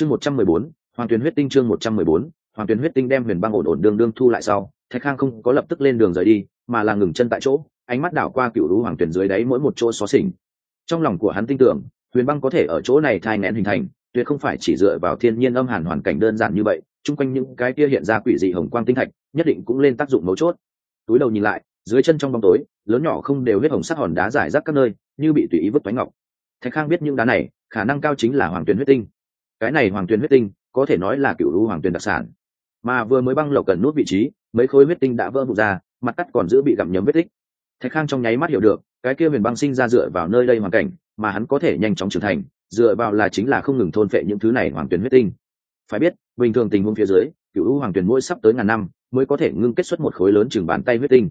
chương một trăm mười bốn, hoàng tuyền huyết tinh chương một trăm mười bốn, hoàng tuyền huyết tinh đem huyền băng ổn ổn đương đương thu lại sau, thạch khang không có lập tức lên đường rời đi, mà là ngừng chân tại chỗ, ánh mắt đảo qua cựu lũ hoàng tuyền dưới đáy mỗi một chỗ xó xỉnh. Trong lòng của hắn tin tưởng, huyền băng có thể ở chỗ này thai ngén hình thành, tuyệt không phải chỉ dựa vào thiên nhiên âm hàn hoàn cảnh đơn giản như vậy, chung quanh những cái kia hiện ra quỷ dị hồng quang tinh thạch, nhất định cũng lên tác dụng mấu chốt. Túi đầu nhìn lại, dưới chân trong bóng tối, lớn nhỏ không đều huyết hồng sắc hòn đá giải rác các nơi, như bị tùy ý vứt toái ngọc. Thạch khang biết những đá này, khả năng cao chính là hoàng tuyền huyết tinh cái này hoàng tuyền huyết tinh, có thể nói là cựu lũ hoàng tuyền đặc sản. Mà vừa mới băng lộc cần nút vị trí, mấy khối huyết tinh đã vỡ vụt ra, mặt cắt còn giữ bị gặm nhấm vết tích. Thạch khang trong nháy mắt hiểu được, cái kia huyền băng sinh ra dựa vào nơi đây hoàn cảnh, mà hắn có thể nhanh chóng trưởng thành, dựa vào là chính là không ngừng thôn phệ những thứ này hoàng tuyền huyết tinh. Phải biết, bình thường tình huống phía dưới cựu lũ hoàng tuyền mỗi sắp tới ngàn năm, mới có thể ngưng kết xuất một khối lớn chừng bàn tay huyết tinh.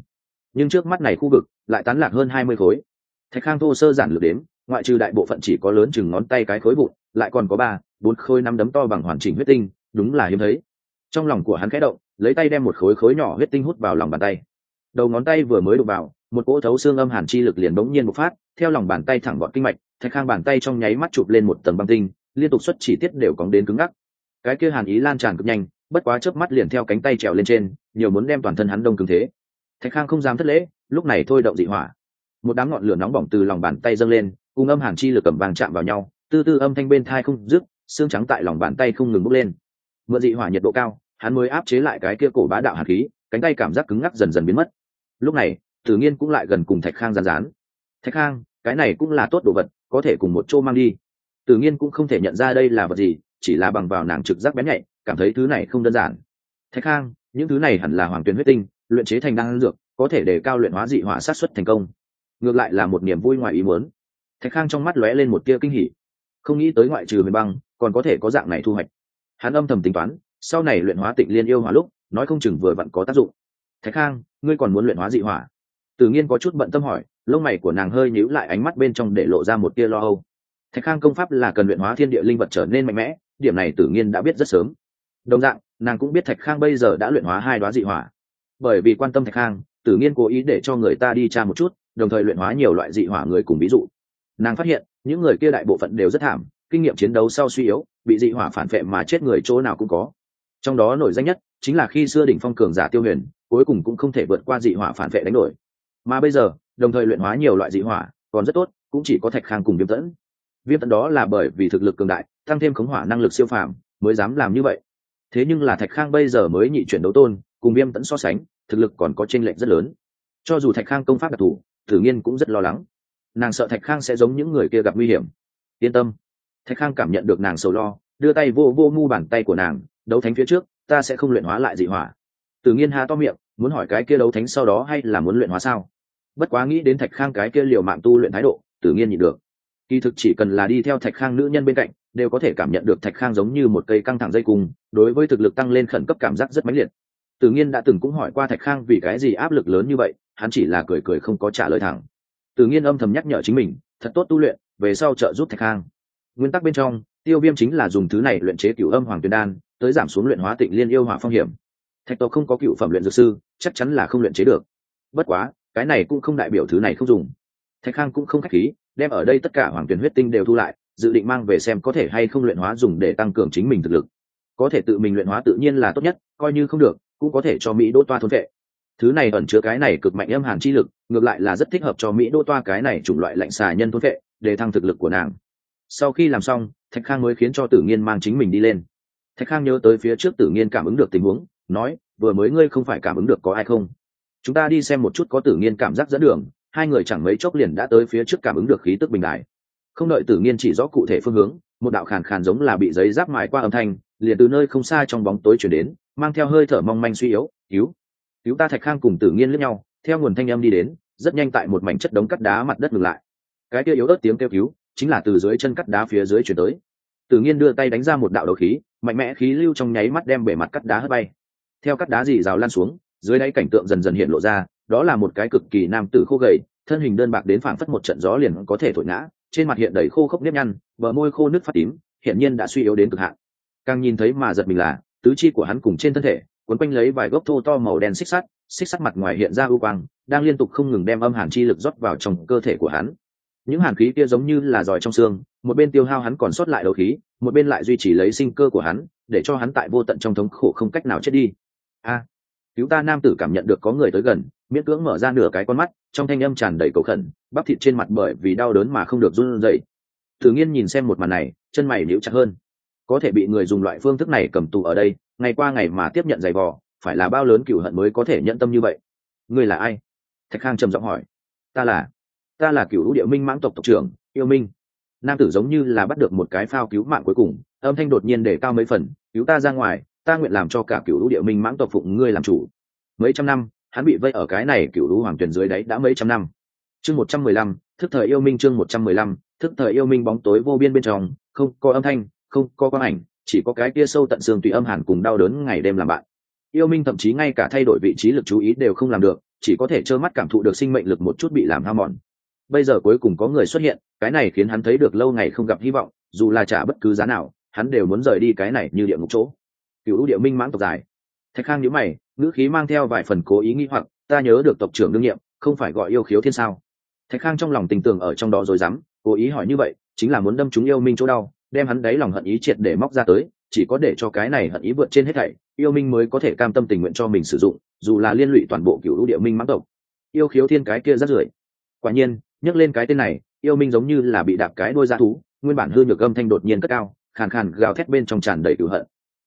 Nhưng trước mắt này khu vực, lại tán lạc hơn hai mươi khối. Thạch khang thô sơ giản lược đếm ngoại trừ đại bộ phận chỉ có lớn chừng ngón tay cái khối vụn, lại còn có ba, bốn khối năm đấm to bằng hoàn chỉnh huyết tinh, đúng là hiếm thấy. Trong lòng của hắn khẽ động, lấy tay đem một khối khối nhỏ huyết tinh hút vào lòng bàn tay. Đầu ngón tay vừa mới đụng vào, một cỗ thấu xương âm hàn chi lực liền bỗng nhiên một phát, theo lòng bàn tay thẳng bọn kinh mạch, thạch khang bàn tay trong nháy mắt chụp lên một tầng băng tinh, liên tục xuất chỉ tiết đều cóng đến cứng ngắc. Cái kia hàn ý lan tràn cực nhanh, bất quá chớp mắt liền theo cánh tay trèo lên trên, nhiều muốn đem toàn thân hắn đông cứng thế. Thạch khang không dám thất lễ, lúc này thôi động dị hỏa. Một đám ngọn lửa nóng bỏng từ lòng bàn tay dâng lên cùng âm hàn chi lực cầm vàng chạm vào nhau, tư tư âm thanh bên thai không dứt, xương trắng tại lòng bàn tay không ngừng bốc lên. Mượn dị hỏa nhiệt độ cao, hắn mới áp chế lại cái kia cổ bá đạo hàn khí, cánh tay cảm giác cứng ngắc dần dần biến mất. Lúc này, tử nghiên cũng lại gần cùng thạch khang rán rán thạch khang, cái này cũng là tốt đồ vật, có thể cùng một chỗ mang đi. Tử nghiên cũng không thể nhận ra đây là vật gì, chỉ là bằng vào nàng trực giác bén nhạy, cảm thấy thứ này không đơn giản. Thạch khang, những thứ này hẳn là hoàng tuyến huyết tinh, luyện chế thành năng dược, có thể để cao luyện hóa dị hỏa sát xuất thành công. Ngược lại là một niềm vui ngoài ý muốn thạch khang trong mắt lóe lên một tia kinh hỉ. Không nghĩ tới ngoại trừ huyền băng, còn có thể có dạng này thu hoạch. Hắn âm thầm tính toán, sau này luyện hóa tịnh liên yêu hỏa lúc, nói không chừng vừa vặn có tác dụng. Thạch khang, ngươi còn muốn luyện hóa dị hỏa? Tự nhiên có chút bận tâm hỏi, lông mày của nàng hơi nhíu lại ánh mắt bên trong để lộ ra một tia lo âu. Thạch khang công pháp là cần luyện hóa thiên địa linh vật trở nên mạnh mẽ, điểm này tự nhiên đã biết rất sớm. Đồng dạng, nàng cũng biết thạch khang bây giờ đã luyện hóa hai đoá dị hỏa. Bởi vì quan tâm thạch khang, tử Nhiên cố ý để cho người ta đi tra một chút, đồng thời luyện hóa nhiều loại dị hỏa người cùng ví dụ nàng phát hiện, những người kia đại bộ phận đều rất thảm, kinh nghiệm chiến đấu sau suy yếu, bị dị hỏa phản vệ mà chết người chỗ nào cũng có. Trong đó nổi danh nhất chính là khi xưa đỉnh phong cường giả tiêu huyền, cuối cùng cũng không thể vượt qua dị hỏa phản vệ đánh đổi. Mà bây giờ, đồng thời luyện hóa nhiều loại dị hỏa, còn rất tốt, cũng chỉ có thạch khang cùng viêm tẫn. Viêm tẫn đó là bởi vì thực lực cường đại, tăng thêm khống hỏa năng lực siêu phàm, mới dám làm như vậy. Thế nhưng là thạch khang bây giờ mới nhị chuyển đấu tôn, cùng viêm tẫn so sánh, thực lực còn có t r ê n lệch rất lớn. Cho dù thạch khang công pháp đặc thù thử nhiên cũng rất lo lắng nàng sợ thạch khang sẽ giống những người kia gặp nguy hiểm. Yên tâm. Thạch khang cảm nhận được nàng sầu lo, đưa tay vô vô mu bàn tay của nàng, đấu thánh phía trước, ta sẽ không luyện hóa lại dị hỏa. Tự nhiên há to miệng, muốn hỏi cái kia đấu thánh sau đó hay là muốn luyện hóa sao? Bất quá nghĩ đến thạch khang cái kia liều mạng tu luyện thái độ tự nhiên nhịn được. Kỳ thực chỉ cần là đi theo thạch khang nữ nhân bên cạnh, đều có thể cảm nhận được thạch khang giống như một cây căng thẳng dây cung, đối với thực lực tăng lên khẩn cấp cảm giác rất mãnh liệt. Tự nhiên đã từng cũng hỏi qua thạch khang vì cái gì áp lực lớn như vậy, hắn chỉ là cười cười không có trả lời thẳng tự nhiên âm thầm nhắc nhở chính mình, thật tốt tu luyện, về sau trợ giúp thạch khang. Nguyên tắc bên trong, tiêu viêm chính là dùng thứ này luyện chế cựu âm hoàng tuyền đan, tới giảm xuống luyện hóa tịnh liên yêu hỏa phong hiểm. Thạch tộc không có cựu phẩm luyện dược sư, chắc chắn là không luyện chế được. Bất quá, cái này cũng không đại biểu thứ này không dùng. Thạch khang cũng không k h á c h khí, đem ở đây tất cả hoàng tuyển huyết tinh đều thu lại, dự định mang về xem có thể hay không luyện hóa dùng để tăng cường chính mình thực lực. Có thể tự mình luyện hóa tự nhiên là tốt nhất, coi như không được, cũng có thể cho mỹ Đỗ toa thôn vệ thứ này ẩn chứa cái này cực mạnh âm hàn chi lực, ngược lại là rất thích hợp cho mỹ đô toa cái này chủng loại lạnh xà nhân thôn vệ, để thăng thực lực của nàng. Sau khi làm xong, thạch khang mới khiến cho tử nghiên mang chính mình đi lên. Thạch khang nhớ tới phía trước tử nghiên cảm ứng được tình huống, nói, vừa mới ngươi không phải cảm ứng được có ai không? Chúng ta đi xem một chút có tử nghiên cảm giác dẫn đường. Hai người chẳng mấy chốc liền đã tới phía trước cảm ứng được khí tức bình đại không đợi tử nghiên chỉ rõ cụ thể phương hướng, một đạo khàn khàn giống là bị giấy giáp mài qua âm thanh, liền từ nơi không xa trong bóng tối chuyển đến, mang theo hơi thở mong manh suy yếu, cứu cứu ta thạch khang cùng tử nghiên lẫn nhau, theo nguồn thanh âm đi đến, rất nhanh tại một mảnh chất đống cắt đá mặt đất ngừng lại. Cái kia yếu ớt tiếng kêu cứu, chính là từ dưới chân cắt đá phía dưới chuyển tới. Tử nghiên đưa tay đánh ra một đạo đầu khí, mạnh mẽ khí lưu trong nháy mắt đem bề mặt cắt đá hất bay. Theo cắt đá dì rào lan xuống, dưới đáy cảnh tượng dần dần hiện lộ ra, đó là một cái cực kỳ nam tử khô gầy, thân hình đơn bạc đến phảng phất một trận gió liền có thể thổi ngã, trên mặt hiện đầy khô khốc nếp nhăn, bờ môi khô nước phát tím hiện nhiên đã suy yếu đến cực hạn. Càng nhìn thấy mà giật mình là, tứ chi của hắn cùng trên thân thể Cuốn quanh lấy vài gốc thô to màu đen xích sắt xích sắt mặt ngoài hiện ra ưu quang, đang liên tục không ngừng đem âm hàn chi lực rót vào trong cơ thể của hắn. Những hàn khí kia giống như là giỏi trong xương, một bên tiêu hao hắn còn sót lại đầu khí, một bên lại duy trì lấy sinh cơ của hắn, để cho hắn tại vô tận trong thống khổ không cách nào chết đi. A, cứu ta nam tử cảm nhận được có người tới gần, miễn cưỡng mở ra nửa cái con mắt, trong thanh âm tràn đầy cầu khẩn, bắp thịt trên mặt bởi vì đau đớn mà không được run rẩy. Thử nghiên nhìn xem một màn này, chân mày níu chặt hơn. Có thể bị người dùng loại phương thức này cầm tù ở đây ngày qua ngày mà tiếp nhận giày vò, phải là bao lớn cửu hận mới có thể nhận tâm như vậy? Ngươi là ai? Thạch khang trầm giọng hỏi. Ta là ta là cửu địa minh mãng tộc tộc trưởng, yêu minh. Nam tử giống như là bắt được một cái phao cứu mạng cuối cùng, âm thanh đột nhiên để cao mấy phần, cứu ta ra ngoài, ta nguyện làm cho cả cửu địa minh mãng tộc phụng ngươi làm chủ. Mấy trăm năm, hắn bị vây ở cái này cửu lũ hoàng tuyển dưới đấy đã mấy trăm năm. Chương một trăm mười lăm, thức thời yêu minh chương một trăm mười lăm, thức thời yêu minh bóng tối vô biên bên trong, không có âm thanh, không có quang ảnh chỉ có cái kia sâu tận xương tùy âm hàn cùng đau đớn ngày đêm làm bạn. Yêu minh thậm chí ngay cả thay đổi vị trí lực chú ý đều không làm được, chỉ có thể trơ mắt cảm thụ được sinh mệnh lực một chút bị làm hao mòn. Bây giờ cuối cùng có người xuất hiện, cái này khiến hắn thấy được lâu ngày không gặp hy vọng, dù là trả bất cứ giá nào, hắn đều muốn rời đi cái này như địa ngục chỗ. Cựu địa minh mãng tộc dài. Thạch khang nhíu mày, ngữ khí mang theo vài phần cố ý nghĩ hoặc, ta nhớ được tộc trưởng đương nhiệm, không phải gọi yêu khiếu thiên sao? Thạch khang trong lòng tình tưởng ở trong đó rồi dám, cố ý hỏi như vậy, chính là muốn đâm chúng yêu minh chỗ đau đem hắn đáy lòng hận ý triệt để móc ra tới, chỉ có để cho cái này hận ý vượt trên hết thảy, yêu minh mới có thể cam tâm tình nguyện cho mình sử dụng, dù là liên lụy toàn bộ cựu lũ địa minh mãng tộc. Yêu khiếu thiên cái kia rất rưởi. Quả nhiên, nhắc lên cái tên này, yêu minh giống như là bị đạp cái đôi ra thú, nguyên bản hư nhược âm thanh đột nhiên cất cao, khàn khàn gào thét bên trong tràn đầy cửu hận.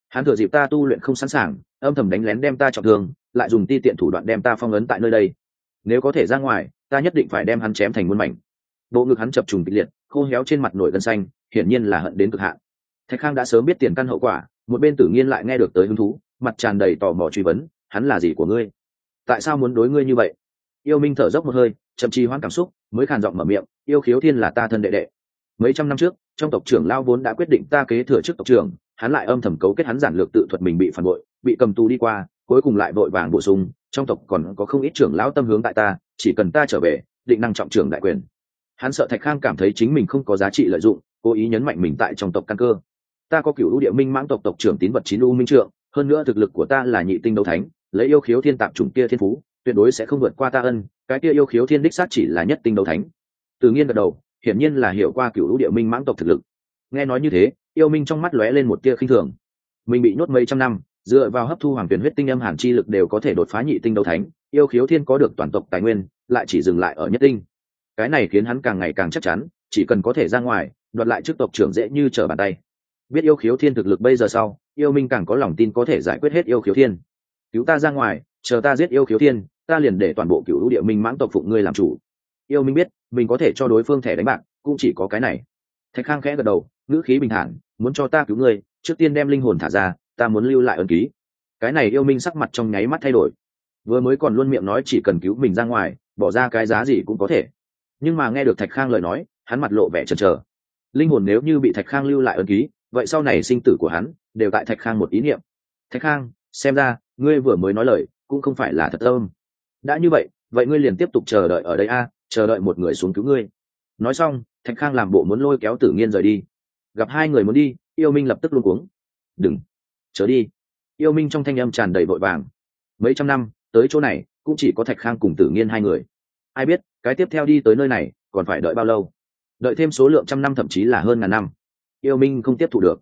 Hắn thừa dịp ta tu luyện không sẵn sàng, âm thầm đánh lén đem ta trọng thương, lại dùng ti tiện thủ đoạn đem ta phong ấn tại nơi đây. Nếu có thể ra ngoài, ta nhất định phải đem hắn chém thành muôn mảnh. Bộ ngực hắn chập trùng kịch liệt, khô héo trên mặt nổi gân xanh hiển nhiên là hận đến cực hạn. Thạch khang đã sớm biết tiền căn hậu quả, một bên tử nghiên lại nghe được tới hứng thú, mặt tràn đầy tò mò truy vấn, hắn là gì của ngươi? Tại sao muốn đối ngươi như vậy? Yêu minh thở dốc một hơi, chậm trì hoãn cảm xúc, mới khàn giọng mở miệng, yêu khiếu thiên là ta thân đệ đệ. Mấy trăm năm trước, trong tộc trưởng lao vốn đã quyết định ta kế thừa chức tộc trưởng, hắn lại âm thầm cấu kết hắn giản lược tự thuật mình bị phản bội, bị cầm tù đi qua, cuối cùng lại vội vàng bổ sung, trong tộc còn có không ít trưởng lão tâm hướng tại ta, chỉ cần ta trở về, định năng trọng trưởng đại quyền. Hắn sợ thạch khang cảm thấy chính mình không có giá trị lợi dụng cố ý nhấn mạnh mình tại trong tộc căn cơ. Ta có cựu địa minh mãng tộc tộc trưởng tín vật chín u minh trượng, hơn nữa thực lực của ta là nhị tinh đấu thánh, lấy yêu khiếu thiên tạp chủng kia thiên phú, tuyệt đối sẽ không vượt qua ta ân, cái kia yêu khiếu thiên đích sát chỉ là nhất tinh đấu thánh. Tự nhiên gật đầu, hiển nhiên là hiểu qua cựu địa minh mãng tộc thực lực. Nghe nói như thế, yêu minh trong mắt lóe lên một tia khinh thường. Mình bị nhốt mấy trăm năm, dựa vào hấp thu hoàng tuyển huyết tinh âm hàn chi lực đều có thể đột phá nhị tinh đấu thánh, yêu khiếu thiên có được toàn tộc tài nguyên, lại chỉ dừng lại ở nhất tinh. Cái này khiến hắn càng ngày càng chắc chắn, chỉ cần có thể ra ngoài đoạt lại chức tộc trưởng dễ như trở bàn tay. Biết yêu khiếu thiên thực lực bây giờ sau, yêu minh càng có lòng tin có thể giải quyết hết yêu khiếu thiên. Cứu ta ra ngoài, chờ ta giết yêu khiếu thiên, ta liền để toàn bộ cựu lũ địa minh mãng tộc phụng ngươi làm chủ. Yêu minh biết, mình có thể cho đối phương thẻ đánh bạc, cũng chỉ có cái này. Thạch khang khẽ gật đầu, ngữ khí bình thản, muốn cho ta cứu ngươi, trước tiên đem linh hồn thả ra, ta muốn lưu lại ân ký. Cái này yêu minh sắc mặt trong nháy mắt thay đổi. Vừa mới còn luôn miệng nói chỉ cần cứu mình ra ngoài, bỏ ra cái giá gì cũng có thể. Nhưng mà nghe được thạch khang lời nói, hắn mặt lộ vẻ chần chờ linh hồn nếu như bị thạch khang lưu lại ân ký, vậy sau này sinh tử của hắn đều tại thạch khang một ý niệm. Thạch khang, xem ra, ngươi vừa mới nói lời, cũng không phải là thật tâm. Đã như vậy vậy ngươi liền tiếp tục chờ đợi ở đây a, chờ đợi một người xuống cứu ngươi. Nói xong, thạch khang làm bộ muốn lôi kéo tử nghiên rời đi. Gặp hai người muốn đi, yêu minh lập tức luôn cuống. Đừng chớ đi. Yêu minh trong thanh âm tràn đầy vội vàng. Mấy trăm năm, tới chỗ này, cũng chỉ có thạch khang cùng tử nghiên hai người. Ai biết, cái tiếp theo đi tới nơi này, còn phải đợi bao lâu? Đợi thêm số lượng trăm năm thậm chí là hơn ngàn năm. Yêu minh không tiếp thu được.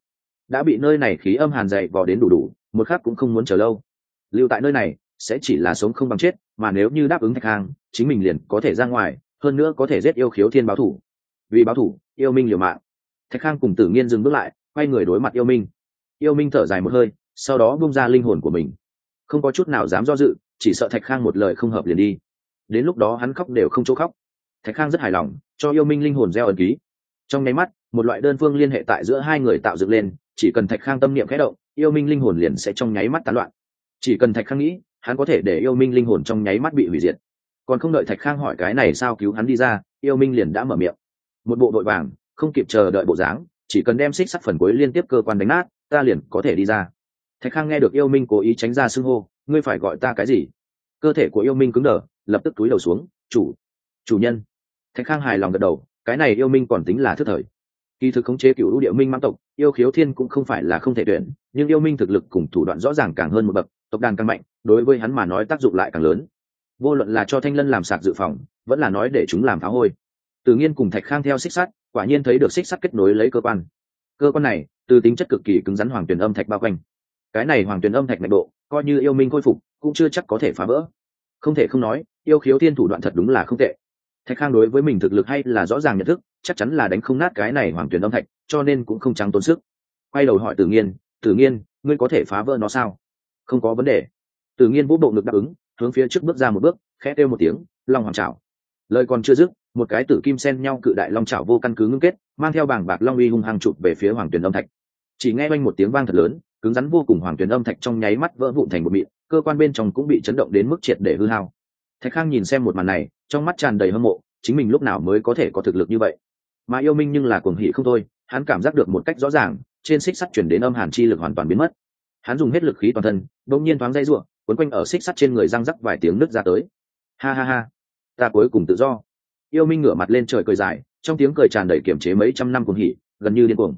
Đã bị nơi này khí âm hàn dày vò đến đủ đủ, một khác cũng không muốn chờ lâu. Lưu tại nơi này, sẽ chỉ là sống không bằng chết, mà nếu như đáp ứng thạch khang chính mình liền có thể ra ngoài, hơn nữa có thể giết yêu khiếu thiên báo thủ. Vì báo thủ, yêu minh liều mạng. Thạch khang cùng tử nghiên dừng bước lại, quay người đối mặt yêu minh. Yêu minh thở dài một hơi, sau đó bung ra linh hồn của mình. Không có chút nào dám do dự, chỉ sợ thạch khang một lời không hợp liền đi. Đến lúc đó hắn khóc đều không chỗ khóc thạch khang rất hài lòng, cho yêu minh linh hồn gieo ẩn ký. Trong nháy mắt, một loại đơn phương liên hệ tại giữa hai người tạo dựng lên, chỉ cần thạch khang tâm niệm khẽ động, yêu minh linh hồn liền sẽ trong nháy mắt tán loạn. Chỉ cần thạch khang nghĩ, hắn có thể để yêu minh linh hồn trong nháy mắt bị hủy diệt. Còn không đợi thạch khang hỏi cái này sao cứu hắn đi ra, yêu minh liền đã mở miệng. Một bộ đội vàng, không kịp chờ đợi bộ dáng, chỉ cần đem xích sắt phần cuối liên tiếp cơ quan đánh nát, ta liền có thể đi ra. Thạch khang nghe được yêu minh cố ý tránh ra xưng hô, ngươi phải gọi ta cái gì? Cơ thể của yêu minh cứng đờ, lập tức túi đầu xuống, chủ chủ nhân. Thạch khang hài lòng gật đầu, cái này yêu minh còn tính là thức thời. Kỳ thực khống chế cựu lũ địa minh mang tộc, yêu khiếu thiên cũng không phải là không thể tuyển, nhưng yêu minh thực lực cùng thủ đoạn rõ ràng càng hơn một bậc, tộc đàn càng mạnh, đối với hắn mà nói tác dụng lại càng lớn. Vô luận là cho thanh lân làm sạc dự phòng, vẫn là nói để chúng làm phá hôi. Tự nhiên cùng thạch khang theo xích sắt, quả nhiên thấy được xích sắt kết nối lấy cơ quan. Cơ quan này, từ tính chất cực kỳ cứng rắn hoàng tuyển âm thạch bao quanh. Cái này hoàng tuyển âm thạch mạnh độ coi như yêu minh khôi phục, cũng chưa chắc có thể phá vỡ. Không thể không nói, yêu khiếu thiên thủ đoạn thật đúng là không tệ thạch khang đối với mình thực lực hay là rõ ràng nhận thức, chắc chắn là đánh không nát cái này hoàng tuyển âm thạch, cho nên cũng không trắng tốn sức. Quay đầu hỏi tử nghiên tử nghiên, ngươi có thể phá vỡ nó sao? Không có vấn đề. Tử nghiên vũ bộ ngực đáp ứng, hướng phía trước bước ra một bước, khẽ kêu một tiếng, long hoàng trào lời còn chưa dứt, một cái tử kim sen nhau cự đại long trào vô căn cứ ngưng kết, mang theo bảng bạc long uy hung hăng chụp về phía hoàng tuyển âm thạch. Chỉ nghe oanh một tiếng vang thật lớn, cứng rắn vô cùng hoàng tuyển âm thạch trong nháy mắt vỡ vụn thành một mịn, cơ quan bên trong cũng bị chấn động đến mức triệt để hư hao. Thạch khang nhìn xem một màn này trong mắt tràn đầy hâm mộ, chính mình lúc nào mới có thể có thực lực như vậy? Mà yêu minh nhưng là cuồng hỉ không thôi, hắn cảm giác được một cách rõ ràng, trên xích sắt chuyển đến âm hàn chi lực hoàn toàn biến mất. Hắn dùng hết lực khí toàn thân bỗng nhiên thoáng dây ruộng quấn quanh ở xích sắt trên người răng rắc vài tiếng nứt ra tới. Ha ha ha, ta cuối cùng tự do. Yêu minh ngửa mặt lên trời cười dài, trong tiếng cười tràn đầy kiểm chế mấy trăm năm cuồng hỉ, gần như điên cuồng.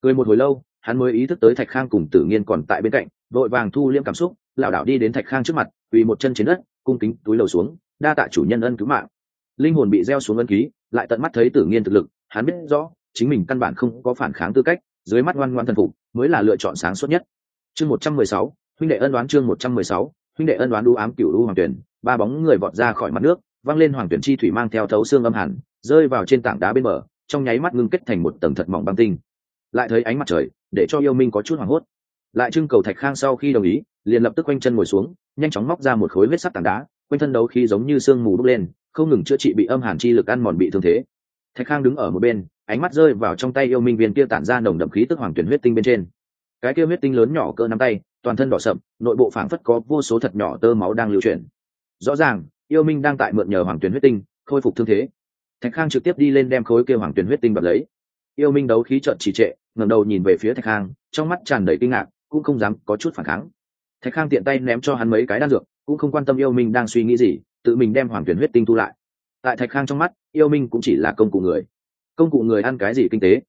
Cười một hồi lâu, hắn mới ý thức tới thạch khang cùng tử nghiên còn tại bên cạnh vội vàng thu liêm cảm xúc, lảo đảo đi đến thạch khang trước mặt, quỳ một chân trên đất, cung kính túi lầu xuống đa tạ chủ nhân ân cứu mạng. Linh hồn bị gieo xuống ân ký, lại tận mắt thấy tử nghiên thực lực, hắn biết rõ, chính mình căn bản không có phản kháng tư cách, dưới mắt ngoan ngoan thần phục, mới là lựa chọn sáng suốt nhất. Chương một trăm mười sáu, huynh đệ ân đoán chương một trăm mười sáu, huynh đệ ân đoán đu ám cựu đu hoàng tuyển, ba bóng người vọt ra khỏi mặt nước văng lên hoàng tuyển chi thủy mang theo thấu xương âm hẳn, rơi vào trên tảng đá bên bờ, trong nháy mắt ngưng kết thành một tầng thật mỏng băng tinh. Lại thấy ánh mặt trời, để cho yêu minh có chút hoảng hốt. Lại trưng cầu thạch khang sau khi đồng ý, liền lập tức quanh chân ngồi xuống, nhanh chóng móc ra một khối huyết sắc tảng đá quanh thân đấu khí giống như sương mù bốc lên, không ngừng chữa trị bị âm hàn chi lực ăn mòn bị thương thế. Thạch khang đứng ở một bên, ánh mắt rơi vào trong tay yêu minh viên kia tản ra nồng đậm khí tức hoàng tuyển huyết tinh bên trên. Cái kia huyết tinh lớn nhỏ cỡ nắm tay, toàn thân đỏ sậm, nội bộ phảng phất có vô số thật nhỏ tơ máu đang lưu chuyển. Rõ ràng, yêu minh đang tại mượn nhờ hoàng tuyển huyết tinh, khôi phục thương thế. Thạch khang trực tiếp đi lên đem khối kia hoàng tuyển huyết tinh bật lấy. Yêu minh đấu khí trợn trì trệ, ngẩng đầu nhìn về phía thạch khang, trong mắt tràn đầy kinh ngạc, cũng không dám có chút phản kháng. Thạch khang tiện tay ném cho hắn mấy cái đan dược cũng không quan tâm yêu minh đang suy nghĩ gì, tự mình đem hoàng tuyển huyết tinh thu lại. Tại thạch khang trong mắt, yêu minh cũng chỉ là công cụ người. Công cụ người ăn cái gì kinh tế?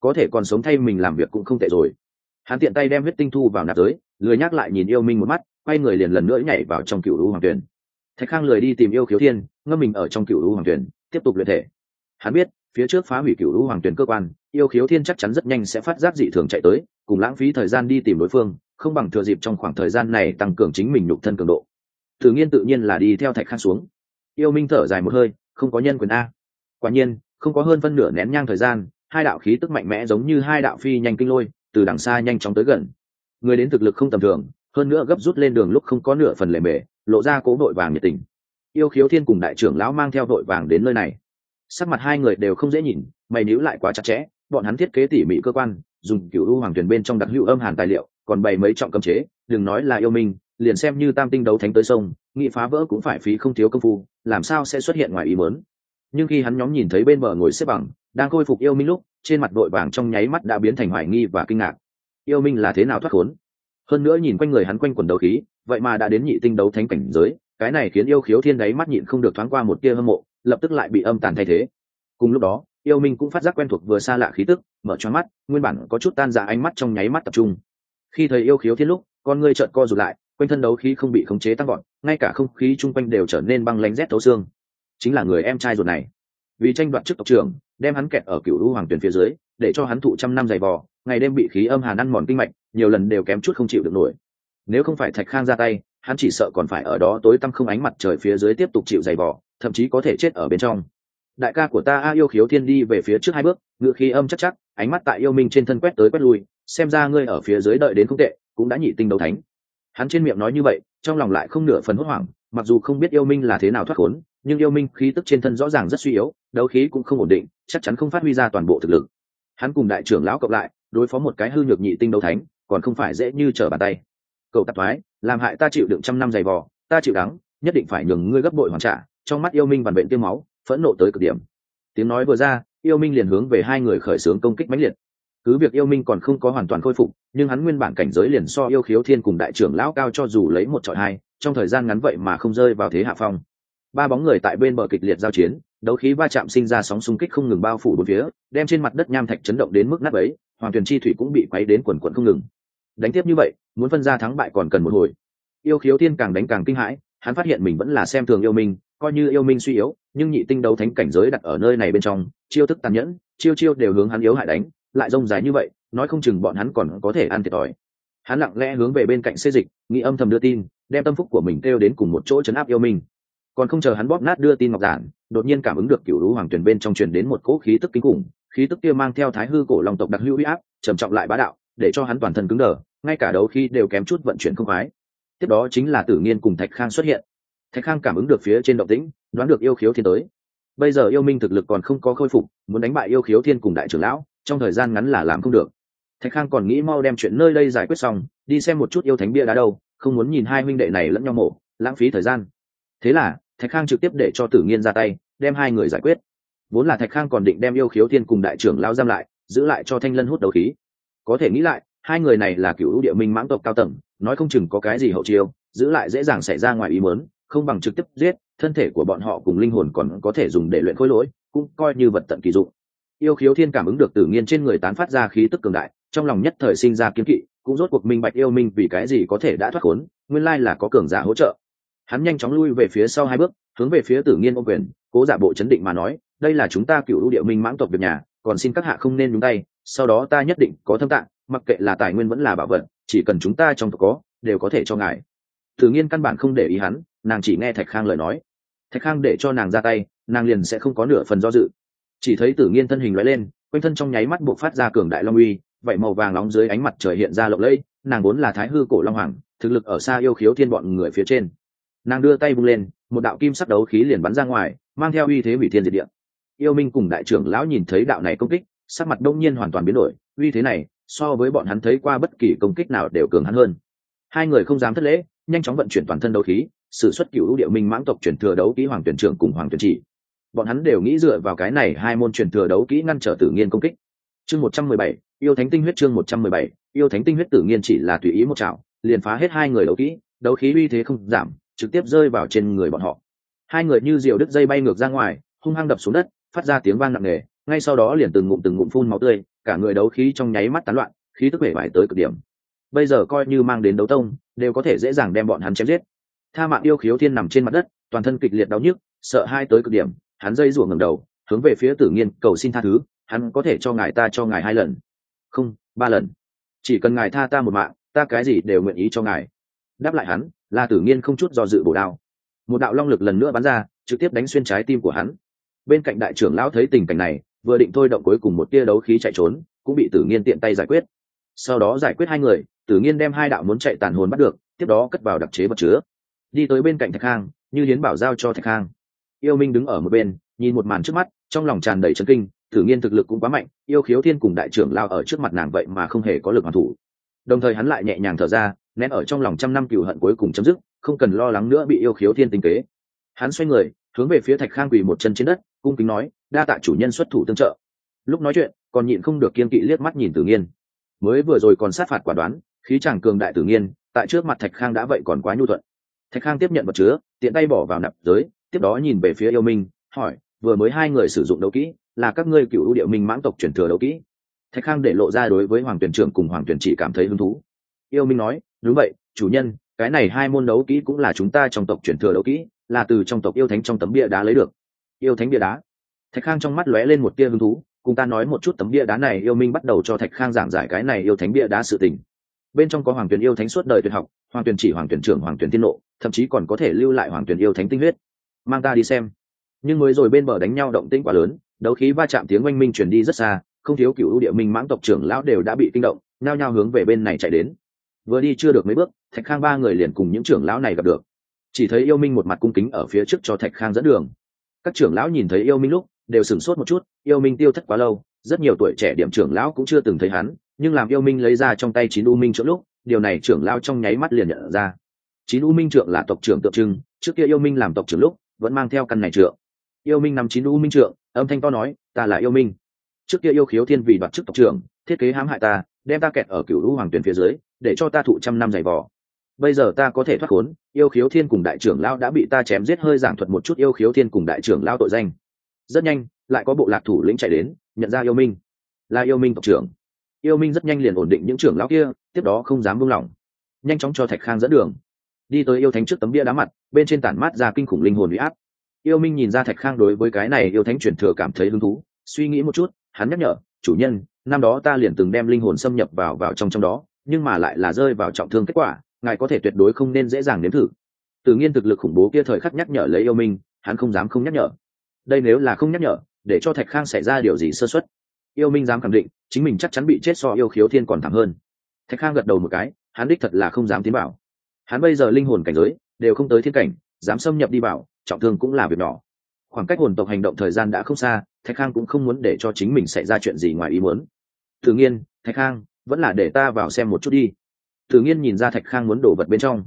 Có thể còn sống thay mình làm việc cũng không tệ rồi. Hắn tiện tay đem huyết tinh thu vào nạp giới lười nhắc lại nhìn yêu minh một mắt, quay người liền lần nữa nhảy vào trong cựu lũ hoàng tuyển. Thạch khang lười đi tìm yêu khiếu thiên, ngâm mình ở trong cựu lũ hoàng tuyển, tiếp tục luyện thể. Hắn biết, phía trước phá hủy cựu lũ hoàng tuyển cơ quan, yêu khiếu thiên chắc chắn rất nhanh sẽ phát giác dị thường chạy tới, cùng lãng phí thời gian đi tìm đối phương, không bằng thừa dịp trong khoảng thời gian này tăng cường chính mình nhục thân cường độ tự nhiên tự nhiên là đi theo thạch khang xuống. Yêu minh thở dài một hơi, không có nhân quyền a. Quả nhiên, không có hơn phân nửa nén nhang thời gian, hai đạo khí tức mạnh mẽ giống như hai đạo phi nhanh kinh lôi, từ đằng xa nhanh chóng tới gần. Người đến thực lực không tầm thường, hơn nữa gấp rút lên đường lúc không có nửa phần lề mề lộ ra cố vội vàng nhiệt tình. Yêu khiếu thiên cùng đại trưởng lão mang theo vội vàng đến nơi này. Sắc mặt hai người đều không dễ nhìn, mày níu lại quá chặt chẽ, bọn hắn thiết kế tỉ mỉ cơ quan, dùng cựu u hoàng thuyền bên trong đặc hữu âm hàn tài liệu, còn bày mấy trọng cấm chế, đừng nói là yêu minh liền xem như tam tinh đấu thánh tới sông, nghị phá vỡ cũng phải phí không thiếu công phu, làm sao sẽ xuất hiện ngoài ý mớn nhưng khi hắn nhóm nhìn thấy bên bờ ngồi xếp bằng, đang khôi phục yêu minh lúc, trên mặt đội vàng trong nháy mắt đã biến thành hoài nghi và kinh ngạc. Yêu minh là thế nào thoát khốn? Hơn nữa nhìn quanh người hắn quanh quần đấu khí, vậy mà đã đến nhị tinh đấu thánh cảnh giới, cái này khiến yêu khiếu thiên đáy mắt nhịn không được thoáng qua một tia hâm mộ, lập tức lại bị âm tàn thay thế. Cùng lúc đó, yêu minh cũng phát giác quen thuộc vừa xa lạ khí tức, mở cho mắt, nguyên bản có chút tan ra ánh mắt trong nháy mắt tập trung. Khi thấy yêu khiếu thiên lúc, con ngươi trợn co rụt lại quanh thân đấu khí không bị khống chế tăng gọn ngay cả không khí chung quanh đều trở nên băng lánh rét thấu xương. Chính là người em trai ruột này. Vì tranh đoạt chức tộc trưởng, đem hắn kẹt ở cựu lũ hoàng tuyển phía dưới, để cho hắn thụ trăm năm dày vò, ngày đêm bị khí âm hàn ăn mòn kinh mạch, nhiều lần đều kém chút không chịu được nổi. Nếu không phải thạch khang ra tay, hắn chỉ sợ còn phải ở đó tối tăm không ánh mặt trời phía dưới tiếp tục chịu dày vò, thậm chí có thể chết ở bên trong. Đại ca của ta a yêu khiếu thiên đi về phía trước hai bước ngựa khí âm chắc chắc, ánh mắt tại yêu minh trên thân quét tới quét lui, xem ra ngươi ở phía dưới đợi đến không tệ, cũng đã nhị tinh đấu thánh hắn trên miệng nói như vậy, trong lòng lại không nửa phần hốt hoảng, mặc dù không biết yêu minh là thế nào thoát khốn, nhưng yêu minh khí tức trên thân rõ ràng rất suy yếu, đấu khí cũng không ổn định, chắc chắn không phát huy ra toàn bộ thực lực. Hắn cùng đại trưởng lão cộng lại, đối phó một cái hư nhược nhị tinh đấu thánh, còn không phải dễ như trở bàn tay. Cậu tạp thoái, làm hại ta chịu đựng trăm năm dày vò, ta chịu đắng, nhất định phải nhường ngươi gấp bội hoàn trả, trong mắt yêu minh vằn bệnh tiêu máu, phẫn nộ tới cực điểm. Tiếng nói vừa ra, yêu minh liền hướng về hai người khởi xướng công kích mãnh liệt cứ việc yêu minh còn không có hoàn toàn khôi phục, nhưng hắn nguyên bản cảnh giới liền so yêu khiếu thiên cùng đại trưởng lão cao cho dù lấy một trọi hai, trong thời gian ngắn vậy mà không rơi vào thế hạ phong. Ba bóng người tại bên bờ kịch liệt giao chiến, đấu khí va chạm sinh ra sóng xung kích không ngừng bao phủ bốn phía, đem trên mặt đất nham thạch chấn động đến mức nát ấy hoàng tuyền chi thủy cũng bị quấy đến quần quận không ngừng. Đánh tiếp như vậy, muốn phân ra thắng bại còn cần một hồi. Yêu khiếu thiên càng đánh càng kinh hãi, hắn phát hiện mình vẫn là xem thường yêu minh, coi như yêu minh suy yếu, nhưng nhị tinh đấu thánh cảnh giới đặt ở nơi này bên trong, chiêu thức tàn nhẫn, chiêu chiêu đều hướng hắn yếu hại đánh lại rông dài như vậy, nói không chừng bọn hắn còn có thể ăn thiệt thòi. Hắn lặng lẽ hướng về bên cạnh xê dịch, nghĩ âm thầm đưa tin, đem tâm phúc của mình kêu đến cùng một chỗ chấn áp yêu minh còn không chờ hắn bóp nát đưa tin ngọc giản, đột nhiên cảm ứng được cựu lũ hoàng tuyển bên trong truyền đến một cỗ khí tức kinh khủng, khí tức kia mang theo thái hư cổ long tộc đặc hữu huy áp, trầm trọng lại bá đạo, để cho hắn toàn thân cứng đờ, ngay cả đấu khi đều kém chút vận chuyển không khoái. Tiếp đó chính là tử nghiên cùng thạch khang xuất hiện. Thạch khang cảm ứng được phía trên động tĩnh, đoán được yêu khiếu thiên tới. Bây giờ yêu minh thực lực còn không có khôi phục, muốn đánh bại yêu khiếu thiên cùng đại trưởng lão trong thời gian ngắn là làm không được. Thạch khang còn nghĩ mau đem chuyện nơi đây giải quyết xong, đi xem một chút yêu thánh bia đá đâu, không muốn nhìn hai huynh đệ này lẫn nhau mổ, lãng phí thời gian. Thế là, thạch khang trực tiếp để cho tử nghiên ra tay, đem hai người giải quyết. Vốn là thạch khang còn định đem yêu khiếu thiên cùng đại trưởng lao giam lại, giữ lại cho thanh lân hút đầu khí. Có thể nghĩ lại, hai người này là cựu địa minh mãng tộc cao tầng, nói không chừng có cái gì hậu chiêu, giữ lại dễ dàng xảy ra ngoài ý mớn không bằng trực tiếp giết, thân thể của bọn họ cùng linh hồn còn có thể dùng để luyện khối lỗi, cũng coi như vật tận kỳ dụng yêu khiếu thiên cảm ứng được tử nghiên trên người tán phát ra khí tức cường đại, trong lòng nhất thời sinh ra kiếm kỵ, cũng rốt cuộc minh bạch yêu minh vì cái gì có thể đã thoát khốn, nguyên lai là có cường giả hỗ trợ. Hắn nhanh chóng lui về phía sau hai bước, hướng về phía tử nghiên ô quyền, cố giả bộ chấn định mà nói, đây là chúng ta cựu ưu địa minh mãng tộc việc nhà, còn xin các hạ không nên nhúng tay, sau đó ta nhất định có thâm tạng, mặc kệ là tài nguyên vẫn là bảo vật, chỉ cần chúng ta trong tộc có, đều có thể cho ngài. Tử nghiên căn bản không để ý hắn, nàng chỉ nghe thạch khang lời nói. Thạch khang để cho nàng ra tay, nàng liền sẽ không có nửa phần do dự chỉ thấy tử nghiên thân hình loại lên, quanh thân trong nháy mắt buộc phát ra cường đại long uy, vậy màu vàng nóng dưới ánh mặt trời hiện ra lộng lẫy, nàng vốn là thái hư cổ long hoàng, thực lực ở xa yêu khiếu thiên bọn người phía trên. Nàng đưa tay bung lên, một đạo kim sắc đấu khí liền bắn ra ngoài, mang theo uy thế hủy thiên diệt địa. Yêu minh cùng đại trưởng lão nhìn thấy đạo này công kích, sắc mặt đông nhiên hoàn toàn biến đổi, uy thế này, so với bọn hắn thấy qua bất kỳ công kích nào đều cường hắn hơn. Hai người không dám thất lễ, nhanh chóng vận chuyển toàn thân đấu khí s ử suất cựu điệu minh mãng tộc chuyển thừa đấu ký hoàng tuyển trưởng cùng hoàng tuyển chỉ bọn hắn đều nghĩ dựa vào cái này hai môn truyền thừa đấu kỹ ngăn trở tử nghiên công kích. Chương một trăm mười bảy, yêu thánh tinh huyết chương một trăm mười bảy, yêu thánh tinh huyết tử nghiên chỉ là tùy ý một chảo, liền phá hết hai người đấu kỹ, đấu khí uy thế không giảm, trực tiếp rơi vào trên người bọn họ. Hai người như diều đứt dây bay ngược ra ngoài, hung hăng đập xuống đất, phát ra tiếng vang nặng nề, ngay sau đó liền từng ngụm từng ngụm phun máu tươi, cả người đấu khí trong nháy mắt tán loạn, khí tức bể vải tới cực điểm. Bây giờ coi như mang đến đấu tông, đều có thể dễ dàng đem bọn hắn chém giết. Tha mạng yêu khiếu thiên nằm trên mặt đất, toàn thân kịch liệt đau nhức, sợ hai tới cực điểm hắn dây rủa ngầm đầu, hướng về phía tử nghiên, cầu xin tha thứ, hắn có thể cho ngài ta cho ngài hai lần. Không, ba lần. Chỉ cần ngài tha ta một mạng, ta cái gì đều nguyện ý cho ngài. Đáp lại hắn, là tử nghiên không chút do dự bổ đao. Một đạo long lực lần nữa bắn ra, trực tiếp đánh xuyên trái tim của hắn. Bên cạnh đại trưởng lão thấy tình cảnh này, vừa định thôi động cuối cùng một tia đấu khí chạy trốn, cũng bị tử nghiên tiện tay giải quyết. Sau đó giải quyết hai người, tử nghiên đem hai đạo muốn chạy tàn hồn bắt được, tiếp đó cất vào đặc chế vật chứa. Đi tới bên cạnh thạch khang như hiến bảo giao cho thạch khang yêu minh đứng ở một bên, nhìn một màn trước mắt, trong lòng tràn đầy chấn kinh tử nghiên thực lực cũng quá mạnh, yêu khiếu thiên cùng đại trưởng lao ở trước mặt nàng vậy mà không hề có lực hoàn thủ. Đồng thời hắn lại nhẹ nhàng thở ra, nén ở trong lòng trăm năm cựu hận cuối cùng chấm dứt, không cần lo lắng nữa bị yêu khiếu thiên tinh kế. Hắn xoay người, hướng về phía thạch khang quỳ một chân trên đất, cung kính nói, đa tạ chủ nhân xuất thủ tương trợ. Lúc nói chuyện, còn nhịn không được kiên kỵ liếc mắt nhìn tử nghiên. Mới vừa rồi còn sát phạt quả đoán, khí chàng cường đại tử nghiên, tại trước mặt thạch khang đã vậy còn quá nhu thuận. Thạch khang tiếp nhận vật chứa, tiện tay bỏ vào nạp giới tiếp đó nhìn về phía yêu minh, hỏi, vừa mới hai người sử dụng đấu kỹ, là các ngươi cựu ưu điệu minh mãng tộc truyền thừa đấu kỹ? Thạch khang để lộ ra đối với hoàng tuyển trưởng cùng hoàng tuyển chỉ cảm thấy hứng thú. Yêu minh nói, đúng vậy, chủ nhân, cái này hai môn đấu kỹ cũng là chúng ta trong tộc truyền thừa đấu kỹ, là từ trong tộc yêu thánh trong tấm bia đá lấy được. Yêu thánh bia đá. Thạch khang trong mắt lóe lên một tia hứng thú, cùng ta nói một chút tấm bia đá này yêu minh bắt đầu cho thạch khang giảng giải cái này yêu thánh bia đá sự tình. Bên trong có hoàng tuyển yêu thánh suốt đời tuyệt học, hoàng tuyển chỉ, hoàng tuyển trưởng, hoàng tuyển tiên nộ, thậm chí còn có thể lưu lại hoàng tuyển yêu thánh tinh huyết mang ta đi xem. Nhưng mới rồi bên bờ đánh nhau động tĩnh quá lớn, đấu khí va chạm tiếng oanh minh truyền đi rất xa, không thiếu cựu ưu địa minh mãng tộc trưởng lão đều đã bị kinh động nao nhao hướng về bên này chạy đến. Vừa đi chưa được mấy bước, thạch khang ba người liền cùng những trưởng lão này gặp được. Chỉ thấy yêu minh một mặt cung kính ở phía trước cho thạch khang dẫn đường. Các trưởng lão nhìn thấy yêu minh lúc, đều sửng sốt một chút, yêu minh tiêu thất quá lâu, rất nhiều tuổi trẻ điểm trưởng lão cũng chưa từng thấy hắn, nhưng làm yêu minh lấy ra trong tay chín u minh chỗ lúc, điều này trưởng lão trong nháy mắt liền nhận ra. Chín u minh trưởng là tộc trưởng tượng trưng, trước kia yêu minh làm tộc trưởng lúc vẫn mang theo căn này trượng. Yêu minh nằm chín u minh trượng, âm thanh to nói, ta là yêu minh. Trước kia yêu khiếu thiên vì đoạt chức tộc trưởng, thiết kế hãm hại ta, đem ta kẹt ở cựu lũ hoàng tuyển phía dưới, để cho ta thụ trăm năm giày vò. Bây giờ ta có thể thoát khốn, yêu khiếu thiên cùng đại trưởng lao đã bị ta chém giết hơi giảng thuật một chút yêu khiếu thiên cùng đại trưởng lao tội danh. Rất nhanh, lại có bộ lạc thủ lĩnh chạy đến, nhận ra yêu minh. Là yêu minh tộc trưởng. Yêu minh rất nhanh liền ổn định những trưởng lão kia, tiếp đó không dám buông lỏng. Nhanh chóng cho thạch khang dẫn đường đi tới yêu thánh trước tấm bia đá mặt, bên trên tản mát ra kinh khủng linh hồn huy áp. Yêu minh nhìn ra thạch khang đối với cái này yêu thánh truyền thừa cảm thấy hứng thú, suy nghĩ một chút, hắn nhắc nhở, chủ nhân, năm đó ta liền từng đem linh hồn xâm nhập vào vào trong trong đó, nhưng mà lại là rơi vào trọng thương kết quả, ngài có thể tuyệt đối không nên dễ dàng nếm thử. Tự nhiên thực lực khủng bố kia thời khắc nhắc nhở lấy yêu minh, hắn không dám không nhắc nhở. Đây nếu là không nhắc nhở, để cho thạch khang xảy ra điều gì sơ xuất yêu minh dám khẳng định, chính mình chắc chắn bị chết so yêu khiếu thiên còn thảm hơn. Thạch khang gật đầu một cái, hắn đích thật là không dám tiến bảo hắn bây giờ linh hồn cảnh giới đều không tới thiên cảnh, dám xâm nhập đi vào, trọng thương cũng là việc nhỏ. Khoảng cách hồn tộc hành động thời gian đã không xa, thạch khang cũng không muốn để cho chính mình xảy ra chuyện gì ngoài ý muốn. Tự nhiên, thạch khang, vẫn là để ta vào xem một chút đi. Tự nhiên nhìn ra thạch khang muốn đổ vật bên trong.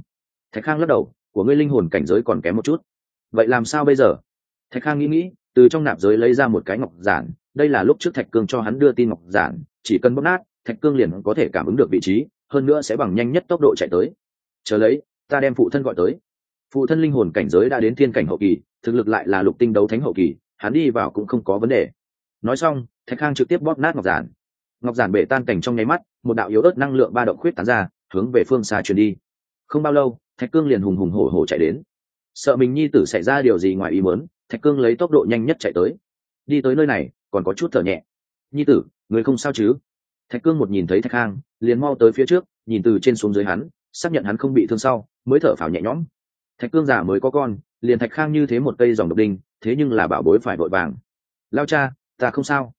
Thạch khang lắc đầu, của ngươi linh hồn cảnh giới còn kém một chút. Vậy làm sao bây giờ? Thạch khang nghĩ nghĩ, từ trong nạp giới lấy ra một cái ngọc giản, đây là lúc trước thạch cương cho hắn đưa tin ngọc giản, chỉ cần bóp nát, thạch cương liền có thể cảm ứng được vị trí, hơn nữa sẽ bằng nhanh nhất tốc độ chạy tới chờ lấy, ta đem phụ thân gọi tới. Phụ thân linh hồn cảnh giới đã đến thiên cảnh hậu kỳ, thực lực lại là lục tinh đấu thánh hậu kỳ, hắn đi vào cũng không có vấn đề. Nói xong, thạch khang trực tiếp bóp nát ngọc giản. Ngọc giản bể tan cảnh trong nháy mắt, một đạo yếu ớt năng lượng ba động khuyết tán ra, hướng về phương xa truyền đi. Không bao lâu, thạch cương liền hùng hùng hổ hổ chạy đến. Sợ mình nhi tử xảy ra điều gì ngoài ý muốn, thạch cương lấy tốc độ nhanh nhất chạy tới. Đi tới nơi này, còn có chút thở nhẹ. Nhi tử, người không sao chứ? Thạch cương một nhìn thấy thạch khang, liền mau tới phía trước, nhìn từ trên xuống dưới hắn xác nhận hắn không bị thương sau, mới thở phào nhẹ nhõm. Thạch cương giả mới có con, liền thạch khang như thế một cây dòng độc đinh, thế nhưng là bảo bối phải vội vàng. Lao cha, ta không sao.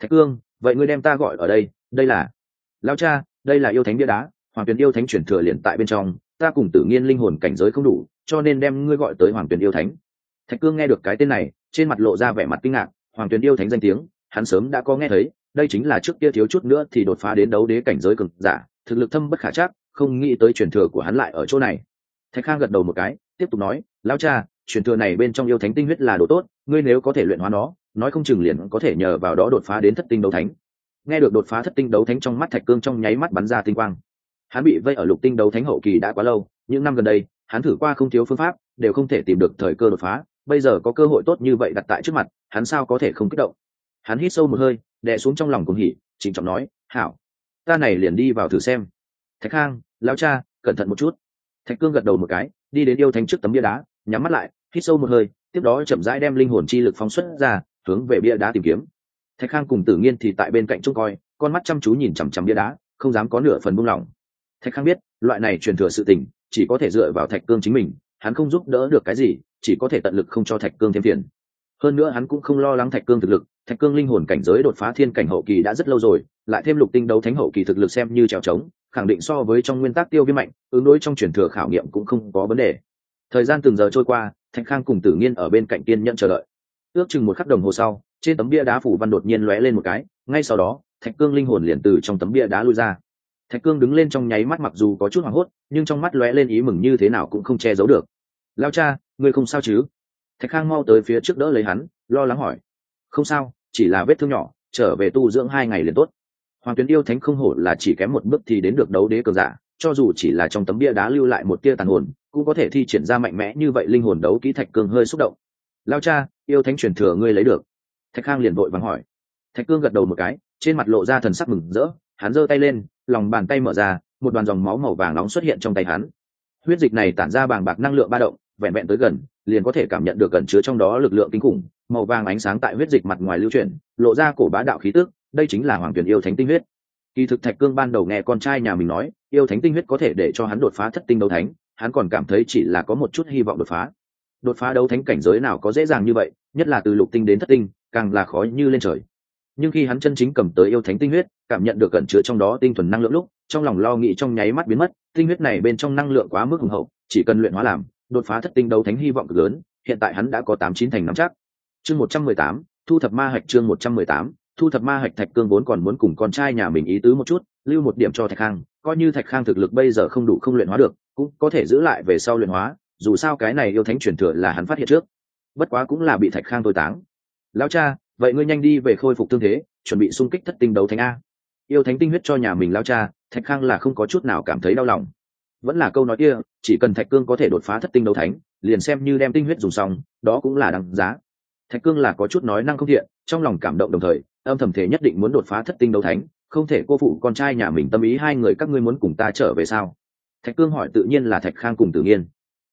Thạch cương, vậy ngươi đem ta gọi ở đây đây là. Lao cha, đây là yêu thánh bia đá, hoàng tuyền yêu thánh chuyển thừa liền tại bên trong, ta cùng tự nhiên linh hồn cảnh giới không đủ, cho nên đem ngươi gọi tới hoàng tuyền yêu thánh. Thạch cương nghe được cái tên này, trên mặt lộ ra vẻ mặt kinh ngạc, hoàng tuyền yêu thánh danh tiếng, hắn sớm đã có nghe thấy, đây chính là trước kia thiếu chút nữa thì đột phá đến đấu đế cảnh giới cực giả, thực lực thâm bất khả chắc không nghĩ tới truyền thừa của hắn lại ở chỗ này. Thạch khang gật đầu một cái, tiếp tục nói, lão cha, truyền thừa này bên trong yêu thánh tinh huyết là đồ tốt, ngươi nếu có thể luyện hóa nó, nói không chừng liền có thể nhờ vào đó đột phá đến thất tinh đấu thánh. Nghe được đột phá thất tinh đấu thánh trong mắt thạch cương trong nháy mắt bắn ra tinh quang. Hắn bị vây ở lục tinh đấu thánh hậu kỳ đã quá lâu, những năm gần đây, hắn thử qua không thiếu phương pháp, đều không thể tìm được thời cơ đột phá, bây giờ có cơ hội tốt như vậy đặt tại trước mặt, hắn sao có thể không kích động? Hắn hít sâu một hơi, đè xuống trong lòng cùng hỉ, trịnh trọng nói, hảo, ta này liền đi vào thử xem. Thạch khang lão cha, cẩn thận một chút. Thạch cương gật đầu một cái, đi đến yêu thánh trước tấm bia đá, nhắm mắt lại, hít sâu một hơi, tiếp đó chậm rãi đem linh hồn chi lực phóng xuất ra, hướng về bia đá tìm kiếm. Thạch khang cùng tử nghiên thì tại bên cạnh trông coi, con mắt chăm chú nhìn chằm chằm bia đá, không dám có nửa phần buông lỏng. Thạch khang biết, loại này truyền thừa sự tình, chỉ có thể dựa vào thạch cương chính mình, hắn không giúp đỡ được cái gì, chỉ có thể tận lực không cho thạch cương thêm phiền. Hơn nữa hắn cũng không lo lắng thạch cương thực lực, thạch cương linh hồn cảnh giới đột phá thiên cảnh hậu kỳ đã rất lâu rồi, lại thêm lục tinh đấu thánh hậu kỳ thực lực xem như trèo trống khẳng định so với trong nguyên tắc tiêu viêm mạnh, ứng đối trong truyền thừa khảo nghiệm cũng không có vấn đề. Thời gian từng giờ trôi qua, thạch khang cùng tử nghiên ở bên cạnh kiên nhận chờ đợi. Ước chừng một khắc đồng hồ sau, trên tấm bia đá phủ văn đột nhiên lóe lên một cái, ngay sau đó, thạch cương linh hồn liền từ trong tấm bia đá lui ra. Thạch cương đứng lên trong nháy mắt mặc dù có chút hoảng hốt, nhưng trong mắt lóe lên ý mừng như thế nào cũng không che giấu được. Lao cha, ngươi không sao chứ? Thạch khang mau tới phía trước đỡ lấy hắn, lo lắng hỏi. Không sao, chỉ là vết thương nhỏ, trở về tu dưỡng hai ngày liền tốt hoàng tuyến yêu thánh không hổ là chỉ kém một bước thì đến được đấu đế cờ giả, cho dù chỉ là trong tấm bia đá lưu lại một tia tàn hồn, cũng có thể thi triển ra mạnh mẽ như vậy linh hồn đấu kỹ thạch cương hơi xúc động. Lao cha, yêu thánh truyền thừa ngươi lấy được. Thạch khang liền vội vắng hỏi. Thạch cương gật đầu một cái, trên mặt lộ ra thần sắc mừng rỡ, hắn giơ tay lên, lòng bàn tay mở ra, một đoàn dòng máu màu vàng nóng xuất hiện trong tay hắn. Huyết dịch này tản ra bàng bạc năng lượng ba động, vẹn vẹn tới gần, liền có thể cảm nhận được gần chứa trong đó lực lượng kinh khủng, màu vàng ánh sáng tại huyết dịch mặt ngoài lưu chuyển, lộ ra cổ bá đạo khí tước đây chính là hoàng tuyển yêu thánh tinh huyết. Kỳ thực thạch cương ban đầu nghe con trai nhà mình nói, yêu thánh tinh huyết có thể để cho hắn đột phá thất tinh đấu thánh, hắn còn cảm thấy chỉ là có một chút hy vọng đột phá. Đột phá đấu thánh cảnh giới nào có dễ dàng như vậy, nhất là từ lục tinh đến thất tinh, càng là khó như lên trời. Nhưng khi hắn chân chính cầm tới yêu thánh tinh huyết, cảm nhận được cẩn chứa trong đó tinh thuần năng lượng lúc, trong lòng lo nghĩ trong nháy mắt biến mất, tinh huyết này bên trong năng lượng quá mức hùng hậu, chỉ cần luyện hóa làm, đột phá thất tinh đấu thánh hy vọng cực lớn, hiện tại hắn đã có tám chín thành nắm chắc. Chương một trăm mười tám, thu thập ma hạch chương một trăm mười tám thu thập ma hạch thạch cương vốn còn muốn cùng con trai nhà mình ý tứ một chút, lưu một điểm cho thạch khang, coi như thạch khang thực lực bây giờ không đủ không luyện hóa được, cũng có thể giữ lại về sau luyện hóa, dù sao cái này yêu thánh truyền thừa là hắn phát hiện trước. Bất quá cũng là bị thạch khang tôi táng. Lão cha, vậy ngươi nhanh đi về khôi phục tương thế, chuẩn bị xung kích thất tinh đấu thánh a. Yêu thánh tinh huyết cho nhà mình lao cha, thạch khang là không có chút nào cảm thấy đau lòng. Vẫn là câu nói kia, chỉ cần thạch cương có thể đột phá thất tinh đấu thánh, liền xem như đem tinh huyết dùng xong, đó cũng là đằng giá. Thạch cương là có chút nói năng không thiện, trong lòng cảm động đồng thời âm thầm thể nhất định muốn đột phá thất tinh đấu thánh, không thể cô phụ con trai nhà mình tâm ý hai người các ngươi muốn cùng ta trở về sao? Thạch cương hỏi tự nhiên là thạch khang cùng tự nhiên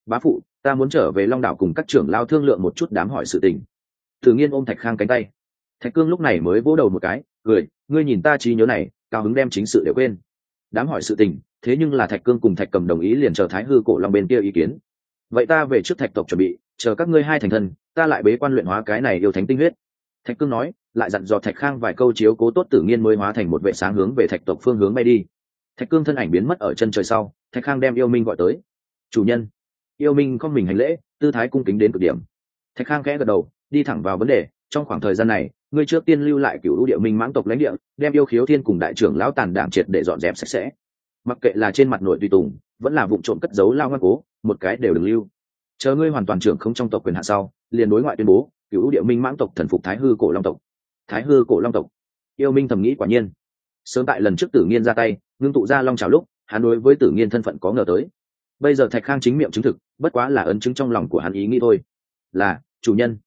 bá phụ, ta muốn trở về long đảo cùng các trưởng lao thương lượng một chút đám hỏi sự tình. Tự nhiên ôm thạch khang cánh tay. Thạch cương lúc này mới vỗ đầu một cái, cười, ngươi nhìn ta trí nhớ này, cao hứng đem chính sự đều quên. Đám hỏi sự tình, thế nhưng là thạch cương cùng thạch cầm đồng ý liền chờ thái hư cổ long bên kia ý kiến. Vậy ta về trước thạch tộc chuẩn bị, chờ các ngươi hai thành thân, ta lại bế quan luyện hóa cái này yêu thánh tinh huyết. Thạch cương nói lại dặn dò thạch khang vài câu chiếu cố tốt tử nhiên mới hóa thành một vệ sáng hướng về thạch tộc phương hướng bay đi. Thạch cương thân ảnh biến mất ở chân trời sau, thạch khang đem yêu minh gọi tới. Chủ nhân. Yêu minh con mình hành lễ, tư thái cung kính đến cực điểm. Thạch khang khẽ gật đầu, đi thẳng vào vấn đề. Trong khoảng thời gian này, ngươi trước tiên lưu lại cựu lũ địa minh mãng tộc lãnh địa, đem yêu khiếu thiên cùng đại trưởng lão tàn đảng triệt để dọn dẹp sạch sẽ. Mặc kệ là trên mặt nội tùy tùng, vẫn là vụ trộm cất giấu lao ngoan cố, một cái đều đừng lưu. Chờ ngươi hoàn toàn trưởng không trong tộc quyền hạ sau, liền đối ngoại tuyên bố cựu lũ địa minh mãng tộc thần phục thái hư cổ long tộc thái hư cổ long tộc. Yêu minh thầm nghĩ quả nhiên. Sớm tại lần trước tử nghiên ra tay, ngưng tụ ra long trào lúc, hắn đối với tử nghiên thân phận có ngờ tới. Bây giờ thạch khang chính miệng chứng thực, bất quá là ấn chứng trong lòng của hắn ý nghĩ thôi. Là, chủ nhân.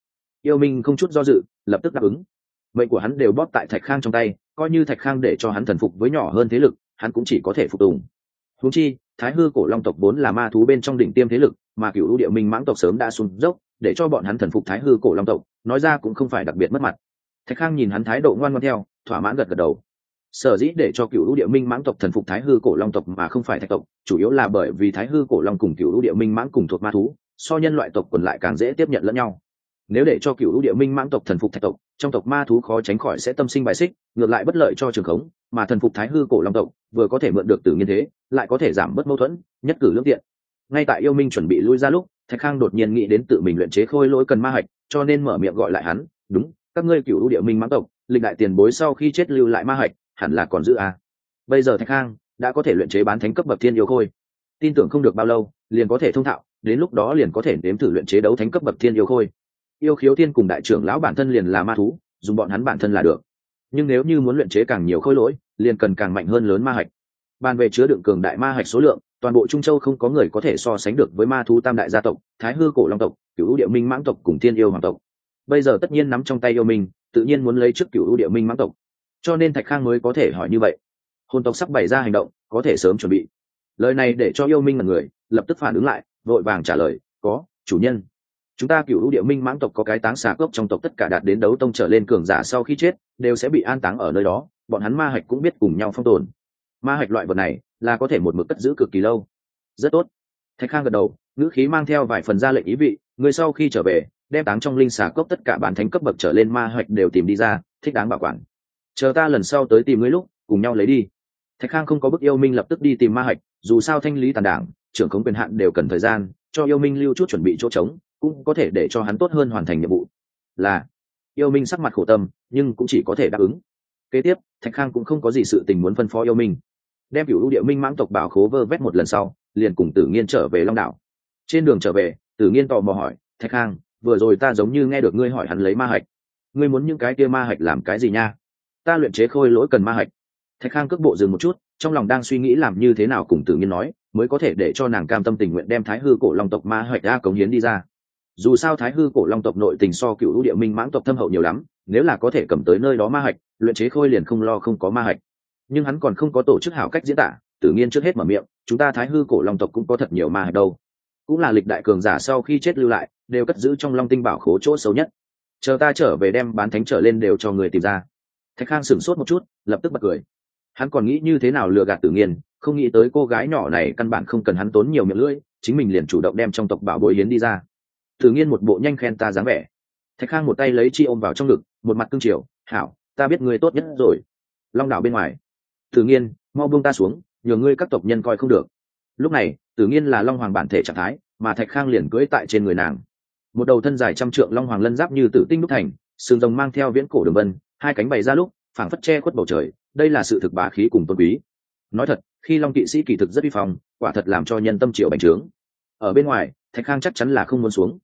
Yêu minh không chút do dự, lập tức đáp ứng. Mệnh của hắn đều bóp tại thạch khang trong tay, coi như thạch khang để cho hắn thần phục với nhỏ hơn thế lực, hắn cũng chỉ có thể phục tùng. Húng chi, thái hư cổ long tộc vốn là ma thú bên trong đỉnh tiêm thế lực, mà cựu lũ địa minh mãng tộc sớm đã xuống dốc, để cho bọn hắn thần phục thái hư cổ long tộc, nói ra cũng không phải đặc biệt mất mặt thạch khang nhìn hắn thái độ ngoan ngoan theo, thỏa mãn gật gật đầu. Sở dĩ để cho cựu lũ địa minh mãng tộc thần phục thái hư cổ long tộc mà không phải thạch tộc, chủ yếu là bởi vì thái hư cổ long cùng cựu lũ địa minh mãng cùng thuộc ma thú, so nhân loại tộc còn lại càng dễ tiếp nhận lẫn nhau. Nếu để cho cựu lũ địa minh mãng tộc thần phục thạch tộc, trong tộc ma thú khó tránh khỏi sẽ tâm sinh bài xích, ngược lại bất lợi cho trường khống, mà thần phục thái hư cổ long tộc, vừa có thể mượn được từ nhiên thế, lại có thể giảm bớt mâu thuẫn, nhất cử lương tiện. Ngay tại yêu minh chuẩn bị lui ra lúc, thạch khang đột nhiên nghĩ đến tự mình luyện chế khôi lỗi cần ma hạch, cho nên mở miệng gọi lại hắn, đúng các ngươi cựu ưu địa minh mãng tộc, lịch đại tiền bối sau khi chết lưu lại ma hạch, hẳn là còn giữ à. bây giờ thạch khang đã có thể luyện chế bán thánh cấp bậc thiên yêu khôi. Tin tưởng không được bao lâu, liền có thể thông thạo, đến lúc đó liền có thể nếm thử luyện chế đấu thánh cấp bậc thiên yêu khôi. Yêu khiếu thiên cùng đại trưởng lão bản thân liền là ma thú, dùng bọn hắn bản thân là được. Nhưng nếu như muốn luyện chế càng nhiều khôi lỗi, liền cần càng mạnh hơn lớn ma hạch. Bàn về chứa đựng cường đại ma hạch số lượng, toàn bộ trung châu không có người có thể so sánh được với ma thú tam đại gia tộc, thái hư cổ long tộc, cựu địa minh mãng tộc cùng thiên yêu hoàng tộc bây giờ tất nhiên nắm trong tay yêu minh tự nhiên muốn lấy trước cựu địa minh mãng tộc. Cho nên thạch khang mới có thể hỏi như vậy. Hồn tộc sắp bày ra hành động, có thể sớm chuẩn bị. Lời này để cho yêu minh là người, lập tức phản ứng lại, vội vàng trả lời, có, chủ nhân. Chúng ta cựu ưu địa minh mãng tộc có cái táng xà cốc trong tộc tất cả đạt đến đấu tông trở lên cường giả sau khi chết, đều sẽ bị an táng ở nơi đó, bọn hắn ma hạch cũng biết cùng nhau phong tồn. Ma hạch loại vật này là có thể một mực cất giữ cực kỳ lâu. Rất tốt. Thạch khang gật đầu, ngữ khí mang theo vài phần ra lệnh ý vị người sau khi trở về đem táng trong linh xà cốc tất cả bản thánh cấp bậc trở lên ma hạch đều tìm đi ra, thích đáng bảo quản. Chờ ta lần sau tới tìm ngươi lúc, cùng nhau lấy đi. Thạch khang không có bức yêu minh lập tức đi tìm ma hạch dù sao thanh lý tàn đảng, trưởng khống quyền hạn đều cần thời gian, cho yêu minh lưu chút chuẩn bị chỗ trống, cũng có thể để cho hắn tốt hơn hoàn thành nhiệm vụ. Là, yêu minh sắc mặt khổ tâm, nhưng cũng chỉ có thể đáp ứng. Kế tiếp, thạch khang cũng không có gì sự tình muốn phân phó yêu minh. Đem cựu lũ địa minh mãng tộc bảo khố vơ vét một lần sau, liền cùng tử nghiên trở về long đảo. Trên đường trở về, tử nghiên tò mò hỏi, thạch khang vừa rồi ta giống như nghe được ngươi hỏi hắn lấy ma hạch. Ngươi muốn những cái kia ma hạch làm cái gì nha? Ta luyện chế khôi lỗi cần ma hạch. Thạch khang cước bộ dừng một chút, trong lòng đang suy nghĩ làm như thế nào cùng tử Nhiên nói, mới có thể để cho nàng cam tâm tình nguyện đem thái hư cổ long tộc ma hạch ra cống hiến đi ra. Dù sao thái hư cổ long tộc nội tình so cựu lũ địa minh mãng tộc thâm hậu nhiều lắm, nếu là có thể cầm tới nơi đó ma hạch, luyện chế khôi liền không lo không có ma hạch. Nhưng hắn còn không có tổ chức hảo cách diễn tả tự nhiên trước hết mở miệng, chúng ta thái hư cổ long tộc cũng có thật nhiều ma hạch đâu cũng là lịch đại cường giả sau khi chết lưu lại, đều cất giữ trong long tinh bảo khố chỗ xấu nhất. Chờ ta trở về đem bán thánh trở lên đều cho người tìm ra. Thạch khang sửng sốt một chút, lập tức bật cười. Hắn còn nghĩ như thế nào lừa gạt tự nhiên không nghĩ tới cô gái nhỏ này căn bản không cần hắn tốn nhiều miệng lưỡi, chính mình liền chủ động đem trong tộc bảo bối hiến đi ra. Tự nhiên một bộ nhanh khen ta dáng vẻ. Thạch khang một tay lấy chi ôm vào trong ngực, một mặt cương triều, hảo, ta biết ngươi tốt nhất rồi. Long đảo bên ngoài. Tự nhiên mau buông ta xuống, nhờ ngươi các tộc nhân coi không được lúc này tự nhiên là long hoàng bản thể trạng thái, mà thạch khang liền cưỡi tại trên người nàng. Một đầu thân dài trăm trượng long hoàng lân giáp như tử tinh đúc thành sừng rồng mang theo viễn cổ đường vân, hai cánh bày ra lúc, phảng phất che khuất bầu trời, đây là sự thực bá khí cùng tôn quý. Nói thật, khi long kỵ sĩ kỳ thực rất vi phong, quả thật làm cho nhân tâm triệu bành trướng. Ở bên ngoài, thạch khang chắc chắn là không muốn xuống.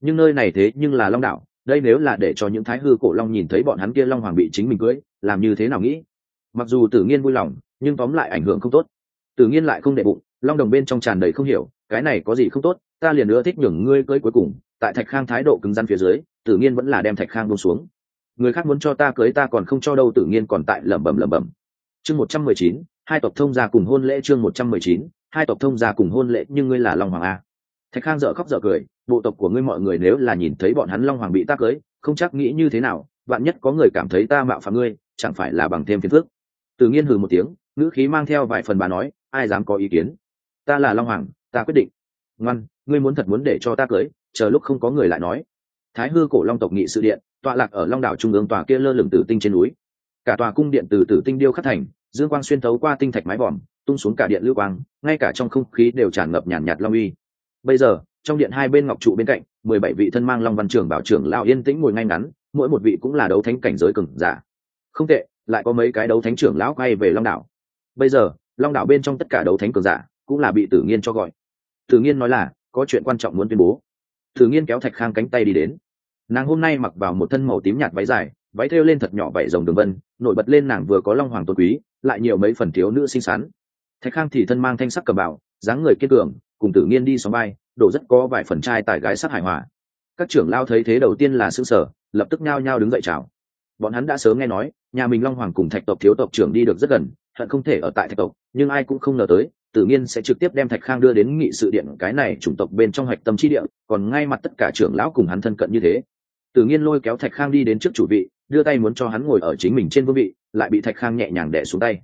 Nhưng nơi này thế nhưng là long đảo đây nếu là để cho những thái hư cổ long nhìn thấy bọn hắn kia long hoàng bị chính mình cưới làm như thế nào nghĩ? Mặc dù tử nghiên vui lòng, nhưng tóm lại ảnh hưởng không tốt. Tử nghiên lại không đệ bụng long đồng bên trong tràn đầy không hiểu, cái này có gì không tốt, ta liền nữa thích nhường ngươi cưới cuối cùng, tại thạch khang thái độ cứng rắn phía dưới, tử Nhiên vẫn là đem thạch khang buông xuống. Người khác muốn cho ta cưới ta còn không cho đâu, tử Nhiên còn tại lẩm bẩm lẩm bẩm. Chương một trăm mười chín, hai tộc thông gia cùng hôn lễ chương một trăm mười chín, hai tộc thông gia cùng hôn lễ, nhưng ngươi là long hoàng a. Thạch khang dợ khóc dợ cười, bộ tộc của ngươi mọi người nếu là nhìn thấy bọn hắn long hoàng bị ta cưới, không chắc nghĩ như thế nào bạn nhất có người cảm thấy ta mạo phạm ngươi, chẳng phải là bằng thêm phiền phước tự nhiên hừ một tiếng, ngữ khí mang theo vài phần bà nói, ai dám có ý kiến? Ta là long hoàng ta quyết định. Ngoan ngươi muốn thật muốn để cho ta cưới chờ lúc không có người lại nói. Thái hư cổ long tộc nghị sự điện tọa lạc ở long đảo trung ương tòa kia lơ lửng tử tinh trên núi. Cả tòa cung điện từ tử tinh điêu khắc thành dương quang xuyên thấu qua tinh thạch mái vòm tung xuống cả điện lưu quang ngay cả trong không khí đều tràn ngập nhàn nhạt, nhạt long uy. Bây giờ trong điện hai bên ngọc trụ bên cạnh mười bảy vị thân mang long văn trưởng bảo trưởng lao yên tĩnh ngồi ngay ngắn mỗi một vị cũng là đấu thánh cảnh giới cường giả. Không tệ lại có mấy cái đấu thánh trưởng lão quay về long đảo. Bây giờ long đảo bên trong tất cả đấu thánh cường giả cũng là bị tử nghiên cho gọi. Tử nghiên nói là, có chuyện quan trọng muốn tuyên bố. Tử nghiên kéo thạch khang cánh tay đi đến. Nàng hôm nay mặc vào một thân màu tím nhạt váy dài, váy thêu lên thật nhỏ vảy rồng đường vân, nổi bật lên nàng vừa có long hoàng tôn quý, lại nhiều mấy phần thiếu nữ xinh xắn. Thạch khang thì thân mang thanh sắc cầm bảo dáng người kiên cường, cùng tử nghiên đi xóm bay đổ rất có vài phần trai tài gái sắc hài hòa. Các trưởng lao thấy thế đầu tiên là xương sở lập tức nhao nhao đứng dậy chào. Bọn hắn đã sớm nghe nói, nhà mình long hoàng cùng thạch tộc thiếu tộc trưởng đi được rất gần, hận không thể ở tại thạch tộc, nhưng ai cũng không ngờ tới tự nhiên sẽ trực tiếp đem thạch khang đưa đến nghị sự điện, cái này chủng tộc bên trong hạch tâm trí điện còn ngay mặt tất cả trưởng lão cùng hắn thân cận như thế. Tự nhiên lôi kéo thạch khang đi đến trước chủ vị, đưa tay muốn cho hắn ngồi ở chính mình trên vương vị, lại bị thạch khang nhẹ nhàng đẻ xuống tay.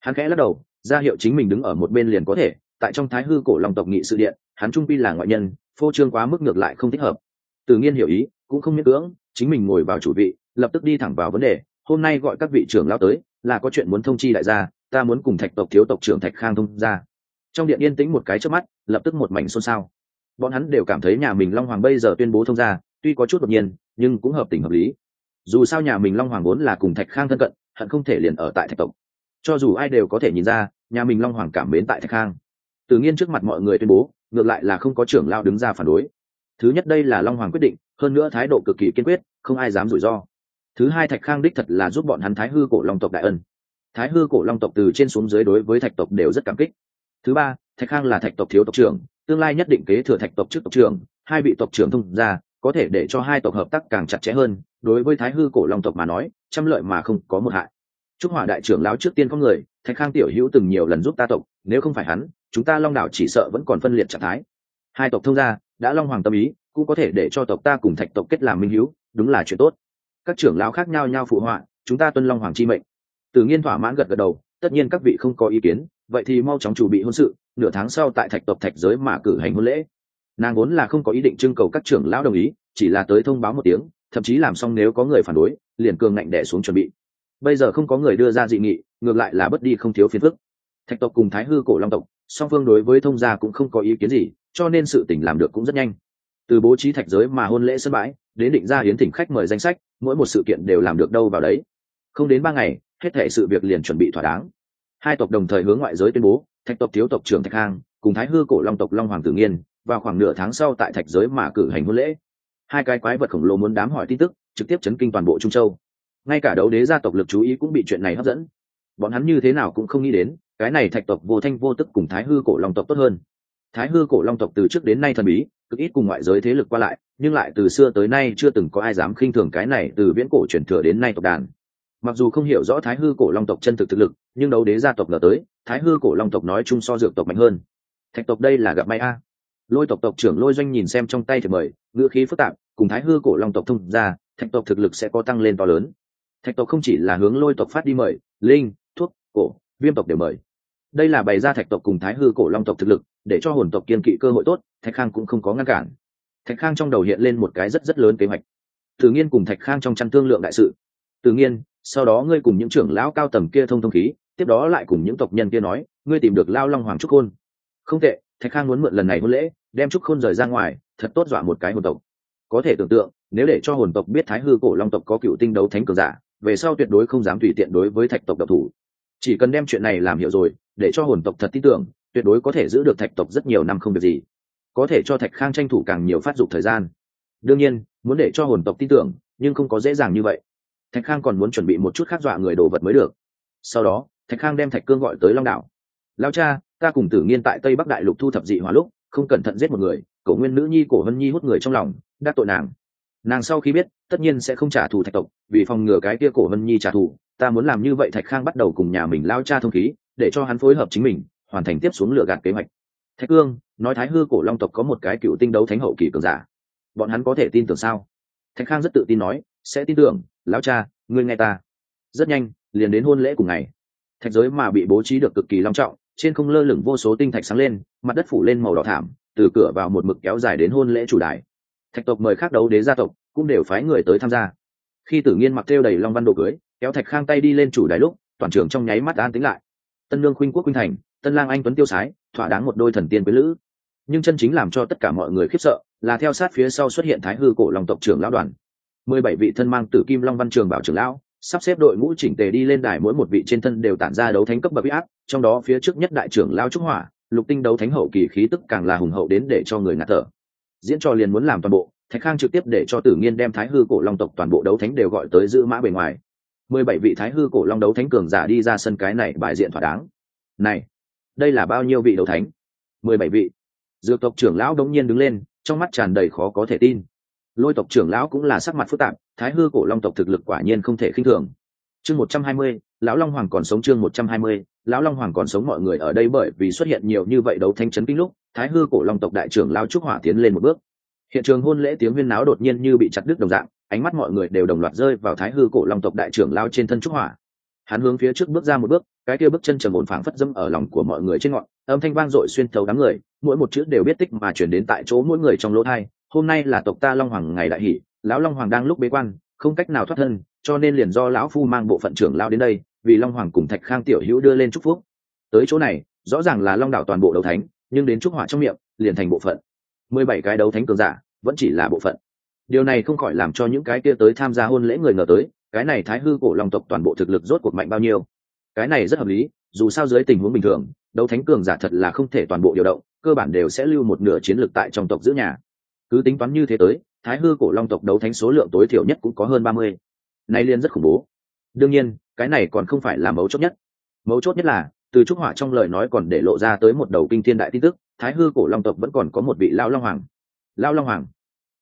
Hắn khẽ lắc đầu, ra hiệu chính mình đứng ở một bên liền có thể, tại trong thái hư cổ lòng tộc nghị sự điện, hắn trung pi là ngoại nhân, phô trương quá mức ngược lại không thích hợp. Tự nhiên hiểu ý, cũng không miễn cưỡng, chính mình ngồi vào chủ vị, lập tức đi thẳng vào vấn đề, hôm nay gọi các vị trưởng lao tới, là có chuyện muốn thông chi đại gia ta muốn cùng thạch tộc thiếu tộc trưởng thạch khang thông ra. Trong điện yên tĩnh một cái trước mắt, lập tức một mảnh xôn xao. Bọn hắn đều cảm thấy nhà mình long hoàng bây giờ tuyên bố thông ra, tuy có chút đột nhiên, nhưng cũng hợp tình hợp lý. Dù sao nhà mình long hoàng vốn là cùng thạch khang thân cận, hận không thể liền ở tại thạch tộc. Cho dù ai đều có thể nhìn ra, nhà mình long hoàng cảm mến tại thạch khang. Tự nhiên trước mặt mọi người tuyên bố, ngược lại là không có trưởng lao đứng ra phản đối. Thứ nhất đây là long hoàng quyết định, hơn nữa thái độ cực kỳ kiên quyết, không ai dám rủi ro. Thứ hai thạch khang đích thật là giúp bọn hắn thái hư cổ long tộc đại ân thái hư cổ long tộc từ trên xuống dưới đối với thạch tộc đều rất cảm kích. Thứ ba, thạch khang là thạch tộc thiếu tộc trưởng, tương lai nhất định kế thừa thạch tộc trước tộc trưởng, hai vị tộc trưởng thông ra có thể để cho hai tộc hợp tác càng chặt chẽ hơn, đối với thái hư cổ long tộc mà nói, trăm lợi mà không có một hại. Chúc hỏa đại trưởng lão trước tiên có người, thạch khang tiểu hữu từng nhiều lần giúp ta tộc, nếu không phải hắn, chúng ta long đảo chỉ sợ vẫn còn phân liệt trạng thái. Hai tộc thông gia, đã long hoàng tâm ý, cũng có thể để cho tộc ta cùng thạch tộc kết làm minh hữu, đúng là chuyện tốt. Các trưởng lão khác nhau nhau phụ họa, chúng ta tuân long hoàng chi mệnh. Tử nhiên thỏa mãn gật gật đầu, tất nhiên các vị không có ý kiến, vậy thì mau chóng chuẩn bị hôn sự, nửa tháng sau tại thạch tộc thạch giới mà cử hành hôn lễ. Nàng vốn là không có ý định trưng cầu các trưởng lão đồng ý, chỉ là tới thông báo một tiếng, thậm chí làm xong nếu có người phản đối, liền cường ngạnh đè xuống chuẩn bị. Bây giờ không có người đưa ra dị nghị, ngược lại là bất đi không thiếu phiền phức. Thạch tộc cùng thái hư cổ long tộc, song phương đối với thông gia cũng không có ý kiến gì, cho nên sự tình làm được cũng rất nhanh. Từ bố trí thạch giới mà hôn lễ sân bãi, đến định ra hiến thỉnh khách mời danh sách, mỗi một sự kiện đều làm được đâu vào đấy. Không đến ba ngày hết thể sự việc liền chuẩn bị thỏa đáng. Hai tộc đồng thời hướng ngoại giới tuyên bố, thạch tộc thiếu tộc trưởng thạch hang cùng thái hư cổ long tộc long hoàng tử nghiên vào khoảng nửa tháng sau tại thạch giới mà cử hành hôn lễ. Hai cái quái vật khổng lồ muốn đám hỏi tin tức, trực tiếp chấn kinh toàn bộ trung châu. Ngay cả đấu đế gia tộc lực chú ý cũng bị chuyện này hấp dẫn. Bọn hắn như thế nào cũng không nghĩ đến, cái này thạch tộc vô thanh vô tức cùng thái hư cổ long tộc tốt hơn. Thái hư cổ long tộc từ trước đến nay thần bí, cực ít cùng ngoại giới thế lực qua lại, nhưng lại từ xưa tới nay chưa từng có ai dám khinh thường cái này từ viễn cổ truyền thừa đến nay tộc đàn mặc dù không hiểu rõ thái hư cổ long tộc chân thực thực lực, nhưng đấu đế gia tộc ngờ tới, thái hư cổ long tộc nói chung so dược tộc mạnh hơn. Thạch tộc đây là gặp may a. Lôi tộc tộc trưởng lôi doanh nhìn xem trong tay thì mời, ngữ khí phức tạp, cùng thái hư cổ long tộc thông ra, thạch tộc thực lực sẽ có tăng lên to lớn. Thạch tộc không chỉ là hướng lôi tộc phát đi mời, linh, thuốc, cổ, viêm tộc đều mời. Đây là bày ra thạch tộc cùng thái hư cổ long tộc thực lực, để cho hồn tộc kiên kỵ cơ hội tốt, thạch khang cũng không có ngăn cản. Thạch khang trong đầu hiện lên một cái rất rất lớn kế hoạch. Tự nhiên cùng thạch khang trong chăn thương lượng đại sự. Tự nhiên sau đó ngươi cùng những trưởng lão cao tầm kia thông thông khí, tiếp đó lại cùng những tộc nhân kia nói, ngươi tìm được lao long hoàng trúc khôn. Không tệ, thạch khang muốn mượn lần này hôn lễ, đem trúc khôn rời ra ngoài, thật tốt dọa một cái hồn tộc. Có thể tưởng tượng, nếu để cho hồn tộc biết thái hư cổ long tộc có cựu tinh đấu thánh cường giả, về sau tuyệt đối không dám tùy tiện đối với thạch tộc độc thủ. Chỉ cần đem chuyện này làm hiểu rồi, để cho hồn tộc thật tin tưởng, tuyệt đối có thể giữ được thạch tộc rất nhiều năm không được gì. Có thể cho thạch khang tranh thủ càng nhiều phát dục thời gian. Đương nhiên, muốn để cho hồn tộc tin tưởng, nhưng không có dễ dàng như vậy thạch khang còn muốn chuẩn bị một chút khác dọa người đồ vật mới được. Sau đó, thạch khang đem thạch cương gọi tới long đảo. Lao cha, ta cùng tử nghiên tại tây bắc đại lục thu thập dị hóa lúc, không cẩn thận giết một người, cổ nguyên nữ nhi cổ hân nhi hút người trong lòng, đắc tội nàng. Nàng sau khi biết, tất nhiên sẽ không trả thù thạch tộc, vì phòng ngừa cái kia cổ hân nhi trả thù, ta muốn làm như vậy thạch khang bắt đầu cùng nhà mình lao cha thông khí, để cho hắn phối hợp chính mình, hoàn thành tiếp xuống lựa gạt kế hoạch. Thạch cương, nói thái hư cổ long tộc có một cái cựu tinh đấu thánh hậu kỳ cường giả. Bọn hắn có thể tin tưởng sao? Thạch khang rất tự tin nói sẽ tin tưởng, lão cha, ngươi nghe ta. Rất nhanh, liền đến hôn lễ cùng ngày. Thạch giới mà bị bố trí được cực kỳ long trọng, trên không lơ lửng vô số tinh thạch sáng lên, mặt đất phủ lên màu đỏ thảm, từ cửa vào một mực kéo dài đến hôn lễ chủ đài. Thạch tộc mời khác đấu đế gia tộc, cũng đều phái người tới tham gia. Khi tử nghiên mặc kêu đầy long văn đồ cưới, kéo thạch khang tay đi lên chủ đài lúc, toàn trưởng trong nháy mắt an tính lại. Tân lương khuynh quốc khuynh thành, tân lang anh tuấn tiêu sái, thỏa đáng một đôi thần tiên với lữ. Nhưng chân chính làm cho tất cả mọi người khiếp sợ, là theo sát phía sau xuất hiện thái hư cổ long tộc trưởng lão đoàn mười bảy vị thân mang tử kim long văn trường bảo trưởng lão, sắp xếp đội ngũ chỉnh tề đi lên đài mỗi một vị trên thân đều tản ra đấu thánh cấp bậc áp, trong đó phía trước nhất đại trưởng lao trúc hỏa, lục tinh đấu thánh hậu kỳ khí tức càng là hùng hậu đến để cho người ngạt thở. Diễn trò liền muốn làm toàn bộ, thạch khang trực tiếp để cho tử nghiên đem thái hư cổ long tộc toàn bộ đấu thánh đều gọi tới giữ mã bề ngoài. mười bảy vị thái hư cổ long đấu thánh cường giả đi ra sân cái này bài diện thỏa đáng. Này, đây là bao nhiêu vị đấu thánh? mười bảy vị. Dược tộc trưởng lão đống nhiên đứng lên, trong mắt tràn đầy khó có thể tin lôi tộc trưởng lão cũng là sắc mặt phức tạp, thái hư cổ long tộc thực lực quả nhiên không thể khinh thường. Chương một trăm hai mươi, lão long hoàng còn sống chương một trăm hai mươi, lão long hoàng còn sống mọi người ở đây bởi vì xuất hiện nhiều như vậy đấu thanh chấn kinh lúc, thái hư cổ long tộc đại trưởng lao trúc hỏa tiến lên một bước. Hiện trường hôn lễ tiếng huyên náo đột nhiên như bị chặt đứt đồng dạng, ánh mắt mọi người đều đồng loạt rơi vào thái hư cổ long tộc đại trưởng lao trên thân trúc hỏa. Hắn hướng phía trước bước ra một bước, cái kia bước chân trầm ổn phảng phất dâm ở lòng của mọi người trên ngọn, âm thanh vang dội xuyên thấu đám người, mỗi một chữ đều biết tích mà chuyển đến tại chỗ mỗi người trong lỗ thai hôm nay là tộc ta long hoàng ngày đại hỷ, lão long hoàng đang lúc bế quan, không cách nào thoát thân, cho nên liền do lão phu mang bộ phận trưởng lao đến đây, vì long hoàng cùng thạch khang tiểu hữu đưa lên chúc phúc. Tới chỗ này, rõ ràng là long đảo toàn bộ đấu thánh, nhưng đến trúc hỏa trong miệng, liền thành bộ phận. Mười bảy cái đấu thánh cường giả, vẫn chỉ là bộ phận. Điều này không khỏi làm cho những cái kia tới tham gia hôn lễ người ngờ tới, cái này thái hư cổ long tộc toàn bộ thực lực rốt cuộc mạnh bao nhiêu. Cái này rất hợp lý, dù sao dưới tình huống bình thường, đấu thánh cường giả thật là không thể toàn bộ điều động, cơ bản đều sẽ lưu một nửa chiến lược tại trong tộc giữ nhà cứ tính toán như thế tới, thái hư cổ long tộc đấu thánh số lượng tối thiểu nhất cũng có hơn ba mươi. Nay liên rất khủng bố. Đương nhiên, cái này còn không phải là mấu chốt nhất. Mấu chốt nhất là, từ trúc hỏa trong lời nói còn để lộ ra tới một đầu kinh thiên đại tin tức, thái hư cổ long tộc vẫn còn có một vị lao long hoàng. Lao long hoàng?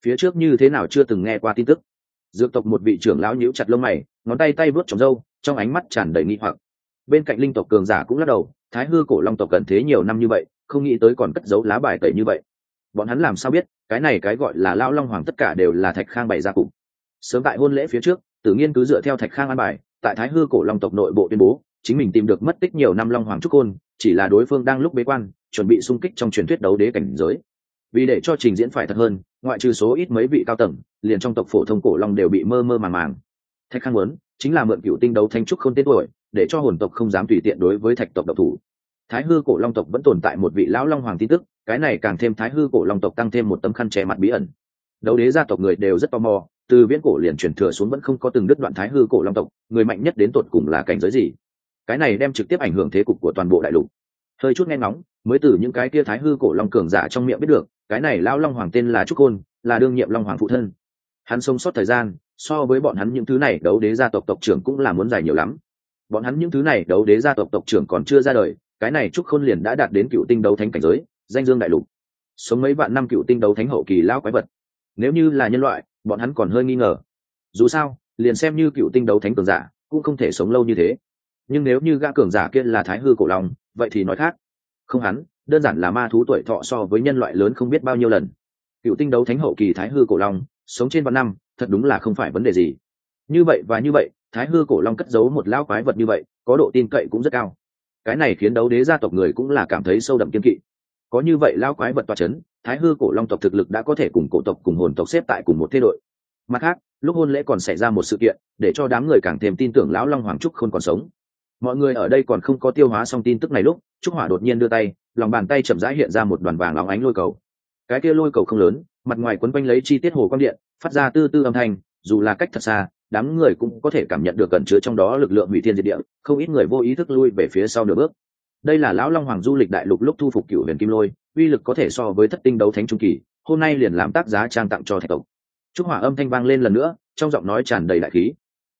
Phía trước như thế nào chưa từng nghe qua tin tức. Dược tộc một vị trưởng lão nhíu chặt lông mày, ngón tay tay vớt trồng râu, trong ánh mắt tràn đầy nghi hoặc. Bên cạnh linh tộc cường giả cũng lắc đầu, thái hư cổ long tộc cần thế nhiều năm như vậy, không nghĩ tới còn cất giấu lá bài tẩy như vậy. Bọn hắn làm sao biết? Cái này cái gọi là lao long hoàng tất cả đều là thạch khang bày ra cùng. Sớm tại hôn lễ phía trước tự nhiên cứ dựa theo thạch khang an bài, tại thái hư cổ long tộc nội bộ tuyên bố, chính mình tìm được mất tích nhiều năm long hoàng trúc côn, chỉ là đối phương đang lúc bế quan, chuẩn bị xung kích trong truyền thuyết đấu đế cảnh giới. Vì để cho trình diễn phải thật hơn, ngoại trừ số ít mấy vị cao tầng, liền trong tộc phổ thông cổ long đều bị mơ mơ màng màng. Thạch khang muốn, chính là mượn cựu tinh đấu thanh trúc không tên tuổi, để cho hồn tộc không dám tùy tiện đối với thạch tộc độc thủ thái hư cổ long tộc vẫn tồn tại một vị lão long hoàng tin tức, cái này càng thêm thái hư cổ long tộc tăng thêm một tấm khăn che mặt bí ẩn. Đấu đế gia tộc người đều rất tò mò, từ viễn cổ liền truyền thừa xuống vẫn không có từng đứt đoạn thái hư cổ long tộc, người mạnh nhất đến tột cùng là cảnh giới gì? Cái này đem trực tiếp ảnh hưởng thế cục của toàn bộ đại lục. Hơi chút nghe ngóng, mới từ những cái kia thái hư cổ long cường giả trong miệng biết được, cái này lão long hoàng tên là trúc côn là đương nhiệm long hoàng phụ thân. Hắn sống sót thời gian, so với bọn hắn những thứ này, đấu đế gia tộc tộc trưởng cũng là muốn dài nhiều lắm. Bọn hắn những thứ này, đấu đế gia tộc tộc trưởng còn chưa ra đời cái này trúc khôn liền đã đạt đến cựu tinh đấu thánh cảnh giới, danh dương đại lục. Sống mấy vạn năm cựu tinh đấu thánh hậu kỳ lão quái vật. Nếu như là nhân loại, bọn hắn còn hơi nghi ngờ. Dù sao, liền xem như cựu tinh đấu thánh cường giả, cũng không thể sống lâu như thế. Nhưng nếu như gã cường giả kia là thái hư cổ long, vậy thì nói khác. Không hắn, đơn giản là ma thú tuổi thọ so với nhân loại lớn không biết bao nhiêu lần. Cựu tinh đấu thánh hậu kỳ thái hư cổ long, sống trên vạn năm, thật đúng là không phải vấn đề gì. Như vậy và như vậy, thái hư cổ long cất giấu một lão quái vật như vậy, có độ tin cậy cũng rất cao cái này khiến đấu đế gia tộc người cũng là cảm thấy sâu đậm kiên kỵ. Có như vậy, lão quái vật toa c h ấ n thái hư cổ long tộc thực lực đã có thể cùng cổ tộc cùng hồn tộc xếp tại cùng một thế đội. Mặt khác, lúc hôn lễ còn xảy ra một sự kiện, để cho đám người càng thêm tin tưởng lão long hoàng trúc không còn sống. Mọi người ở đây còn không có tiêu hóa xong tin tức này lúc, trúc hỏa đột nhiên đưa tay, lòng bàn tay chậm rãi hiện ra một đoàn vàng óng ánh lôi cầu. Cái kia lôi cầu không lớn, mặt ngoài quấn quanh lấy chi tiết hồ quang điện, phát ra tư tư âm thanh, dù là cách thật xa đám người cũng có thể cảm nhận được cẩn chứa trong đó lực lượng hủy thiên diệt địa, không ít người vô ý thức lui về phía sau nửa bước. Đây là lão long hoàng du lịch đại lục lúc thu phục cựu huyền kim lôi, uy lực có thể so với thất tinh đấu thánh trung kỳ, hôm nay liền làm tác giá trang tặng cho thạch tộc. Chúc hỏa âm thanh vang lên lần nữa, trong giọng nói tràn đầy đại khí.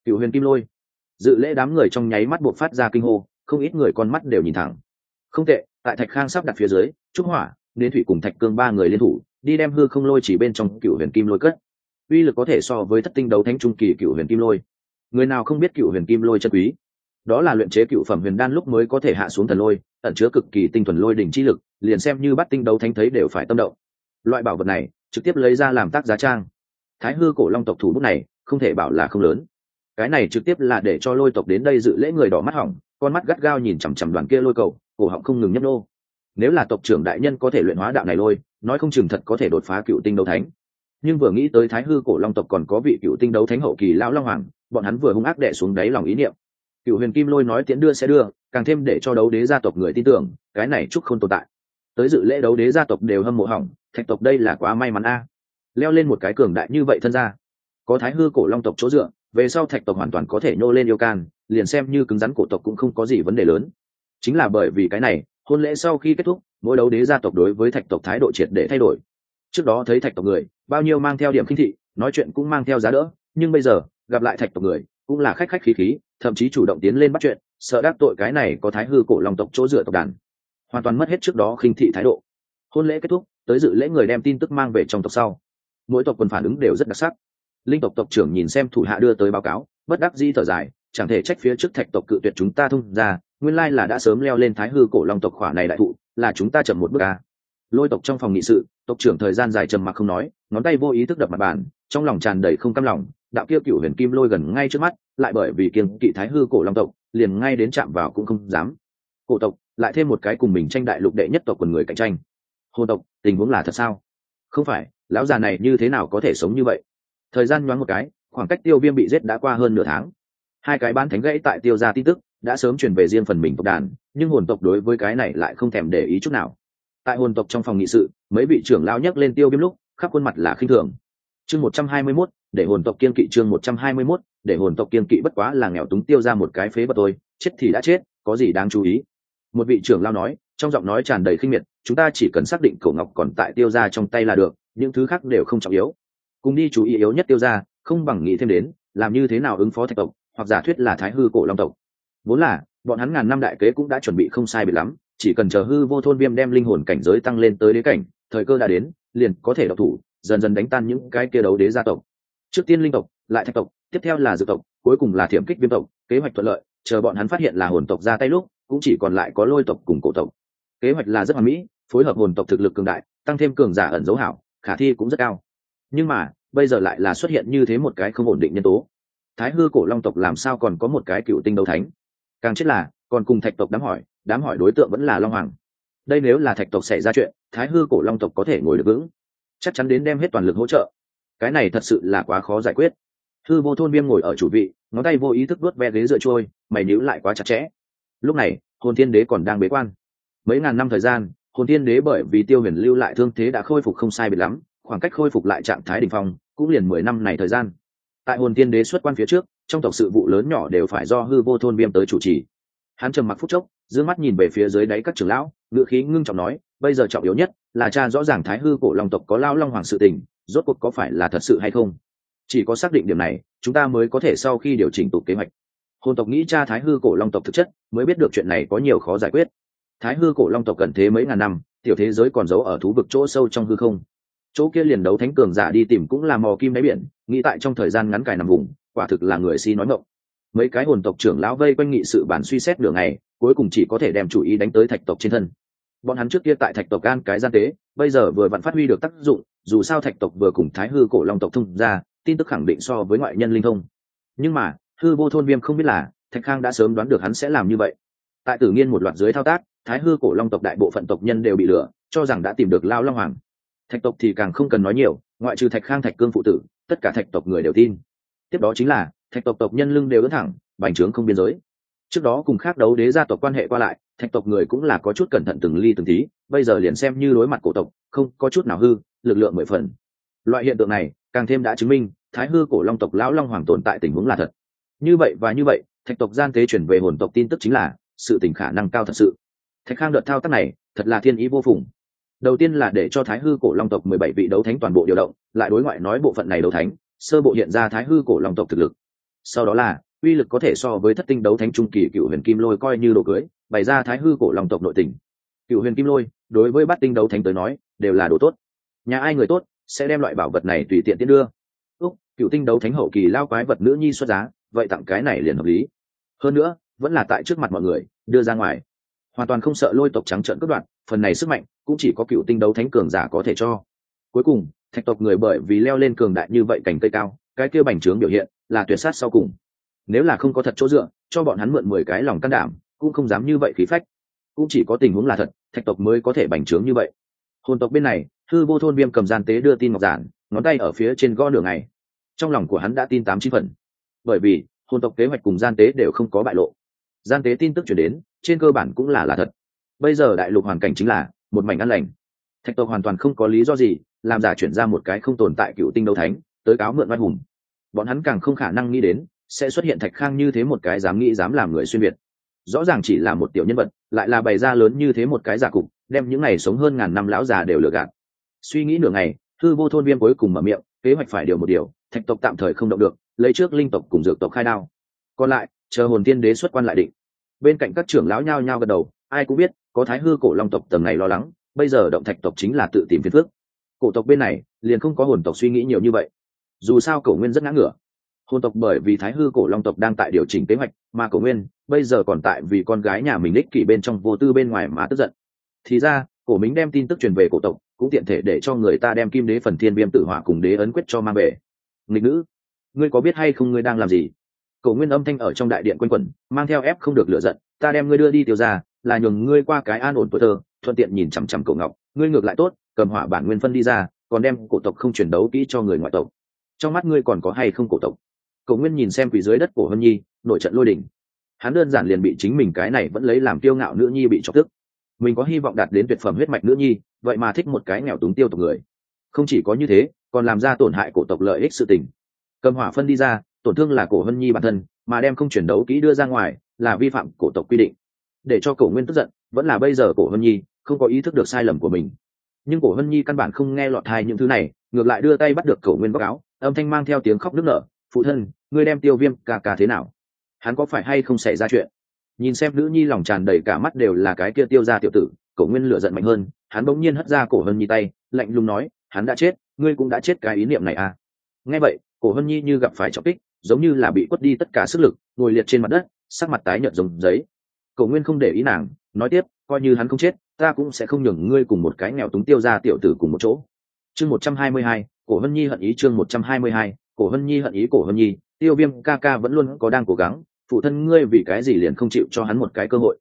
Cựu huyền kim lôi. Dự lễ đám người trong nháy mắt buộc phát ra kinh hô, không ít người con mắt đều nhìn thẳng. Không tệ, tại thạch khang sắp đặt phía dưới, trúc hỏa nên thủy cùng thạch cương ba người liên thủ, đi đem hư không lôi chỉ bên trong cựu huyền kim lôi cất uy lực có thể so với thất tinh đấu thánh trung kỳ cựu huyền kim lôi. Người nào không biết cựu huyền kim lôi chân quý? Đó là luyện chế cựu phẩm huyền đan lúc mới có thể hạ xuống thần lôi, ẩn chứa cực kỳ tinh thuần lôi đỉnh chi lực, liền xem như bắt tinh đấu thánh thấy đều phải tâm động. Loại bảo vật này, trực tiếp lấy ra làm tác giá trang. Thái hư cổ long tộc thủ bút này, không thể bảo là không lớn. Cái này trực tiếp là để cho lôi tộc đến đây dự lễ người đỏ mắt hỏng, con mắt gắt gao nhìn chằm chằm đoàn kia lôi cầu, cổ họng không ngừng nhấp nô. Nếu là tộc trưởng đại nhân có thể luyện hóa đạo này lôi, nói không chừng thật có thể đột phá cựu tinh đấu thánh nhưng vừa nghĩ tới thái hư cổ long tộc còn có vị cựu tinh đấu thánh hậu kỳ lão long hoàng, bọn hắn vừa hung ác đẻ xuống đáy lòng ý niệm. Cựu huyền kim lôi nói tiễn đưa sẽ đưa, càng thêm để cho đấu đế gia tộc người tin tưởng, cái này chúc không tồn tại. Tới dự lễ đấu đế gia tộc đều hâm mộ hỏng, thạch tộc đây là quá may mắn a. Leo lên một cái cường đại như vậy thân ra. Có thái hư cổ long tộc chỗ dựa, về sau thạch tộc hoàn toàn có thể nhô lên yêu can, liền xem như cứng rắn cổ tộc cũng không có gì vấn đề lớn. Chính là bởi vì cái này, hôn lễ sau khi kết thúc, mỗi đấu đế gia tộc đối với thạch tộc thái độ triệt để thay đổi trước đó thấy thạch tộc người, bao nhiêu mang theo điểm khinh thị, nói chuyện cũng mang theo giá đỡ, nhưng bây giờ, gặp lại thạch tộc người, cũng là khách khách khí khí, thậm chí chủ động tiến lên bắt chuyện, sợ đắc tội cái này có thái hư cổ long tộc chỗ dựa tộc đàn. Hoàn toàn mất hết trước đó khinh thị thái độ. Hôn lễ kết thúc, tới dự lễ người đem tin tức mang về trong tộc sau. Mỗi tộc quần phản ứng đều rất đặc sắc. Linh tộc tộc trưởng nhìn xem thủ hạ đưa tới báo cáo, bất đắc di thở dài, chẳng thể trách phía trước thạch tộc cự tuyệt chúng ta thông ra, nguyên lai là đã sớm leo lên thái hư cổ long tộc khỏa này đại thụ, là chúng ta chậm một bước ca lôi tộc trong phòng nghị sự, tộc trưởng thời gian dài trầm mặc không nói, ngón tay vô ý thức đập mặt bàn, trong lòng tràn đầy không cam lòng, đạo kia cựu huyền kim lôi gần ngay trước mắt, lại bởi vì kiêng kỵ thái hư cổ long tộc, liền ngay đến chạm vào cũng không dám. Cổ tộc, lại thêm một cái cùng mình tranh đại lục đệ nhất tộc quần người cạnh tranh. Hồn tộc, tình huống là thật sao? Không phải, lão già này như thế nào có thể sống như vậy? Thời gian nhoáng một cái, khoảng cách tiêu viêm bị giết đã qua hơn nửa tháng. Hai cái bán thánh gãy tại tiêu ra tin tức, đã sớm truyền về riêng phần mình tộc đàn, nhưng hồn tộc đối với cái này lại không thèm để ý chút nào tại hồn tộc trong phòng nghị sự, mấy vị trưởng lao nhắc lên tiêu viêm lúc, khắp khuôn mặt là khinh thường. Chương một trăm hai mươi mốt, để hồn tộc kiên kỵ, chương một trăm hai mươi mốt, để hồn tộc kiên kỵ bất quá là nghèo túng tiêu ra một cái phế bật tôi chết thì đã chết, có gì đáng chú ý? Một vị trưởng lao nói, trong giọng nói tràn đầy khinh miệt, chúng ta chỉ cần xác định cổ ngọc còn tại tiêu ra trong tay là được, những thứ khác đều không trọng yếu. Cùng đi chú ý yếu nhất tiêu ra, không bằng nghĩ thêm đến, làm như thế nào ứng phó thạch tộc, hoặc giả thuyết là thái hư cổ long tộc. Vốn là, bọn hắn ngàn năm đại kế cũng đã chuẩn bị không sai bị lắm chỉ cần chờ hư vô thôn viêm đem linh hồn cảnh giới tăng lên tới đế cảnh, thời cơ đã đến, liền có thể độc thủ, dần dần đánh tan những cái kia đấu đế gia tộc. Trước tiên linh tộc, lại thạch tộc, tiếp theo là dự tộc, cuối cùng là thiểm kích viêm tộc, kế hoạch thuận lợi, chờ bọn hắn phát hiện là hồn tộc ra tay lúc, cũng chỉ còn lại có lôi tộc cùng cổ tộc. Kế hoạch là rất hoàn mỹ, phối hợp hồn tộc thực lực cường đại, tăng thêm cường giả ẩn dấu hảo, khả thi cũng rất cao. Nhưng mà, bây giờ lại là xuất hiện như thế một cái không ổn định nhân tố. Thái hư cổ long tộc làm sao còn có một cái cựu tinh đấu thánh? Càng chết là còn cùng thạch tộc đám hỏi đám hỏi đối tượng vẫn là long hoàng. Đây nếu là thạch tộc xảy ra chuyện, thái hư cổ long tộc có thể ngồi được vững. Chắc chắn đến đem hết toàn lực hỗ trợ. Cái này thật sự là quá khó giải quyết. Hư vô thôn viêm ngồi ở chủ vị, ngón tay vô ý thức đuốt ve ghế dựa trôi, mày níu lại quá chặt chẽ. Lúc này, hồn thiên đế còn đang bế quan. Mấy ngàn năm thời gian, hồn thiên đế bởi vì tiêu huyền lưu lại thương thế đã khôi phục không sai biệt lắm, khoảng cách khôi phục lại trạng thái đ ỉ n h phong, cũng liền mười năm này thời gian. Tại hồn thiên đế xuất quan phía trước, trong tộc sự vụ lớn nhỏ đều phải do hư vô thôn viêm tới chủ trì hắn trầm mặc phút chốc giữ mắt nhìn về phía dưới đáy các trưởng lão ngự khí ngưng trọng nói, bây giờ trọng yếu nhất là cha rõ ràng thái hư cổ long tộc có lao long hoàng sự tình, rốt cuộc có phải là thật sự hay không? Chỉ có xác định điểm này, chúng ta mới có thể sau khi điều chỉnh tục kế hoạch. Hồn tộc nghĩ cha thái hư cổ long tộc thực chất, mới biết được chuyện này có nhiều khó giải quyết. Thái hư cổ long tộc cần thế mấy ngàn năm, tiểu thế giới còn giấu ở thú vực chỗ sâu trong hư không. Chỗ kia liền đấu thánh cường giả đi tìm cũng là mò kim đáy biển, nghĩ tại trong thời gian ngắn cài nằm vùng, quả thực là người si nói ngộng mấy cái hồn tộc trưởng lão vây quanh nghị sự bản suy xét nửa ngày, cuối cùng chỉ có thể đem chủ ý đánh tới thạch tộc trên thân. Bọn hắn trước kia tại thạch tộc gan cái gian tế, bây giờ vừa vặn phát huy được tác dụng, dù sao thạch tộc vừa cùng thái hư cổ long tộc thông ra, tin tức khẳng định so với ngoại nhân linh thông. Nhưng mà, hư vô thôn viêm không biết là, thạch khang đã sớm đoán được hắn sẽ làm như vậy. Tại tử nghiên một loạt dưới thao tác, thái hư cổ long tộc đại bộ phận tộc nhân đều bị lừa, cho rằng đã tìm được lao long hoàng. Thạch tộc thì càng không cần nói nhiều, ngoại trừ thạch khang thạch cương phụ tử, tất cả thạch tộc người đều tin. Tiếp đó chính là thạch tộc tộc nhân lưng đều đứng thẳng, bành trướng không biên giới. Trước đó cùng khác đấu đế gia tộc quan hệ qua lại, thạch tộc người cũng là có chút cẩn thận từng ly từng tí, bây giờ liền xem như đối mặt cổ tộc, không có chút nào hư, lực lượng mười phần. Loại hiện tượng này, càng thêm đã chứng minh, thái hư cổ long tộc lão long hoàng tồn tại tình huống là thật. Như vậy và như vậy, thạch tộc gian tế chuyển về hồn tộc tin tức chính là, sự tình khả năng cao thật sự. Thạch khang đợt thao tác này, thật là thiên ý vô phùng. Đầu tiên là để cho thái hư cổ long tộc mười bảy vị đấu thánh toàn bộ điều động, lại đối ngoại nói bộ phận này đấu thánh, sơ bộ hiện ra thái hư cổ long tộc thực lực sau đó là, uy lực có thể so với thất tinh đấu thánh trung kỳ cựu huyền kim lôi coi như đồ cưới, bày ra thái hư cổ long tộc nội tình. Cựu huyền kim lôi, đối với bát tinh đấu thánh tới nói, đều là đồ tốt. Nhà ai người tốt, sẽ đem loại bảo vật này tùy tiện tiến đưa. Úc, cựu tinh đấu thánh hậu kỳ lao quái vật nữ nhi xuất giá, vậy tặng cái này liền hợp lý. Hơn nữa, vẫn là tại trước mặt mọi người, đưa ra ngoài. Hoàn toàn không sợ lôi tộc trắng trợn cướp đoạn phần này sức mạnh cũng chỉ có cựu tinh đấu thánh cường giả có thể cho. Cuối cùng, thạch tộc người bởi vì leo lên cường đại như vậy cảnh cây cao cái kia bành trướng biểu hiện là tuyệt sát sau cùng. Nếu là không có thật chỗ dựa, cho bọn hắn mượn mười cái lòng can đảm, cũng không dám như vậy khí phách. Cũng chỉ có tình huống là thật, thạch tộc mới có thể bành trướng như vậy. Hồn tộc bên này, thư vô thôn viêm cầm gian tế đưa tin ngọc giản, ngón tay ở phía trên gõ nửa ngày. Trong lòng của hắn đã tin tám chín phần. Bởi vì, hồn tộc kế hoạch cùng gian tế đều không có bại lộ. Gian tế tin tức chuyển đến, trên cơ bản cũng là là thật. Bây giờ đại lục hoàn cảnh chính là một mảnh ăn lành. Thạch tộc hoàn toàn không có lý do gì làm giả chuyển ra một cái không tồn tại cựu tinh đấu thánh tới cáo mượn oai hùng. Bọn hắn càng không khả năng nghĩ đến, sẽ xuất hiện thạch khang như thế một cái dám nghĩ dám làm người xuyên việt. Rõ ràng chỉ là một tiểu nhân vật, lại là bày ra lớn như thế một cái giả cục, đem những ngày sống hơn ngàn năm lão già đều lừa gạt. Suy nghĩ nửa ngày, thư vô thôn viêm cuối cùng mở miệng, kế hoạch phải điều một điều, thạch tộc tạm thời không động được, lấy trước linh tộc cùng dược tộc khai đao. Còn lại, chờ hồn tiên đế xuất quan lại định. Bên cạnh các trưởng lão nhao nhao gật đầu, ai cũng biết, có thái hư cổ long tộc tầng này lo lắng, bây giờ động thạch tộc chính là tự tìm phiền phước cổ tộc bên này, liền không có hồn tộc suy nghĩ nhiều như vậy dù sao cổ nguyên rất ngã ngửa. Hôn tộc bởi vì thái hư cổ long tộc đang tại điều chỉnh kế hoạch, mà cổ nguyên, bây giờ còn tại vì con gái nhà mình ích kỷ bên trong vô tư bên ngoài mà tức giận. Thì ra, cổ minh đem tin tức truyền về cổ tộc, cũng tiện thể để cho người ta đem kim đế phần thiên viêm tử hỏa cùng đế ấn quyết cho mang về. Nghịch nữ, ngươi có biết hay không ngươi đang làm gì? Cổ nguyên âm thanh ở trong đại điện quanh quẩn, mang theo ép không được lựa giận, ta đem ngươi đưa đi tiêu ra, là nhường ngươi qua cái an ổn tuổi thơ, thuận tiện nhìn chằm chằm cổ ngọc, ngươi ngược lại tốt, cầm hỏa bản nguyên phân đi ra, còn đem cổ tộc không chuyển đấu kỹ cho người ngoại tộc trong mắt ngươi còn có hay không cổ tộc? Cậu nguyên nhìn xem quỷ dưới đất cổ hân nhi nội trận lôi đình, hắn đơn giản liền bị chính mình cái này vẫn lấy làm tiêu ngạo nữ nhi bị chọc tức. Mình có hy vọng đạt đến tuyệt phẩm huyết mạch nữ nhi vậy mà thích một cái nghèo túng tiêu tộc người. Không chỉ có như thế còn làm ra tổn hại cổ tộc lợi ích sự tình. Cầm hỏa phân đi ra tổn thương là cổ hân nhi bản thân mà đem không chuyển đấu kỹ đưa ra ngoài là vi phạm cổ tộc quy định. Để cho cổ nguyên tức giận vẫn là bây giờ cổ hân nhi không có ý thức được sai lầm của mình. Nhưng cổ hân nhi căn bản không nghe lọt thai những thứ này ngược lại đưa tay bắt được cổ nguyên báo cáo âm thanh mang theo tiếng khóc nức nở, phụ thân, ngươi đem tiêu viêm ca ca thế nào? Hắn có phải hay không xảy ra chuyện? Nhìn xem nữ nhi lòng tràn đầy cả mắt đều là cái kia tiêu ra tiểu tử, cổ nguyên lửa giận mạnh hơn, hắn bỗng nhiên hất ra cổ hân nhi tay, lạnh lùng nói, hắn đã chết, ngươi cũng đã chết cái ý niệm này à? Nghe vậy, cổ hân nhi như gặp phải trọng kích, giống như là bị quất đi tất cả sức lực, ngồi liệt trên mặt đất, sắc mặt tái nhợt dùng giấy cổ nguyên không để ý nàng, nói tiếp, coi như hắn không chết, ta cũng sẽ không nhường ngươi cùng một cái nghèo túng tiêu ra tiểu tử cùng một chỗ. Chương một trăm hai mươi hai cổ hân nhi hận ý chương một trăm hai mươi hai, cổ hân nhi hận ý cổ hân nhi, tiêu viêm ca ca vẫn luôn có đang cố gắng, phụ thân ngươi vì cái gì liền không chịu cho hắn một cái cơ hội.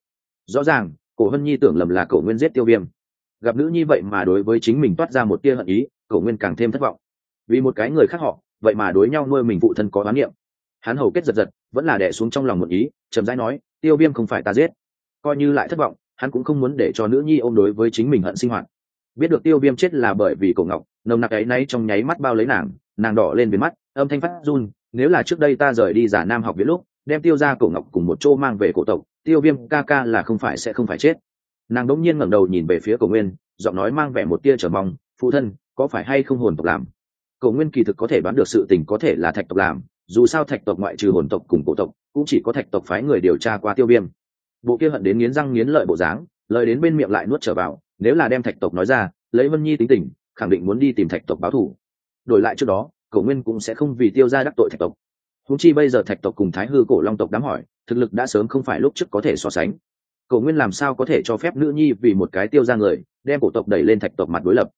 Rõ ràng, cổ hân nhi tưởng lầm là cổ nguyên giết tiêu viêm. Gặp nữ nhi vậy mà đối với chính mình toát ra một tia hận ý, cổ nguyên càng thêm thất vọng. Vì một cái người khác họ, vậy mà đối nhau nuôi mình phụ thân có oán niệm. Hắn hầu kết giật giật, vẫn là đẻ xuống trong lòng một ý, chậm rãi nói, tiêu viêm không phải ta giết. Coi như lại thất vọng, hắn cũng không muốn để cho nữ nhi ôm đối với chính mình hận sinh hoạt. Biết được tiêu viêm chết là bởi vì cổ ngọc nồng nặc ấy nay trong nháy mắt bao lấy nàng nàng đỏ lên biến mắt, âm thanh phát run, nếu là trước đây ta rời đi giả nam học viện lúc, đem tiêu ra cổ ngọc cùng một chỗ mang về cổ tộc, tiêu viêm ca ca là không phải sẽ không phải chết. Nàng đỗng nhiên ngẩng đầu nhìn về phía cổ nguyên, giọng nói mang vẻ một tia trở mong, phụ thân, có phải hay không hồn tộc làm? Cổ nguyên kỳ thực có thể đoán được sự tình có thể là thạch tộc làm, dù sao thạch tộc ngoại trừ hồn tộc cùng cổ tộc, cũng chỉ có thạch tộc phái người điều tra qua tiêu viêm. Bộ kia hận đến nghiến răng nghiến lợi bộ dáng, lời đến bên miệng lại nuốt trở vào, nếu là đem thạch tộc nói ra, lấy vân nhi tính tình khẳng định muốn đi tìm thạch tộc báo thù. Đổi lại trước đó, cổ nguyên cũng sẽ không vì tiêu ra đắc tội thạch tộc. Húng chi bây giờ thạch tộc cùng thái hư cổ long tộc đám hỏi, thực lực đã sớm không phải lúc trước có thể so sánh. Cổ nguyên làm sao có thể cho phép nữ nhi vì một cái tiêu ra người, đem cổ tộc đẩy lên thạch tộc mặt đối lập?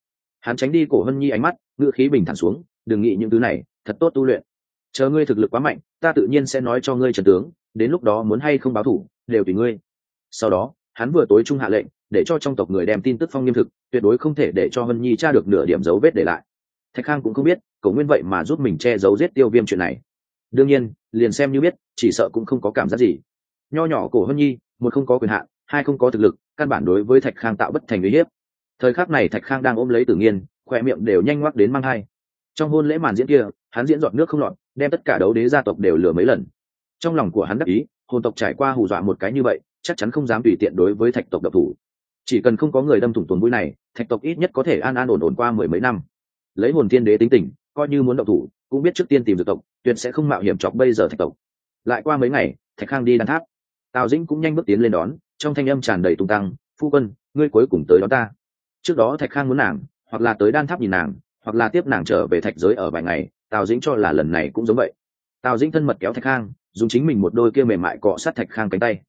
Hắn tránh đi cổ hân nhi ánh mắt ngựa khí bình thản xuống, đừng nghĩ những thứ này, thật tốt tu luyện. Chờ ngươi thực lực quá mạnh, ta tự nhiên sẽ nói cho ngươi trần tướng, đến lúc đó muốn hay không báo thủ đều tùy ngươi. Sau đó hắn vừa tối trung hạ lệnh, để cho trong tộc người đem tin tức phong nghiêm thực, tuyệt đối không thể để cho hân nhi tra được nửa điểm dấu vết để lại. Thạch khang cũng không biết cậu nguyên vậy mà giúp mình che giấu giết tiêu viêm chuyện này. Đương nhiên, liền xem như biết, chỉ sợ cũng không có cảm giác gì. Nho nhỏ cổ hân nhi, một không có quyền hạn, hai không có thực lực, căn bản đối với thạch khang tạo bất thành uy hiếp. Thời khắc này thạch khang đang ôm lấy tử nghiên, khoe miệng đều nhanh ngoắc đến mang hai trong hôn lễ màn diễn kia, hắn diễn giọt nước không lọt, đem tất cả đấu đế gia tộc đều lừa mấy lần. Trong lòng của hắn đắc ý, hồn tộc trải qua hù dọa một cái như vậy chắc chắn không dám tùy tiện đối với thạch tộc độc thủ. Chỉ cần không có người đâm thủng tuần mũi này, thạch tộc ít nhất có thể an an ổn ổn qua mười mấy năm. Lấy hồn thiên đế tính tình, coi như muốn độc thủ, cũng biết trước tiên tìm được tộc, tuyệt sẽ không mạo hiểm chọc bây giờ thạch tộc. Lại qua mấy ngày, thạch khang đi đan tháp. Tào dĩnh cũng nhanh bước tiến lên đón, trong thanh âm tràn đầy tung tăng, phu quân, ngươi cuối cùng tới đó ta. Trước đó thạch khang muốn nàng, hoặc là tới đan tháp nhìn nàng, hoặc là tiếp nàng trở về thạch giới ở vài ngày, tào dĩnh cho là lần này cũng giống vậy. Tào dĩnh thân mật kéo thạch khang, dùng chính mình một đôi kia mềm mại cọ sát thạch khang cánh tay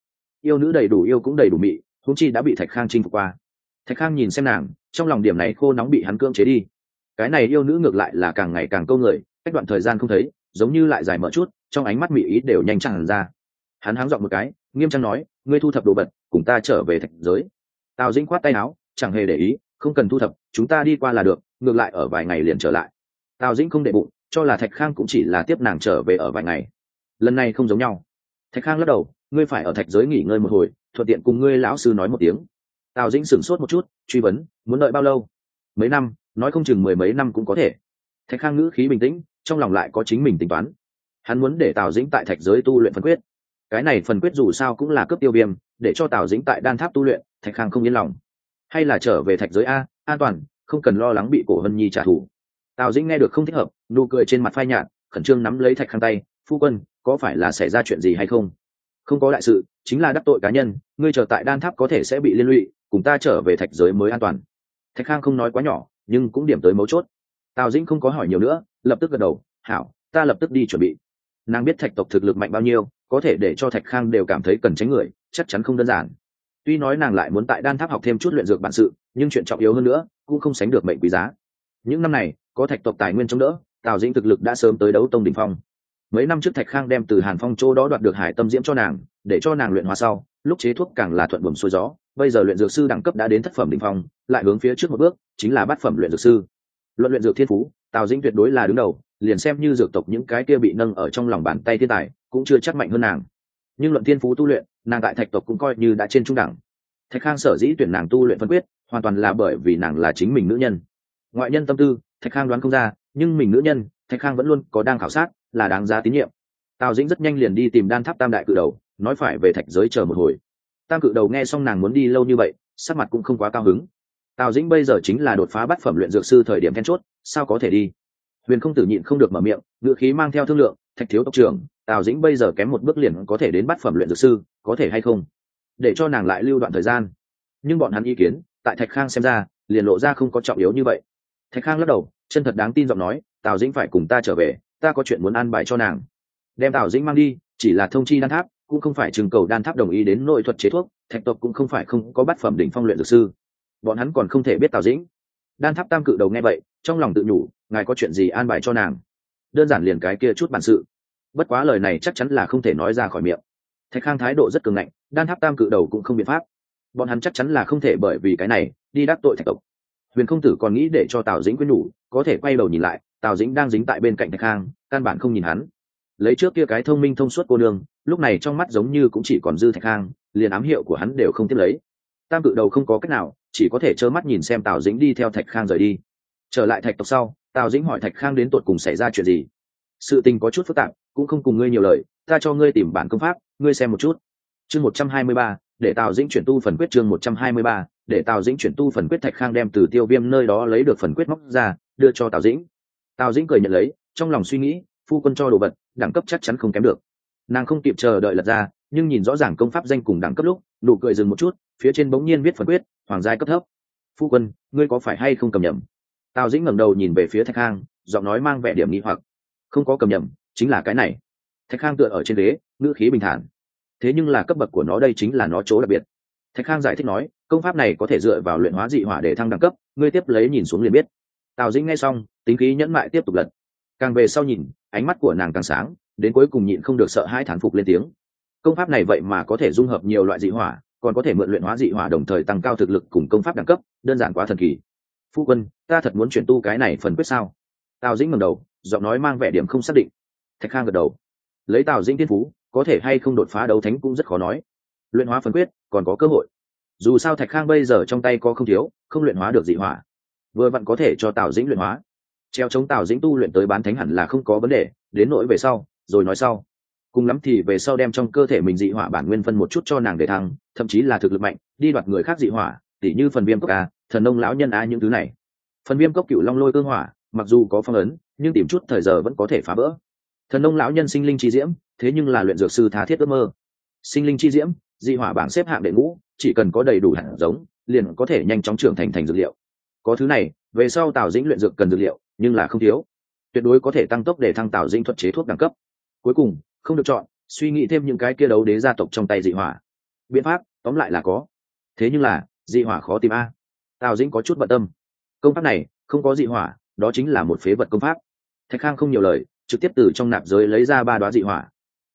yêu nữ đầy đủ yêu cũng đầy đủ mị húng chi đã bị thạch khang chinh phục qua. Thạch khang nhìn xem nàng, trong lòng điểm này khô nóng bị hắn cưỡng chế đi. Cái này yêu nữ ngược lại là càng ngày càng câu người, cách đoạn thời gian không thấy, giống như lại dài mở chút, trong ánh mắt mị ý đều nhanh chẳng ra. Hắn háng dọn một cái, nghiêm trang nói, ngươi thu thập đồ vật, cùng ta trở về thạch giới. Tào dĩnh khoát tay áo, chẳng hề để ý, không cần thu thập, chúng ta đi qua là được, ngược lại ở vài ngày liền trở lại. Tào dĩnh không đệ bụng, cho là thạch khang cũng chỉ là tiếp nàng trở về ở vài ngày. Lần này không giống nhau. Thạch khang lắc đầu ngươi phải ở thạch giới nghỉ ngơi một hồi, thuận tiện cùng ngươi lão sư nói một tiếng. Tào dĩnh sửng sốt một chút, truy vấn, muốn đợi bao lâu? Mấy năm, nói không chừng mười mấy năm cũng có thể. Thạch khang ngữ khí bình tĩnh, trong lòng lại có chính mình tính toán. Hắn muốn để tào dĩnh tại thạch giới tu luyện phân quyết. Cái này phần quyết dù sao cũng là cướp tiêu viêm, để cho tào dĩnh tại đan tháp tu luyện, thạch khang không yên lòng. Hay là trở về thạch giới a, an toàn, không cần lo lắng bị cổ hân nhi trả thù. Tào dĩnh nghe được không thích hợp, nụ cười trên mặt phai nhạt, khẩn trương nắm lấy thạch khang tay, phu quân, có phải là xảy ra chuyện gì hay không? Không có đại sự, chính là đắc tội cá nhân, ngươi chờ tại đan tháp có thể sẽ bị liên lụy, cùng ta trở về thạch giới mới an toàn. Thạch khang không nói quá nhỏ, nhưng cũng điểm tới mấu chốt. Tào dĩnh không có hỏi nhiều nữa, lập tức gật đầu, hảo, ta lập tức đi chuẩn bị. Nàng biết thạch tộc thực lực mạnh bao nhiêu, có thể để cho thạch khang đều cảm thấy cần tránh người, chắc chắn không đơn giản. Tuy nói nàng lại muốn tại đan tháp học thêm chút luyện dược bản sự, nhưng chuyện trọng yếu hơn nữa, cũng không sánh được mệnh quý giá. Những năm này, có thạch tộc tài nguyên chống đỡ, tào dĩnh thực lực đã sớm tới đấu tông đ ỉ n h phong mấy năm trước thạch khang đem từ hàn phong châu đó đoạt được hải tâm diễm cho nàng, để cho nàng luyện hóa sau, lúc chế thuốc càng là thuận buồm xuôi gió, bây giờ luyện dược sư đẳng cấp đã đến thất phẩm đ phong, lại hướng phía trước một bước, chính là bát phẩm luyện dược sư. Luận luyện dược thiên phú, tào dĩnh tuyệt đối là đứng đầu, liền xem như dược tộc những cái kia bị nâng ở trong lòng bàn tay thiên tài, cũng chưa chắc mạnh hơn nàng. Nhưng luận thiên phú tu luyện, nàng tại thạch tộc cũng coi như đã trên trung đẳng. Thạch khang sở dĩ tuyển nàng tu luyện phân quyết, hoàn toàn là bởi vì nàng là chính mình nữ nhân. Ngoại nhân tâm tư, thạch khang đoán không ra, nhưng mình nữ nhân thạch khang vẫn luôn có đang khảo sát, là đáng giá tín nhiệm. Tào dĩnh rất nhanh liền đi tìm đan tháp tam đại cự đầu, nói phải về thạch giới chờ một hồi. Tam cự đầu nghe xong nàng muốn đi lâu như vậy, sắc mặt cũng không quá cao hứng. Tào dĩnh bây giờ chính là đột phá bát phẩm luyện dược sư thời điểm then chốt, sao có thể đi? Huyền không tử nhịn không được mở miệng ngựa khí mang theo thương lượng, thạch thiếu tộc trưởng, tào dĩnh bây giờ kém một bước liền có thể đến bát phẩm luyện dược sư, có thể hay không? Để cho nàng lại lưu đoạn thời gian. Nhưng bọn hắn ý kiến, tại thạch khang xem ra, liền lộ ra không có trọng yếu như vậy. Thạch khang lắc đầu, chân thật đáng tin giọng nói tào dĩnh phải cùng ta trở về, ta có chuyện muốn an bài cho nàng. Đem tào dĩnh mang đi, chỉ là thông chi đan tháp, cũng không phải trừng cầu đan tháp đồng ý đến nội thuật chế thuốc, thạch tộc cũng không phải không có bát phẩm đỉnh phong luyện dược sư. Bọn hắn còn không thể biết tào dĩnh. Đan tháp tam cự đầu nghe vậy, trong lòng tự nhủ, ngài có chuyện gì an bài cho nàng? Đơn giản liền cái kia chút bản sự. Bất quá lời này chắc chắn là không thể nói ra khỏi miệng. Thạch khang thái độ rất cường ngạnh, đan tháp tam cự đầu cũng không biện pháp. Bọn hắn chắc chắn là không thể bởi vì cái này, đi đắc tội thạch tộc. Huyền không tử còn nghĩ để cho tào dĩnh quyết nhủ, có thể quay đầu nhìn lại tào dĩnh đang dính tại bên cạnh thạch khang, căn bản không nhìn hắn. Lấy trước kia cái thông minh thông suốt cô nương, lúc này trong mắt giống như cũng chỉ còn dư thạch khang, liền ám hiệu của hắn đều không tiếp lấy. Tam cự đầu không có cách nào, chỉ có thể trơ mắt nhìn xem tào dĩnh đi theo thạch khang rời đi. Trở lại thạch tộc sau, tào dĩnh hỏi thạch khang đến tột cùng xảy ra chuyện gì? Sự tình có chút phức tạp, cũng không cùng ngươi nhiều lời, ta cho ngươi tìm bản công pháp, ngươi xem một chút. Chương một trăm hai mươi ba, để tào dĩnh chuyển tu phần quyết chương một trăm hai mươi ba, để tào dĩnh chuyển tu phần quyết thạch khang đem từ tiêu viêm nơi đó lấy được phần quyết móc ra, đưa cho tào dĩnh tào dĩnh cười nhận lấy, trong lòng suy nghĩ, phu quân cho đồ vật, đẳng cấp chắc chắn không kém được. Nàng không kịp chờ đợi lật ra, nhưng nhìn rõ ràng công pháp danh cùng đẳng cấp lúc, nụ cười dừng một chút, phía trên bỗng nhiên viết phần quyết, hoàng giai cấp thấp. Phu quân, ngươi có phải hay không cầm nhầm? Tào dĩnh ngẩng đầu nhìn về phía thạch khang giọng nói mang vẻ điểm nghi hoặc. Không có cầm nhầm, chính là cái này. Thạch khang tựa ở trên ghế, ngữ khí bình thản. Thế nhưng là cấp bậc của nó đây chính là nó chỗ đặc biệt. Thạch khang giải thích nói, công pháp này có thể dựa vào luyện hóa dị hỏa để thăng đẳng cấp, ngươi tiếp lấy nhìn xuống liền biết. Tào dĩnh nghe xong tính khí nhẫn mại tiếp tục lật. Càng về sau nhìn, ánh mắt của nàng càng sáng, đến cuối cùng nhịn không được sợ hai thán phục lên tiếng. Công pháp này vậy mà có thể dung hợp nhiều loại dị hỏa, còn có thể mượn luyện hóa dị hỏa đồng thời tăng cao thực lực cùng công pháp đẳng cấp, đơn giản quá thần kỳ. Phu quân, ta thật muốn chuyển tu cái này phần quyết sao? Tào dĩnh ngầm đầu, giọng nói mang vẻ điểm không xác định. Thạch khang gật đầu. Lấy tào dĩnh tiên phú, có thể hay không đột phá đấu thánh cũng rất khó nói. Luyện hóa phần quyết, còn có cơ hội. Dù sao thạch khang bây giờ trong tay có không thiếu, không luyện hóa được dị hỏa. Vừa vặn có thể cho tào dĩnh luyện hóa treo chống tào dĩnh tu luyện tới bán thánh hẳn là không có vấn đề, đến nỗi về sau, rồi nói sau. Cùng lắm thì về sau đem trong cơ thể mình dị hỏa bản nguyên phân một chút cho nàng để thăng, thậm chí là thực lực mạnh, đi đoạt người khác dị hỏa, tỉ như phần viêm cốc a, thần nông lão nhân a những thứ này. Phần viêm cốc cựu long lôi cương hỏa, mặc dù có phong ấn, nhưng tìm chút thời giờ vẫn có thể phá vỡ. Thần nông lão nhân sinh linh chi diễm, thế nhưng là luyện dược sư tha thiết ước mơ. Sinh linh chi diễm, dị hỏa bảng xếp hạng đệ ngũ, chỉ cần có đầy đủ hạt giống, liền có thể nhanh chóng trưởng thành thành dược liệu. Có thứ này, về sau tào dĩnh luyện dược cần dược liệu nhưng là không thiếu. Tuyệt đối có thể tăng tốc để thăng tạo dinh thuật chế thuốc đẳng cấp. Cuối cùng, không được chọn, suy nghĩ thêm những cái kia đấu đế gia tộc trong tay dị hỏa. Biện pháp, tóm lại là có. Thế nhưng là, dị hỏa khó tìm a. Tào dĩnh có chút bận tâm. Công pháp này, không có dị hỏa, đó chính là một phế vật công pháp. Thạch khang không nhiều lời, trực tiếp từ trong nạp giới lấy ra ba đoá dị hỏa.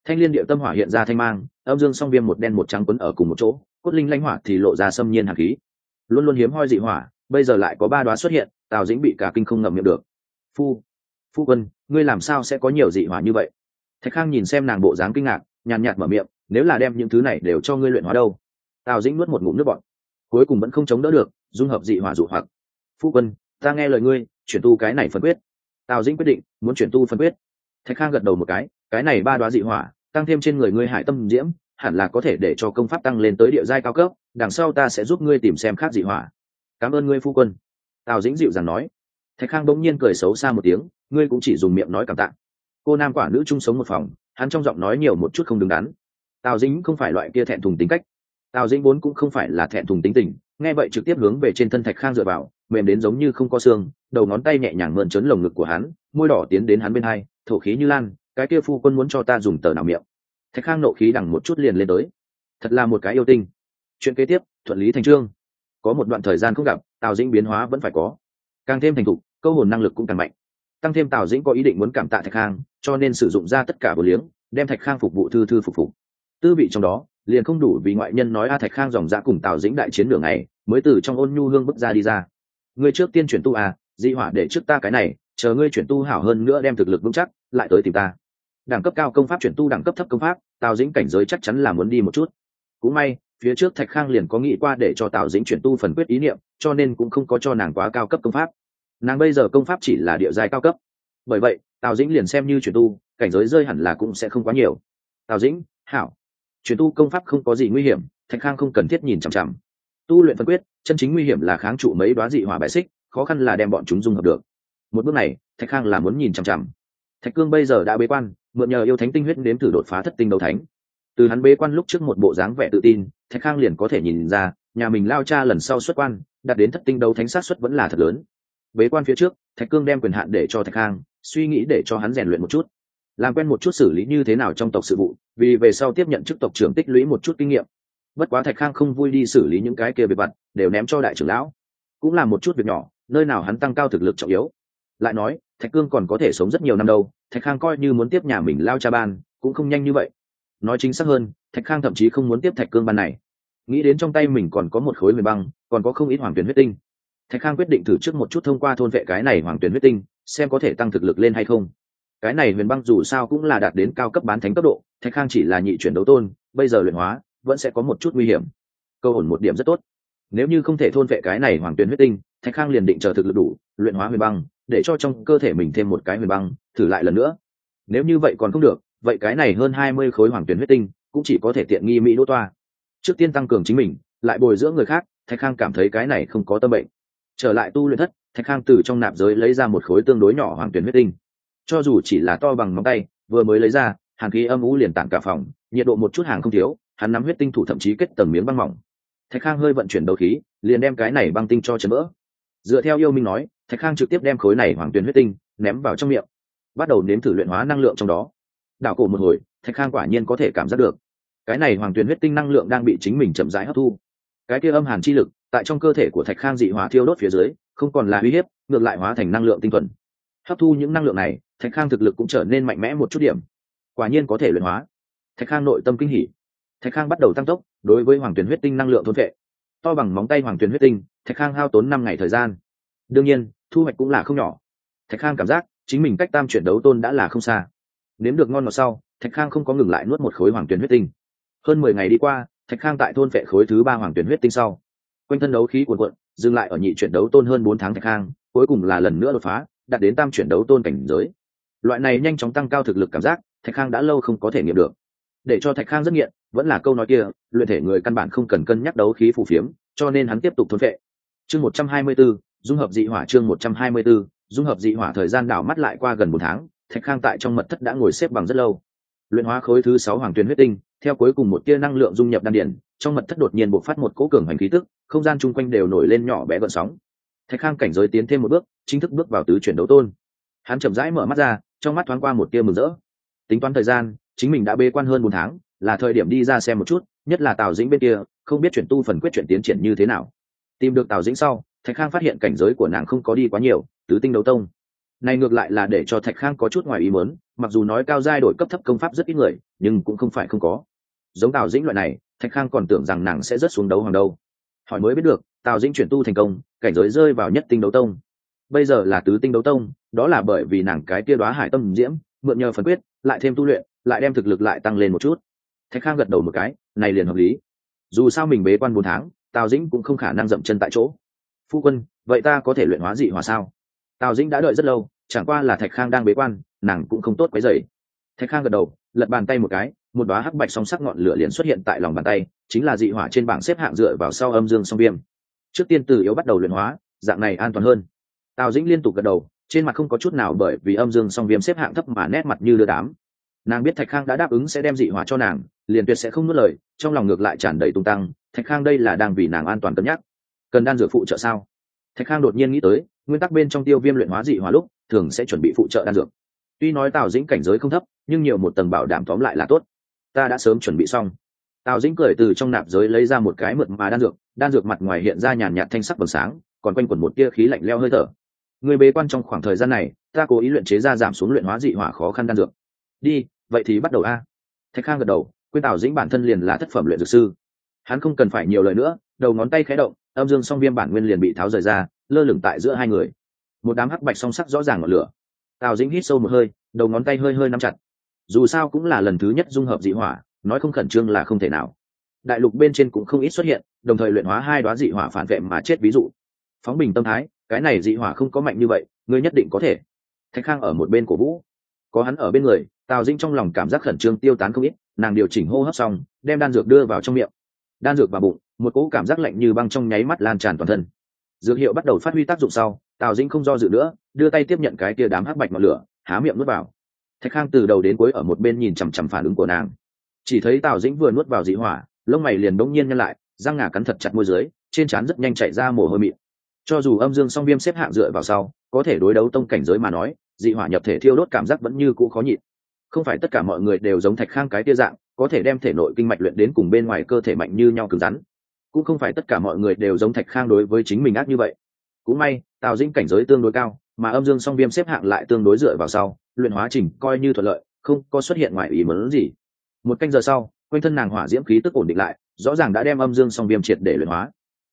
Thanh liên địa tâm hỏa hiện ra thanh mang, âm dương song viêm một đen một trắng quấn ở cùng một chỗ, cốt linh lãnh hỏa thì lộ ra xâm nhiên hạt khí. Luôn luôn hiếm hoi dị hỏa, bây giờ lại có ba đoá xuất hiện, tào dĩnh bị cả kinh không ngậm miệng được phu phu quân, ngươi làm sao sẽ có nhiều dị hỏa như vậy? Thạch khang nhìn xem nàng bộ dáng kinh ngạc, nhàn nhạt mở miệng, nếu là đem những thứ này đều cho ngươi luyện hóa đâu? Tào dĩnh nuốt một ngụm nước bọn cuối cùng vẫn không chống đỡ được, dung hợp dị hỏa dụ hoặc. Phu quân, ta nghe lời ngươi, chuyển tu cái này phân quyết. Tào dĩnh quyết định, muốn chuyển tu phân quyết. Thạch khang gật đầu một cái cái này ba đoá dị hỏa, tăng thêm trên người ngươi hải tâm diễm, hẳn là có thể để cho công pháp tăng lên tới địa giai cao cấp, đằng sau ta sẽ giúp ngươi tìm xem khác dị hỏa. Cảm ơn ngươi, phu quân. Tào dĩnh dịu dàng nói thạch khang bỗng nhiên cười xấu xa một tiếng, ngươi cũng chỉ dùng miệng nói cảm tạ. Cô nam quả nữ chung sống một phòng, hắn trong giọng nói nhiều một chút không đứng đắn. Tào dĩnh không phải loại kia thẹn thùng tính cách. Tào dĩnh vốn cũng không phải là thẹn thùng tính tình, nghe vậy trực tiếp hướng về trên thân thạch khang dựa vào, mềm đến giống như không có xương, đầu ngón tay nhẹ nhàng mượn trớn lồng ngực của hắn, môi đỏ tiến đến hắn bên hai, thổ khí như lan, cái kia phu quân muốn cho ta dùng tờ nào miệng. Thạch khang nộ khí đằng một chút liền lên tới. Thật là một cái yêu tinh. Chuyện kế tiếp, thuận lý thành trương. Có một đoạn thời gian không gặp, tào dĩnh biến hóa vẫn phải có. Càng thêm thành thục câu hồn năng lực cũng càng mạnh. Tăng thêm tào dĩnh có ý định muốn cảm tạ thạch khang, cho nên sử dụng ra tất cả vừa liếng, đem thạch khang phục vụ thư thư phục phục. Tư vị trong đó, liền không đủ vì ngoại nhân nói, a, thạch khang dòng dã cùng tào dĩnh đại chiến đường này mới từ trong ôn nhu hương bước ra đi ra. Ngươi trước tiên chuyển tu à di hỏa để trước ta cái này, chờ ngươi chuyển tu hảo hơn nữa đem thực lực vững chắc, lại tới tìm ta. Đẳng cấp cao công pháp chuyển tu đẳng cấp thấp công pháp, tào dĩnh cảnh giới chắc chắn là muốn đi một chút. Cũng may, phía trước thạch khang liền có nghĩ qua để cho tào dĩnh chuyển tu phần quyết ý niệm, cho nên cũng không có cho nàng quá cao cấp công pháp nàng bây giờ công pháp chỉ là địa giai cao cấp. Bởi vậy, tào dĩnh liền xem như chuyển tu, cảnh giới rơi hẳn là cũng sẽ không quá nhiều. Tào dĩnh, hảo. Chuyển tu công pháp không có gì nguy hiểm, thạch khang không cần thiết nhìn chằm chằm. Tu luyện phân quyết, chân chính nguy hiểm là kháng trụ mấy đoá dị hỏa bại xích, khó khăn là đem bọn chúng dung hợp được. Một bước này, thạch khang là muốn nhìn chằm chằm. Thạch cương bây giờ đã bế quan, mượn nhờ yêu thánh tinh huyết nếm thử đột phá thất tinh đấu thánh. Từ hắn bế quan lúc trước một bộ dáng vẻ tự tin, thạch khang liền có thể nhìn ra, nhà mình lao cha lần sau xuất quan, đạt đến thất tinh đấu thánh sát xuất vẫn là thật lớn bế quan phía trước, thạch cương đem quyền hạn để cho thạch khang suy nghĩ để cho hắn rèn luyện một chút. Làm quen một chút xử lý như thế nào trong tộc sự vụ, vì về sau tiếp nhận chức tộc trưởng tích lũy một chút kinh nghiệm. Bất quá thạch khang không vui đi xử lý những cái kia bề vặt đều ném cho đại trưởng lão. Cũng là một chút việc nhỏ, nơi nào hắn tăng cao thực lực trọng yếu. Lại nói, thạch cương còn có thể sống rất nhiều năm đâu, thạch khang coi như muốn tiếp nhà mình lao cha ban, cũng không nhanh như vậy. Nói chính xác hơn, thạch khang thậm chí không muốn tiếp thạch cương ban này. Nghĩ đến trong tay mình còn có một khối huyền băng, còn có không ít hoàng tuyển huyết tinh thạch khang quyết định thử trước một chút thông qua thôn vệ cái này hoàng tuyển huyết tinh, xem có thể tăng thực lực lên hay không. Cái này huyền băng dù sao cũng là đạt đến cao cấp bán thánh cấp độ, thạch khang chỉ là nhị chuyển đấu tôn, bây giờ luyện hóa, vẫn sẽ có một chút nguy hiểm. Câu ổn một điểm rất tốt. Nếu như không thể thôn vệ cái này hoàng tuyển huyết tinh, thạch khang liền định chờ thực lực đủ, luyện hóa huyền băng, để cho trong cơ thể mình thêm một cái huyền băng, thử lại lần nữa. Nếu như vậy còn không được, vậy cái này hơn hai mươi khối hoàng tuyển huyết tinh cũng chỉ có thể tiện nghi mỹ đỗ toa. Trước tiên tăng cường chính mình, lại bồi dưỡng người khác, thạch khang cảm thấy cái này không có tâm bệnh trở lại tu luyện thất, thạch khang từ trong nạp giới lấy ra một khối tương đối nhỏ hoàng tuyển huyết tinh. Cho dù chỉ là to bằng ngón tay, vừa mới lấy ra hàng khí âm ú liền tạm cả phòng, nhiệt độ một chút hàng không thiếu, hắn nắm huyết tinh thủ thậm chí kết tầng miếng băng mỏng. Thạch khang hơi vận chuyển đầu khí, liền đem cái này băng tinh cho chấn vỡ. Dựa theo yêu minh nói, thạch khang trực tiếp đem khối này hoàng tuyển huyết tinh ném vào trong miệng, bắt đầu nếm thử luyện hóa năng lượng trong đó. Đảo cổ một hồi, thạch khang quả nhiên có thể cảm giác được, cái này hoàng tuyển huyết tinh năng lượng đang bị chính mình chậm rãi hấp thu. Cái kia âm hàn chi lực tại trong cơ thể của thạch khang dị hóa thiêu đốt phía dưới, không còn là uy hiếp, ngược lại hóa thành năng lượng tinh thuần. Hấp thu những năng lượng này, thạch khang thực lực cũng trở nên mạnh mẽ một chút điểm. Quả nhiên có thể luyện hóa. Thạch khang nội tâm kinh hỉ. Thạch khang bắt đầu tăng tốc, đối với hoàng tuyển huyết tinh năng lượng thôn vệ. To bằng móng tay hoàng tuyển huyết tinh, thạch khang hao tốn năm ngày thời gian. Đương nhiên, thu hoạch cũng là không nhỏ. Thạch khang cảm giác, chính mình cách tam chuyển đấu tôn đã là không xa. Nếm được ngon ngọt sau, thạch khang không có ngừng lại nuốt một khối hoàng tuyển huyết tinh. Hơn mười ngày đi qua, thạch khang tại thôn vệ khối thứ ba hoàng tuyển huyết tinh sau quanh thân đấu khí cuồn cuộn dừng lại ở nhị chuyển đấu tôn hơn bốn tháng thạch khang cuối cùng là lần nữa đột phá đạt đến tam chuyển đấu tôn cảnh giới. Loại này nhanh chóng tăng cao thực lực cảm giác thạch khang đã lâu không có thể nghiệm được. Để cho thạch khang rất nghiện vẫn là câu nói kia luyện thể người căn bản không cần cân nhắc đấu khí phù phiếm cho nên hắn tiếp tục thôn vệ chương một trăm hai mươi 124, dung hợp dị hỏa chương một trăm hai mươi 124, dung hợp dị hỏa thời gian đảo mắt lại qua gần một tháng thạch khang tại trong mật thất đã ngồi xếp bằng rất lâu. Luyện hóa khối thứ sáu hoàng tuyến huyết tinh theo cuối cùng một tia năng lượng dung nhập đan điển trong mật thất đột nhiên bộc phát một cỗ cường hành khí tức, không gian chung quanh đều nổi lên nhỏ bé gợn sóng. Thạch khang cảnh giới tiến thêm một bước, chính thức bước vào tứ chuyển đấu tôn. Hắn chậm rãi mở mắt ra, trong mắt thoáng qua một tia mừng rỡ. Tính toán thời gian, chính mình đã bê quan hơn bốn tháng, là thời điểm đi ra xem một chút, nhất là tào dĩnh bên kia, không biết chuyển tu phần quyết chuyển tiến triển như thế nào. Tìm được tào dĩnh sau, thạch khang phát hiện cảnh giới của nàng không có đi quá nhiều, tứ tinh đấu tông. Này ngược lại là để cho thạch khang có chút ngoài ý muốn, mặc dù nói cao giai đổi cấp thấp công pháp rất ít người, nhưng cũng không phải không có giống tào dĩnh loại này, thạch khang còn tưởng rằng nàng sẽ rất xuống đấu hoàng đâu. Hỏi mới biết được, tào dĩnh chuyển tu thành công, cảnh giới rơi vào nhất tinh đấu tông. Bây giờ là tứ tinh đấu tông, đó là bởi vì nàng cái kia đoá hải tâm diễm, mượn nhờ phần quyết, lại thêm tu luyện, lại đem thực lực lại tăng lên một chút. Thạch khang gật đầu một cái, này liền hợp lý. Dù sao mình bế quan bốn tháng, tào dĩnh cũng không khả năng dậm chân tại chỗ. Phu quân, vậy ta có thể luyện hóa dị hỏa sao? Tào dĩnh đã đợi rất lâu, chẳng qua là thạch khang đang bế quan, nàng cũng không tốt quấy dày thạch khang gật đầu, lật bàn tay một cái một đoá hắc bạch song sắc ngọn lửa liền xuất hiện tại lòng bàn tay, chính là dị hỏa trên bảng xếp hạng dựa vào sau âm dương song viêm. Trước tiên từ yếu bắt đầu luyện hóa, dạng này an toàn hơn. Tào dĩnh liên tục gật đầu, trên mặt không có chút nào bởi vì âm dương song viêm xếp hạng thấp mà nét mặt như đưa đám. Nàng biết thạch khang đã đáp ứng sẽ đem dị hỏa cho nàng, liền tuyệt sẽ không nuốt lời, trong lòng ngược lại tràn đầy tung tăng, thạch khang đây là đang vì nàng an toàn cân nhắc. Cần đan dược phụ trợ sao? Thạch khang đột nhiên nghĩ tới, nguyên tắc bên trong tiêu viêm luyện hóa dị hỏa lúc, thường sẽ chuẩn bị phụ trợ đan dược. Tuy nói tào dĩnh cảnh giới không thấp, nhưng nhiều một tầng bảo đảm tóm lại là tốt ta đã sớm chuẩn bị xong. Tào dĩnh cười từ trong nạp giới lấy ra một cái mượt mà đan dược đan dược mặt ngoài hiện ra nhàn nhạt thanh sắc vầng sáng, còn quanh quẩn một tia khí lạnh leo hơi thở. Người bế quan trong khoảng thời gian này, ta cố ý luyện chế ra giảm xuống luyện hóa dị hỏa khó khăn đan dược. Đi, vậy thì bắt đầu a. Thạch khang gật đầu quyên tào dĩnh bản thân liền là thất phẩm luyện dược sư. Hắn không cần phải nhiều lời nữa, đầu ngón tay khẽ động, âm dương song viêm bản nguyên liền bị tháo rời ra, lơ lửng tại giữa hai người. Một đám hắc bạch song sắc rõ ràng ngọn lửa. Tào dĩnh hít sâu một hơi, đầu ngón tay hơi hơi nắm chặt dù sao cũng là lần thứ nhất dung hợp dị hỏa, nói không khẩn trương là không thể nào. Đại lục bên trên cũng không ít xuất hiện, đồng thời luyện hóa hai đoá dị hỏa phản vệ mà chết ví dụ. Phóng bình tâm thái, cái này dị hỏa không có mạnh như vậy, ngươi nhất định có thể. Thạch khang ở một bên cổ vũ. Có hắn ở bên người, tào dinh trong lòng cảm giác khẩn trương tiêu tán không ít, nàng điều chỉnh hô hấp xong, đem đan dược đưa vào trong miệng. Đan dược vào bụng, một cỗ cảm giác lạnh như băng trong nháy mắt lan tràn toàn thân. Dược hiệu bắt đầu phát huy tác dụng sau, tào dinh không do dự nữa, đưa tay tiếp nhận cái tia đám hắc bạch ngọn lửa, há miệng nuốt vào thạch khang từ đầu đến cuối ở một bên nhìn chằm chằm phản ứng của nàng. Chỉ thấy tào dĩnh vừa nuốt vào dị hỏa, lông mày liền bỗng nhiên nhân lại, răng ngà cắn thật chặt môi dưới, trên trán rất nhanh chạy ra mồ hôi mịn. Cho dù âm dương song viêm xếp hạng dựa vào sau, có thể đối đấu tông cảnh giới mà nói, dị hỏa nhập thể thiêu đốt cảm giác vẫn như cũ khó nhịn. Không phải tất cả mọi người đều giống thạch khang cái tia dạng, có thể đem thể nội kinh mạch luyện đến cùng bên ngoài cơ thể mạnh như nhau cứng rắn. Cũng không phải tất cả mọi người đều giống thạch khang đối với chính mình ác như vậy. Cũng may, tào dĩnh cảnh giới tương đối cao, mà âm dương song viêm xếp hạng lại tương đối dựa vào sau luyện hóa trình coi như thuận lợi, không có xuất hiện ngoài ý mớn gì. Một canh giờ sau, quanh thân nàng hỏa diễm khí tức ổn định lại, rõ ràng đã đem âm dương song viêm triệt để luyện hóa.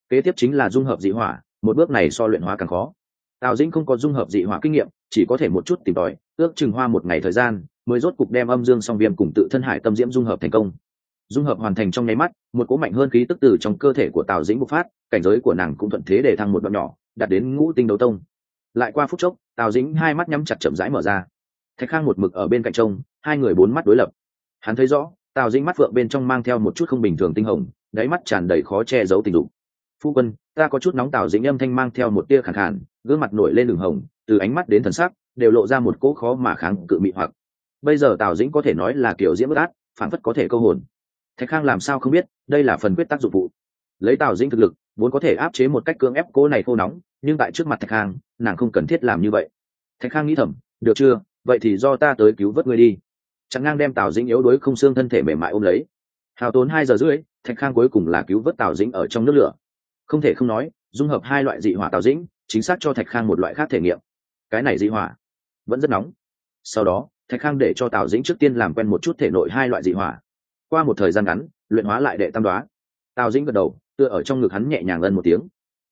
Kế tiếp chính là dung hợp dị hỏa, một bước này so luyện hóa càng khó. Tào dĩnh không có dung hợp dị hỏa kinh nghiệm, chỉ có thể một chút tìm tòi, ước chừng hoa một ngày thời gian, mới rốt cục đem âm dương song viêm cùng tự thân hải tâm diễm dung hợp thành công. Dung hợp hoàn thành trong nháy mắt, một cỗ mạnh hơn khí tức từ trong cơ thể của tào dĩnh bộc phát, cảnh giới của nàng cũng thuận thế để thăng một đoạn nhỏ, đạt đến ngũ tinh đấu tông. Lại qua phút chốc, tào dĩnh hai mắt nhắm chặt chậm rãi mở ra thạch khang một mực ở bên cạnh trông, hai người bốn mắt đối lập. Hắn thấy rõ, tào dĩnh mắt phượng bên trong mang theo một chút không bình thường tinh hồng, đáy mắt tràn đầy khó che giấu tình dục. Phu quân, ta có chút nóng. Tào dĩnh âm thanh mang theo một tia khẳng khản gương mặt nổi lên đường hồng, từ ánh mắt đến thần sắc, đều lộ ra một cỗ khó mà kháng cự mị hoặc. Bây giờ tào dĩnh có thể nói là kiểu diễm bất át phản phất có thể câu hồn. Thạch khang làm sao không biết, đây là phần quyết tác dụng vụ. Lấy tào dĩnh thực lực, vốn có thể áp chế một cách cưỡng ép cô này khô nóng, nhưng tại trước mặt thạch khang, nàng không cần thiết làm như vậy. Thạch khang nghĩ thầm, được chưa? Vậy thì do ta tới cứu vớt ngươi đi. Chẳng ngang đem tào dĩnh yếu đuối không xương thân thể mềm mại ôm lấy. Hào tốn hai giờ rưỡi, thạch khang cuối cùng là cứu vớt tào dĩnh ở trong nước lửa. Không thể không nói, dung hợp hai loại dị hỏa tào dĩnh, chính xác cho thạch khang một loại khác thể nghiệm. Cái này dị hỏa vẫn rất nóng. Sau đó, thạch khang để cho tào dĩnh trước tiên làm quen một chút thể nội hai loại dị hỏa. Qua một thời gian ngắn, luyện hóa lại đệ tam đoá. Tào dĩnh gật đầu, tựa ở trong ngực hắn nhẹ nhàng ân một tiếng.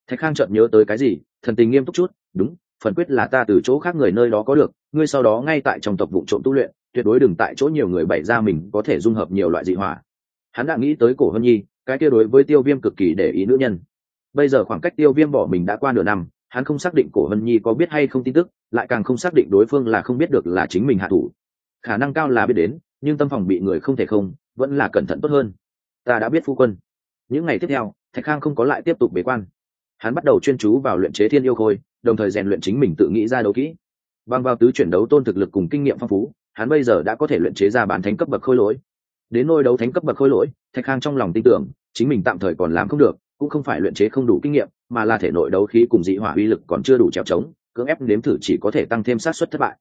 Thạch khang chợt nhớ tới cái gì, thần tình nghiêm túc chút, đúng, phần quyết là ta từ chỗ khác người nơi đó có được ngươi sau đó ngay tại trong tộc vụ trộm tu luyện, tuyệt đối đừng tại chỗ nhiều người bày ra mình có thể dung hợp nhiều loại dị hỏa. Hắn đã nghĩ tới cổ hân nhi, cái kia đối với tiêu viêm cực kỳ để ý nữ nhân. Bây giờ khoảng cách tiêu viêm bỏ mình đã qua nửa năm, hắn không xác định cổ hân nhi có biết hay không tin tức, lại càng không xác định đối phương là không biết được là chính mình hạ thủ. Khả năng cao là biết đến, nhưng tâm phòng bị người không thể không, vẫn là cẩn thận tốt hơn. Ta đã biết phu quân. Những ngày tiếp theo, thạch khang không có lại tiếp tục bế quan. Hắn bắt đầu chuyên chú vào luyện chế thiên yêu khôi, đồng thời rèn luyện chính mình tự nghĩ ra đấu kỹ bằng vào tứ chuyển đấu tôn thực lực cùng kinh nghiệm phong phú, hắn bây giờ đã có thể luyện chế ra bán thánh cấp bậc khôi lỗi. Đến nôi đấu thánh cấp bậc khôi lỗi, thạch khang trong lòng tin tưởng, chính mình tạm thời còn làm không được, cũng không phải luyện chế không đủ kinh nghiệm, mà là thể nội đấu khí cùng dị hỏa uy lực còn chưa đủ trèo trống, cưỡng ép nếm thử chỉ có thể tăng thêm sát suất thất bại.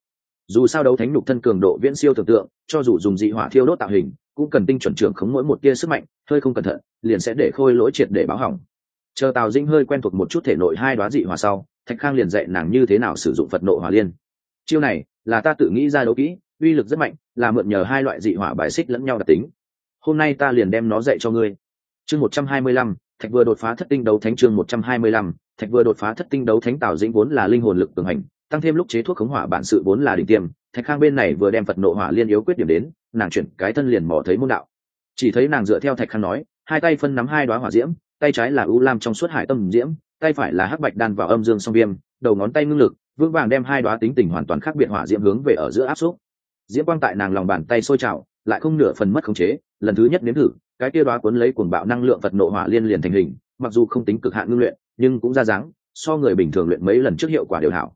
Dù sao đấu thánh nhục thân cường độ viễn siêu tưởng tượng, cho dù dùng dị hỏa thiêu đốt tạo hình, cũng cần tinh chuẩn trưởng khống mỗi một tia sức mạnh, hơi không cẩn thận, liền sẽ để khôi lỗi triệt để báo hỏng. Chờ tào dĩnh hơi quen thuộc một chút thể nội hai đoá dị hỏa sau, thạch khang liền dạy nàng như thế nào sử dụng phật nộ hỏa liên chiêu này là ta tự nghĩ ra đấu kỹ, uy lực rất mạnh, là mượn nhờ hai loại dị hỏa bài xích lẫn nhau đặc tính. Hôm nay ta liền đem nó dạy cho ngươi. Chương một trăm hai mươi lăm, thạch vừa đột phá thất tinh đấu thánh chương một trăm hai mươi lăm, thạch vừa đột phá thất tinh đấu thánh tào dĩnh vốn là linh hồn lực cường hành, tăng thêm lúc chế thuốc khống hỏa bản sự vốn là đỉnh tiêm, thạch khang bên này vừa đem phật nộ hỏa liên yếu quyết điểm đến, nàng chuyển cái thân liền mò thấy môn đạo. Chỉ thấy nàng dựa theo thạch khang nói, hai tay phân nắm hai đoá hỏa diễm, tay trái là u lam trong suốt hải tâm diễm, tay phải là hắc bạch đan vào âm dương song viêm, đầu ngón tay ngưng lực vững vàng đem hai đoá tính tình hoàn toàn khác biệt hỏa diễm hướng về ở giữa áp xúc. Diễm quang tại nàng lòng bàn tay sôi trào, lại không nửa phần mất khống chế, lần thứ nhất nếm thử, cái kia đoá cuốn lấy cuồng bạo năng lượng vật nộ hỏa liên liền thành hình, mặc dù không tính cực hạn ngưng luyện, nhưng cũng ra dáng, so người bình thường luyện mấy lần trước hiệu quả điều hảo.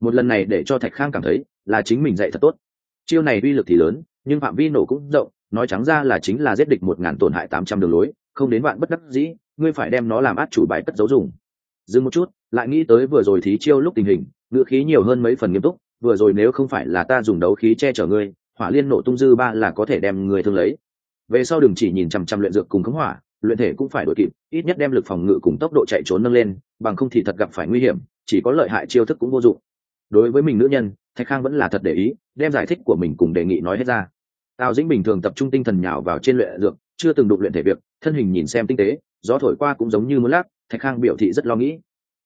Một lần này để cho thạch khang cảm thấy là chính mình dạy thật tốt. Chiêu này uy lực thì lớn, nhưng phạm vi nổ cũng rộng, nói trắng ra là chính là giết địch một ngàn tổn hại tám trăm đường lối, không đến bạn bất đắc dĩ, ngươi phải đem nó làm át chủ bài cất dấu dùng. Dừng một chút, lại nghĩ tới vừa rồi thí chiêu lúc tình hình ngữ khí nhiều hơn mấy phần nghiêm túc, vừa rồi nếu không phải là ta dùng đấu khí che chở ngươi, hỏa liên nổ tung dư ba là có thể đem người thương lấy. Về sau đừng chỉ nhìn chằm chằm luyện dược cùng khống hỏa, luyện thể cũng phải đội kịp, ít nhất đem lực phòng ngự cùng tốc độ chạy trốn nâng lên, bằng không thì thật gặp phải nguy hiểm, chỉ có lợi hại chiêu thức cũng vô dụng. Đối với mình nữ nhân, thạch khang vẫn là thật để ý, đem giải thích của mình cùng đề nghị nói hết ra. Tào dĩnh bình thường tập trung tinh thần nhào vào trên luyện dược, chưa từng đụng luyện thể việc, thân hình nhìn xem tinh tế, gió thổi qua cũng giống như muốn lát thạch khang biểu thị rất lo nghĩ.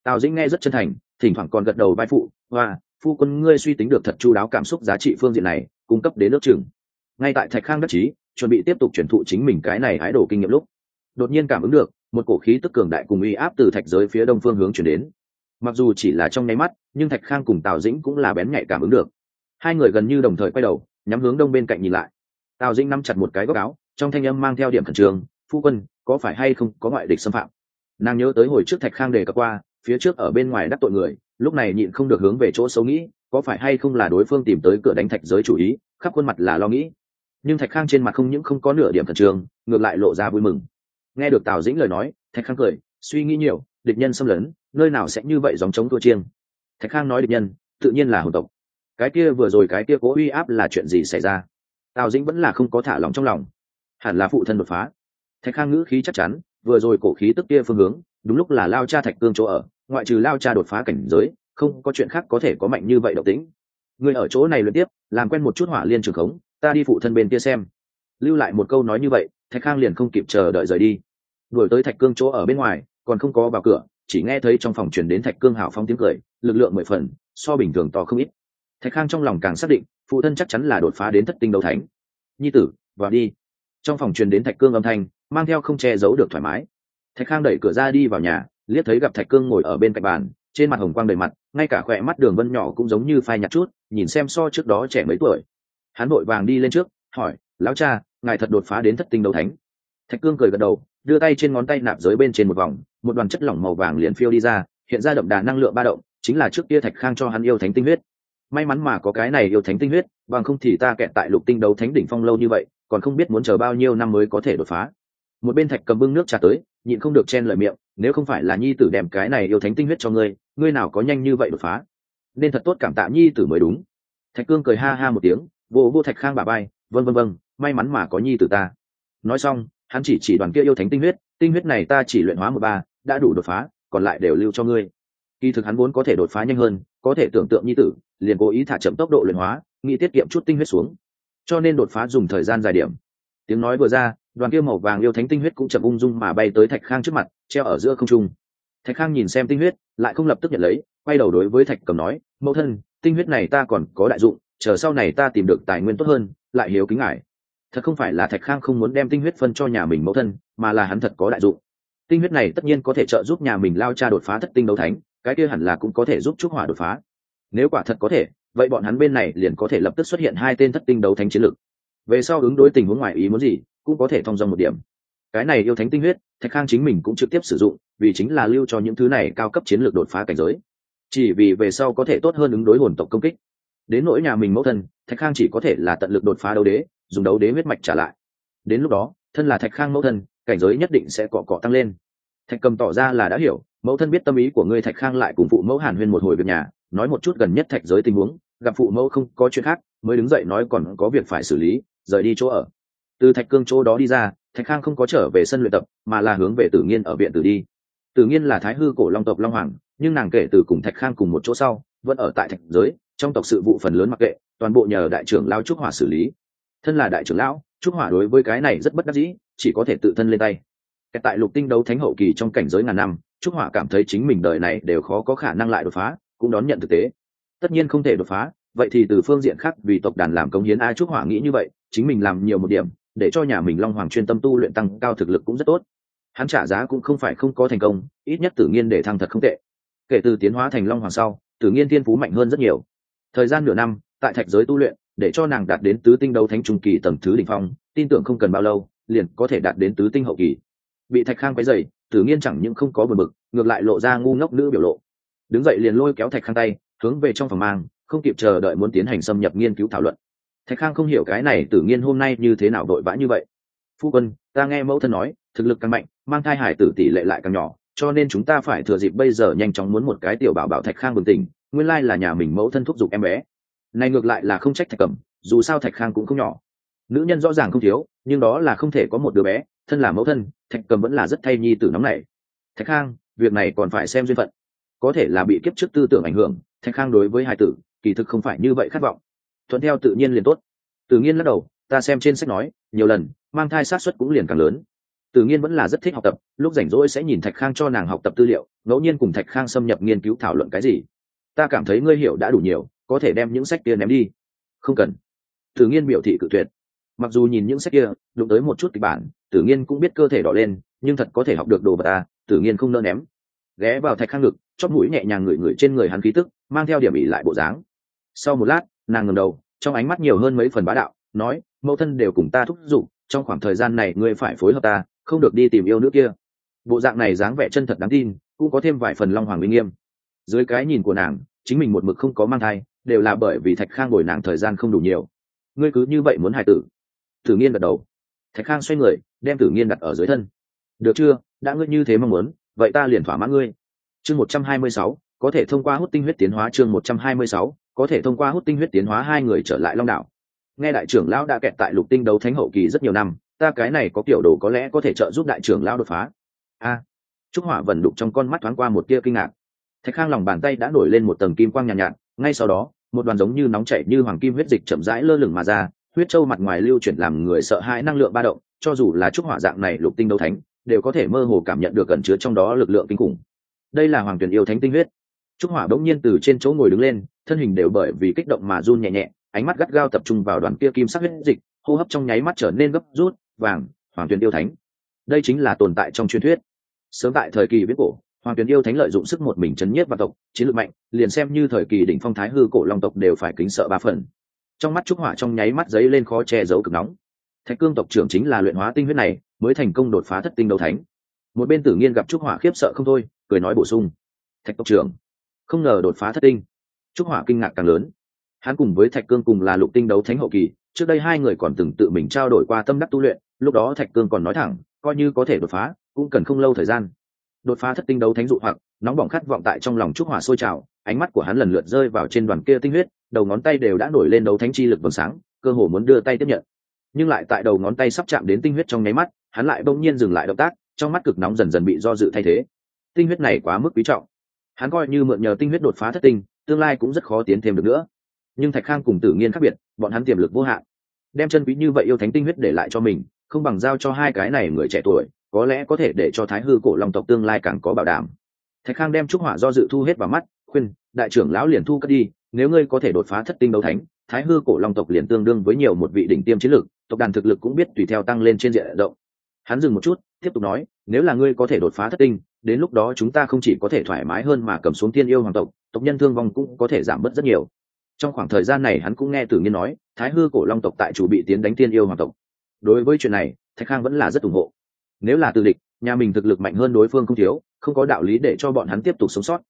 Tào dĩnh nghe rất chân thành thỉnh thoảng còn gật đầu vai phụ, hoa, phu quân ngươi suy tính được thật chu đáo cảm xúc giá trị phương diện này, cung cấp đến nước chừng ngay tại thạch khang đắc chí, chuẩn bị tiếp tục truyền thụ chính mình cái này hái đổ kinh nghiệm lúc, đột nhiên cảm ứng được, một cổ khí tức cường đại cùng uy áp từ thạch giới phía đông phương hướng chuyển đến. Mặc dù chỉ là trong nháy mắt, nhưng thạch khang cùng tào dĩnh cũng là bén nhạy cảm ứng được. Hai người gần như đồng thời quay đầu, nhắm hướng đông bên cạnh nhìn lại. Tào dĩnh nắm chặt một cái góc áo, trong thanh âm mang theo điểm khẩn trường phu quân, có phải hay không có ngoại địch xâm phạm? Nàng nhớ tới hồi trước thạch khang đề cập qua phía trước ở bên ngoài đắc tội người, lúc này nhịn không được hướng về chỗ xấu nghĩ, có phải hay không là đối phương tìm tới cửa đánh thạch giới chủ ý, khắp khuôn mặt là lo nghĩ. Nhưng thạch khang trên mặt không những không có nửa điểm thần trường ngược lại lộ ra vui mừng. Nghe được tào dĩnh lời nói, thạch khang cười, suy nghĩ nhiều, địch nhân xâm lấn, nơi nào sẽ như vậy dòng chống thua chiêng. Thạch khang nói địch nhân, tự nhiên là hồn tộc. Cái kia vừa rồi cái kia cố uy áp là chuyện gì xảy ra? Tào dĩnh vẫn là không có thả lòng trong lòng. Hẳn là phụ thân đột phá. Thạch khang ngữ khí chắc chắn, vừa rồi cổ khí tức kia phương hướng đúng lúc là lao cha thạch cương chỗ ở, ngoại trừ lao cha đột phá cảnh giới, không có chuyện khác có thể có mạnh như vậy độc tính người ở chỗ này luyện tiếp, làm quen một chút hỏa liên trường khống, ta đi phụ thân bên kia xem. Lưu lại một câu nói như vậy, thạch khang liền không kịp chờ đợi rời đi. Đuổi tới thạch cương chỗ ở bên ngoài, còn không có vào cửa, chỉ nghe thấy trong phòng chuyển đến thạch cương hào phong tiếng cười, lực lượng mười phần, so bình thường to không ít. Thạch khang trong lòng càng xác định, phụ thân chắc chắn là đột phá đến thất tinh đấu thánh. Nhi tử, vào đi. Trong phòng truyền đến thạch cương âm thanh, mang theo không che giấu được thoải mái thạch khang đẩy cửa ra đi vào nhà, liếc thấy gặp thạch cương ngồi ở bên cạnh bàn, trên mặt hồng quang đầy mặt, ngay cả khỏe mắt đường vân nhỏ cũng giống như phai nhạt chút, nhìn xem so trước đó trẻ mấy tuổi. Hắn vội vàng đi lên trước, hỏi, lão cha, ngài thật đột phá đến thất tinh đấu thánh? Thạch cương cười gật đầu, đưa tay trên ngón tay nạp giới bên trên một vòng, một đoàn chất lỏng màu vàng liền phiêu đi ra, hiện ra đậm đà năng lượng ba động, chính là trước kia thạch khang cho hắn yêu thánh tinh huyết. May mắn mà có cái này yêu thánh tinh huyết, bằng không thì ta kẹt tại lục tinh đấu thánh đỉnh phong lâu như vậy, còn không biết muốn chờ bao nhiêu năm mới có thể đột phá. Một bên thạch cầm bưng nước trà tới nhịn không được chen lời miệng, nếu không phải là nhi tử đem cái này yêu thánh tinh huyết cho ngươi ngươi nào có nhanh như vậy đột phá? Nên thật tốt cảm tạ nhi tử mới đúng. Thạch cương cười ha ha một tiếng, vô vô thạch khang bà bay vân vân vân may mắn mà có nhi tử ta. Nói xong, hắn chỉ chỉ đoàn kia yêu thánh tinh huyết tinh huyết này ta chỉ luyện hóa một ba, đã đủ đột phá, còn lại đều lưu cho ngươi. Kỳ thực hắn vốn có thể đột phá nhanh hơn, có thể tưởng tượng nhi tử, liền cố ý thả chậm tốc độ luyện hóa, nghĩ tiết kiệm chút tinh huyết xuống. Cho nên đột phá dùng thời gian dài điểm. Tiếng nói vừa ra đoàn kia màu vàng yêu thánh tinh huyết cũng chậm ung dung mà bay tới thạch khang trước mặt, treo ở giữa không trung. Thạch khang nhìn xem tinh huyết, lại không lập tức nhận lấy, quay đầu đối với thạch cầm nói, mẫu thân, tinh huyết này ta còn có đại dụng, chờ sau này ta tìm được tài nguyên tốt hơn, lại hiếu kính ngài. Thật không phải là thạch khang không muốn đem tinh huyết phân cho nhà mình mẫu thân, mà là hắn thật có đại dụng. Tinh huyết này tất nhiên có thể trợ giúp nhà mình lao cha đột phá thất tinh đấu thánh, cái kia hẳn là cũng có thể giúp trúc hỏa đột phá. Nếu quả thật có thể, vậy bọn hắn bên này liền có thể lập tức xuất hiện hai tên thất tinh đấu thánh chiến lược. Về sau ứng đối tình huống ngoài ý muốn gì cũng có thể thông dòng một điểm. Cái này yêu thánh tinh huyết, thạch khang chính mình cũng trực tiếp sử dụng, vì chính là lưu cho những thứ này cao cấp chiến lược đột phá cảnh giới. Chỉ vì về sau có thể tốt hơn ứng đối hồn tộc công kích. Đến nỗi nhà mình mẫu thân, thạch khang chỉ có thể là tận lực đột phá đấu đế, dùng đấu đế huyết mạch trả lại. Đến lúc đó, thân là thạch khang mẫu thân, cảnh giới nhất định sẽ cọ cọ tăng lên. Thạch cầm tỏ ra là đã hiểu, mẫu thân biết tâm ý của ngươi thạch khang lại cùng phụ mẫu hàn huyên một hồi việc nhà, nói một chút gần nhất thạch giới tình huống, gặp phụ mẫu không có chuyện khác, mới đứng dậy nói còn có việc phải xử lý, rời đi chỗ ở từ thạch cương chỗ đó đi ra, thạch khang không có trở về sân luyện tập, mà là hướng về tử nghiên ở viện tử đi. Tử nghiên là thái hư cổ long tộc long hoàng, nhưng nàng kể từ cùng thạch khang cùng một chỗ sau, vẫn ở tại thạch giới, trong tộc sự vụ phần lớn mặc kệ, toàn bộ nhờ đại trưởng lao trúc hỏa xử lý. Thân là đại trưởng lão, trúc hỏa đối với cái này rất bất đắc dĩ, chỉ có thể tự thân lên tay. Tại lục tinh đấu thánh hậu kỳ trong cảnh giới ngàn năm, trúc hỏa cảm thấy chính mình đời này đều khó có khả năng lại đột phá, cũng đón nhận thực tế. Tất nhiên không thể đột phá, vậy thì từ phương diện khác vì tộc đàn làm công hiến a trúc hỏa nghĩ như vậy, chính mình làm nhiều một điểm để cho nhà mình long hoàng chuyên tâm tu luyện tăng cao thực lực cũng rất tốt. Hắn trả giá cũng không phải không có thành công, ít nhất Tử nhiên để thăng thật không tệ. Kể từ tiến hóa thành long hoàng sau, Tử nhiên thiên phú mạnh hơn rất nhiều. Thời gian nửa năm, tại thạch giới tu luyện, để cho nàng đạt đến tứ tinh đấu thánh trung kỳ tầng thứ đ ỉ n h phong, tin tưởng không cần bao lâu, liền có thể đạt đến tứ tinh hậu kỳ. Bị thạch khang quấy dày tử nghiên chẳng những không có bờ bực, ngược lại lộ ra ngu ngốc nữ biểu lộ. Đứng dậy liền lôi kéo thạch khang tay, hướng về trong phòng mang, không kịp chờ đợi muốn tiến hành xâm nhập nghiên cứu thảo luận thạch khang không hiểu cái này tử nghiên hôm nay như thế nào đội vã như vậy. Phu quân, ta nghe mẫu thân nói, thực lực càng mạnh, mang thai hải tử tỷ lệ lại càng nhỏ, cho nên chúng ta phải thừa dịp bây giờ nhanh chóng muốn một cái tiểu bảo bảo thạch khang bừng tỉnh, nguyên lai là nhà mình mẫu thân thúc giục em bé. Này ngược lại là không trách thạch cẩm, dù sao thạch khang cũng không nhỏ. Nữ nhân rõ ràng không thiếu, nhưng đó là không thể có một đứa bé, thân là mẫu thân, thạch cầm vẫn là rất thay nhi tử nóng này thạch khang, việc này còn phải xem duyên phận. Có thể là bị kiếp trước tư tưởng ảnh hưởng, thạch khang đối với hai tử, kỳ thực không phải như vậy khát vọng thuận theo tự nhiên liền tốt. Tự nhiên lắc đầu, ta xem trên sách nói, nhiều lần, mang thai sát xuất cũng liền càng lớn. Tự nhiên vẫn là rất thích học tập, lúc rảnh rỗi sẽ nhìn thạch khang cho nàng học tập tư liệu, ngẫu nhiên cùng thạch khang xâm nhập nghiên cứu thảo luận cái gì. Ta cảm thấy ngươi hiểu đã đủ nhiều, có thể đem những sách kia ném đi. Không cần. Tự nhiên biểu thị cự tuyệt. Mặc dù nhìn những sách kia, đụng tới một chút kịch bản tự nhiên cũng biết cơ thể đỏ lên, nhưng thật có thể học được đồ vật ta tự nhiên không nỡ ném. Ghé vào thạch khang ngực, chóp mũi nhẹ nhàng ngửi ngửi trên người hắn khí tức, mang theo điểm ỉ lại bộ dáng. Sau một lát nàng ngẩng đầu, trong ánh mắt nhiều hơn mấy phần bá đạo, nói, mẫu thân đều cùng ta thúc giục, trong khoảng thời gian này ngươi phải phối hợp ta, không được đi tìm yêu nữ kia. Bộ dạng này dáng vẻ chân thật đáng tin, cũng có thêm vài phần long hoàng minh nghiêm. Dưới cái nhìn của nàng, chính mình một mực không có mang thai, đều là bởi vì thạch khang bồi nàng thời gian không đủ nhiều. Ngươi cứ như vậy muốn hài tử? Tử nghiên gật đầu. Thạch khang xoay người, đem tử nghiên đặt ở dưới thân. Được chưa? Đã ngươi như thế mong muốn, vậy ta liền thỏa mãn ngươi. Chương một trăm hai mươi sáu, có thể thông qua hút tinh huyết tiến hóa chương một trăm hai mươi sáu có thể thông qua hút tinh huyết tiến hóa hai người trở lại long đảo. Nghe đại trưởng lão đã kẹt tại lục tinh đấu thánh hậu kỳ rất nhiều năm ta cái này có kiểu đồ có lẽ có thể trợ giúp đại trưởng lão đột phá. A. Trúc hỏa vần đục trong con mắt thoáng qua một tia kinh ngạc. Thạch khang lòng bàn tay đã nổi lên một tầng kim quang nhàn nhạt, nhạt ngay sau đó một đoàn giống như nóng chảy như hoàng kim huyết dịch chậm rãi lơ lửng mà ra huyết châu mặt ngoài lưu chuyển làm người sợ hãi năng lượng ba động cho dù là trúc hỏa dạng này lục tinh đấu thánh đều có thể mơ hồ cảm nhận được cẩn chứa trong đó lực lượng kinh khủng. Đây là hoàng tuyển yêu thánh tinh huyết trúc hỏa bỗng nhiên từ trên chỗ ngồi đứng lên, thân hình đều bởi vì kích động mà run nhẹ nhẹ, ánh mắt gắt gao tập trung vào đoàn kia kim sắc huyết dịch, hô hấp trong nháy mắt trở nên gấp rút, vàng, hoàng Tuyền yêu thánh. Đây chính là tồn tại trong truyền thuyết. Sớm tại thời kỳ viết cổ, hoàng Tuyền yêu thánh lợi dụng sức một mình chấn nhiếp và tộc, chiến lược mạnh, liền xem như thời kỳ đỉnh phong thái hư cổ long tộc đều phải kính sợ ba phần. Trong mắt trúc hỏa trong nháy mắt giấy lên khó che giấu cực nóng. Thạch cương tộc trưởng chính là luyện hóa tinh huyết này, mới thành công đột phá thất tinh đấu thánh. Một bên tử nghiên gặp trúc hỏa khiếp sợ không thôi, cười nói bổ sung. Thạch tộc trưởng không ngờ đột phá thất tinh. Trúc hỏa kinh ngạc càng lớn. Hắn cùng với thạch cương cùng là lục tinh đấu thánh hậu kỳ, trước đây hai người còn từng tự mình trao đổi qua tâm đắc tu luyện, lúc đó thạch cương còn nói thẳng, coi như có thể đột phá, cũng cần không lâu thời gian. Đột phá thất tinh đấu thánh dụ hoặc, nóng bỏng khát vọng tại trong lòng trúc hỏa sôi trào, ánh mắt của hắn lần lượt rơi vào trên đoàn kia tinh huyết, đầu ngón tay đều đã nổi lên đấu thánh chi lực vầng sáng, cơ hồ muốn đưa tay tiếp nhận. Nhưng lại tại đầu ngón tay sắp chạm đến tinh huyết trong nháy mắt, hắn lại bỗng nhiên dừng lại động tác, trong mắt cực nóng dần dần bị do dự thay thế. Tinh huyết này quá mức quý trọng hắn coi như mượn nhờ tinh huyết đột phá thất tinh, tương lai cũng rất khó tiến thêm được nữa. Nhưng thạch khang cùng tử nghiên khác biệt, bọn hắn tiềm lực vô hạn. Đem chân quý như vậy yêu thánh tinh huyết để lại cho mình, không bằng giao cho hai cái này người trẻ tuổi, có lẽ có thể để cho thái hư cổ long tộc tương lai càng có bảo đảm. Thạch khang đem trúc hỏa do dự thu hết vào mắt, khuyên, đại trưởng lão liền thu cất đi, nếu ngươi có thể đột phá thất tinh đấu thánh, thái hư cổ long tộc liền tương đương với nhiều một vị đỉnh tiêm chiến lược, tộc đàn thực lực cũng biết tùy theo tăng lên trên diện rộng. Hắn dừng một chút, tiếp tục nói, nếu là ngươi có thể đột phá thất tinh đến lúc đó chúng ta không chỉ có thể thoải mái hơn mà cầm xuống thiên yêu hoàng tộc tộc nhân thương vong cũng có thể giảm bớt rất nhiều. Trong khoảng thời gian này hắn cũng nghe tử nhiên nói, thái hư cổ long tộc tại chủ bị tiến đánh thiên yêu hoàng tộc. Đối với chuyện này, thạch khang vẫn là rất ủng hộ. Nếu là từ địch nhà mình thực lực mạnh hơn đối phương không thiếu, không có đạo lý để cho bọn hắn tiếp tục sống sót.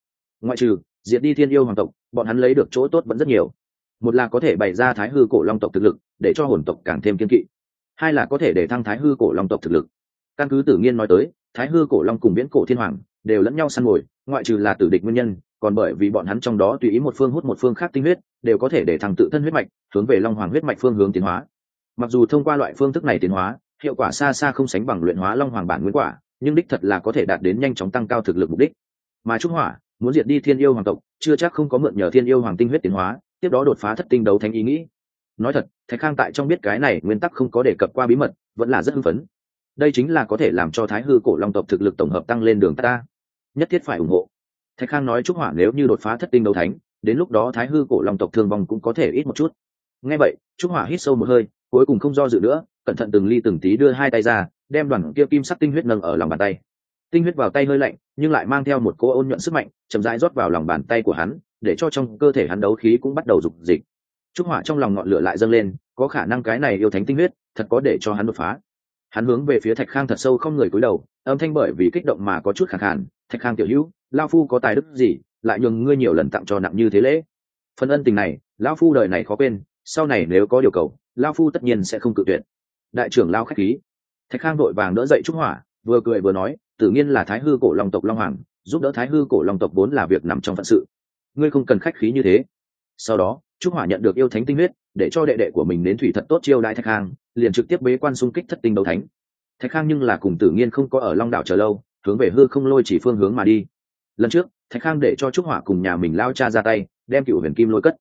Ngoại trừ, diệt đi thiên yêu hoàng tộc, bọn hắn lấy được chỗ tốt vẫn rất nhiều. Một là có thể bày ra thái hư cổ long tộc thực lực, để cho hồn tộc càng thêm kiên kỵ. Hai là có thể để thăng thái hư cổ long tộc thực lực. Căn cứ tử nghiên nói tới thái hư cổ long cùng viễn cổ thiên hoàng đều lẫn nhau săn mồi, ngoại trừ là tử địch nguyên nhân, còn bởi vì bọn hắn trong đó tùy ý một phương hút một phương khác tinh huyết, đều có thể để thằng tự thân huyết mạch, hướng về long hoàng huyết mạch phương hướng tiến hóa. Mặc dù thông qua loại phương thức này tiến hóa, hiệu quả xa xa không sánh bằng luyện hóa long hoàng bản nguyên quả, nhưng đích thật là có thể đạt đến nhanh chóng tăng cao thực lực mục đích. Mà trúc hỏa muốn diệt đi thiên yêu hoàng tộc, chưa chắc không có mượn nhờ thiên yêu hoàng tinh huyết tiến hóa, tiếp đó đột phá thất tinh đấu thánh ý nghĩ. Nói thật, thạch khang tại trong biết cái này nguyên tắc không có đề cập qua bí mật, vẫn là rất hưng phấn đây chính là có thể làm cho thái hư cổ long tộc thực lực tổng hợp tăng lên đường ta. Nhất thiết phải ủng hộ. Thạch khang nói trúc hỏa nếu như đột phá thất tinh đấu thánh, đến lúc đó thái hư cổ long tộc thương vong cũng có thể ít một chút. Nghe vậy trúc hỏa hít sâu một hơi, cuối cùng không do dự nữa, cẩn thận từng ly từng tí đưa hai tay ra, đem đoàn kia kim sắc tinh huyết nâng ở lòng bàn tay. Tinh huyết vào tay hơi lạnh, nhưng lại mang theo một cô ôn nhuận sức mạnh, chậm rãi rót vào lòng bàn tay của hắn, để cho trong cơ thể hắn đấu khí cũng bắt đầu rục dịch. Trúc hỏa trong lòng ngọn lửa lại dâng lên, có khả năng cái này yêu thánh tinh huyết, thật có để cho hắn đột phá hắn hướng về phía thạch khang thật sâu không người cúi đầu, âm thanh bởi vì kích động mà có chút khẳng khản thạch khang tiểu hữu lao phu có tài đức gì, lại nhường ngươi nhiều lần tặng cho nặng như thế lễ? Phần ân tình này lao phu đời này khó quên, sau này nếu có điều cầu lao phu tất nhiên sẽ không cự tuyệt. Đại trưởng lao khách khí. Thạch khang đội vàng đỡ dậy trúc hỏa, vừa cười vừa nói tự nhiên là thái hư cổ long tộc long hoàng, giúp đỡ thái hư cổ long tộc vốn là việc nằm trong phận sự. Ngươi không cần khách khí như thế. Sau đó, trúc hỏa nhận được yêu thánh tinh huyết, để cho đệ đệ của mình đến thủy thật tốt chiêu đại thạch khang liền trực tiếp bế quan xung kích thất tinh đấu thánh. Thạch khang nhưng là cùng tử nghiên không có ở long đảo chờ lâu, hướng về hư không lôi chỉ phương hướng mà đi. Lần trước, thạch khang để cho trúc hỏa cùng nhà mình lao cha ra tay, đem cựu huyền kim lôi cất.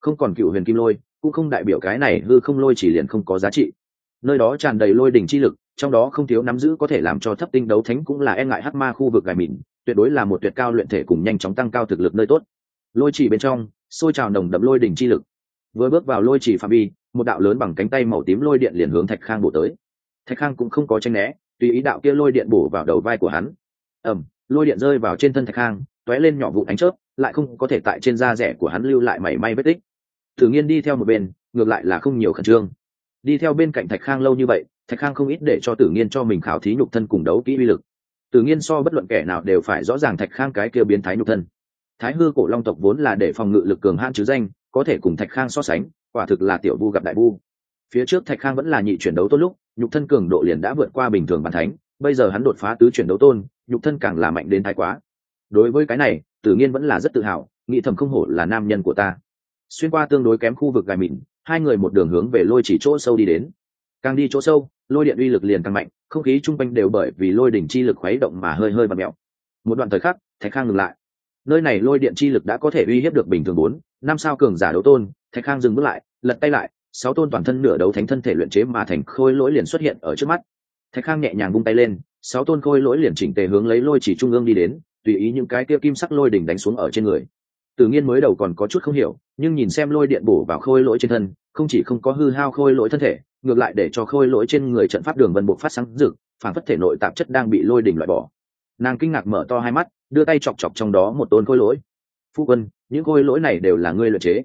Không còn cựu huyền kim lôi, cũng không đại biểu cái này hư không lôi chỉ liền không có giá trị. Nơi đó tràn đầy lôi đỉnh chi lực, trong đó không thiếu nắm giữ có thể làm cho thấp tinh đấu thánh cũng là e ngại hắc ma khu vực gài mịn, tuyệt đối là một tuyệt cao luyện thể cùng nhanh chóng tăng cao thực lực nơi tốt. Lôi chỉ bên trong xôi trào nồng đậm lôi đỉnh chi lực vừa bước vào lôi chỉ phạm vi, một đạo lớn bằng cánh tay màu tím lôi điện liền hướng thạch khang bổ tới. Thạch khang cũng không có tranh né, tùy ý đạo kia lôi điện bổ vào đầu vai của hắn. Ẩm lôi điện rơi vào trên thân thạch khang t ó é lên nhỏ vụ ánh chớp, lại không có thể tại trên da rẻ của hắn lưu lại mảy may vết tích. Thử nghiên đi theo một bên, ngược lại là không nhiều khẩn trương. Đi theo bên cạnh thạch khang lâu như vậy, thạch khang không ít để cho tử nghiên cho mình khảo thí nhục thân cùng đấu kỹ uy lực. Tử nghiên so bất luận kẻ nào đều phải rõ ràng thạch khang cái kia biến thái nhục thân. Thái hư cổ long tộc vốn là để phòng ngự lực cường hãn chứ danh có thể cùng thạch khang so sánh, quả thực là tiểu vu gặp đại vu phía trước thạch khang vẫn là nhị chuyển đấu tốt lúc, nhục thân cường độ liền đã vượt qua bình thường bàn thánh, bây giờ hắn đột phá tứ chuyển đấu tôn, nhục thân càng là mạnh đến thái quá. Đối với cái này, tử nghiên vẫn là rất tự hào, nghĩ thầm không hổ là nam nhân của ta. Xuyên qua tương đối kém khu vực gài mịn, hai người một đường hướng về lôi chỉ chỗ sâu đi đến. Càng đi chỗ sâu, lôi điện uy lực liền càng mạnh, không khí chung quanh đều bởi vì lôi đỉnh chi lực khuấy động mà hơi hơi và mẹo. Một đoạn thời khắc, thạch khang ngừng lại. Nơi này lôi điện chi lực đã có thể uy hiếp được bình thường bốn năm sao cường giả đấu tôn, thạch khang dừng bước lại, lật tay lại, sáu tôn toàn thân nửa đấu thánh thân thể luyện chế mà thành khôi lỗi liền xuất hiện ở trước mắt. Thạch khang nhẹ nhàng vung tay lên, sáu tôn khôi lỗi liền chỉnh tề hướng lấy lôi chỉ trung ương đi đến, tùy ý những cái kia kim sắc lôi đỉnh đánh xuống ở trên người. Tự nhiên mới đầu còn có chút không hiểu, nhưng nhìn xem lôi điện bổ vào khôi lỗi trên thân, không chỉ không có hư hao khôi lỗi thân thể, ngược lại để cho khôi lỗi trên người trận pháp đường vân bộ phát sáng rực, phản phất thể nội tạp chất đang bị lôi đỉnh loại bỏ. Nàng kinh ngạc mở to hai mắt, đưa tay chọc chọc trong đó một tôn khôi lỗi phu quân, những khôi lỗi này đều là ngươi luyện chế.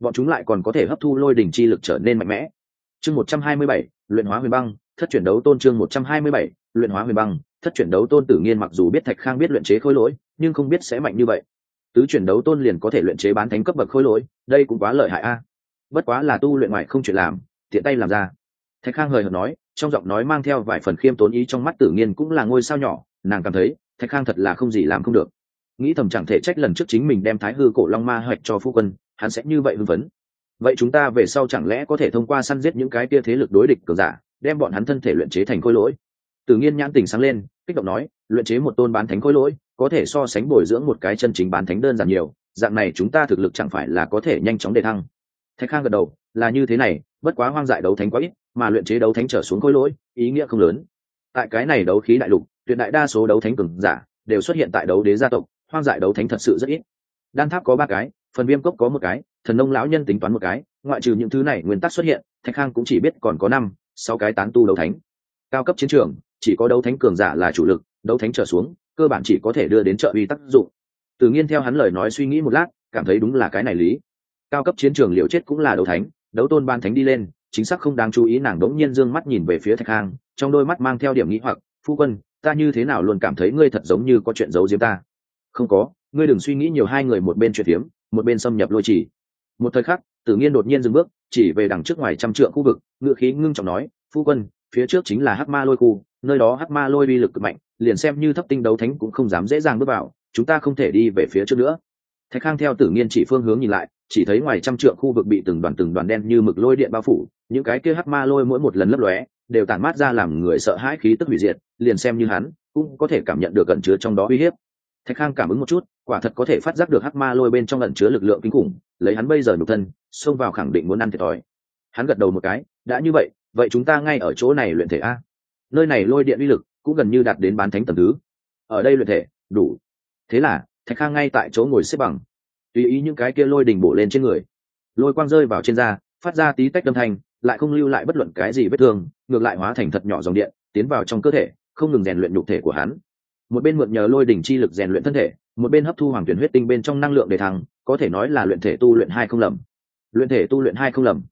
Bọn chúng lại còn có thể hấp thu lôi đỉnh chi lực trở nên mạnh mẽ. Chương một trăm hai mươi bảy, luyện hóa huyền băng, thất chuyển đấu tôn chương một trăm hai mươi bảy, luyện hóa huyền băng, thất chuyển đấu tôn tử nghiên mặc dù biết thạch khang biết luyện chế khôi lỗi, nhưng không biết sẽ mạnh như vậy. Tứ chuyển đấu tôn liền có thể luyện chế bán thánh cấp bậc khôi lỗi, đây cũng quá lợi hại a. Bất quá là tu luyện ngoài không chuyện làm, tiện tay làm ra. Thạch khang hời hợt nói, trong giọng nói mang theo vài phần khiêm tốn ý trong mắt tử nghiên cũng là ngôi sao nhỏ, nàng cảm thấy thạch khang thật là không gì làm không được nghĩ thầm chẳng thể trách lần trước chính mình đem thái hư cổ long ma hoạch cho phu quân, hắn sẽ như vậy hưng vấn vậy chúng ta về sau chẳng lẽ có thể thông qua săn giết những cái tia thế lực đối địch cường giả, đem bọn hắn thân thể luyện chế thành khối lỗi? Tự nhiên nhãn tình sáng lên, kích động nói, luyện chế một tôn bán thánh khối lỗi, có thể so sánh bồi dưỡng một cái chân chính bán thánh đơn giản nhiều, dạng này chúng ta thực lực chẳng phải là có thể nhanh chóng đề thăng. Thạch khang gật đầu, là như thế này, bất quá hoang dại đấu thánh quá ít, mà luyện chế đấu thánh trở xuống khối lỗi, ý nghĩa không lớn. Tại cái này đấu khí đại lục, tuyệt đại đa số đấu thánh cường giả đều xuất hiện tại đấu đế gia tộc hoang dại đấu thánh thật sự rất ít. Đan tháp có ba cái, phần viêm cốc có một cái, thần nông lão nhân tính toán một cái, ngoại trừ những thứ này nguyên tắc xuất hiện, thạch khang cũng chỉ biết còn có năm, sáu cái tán tu đấu thánh. Cao cấp chiến trường, chỉ có đấu thánh cường giả là chủ lực, đấu thánh trở xuống, cơ bản chỉ có thể đưa đến trợ uy tác dụng. Tự nhiên theo hắn lời nói suy nghĩ một lát, cảm thấy đúng là cái này lý. Cao cấp chiến trường liệu chết cũng là đấu thánh, đấu tôn ban thánh đi lên, chính xác không đáng chú ý nàng đỗng nhiên dương mắt nhìn về phía thạch khang trong đôi mắt mang theo điểm nghĩ hoặc, phu quân, ta như thế nào luôn cảm thấy ngươi thật giống như có chuyện giấu diếm ta? Không có, ngươi đừng suy nghĩ nhiều, hai người một bên chuyện tiếm một bên xâm nhập lôi chỉ một thời khắc, tử nhiên đột nhiên dừng bước, chỉ về đằng trước ngoài trăm trượng khu vực ngựa khí ngưng trọng nói, phu quân, phía trước chính là hắc ma lôi khu, nơi đó hắc ma lôi uy lực cực mạnh, liền xem như thấp tinh đấu thánh cũng không dám dễ dàng bước vào, chúng ta không thể đi về phía trước nữa. Thạch khang theo tử nghiên chỉ phương hướng nhìn lại, chỉ thấy ngoài trăm trượng khu vực bị từng đoàn từng đoàn đen như mực lôi điện bao phủ, những cái kia hắc ma lôi mỗi một lần lấp lóe, đều tản mát ra làm người sợ hãi khí tức hủy diệt, liền xem như hắn cũng có thể cảm nhận được cẩn chứa trong đó uy hiếp thạch khang cảm ứng một chút, quả thật có thể phát giác được hắc ma lôi bên trong lẩn chứa lực lượng kinh khủng, lấy hắn bây giờ nhục thân, xông vào khẳng định muốn ăn thiệt thòi. Hắn gật đầu một cái, đã như vậy vậy chúng ta ngay ở chỗ này luyện thể a? Nơi này lôi điện uy lực cũng gần như đạt đến bán thánh tầm thứ. Ở đây luyện thể, đủ. Thế là, thạch khang ngay tại chỗ ngồi xếp bằng. Tùy ý những cái kia lôi đình bổ lên trên người. Lôi quang rơi vào trên da, phát ra tí tách âm thanh, lại không lưu lại bất luận cái gì vết thương, ngược lại hóa thành thật nhỏ dòng điện, tiến vào trong cơ thể, không ngừng rèn luyện nhục thể của hắn một bên mượn nhờ lôi đỉnh chi lực rèn luyện thân thể, một bên hấp thu hoàng tuyển huyết tinh bên trong năng lượng để thăng, có thể nói là luyện thể tu luyện hai không lầm. Luyện thể tu luyện hai không lầm.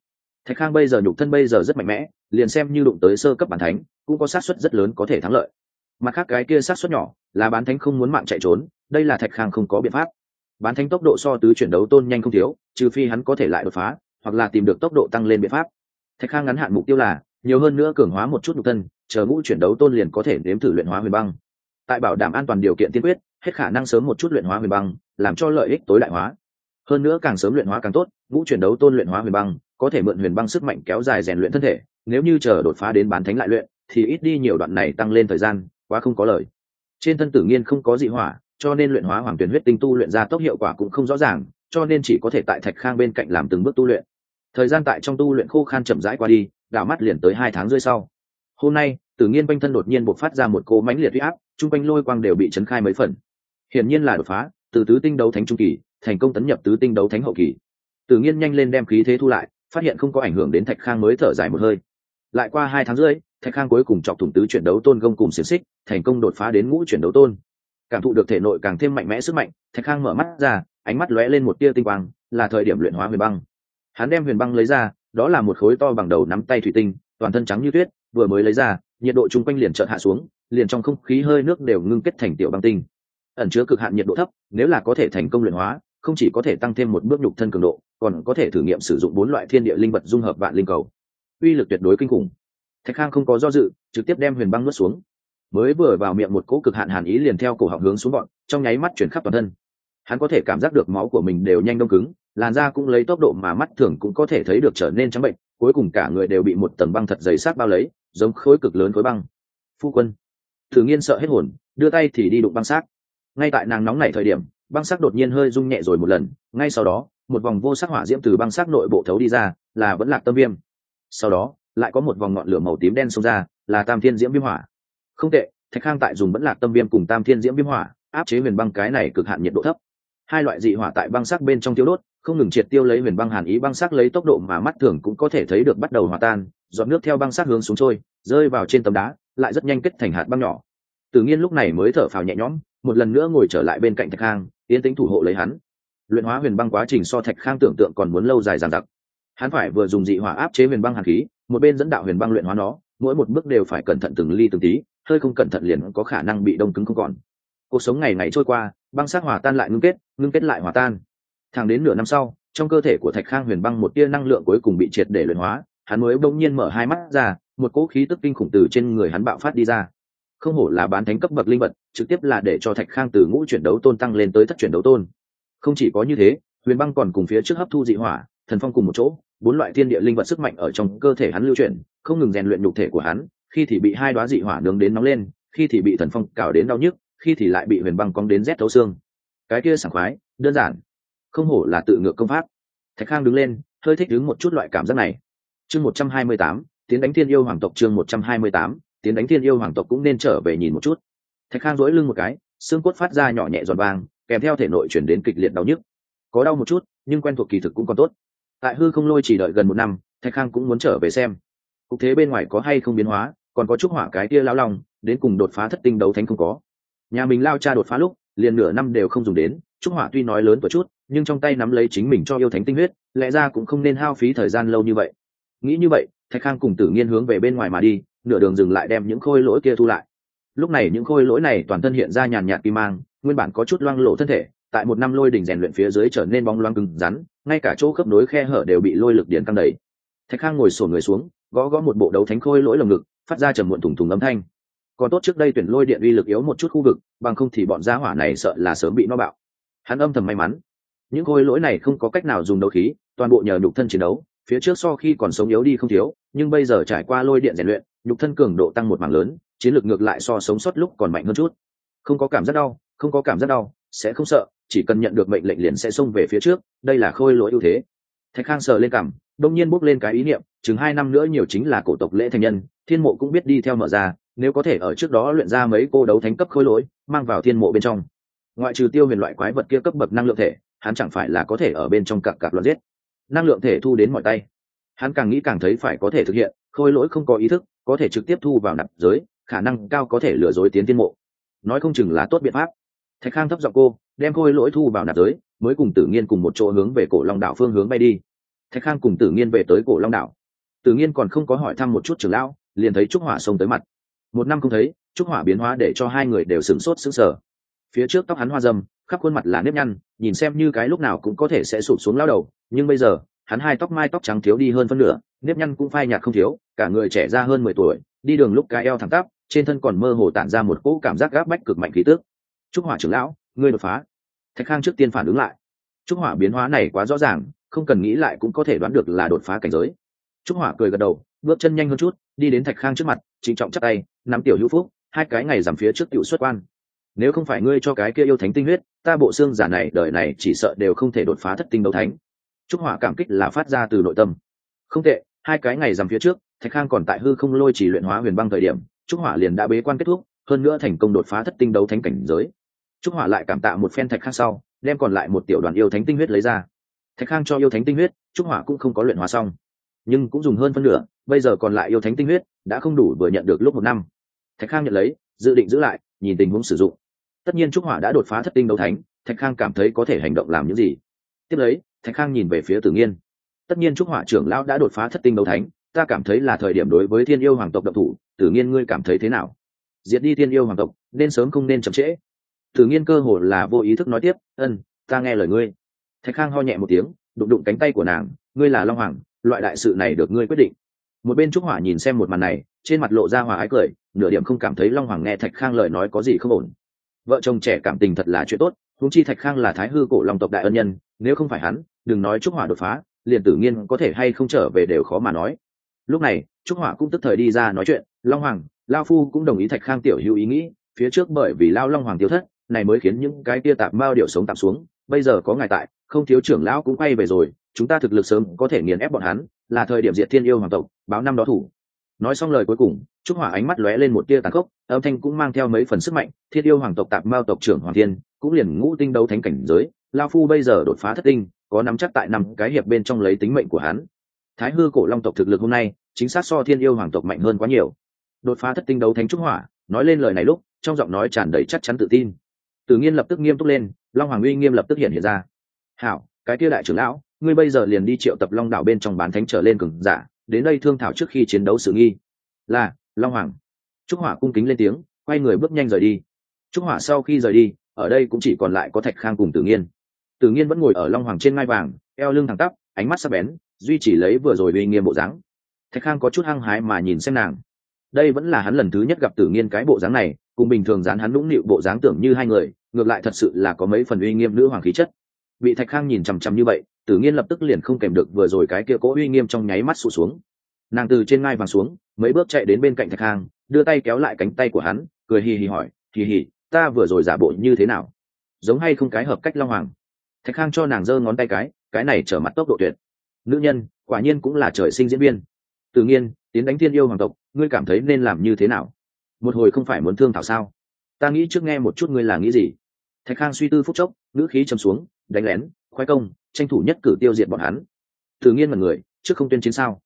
Thạch khang bây giờ nhục thân bây giờ rất mạnh mẽ, liền xem như đụng tới sơ cấp bản thánh, cũng có sát suất rất lớn có thể thắng lợi. Mặt khác cái kia sát suất nhỏ, là bán thánh không muốn mạng chạy trốn, đây là thạch khang không có biện pháp. Bán thánh tốc độ so tứ chuyển đấu tôn nhanh không thiếu, trừ phi hắn có thể lại đột phá, hoặc là tìm được tốc độ tăng lên biện pháp. Thạch khang ngắn hạn mục tiêu là, nhiều hơn nữa cường hóa một chút nhục thân, chờ ngũ chuyển đấu tôn liền có thể nếm thử luyện hóa huyền băng tại bảo đảm an toàn điều kiện tiên quyết, hết khả năng sớm một chút luyện hóa huyền băng, làm cho lợi ích tối đại hóa. Hơn nữa càng sớm luyện hóa càng tốt, ngũ chuyển đấu tôn luyện hóa huyền băng, có thể mượn huyền băng sức mạnh kéo dài rèn luyện thân thể, nếu như chờ đột phá đến bán thánh lại luyện, thì ít đi nhiều đoạn này tăng lên thời gian, quá không có lời. Trên thân tử nghiên không có dị hỏa, cho nên luyện hóa hoàng tuyển huyết tinh tu luyện ra tốc hiệu quả cũng không rõ ràng, cho nên chỉ có thể tại thạch khang bên cạnh làm từng bước tu luyện. Thời gian tại trong tu luyện khô khan chậm rãi qua đi, đảo mắt liền tới hai tháng rưỡi sau hôm nay, tử nghiên quanh thân đột nhiên bộc phát ra một cỗ mãnh liệt huy áp, chung quanh lôi quang đều bị chấn khai mấy phần. Hiển nhiên là đột phá, từ tứ tinh đấu thánh trung kỳ, thành công tấn nhập tứ tinh đấu thánh hậu kỳ. Tử nghiên nhanh lên đem khí thế thu lại, phát hiện không có ảnh hưởng đến thạch khang mới thở dài một hơi. Lại qua hai tháng rưỡi, thạch khang cuối cùng chọc thủng tứ chuyển đấu tôn gông cùng xiềng xích, thành công đột phá đến ngũ chuyển đấu tôn. Cảm thụ được thể nội càng thêm mạnh mẽ sức mạnh, thạch khang mở mắt ra, ánh mắt lóe lên một tia tinh quang, là thời điểm luyện hóa huyền băng. Hắn đem huyền băng lấy ra, đó là một khối to bằng đầu nắm tay thủy tinh, toàn thân trắng như tuyết vừa mới lấy ra, nhiệt độ chung quanh liền chợt hạ xuống, liền trong không khí hơi nước đều ngưng kết thành tiểu băng tinh. Ẩn chứa cực hạn nhiệt độ thấp, nếu là có thể thành công luyện hóa, không chỉ có thể tăng thêm một bước nhục thân cường độ, còn có thể thử nghiệm sử dụng bốn loại thiên địa linh vật dung hợp vạn linh cầu. Uy lực tuyệt đối kinh khủng. Thạch khang không có do dự, trực tiếp đem huyền băng nuốt xuống. Mới vừa vào miệng một cỗ cực hạn hàn ý liền theo cổ họng hướng xuống bọn trong nháy mắt chuyển khắp toàn thân. Hắn có thể cảm giác được máu của mình đều nhanh đông cứng, làn da cũng lấy tốc độ mà mắt thường cũng có thể thấy được trở nên trắng bệnh, cuối cùng cả người đều bị một tầng băng thật dày sát bao lấy giống khối cực lớn khối băng. Phu quân. Thử nghiên sợ hết hồn, đưa tay thì đi đụng băng xác. Ngay tại nàng nóng nảy thời điểm, băng sắc đột nhiên hơi rung nhẹ rồi một lần, ngay sau đó, một vòng vô sắc hỏa diễm từ băng sắc nội bộ thấu đi ra, là vẫn lạc tâm viêm. Sau đó, lại có một vòng ngọn lửa màu tím đen xông ra, là tam thiên diễm viêm hỏa. Không tệ, thạch khang tại dùng vẫn lạc tâm viêm cùng tam thiên diễm viêm hỏa, áp chế huyền băng cái này cực hạn nhiệt độ thấp. Hai loại dị hỏa tại băng sắc bên trong tiêu đốt, không ngừng triệt tiêu lấy huyền băng hàn ý băng sắc lấy tốc độ mà mắt thường cũng có thể thấy được bắt đầu hòa tan giọt nước theo băng sắc hướng xuống trôi, rơi vào trên tấm đá, lại rất nhanh kết thành hạt băng nhỏ. Tự nhiên lúc này mới thở phào nhẹ nhõm, một lần nữa ngồi trở lại bên cạnh thạch khang tiến tính thủ hộ lấy hắn. Luyện hóa huyền băng quá trình so thạch khang tưởng tượng còn muốn lâu dài dàn dặc. Hắn phải vừa dùng dị hỏa áp chế huyền băng hàn khí, một bên dẫn đạo huyền băng luyện hóa nó, mỗi một bước đều phải cẩn thận từng ly từng tí, hơi không cẩn thận liền có khả năng bị đông cứng không còn. Cuộc sống ngày ngày trôi qua, băng sát hòa tan lại ngưng kết ngưng kết lại hòa tan. Thẳng đến nửa năm sau, trong cơ thể của thạch khang huyền băng một tia năng lượng cuối cùng bị triệt để luyện hóa hắn mới bỗng nhiên mở hai mắt ra, một cỗ khí tức kinh khủng từ trên người hắn bạo phát đi ra. Không hổ là bán thánh cấp bậc linh vật, trực tiếp là để cho thạch khang từ ngũ chuyển đấu tôn tăng lên tới thất chuyển đấu tôn. Không chỉ có như thế, huyền băng còn cùng phía trước hấp thu dị hỏa, thần phong cùng một chỗ, bốn loại thiên địa linh vật sức mạnh ở trong cơ thể hắn lưu chuyển, không ngừng rèn luyện nhục thể của hắn, khi thì bị hai đoá dị hỏa nướng đến nóng lên, khi thì bị thần phong cào đến đau nhức, khi thì lại bị huyền băng cong đến rét thấu xương. Cái kia sảng khoái, đơn giản. Không hổ là tự ngược công pháp. Thạch khang đứng lên, hơi thích đứng một chút loại cảm giác này chương một trăm hai mươi tám, tiến đánh thiên yêu hoàng tộc chương một trăm hai mươi tám, tiến đánh thiên yêu hoàng tộc cũng nên trở về nhìn một chút. Thạch khang dỗi lưng một cái, xương cốt phát ra nhỏ nhẹ giòn vang kèm theo thể nội chuyển đến kịch liệt đau nhức. Có đau một chút, nhưng quen thuộc kỳ thực cũng còn tốt. Tại hư không lôi chỉ đợi gần một năm, thạch khang cũng muốn trở về xem. Cục thế bên ngoài có hay không biến hóa, còn có chút hỏa cái tia lao lòng đến cùng đột phá thất tinh đấu thánh không có. Nhà mình lao cha đột phá lúc, liền nửa năm đều không dùng đến trúc hỏa tuy nói lớn tuổi chút, nhưng trong tay nắm lấy chính mình cho yêu thánh tinh huyết, lẽ ra cũng không nên hao phí thời gian lâu như vậy nghĩ như vậy, thạch khang cùng tử nghiên hướng về bên ngoài mà đi, nửa đường dừng lại đem những khôi lỗi kia thu lại. Lúc này những khôi lỗi này toàn thân hiện ra nhàn nhạt kim mang, nguyên bản có chút loang lộ thân thể, tại một năm lôi đỉnh rèn luyện phía dưới trở nên bóng loang cứng rắn, ngay cả chỗ khớp nối khe hở đều bị lôi lực điện căng đầy. Thạch khang ngồi sổ người xuống, gõ gõ một bộ đấu thánh khôi lỗi lồng ngực, phát ra trầm muộn thủng thủng âm thanh. Còn tốt trước đây tuyển lôi điện uy lực yếu một chút khu vực, bằng không thì bọn gia hỏa này sợ là sớm bị nó bạo. Hắn âm thầm may mắn. Những khôi lỗi này không có cách nào dùng đấu khí, toàn bộ nhờ nhục thân chiến đấu phía trước so khi còn sống yếu đi không thiếu, nhưng bây giờ trải qua lôi điện rèn luyện, nhục thân cường độ tăng một mảng lớn, chiến lược ngược lại so sống sót lúc còn mạnh hơn chút. Không có cảm giác đau, không có cảm giác đau, sẽ không sợ, chỉ cần nhận được mệnh lệnh liền sẽ xông về phía trước, đây là khôi lỗi ưu thế. Thạch khang sờ lên cảm đông nhiên bốc lên cái ý niệm, chừng hai năm nữa nhiều chính là cổ tộc lễ thành nhân, thiên mộ cũng biết đi theo mở ra, nếu có thể ở trước đó luyện ra mấy cô đấu thánh cấp khôi lỗi, mang vào thiên mộ bên trong. Ngoại trừ tiêu huyền loại quái vật kia cấp bậc năng lượng thể, hắn chẳng phải là có thể ở bên trong cặp cặp loạt giết năng lượng thể thu đến mọi tay. Hắn càng nghĩ càng thấy phải có thể thực hiện, khôi lỗi không có ý thức, có thể trực tiếp thu vào nạp giới, khả năng cao có thể lừa dối tiến tiên mộ. Nói không chừng là tốt biện pháp. Thạch khang thấp giọng cô, đem khôi lỗi thu vào nạp giới, mới cùng tử nghiên cùng một chỗ hướng về cổ long đảo phương hướng bay đi. Thạch khang cùng tử nghiên về tới cổ long đảo. Tử nghiên còn không có hỏi thăm một chút trưởng lão, liền thấy trúc hỏa xông tới mặt. Một năm không thấy, trúc hỏa biến hóa để cho hai người đều sửng sốt sững sờ phía trước tóc hắn hoa dâm, khắp khuôn mặt là nếp nhăn, nhìn xem như cái lúc nào cũng có thể sẽ sụp xuống lao đầu, nhưng bây giờ, hắn hai tóc mai tóc trắng thiếu đi hơn phân nửa, nếp nhăn cũng phai nhạt không thiếu, cả người trẻ ra hơn mười tuổi, đi đường lúc cái eo thẳng tắp, trên thân còn mơ hồ tản ra một cỗ cảm giác gáp bách cực mạnh khí tước trúc hỏa trưởng lão, ngươi đột phá. Thạch khang trước tiên phản ứng lại. Trúc hỏa biến hóa này quá rõ ràng, không cần nghĩ lại cũng có thể đoán được là đột phá cảnh giới. Trúc hỏa cười gật đầu, bước chân nhanh hơn chút, đi đến thạch khang trước mặt, trịnh trọng chắc tay, nắm tiểu hữu phúc, hai cái ngày giảm phía trước tiểu xuất quan nếu không phải ngươi cho cái kia yêu thánh tinh huyết, ta bộ xương giả này, đời này chỉ sợ đều không thể đột phá thất tinh đấu thánh. Trúc hỏa cảm kích là phát ra từ nội tâm. Không tệ, hai cái ngày dằm phía trước, thạch khang còn tại hư không lôi chỉ luyện hóa huyền băng thời điểm, trúc hỏa liền đã bế quan kết thúc, hơn nữa thành công đột phá thất tinh đấu thánh cảnh giới. Trúc hỏa lại cảm tạ một phen thạch khang sau, đem còn lại một tiểu đoàn yêu thánh tinh huyết lấy ra. Thạch khang cho yêu thánh tinh huyết, trúc hỏa cũng không có luyện hóa xong. Nhưng cũng dùng hơn phân nửa, bây giờ còn lại yêu thánh tinh huyết, đã không đủ vừa nhận được lúc một năm. Thạch khang nhận lấy, dự định giữ lại, nhìn tình huống sử dụng tất nhiên trúc hỏa đã đột phá thất tinh đấu thánh, thạch khang cảm thấy có thể hành động làm những gì? Tiếp lấy, thạch khang nhìn về phía tử nghiên. Tất nhiên trúc hỏa trưởng lão đã đột phá thất tinh đấu thánh, ta cảm thấy là thời điểm đối với thiên yêu hoàng tộc độc thủ. Tử nghiên, ngươi cảm thấy thế nào? Diệt đi thiên yêu hoàng tộc, nên sớm không nên chậm trễ. Tử nghiên cơ hồ là vô ý thức nói tiếp, ân, ta nghe lời ngươi. Thạch khang ho nhẹ một tiếng, đụng đụng cánh tay của nàng, ngươi là long hoàng, loại đại sự này được ngươi quyết định. Một bên trúc hỏa nhìn xem một màn này, trên mặt lộ ra hòa ái cười, nửa điểm không cảm thấy long hoàng nghe thạch khang lời nói có gì không ổn vợ chồng trẻ cảm tình thật là chuyện tốt, huống chi thạch khang là thái hư cổ long tộc đại ân nhân, nếu không phải hắn, đừng nói trúc hỏa đột phá, liền tử nghiên có thể hay không trở về đều khó mà nói. Lúc này, trúc hỏa cũng tức thời đi ra nói chuyện, long hoàng, lao phu cũng đồng ý thạch khang tiểu hữu ý nghĩ, phía trước bởi vì lao long hoàng tiêu thất, này mới khiến những cái kia tạp mao điệu sống tạm xuống, bây giờ có ngài tại, không thiếu trưởng lão cũng quay về rồi, chúng ta thực lực sớm có thể nghiền ép bọn hắn, là thời điểm diệt thiên yêu hoàng tộc, báo năm đó thủ nói xong lời cuối cùng, trúc hỏa ánh mắt lóe lên một tia tàn khốc, âm thanh cũng mang theo mấy phần sức mạnh thiên yêu hoàng tộc tạp mao tộc trưởng hoàng thiên, cũng liền ngũ tinh đấu thánh cảnh giới, lao phu bây giờ đột phá thất tinh, có nắm chắc tại năm cái hiệp bên trong lấy tính mệnh của hắn. Thái hư cổ long tộc thực lực hôm nay, chính xác so thiên yêu hoàng tộc mạnh hơn quá nhiều. Đột phá thất tinh đấu thánh trúc hỏa, nói lên lời này lúc, trong giọng nói tràn đầy chắc chắn tự tin. Tự nhiên lập tức nghiêm túc lên, long hoàng uy nghiêm lập tức hiện hiện ra. Hảo, cái kia đại trưởng lão, ngươi bây giờ liền đi triệu tập long đảo bên trong bán thánh trở lên cường giả đến đây thương thảo trước khi chiến đấu sự nghi. Là, long hoàng. Trúc hỏa cung kính lên tiếng, quay người bước nhanh rời đi. Trúc hỏa sau khi rời đi, ở đây cũng chỉ còn lại có thạch khang cùng tử nghiên. Tử nghiên vẫn ngồi ở long hoàng trên ngai vàng, eo lưng thẳng tắp, ánh mắt sắc bén, duy chỉ lấy vừa rồi uy nghiêm bộ dáng. Thạch khang có chút hăng hái mà nhìn xem nàng. Đây vẫn là hắn lần thứ nhất gặp tử nghiên cái bộ dáng này, cùng bình thường dán hắn lũng nịu bộ dáng tưởng như hai người, ngược lại thật sự là có mấy phần uy nghiêm nữ hoàng khí chất. Bị thạch khang nhìn chằm chằm như vậy tử nghiên lập tức liền không kèm được vừa rồi cái kia cố uy nghiêm trong nháy mắt sụt xuống. Nàng từ trên ngai vàng xuống, mấy bước chạy đến bên cạnh thạch hang, đưa tay kéo lại cánh tay của hắn, cười hì hì hỏi hì hì, ta vừa rồi giả bộ như thế nào? Giống hay không cái hợp cách long hoàng? Thạch khang cho nàng giơ ngón tay cái cái này trở mặt tốc độ tuyệt. Nữ nhân, quả nhiên cũng là trời sinh diễn viên. Tự nhiên tiến đánh thiên yêu hoàng tộc, ngươi cảm thấy nên làm như thế nào? Một hồi không phải muốn thương thảo sao? Ta nghĩ trước nghe một chút ngươi là nghĩ gì. Thạch khang suy tư phút chốc, ngữ khí châm xuống, đánh lén, khoái công tranh thủ nhất cử tiêu diệt bọn hắn. Tự nhiên mọi người, trước không tuyên chiến sao?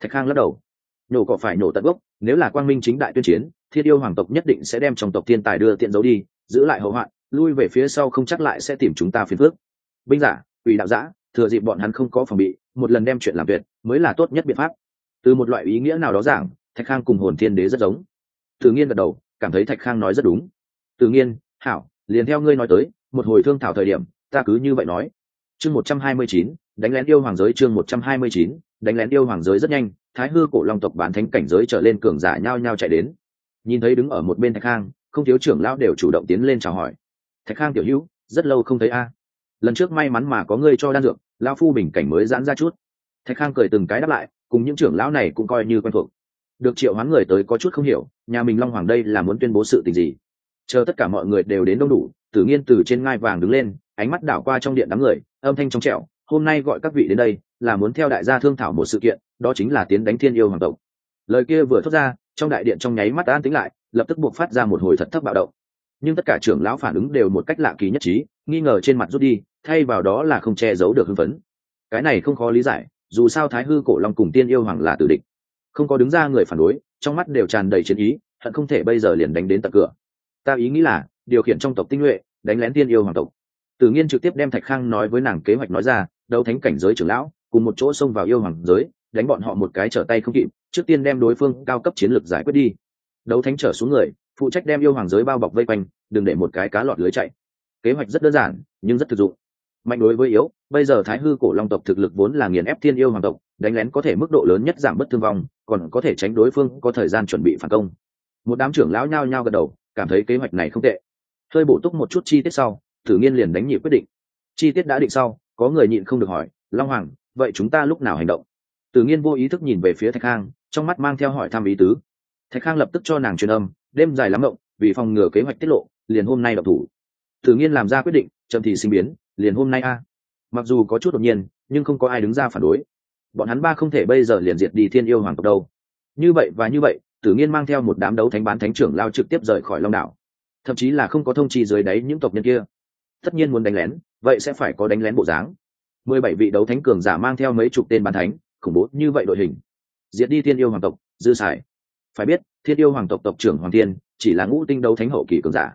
Thạch khang lắc đầu. Nổ cỏ phải nổ tận gốc, nếu là quang minh chính đại tuyên chiến, thiên yêu hoàng tộc nhất định sẽ đem trong tộc thiên tài đưa tiện giấu đi, giữ lại hậu hoạn, lui về phía sau không chắc lại sẽ tìm chúng ta phiền phước binh giả, ủy đạo giã, thừa dịp bọn hắn không có phòng bị, một lần đem chuyện làm tuyệt, mới là tốt nhất biện pháp. Từ một loại ý nghĩa nào đó giảng, thạch khang cùng hồn thiên đế rất giống. Tự nhiên gật đầu, cảm thấy thạch khang nói rất đúng. Tự nhiên hảo, liền theo ngươi nói tới, một hồi thương thảo thời điểm, ta cứ như vậy nói chương một trăm hai mươi chín, đánh lén yêu hoàng giới chương một trăm hai mươi chín, đánh lén yêu hoàng giới rất nhanh, thái hư cổ long tộc bán thánh cảnh giới trở lên cường giả nhao nhao chạy đến. Nhìn thấy đứng ở một bên thạch khang, không thiếu trưởng lão đều chủ động tiến lên chào hỏi. Thạch khang tiểu hữu, rất lâu không thấy a. Lần trước may mắn mà có ngươi cho đan dược, lão phu bình cảnh mới giãn ra chút. Thạch khang cười từng cái đáp lại, cùng những trưởng lão này cũng coi như quen thuộc. Được triệu hoán người tới có chút không hiểu, nhà mình long hoàng đây là muốn tuyên bố sự tình gì? Chờ tất cả mọi người đều đến đông đủ tự nhiên từ trên ngai vàng đứng lên, ánh mắt đảo qua trong điện đám người âm thanh trong trẻo, hôm nay gọi các vị đến đây là muốn theo đại gia thương thảo một sự kiện, đó chính là tiến đánh thiên yêu hoàng tộc. Lời kia vừa thốt ra, trong đại điện trong nháy mắt an tính lại, lập tức buộc phát ra một hồi thật thấp bạo động. Nhưng tất cả trưởng lão phản ứng đều một cách lạ kỳ nhất trí, nghi ngờ trên mặt rút đi, thay vào đó là không che giấu được hưng phấn. Cái này không khó lý giải, dù sao thái hư cổ long cùng tiên yêu hoàng là tử địch. Không có đứng ra người phản đối, trong mắt đều tràn đầy chiến ý, hận không thể bây giờ liền đánh đến tận cửa. Ta ý nghĩ là, điều khiển trong tộc tinh nhuệ, đánh lén tiên yêu hoàng tộc tử nghiên trực tiếp đem thạch khang nói với nàng kế hoạch nói ra, đấu thánh cảnh giới trưởng lão, cùng một chỗ xông vào yêu hoàng giới, đánh bọn họ một cái trở tay không kịp, trước tiên đem đối phương cao cấp chiến lược giải quyết đi. Đấu thánh trở xuống người, phụ trách đem yêu hoàng giới bao bọc vây quanh, đừng để một cái cá lọt lưới chạy. Kế hoạch rất đơn giản, nhưng rất thực dụng. Mạnh đối với yếu, bây giờ thái hư cổ long tộc thực lực vốn là nghiền ép thiên yêu hoàng tộc, đánh lén có thể mức độ lớn nhất giảm bất thương vong, còn có thể tránh đối phương có thời gian chuẩn bị phản công. Một đám trưởng lão nhao nhao gật đầu, cảm thấy kế hoạch này không tệ. Hơi bổ túc một chút chi tiết sau Tử nghiên liền đánh nhị quyết định. Chi tiết đã định sau, có người nhịn không được hỏi, long hoàng, vậy chúng ta lúc nào hành động? Tử nghiên vô ý thức nhìn về phía thạch khang trong mắt mang theo hỏi thăm ý tứ. Thạch khang lập tức cho nàng truyền âm, đêm dài lắm động vì phòng ngừa kế hoạch tiết lộ, liền hôm nay đọc thủ. Tử nghiên làm ra quyết định, chậm thì sinh biến, liền hôm nay a. Mặc dù có chút đột nhiên, nhưng không có ai đứng ra phản đối. Bọn hắn ba không thể bây giờ liền diệt đi thiên yêu hoàng tộc đâu. Như vậy và như vậy, tử nghiên mang theo một đám đấu thánh bán thánh trưởng lao trực tiếp rời khỏi long đảo. Thậm chí là không có thông chi dưới đáy những tộc nhân kia tất nhiên muốn đánh lén, vậy sẽ phải có đánh lén bộ dáng. Mười bảy vị đấu thánh cường giả mang theo mấy chục tên bán thánh, khủng bố như vậy đội hình. Diệt đi thiên yêu hoàng tộc, dư sải phải biết, thiên yêu hoàng tộc tộc trưởng hoàng thiên chỉ là ngũ tinh đấu thánh hậu kỳ cường giả,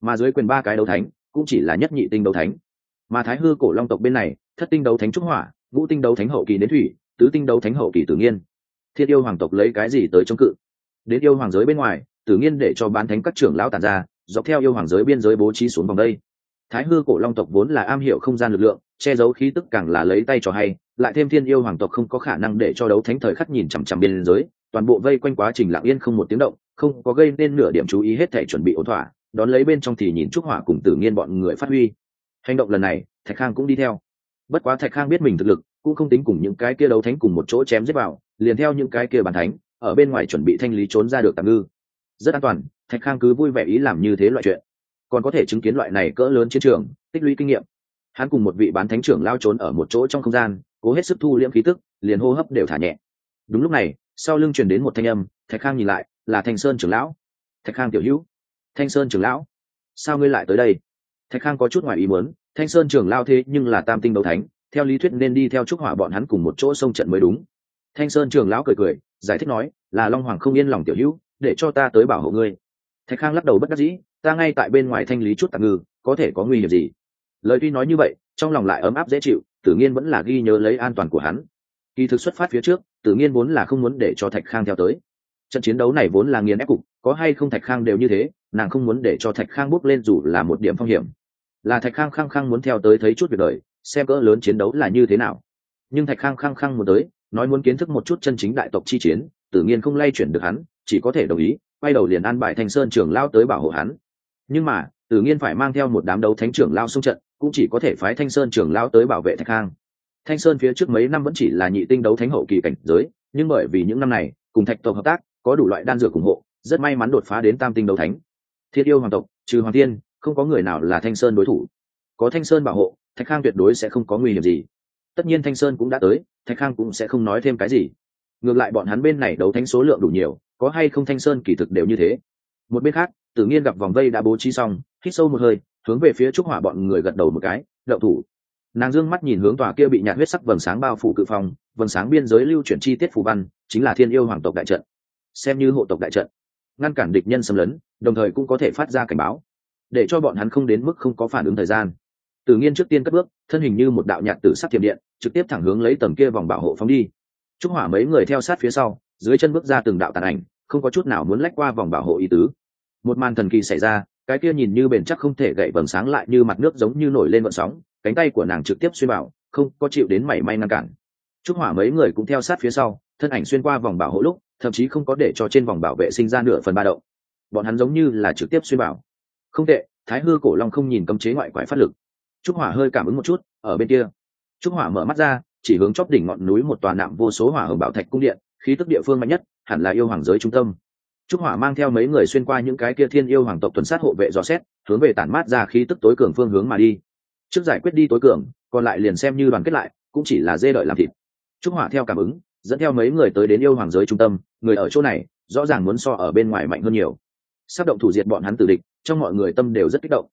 mà dưới quyền ba cái đấu thánh cũng chỉ là nhất nhị tinh đấu thánh. Mà thái hư cổ long tộc bên này, thất tinh đấu thánh trúc hỏa, ngũ tinh đấu thánh hậu kỳ đến thủy, tứ tinh đấu thánh hậu kỳ tử nghiên. Thiên yêu hoàng tộc lấy cái gì tới chống cự? Đến yêu hoàng giới bên ngoài, tử nghiên để cho bán thánh các trưởng lão tàn ra, dọc theo yêu hoàng giới biên giới bố trí xuống vòng đây thái hư cổ long tộc vốn là am hiểu không gian lực lượng, che giấu khí tức càng là lấy tay cho hay, lại thêm thiên yêu hoàng tộc không có khả năng để cho đấu thánh thời khắc nhìn chằm chằm biên giới, toàn bộ vây quanh quá trình lặng yên không một tiếng động, không có gây nên nửa điểm chú ý hết thể chuẩn bị ổn thỏa, đón lấy bên trong thì nhìn trúc hỏa cùng tử nghiên bọn người phát huy. Hành động lần này, thạch khang cũng đi theo. Bất quá thạch khang biết mình thực lực, cũng không tính cùng những cái kia đấu thánh cùng một chỗ chém giết vào, liền theo những cái kia bàn thánh, ở bên ngoài chuẩn bị thanh lý trốn ra được tạm ngư. Rất an toàn, thạch khang cứ vui vẻ ý làm như thế loại chuyện còn có thể chứng kiến loại này cỡ lớn chiến trường, tích lũy kinh nghiệm. Hắn cùng một vị bán thánh trưởng lao trốn ở một chỗ trong không gian, cố hết sức thu liễm khí tức, liền hô hấp đều thả nhẹ. Đúng lúc này, sau lưng truyền đến một thanh âm, thạch khang nhìn lại, là thanh sơn trưởng lão. Thạch khang tiểu hữu. Thanh sơn trưởng lão, sao ngươi lại tới đây? Thạch khang có chút ngoài ý muốn, thanh sơn trưởng lao thế nhưng là tam tinh đấu thánh, theo lý thuyết nên đi theo trúc hỏa bọn hắn cùng một chỗ sông trận mới đúng. Thanh sơn trưởng lão cười cười, giải thích nói, là long hoàng không yên lòng tiểu hữu, để cho ta tới bảo hộ ngươi. Thạch khang lắc đầu bất đắc dĩ ta ngay tại bên ngoài thanh lý chút tạm ngư, có thể có nguy hiểm gì? Lời tuy nói như vậy, trong lòng lại ấm áp dễ chịu, tử nghiên vẫn là ghi nhớ lấy an toàn của hắn. Kỳ thực xuất phát phía trước, tử nghiên vốn là không muốn để cho thạch khang theo tới. Trận chiến đấu này vốn là nghiền ép cục, có hay không thạch khang đều như thế, nàng không muốn để cho thạch khang bốc lên dù là một điểm phong hiểm. Là thạch khang khăng khăng muốn theo tới thấy chút việc đời, xem cỡ lớn chiến đấu là như thế nào. Nhưng thạch khang khăng khăng muốn tới, nói muốn kiến thức một chút chân chính đại tộc chi chiến tự nhiên không lay chuyển được hắn, chỉ có thể đồng ý, quay đầu liền an bài thanh sơn trưởng lao tới bảo hộ hắn nhưng mà tự nhiên phải mang theo một đám đấu thánh trưởng lao xung trận, cũng chỉ có thể phái thanh sơn trưởng lao tới bảo vệ thạch khang thanh sơn phía trước mấy năm vẫn chỉ là nhị tinh đấu thánh hậu kỳ cảnh giới, nhưng bởi vì những năm này, cùng thạch tộc hợp tác, có đủ loại đan dược ủng hộ, rất may mắn đột phá đến tam tinh đấu thánh. Thiết yêu hoàng tộc, trừ hoàng tiên, không có người nào là thanh sơn đối thủ. Có thanh sơn bảo hộ, thạch khang tuyệt đối sẽ không có nguy hiểm gì. Tất nhiên thanh sơn cũng đã tới, thạch khang cũng sẽ không nói thêm cái gì. Ngược lại bọn hắn bên này đấu thánh số lượng đủ nhiều, có hay không thanh sơn kỳ thực đều như thế. Một bên khác tự nhiên gặp vòng vây đã bố trí xong, hít sâu một hơi, hướng về phía trúc hỏa bọn người gật đầu một cái, đậu thủ. Nàng dương mắt nhìn hướng tòa kia bị nhạt huyết sắc vầng sáng bao phủ cự phòng, vầng sáng biên giới lưu chuyển chi tiết phù văn, chính là thiên yêu hoàng tộc đại trận. Xem như hộ tộc đại trận, ngăn cản địch nhân xâm lấn, đồng thời cũng có thể phát ra cảnh báo, để cho bọn hắn không đến mức không có phản ứng thời gian. Tự nhiên trước tiên cất bước, thân hình như một đạo nhạt tử sắc thiểm điện, trực tiếp thẳng hướng lấy tầng kia vòng bảo hộ phóng đi. Trúc hỏa mấy người theo sát phía sau, dưới chân bước ra từng đạo tàn ảnh, không có chút nào muốn lách qua vòng bảo hộ ý tứ một màn thần kỳ xảy ra, cái kia nhìn như bền chắc không thể gậy vầng sáng lại như mặt nước giống như nổi lên vận sóng, cánh tay của nàng trực tiếp xuyên bảo, không có chịu đến mảy may ngăn cản. Trúc hỏa mấy người cũng theo sát phía sau, thân ảnh xuyên qua vòng bảo hộ lúc, thậm chí không có để cho trên vòng bảo vệ sinh ra nửa phần ba động. Bọn hắn giống như là trực tiếp xuyên bảo. Không tệ, thái hư cổ long không nhìn cấm chế ngoại quái phát lực. Trúc hỏa hơi cảm ứng một chút, ở bên kia. Trúc hỏa mở mắt ra, chỉ hướng chóp đỉnh ngọn núi một tòa nạm vô số hỏa hồng bảo thạch cung điện, khí tức địa phương mạnh nhất, hẳn là yêu hoàng giới trung tâm trúc hỏa mang theo mấy người xuyên qua những cái kia thiên yêu hoàng tộc tuần sát hộ vệ dò xét, hướng về tản mát ra khí tức tối cường phương hướng mà đi. Trước giải quyết đi tối cường, còn lại liền xem như đoàn kết lại, cũng chỉ là dê đợi làm thịt. Trúc hỏa theo cảm ứng, dẫn theo mấy người tới đến yêu hoàng giới trung tâm, người ở chỗ này, rõ ràng muốn so ở bên ngoài mạnh hơn nhiều. Sắp động thủ diệt bọn hắn tử địch, trong mọi người tâm đều rất kích động.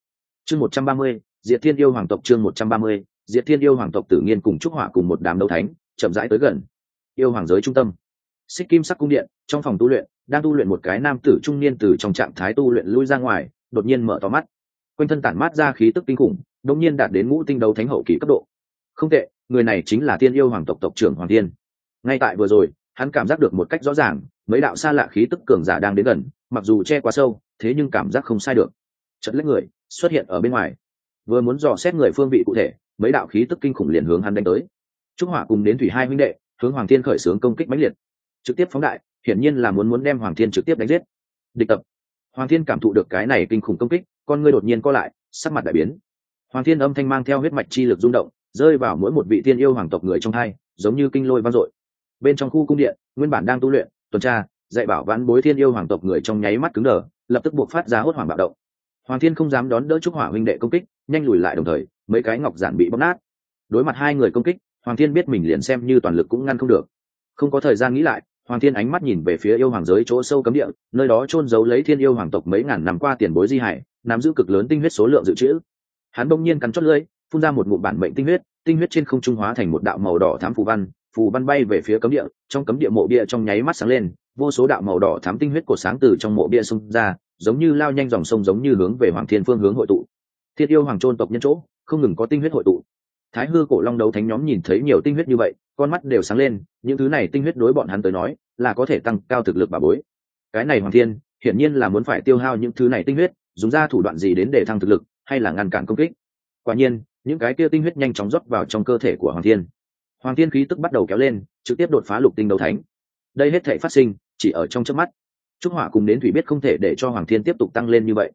Chương một trăm ba mươi, diệt thiên yêu hoàng tộc chương một trăm ba mươi, diệt thiên yêu hoàng tộc tử nghiên cùng trúc hỏa cùng một đám đấu thánh, chậm rãi tới gần. Yêu hoàng giới trung tâm. Xích kim sắc cung điện, trong phòng tu luyện đang tu luyện một cái nam tử trung niên từ trong trạng thái tu luyện lui ra ngoài, đột nhiên mở to mắt. Quanh thân tản mát ra khí tức kinh khủng, đột nhiên đạt đến ngũ tinh đấu thánh hậu kỳ cấp độ. Không tệ, người này chính là tiên yêu hoàng tộc tộc trưởng hoàng thiên. ngay tại vừa rồi, hắn cảm giác được một cách rõ ràng, mấy đạo xa lạ khí tức cường giả đang đến gần, mặc dù che quá sâu, thế nhưng cảm giác không sai được. Chật lấy người, xuất hiện ở bên ngoài. Vừa muốn dò xét người phương vị cụ thể, mấy đạo khí tức kinh khủng liền hướng hắn đánh tới. Trúc hỏa cùng đến thủy hai huynh đệ, hướng hoàng thiên khởi xướng công kích mãnh liệt. Trực tiếp phóng đại hiển nhiên là muốn muốn đem hoàng thiên trực tiếp đánh giết. Địch tập. Hoàng thiên cảm thụ được cái này kinh khủng công kích, con ngươi đột nhiên co lại, sắc mặt đại biến. Hoàng thiên âm thanh mang theo huyết mạch chi lực rung động, rơi vào mỗi một vị thiên yêu hoàng tộc người trong hai, giống như kinh lôi vang dội. Bên trong khu cung điện, nguyên bản đang tu luyện, tuần tra, dạy bảo vãn bối thiên yêu hoàng tộc người trong nháy mắt cứng đờ, lập tức buộc phát ra hốt hoảng bạo động. Hoàng thiên không dám đón đỡ trúc hỏa huynh đệ công kích, nhanh lùi lại đồng thời, mấy cái ngọc giản bị bóp nát. Đối mặt hai người công kích, hoàng thiên biết mình liền xem như toàn lực cũng ngăn không được. Không có thời gian nghĩ lại hoàng thiên ánh mắt nhìn về phía yêu hoàng giới chỗ sâu cấm địa, nơi đó chôn giấu lấy thiên yêu hoàng tộc mấy ngàn năm qua tiền bối di hải, nắm giữ cực lớn tinh huyết số lượng dự trữ. Hắn bỗng nhiên cắn chót lưỡi, phun ra một ngụm bản mệnh tinh huyết tinh huyết trên không trung hóa thành một đạo màu đỏ thám phù văn phù văn bay về phía cấm địa, trong cấm địa mộ bia trong nháy mắt sáng lên, vô số đạo màu đỏ thám tinh huyết của sáng từ trong mộ bia xông ra, giống như lao nhanh dòng sông giống như hướng về hoàng thiên phương hướng hội tụ. Thiên yêu hoàng trôn tộc nhân chỗ, không ngừng có tinh huyết hội tụ. Thái hư cổ long đấu thánh nhóm nhìn thấy nhiều tinh huyết như vậy con mắt đều sáng lên, những thứ này tinh huyết đối bọn hắn tới nói, là có thể tăng cao thực lực bà bối. Cái này hoàng thiên, hiển nhiên là muốn phải tiêu hao những thứ này tinh huyết, dùng ra thủ đoạn gì đến để thăng thực lực, hay là ngăn cản công kích. Quả nhiên, những cái kia tinh huyết nhanh chóng rót vào trong cơ thể của hoàng thiên. Hoàng thiên khí tức bắt đầu kéo lên, trực tiếp đột phá lục tinh đấu thánh. Đây hết thể phát sinh, chỉ ở trong trước mắt. Trúc hỏa cùng đến thủy biết không thể để cho hoàng thiên tiếp tục tăng lên như vậy.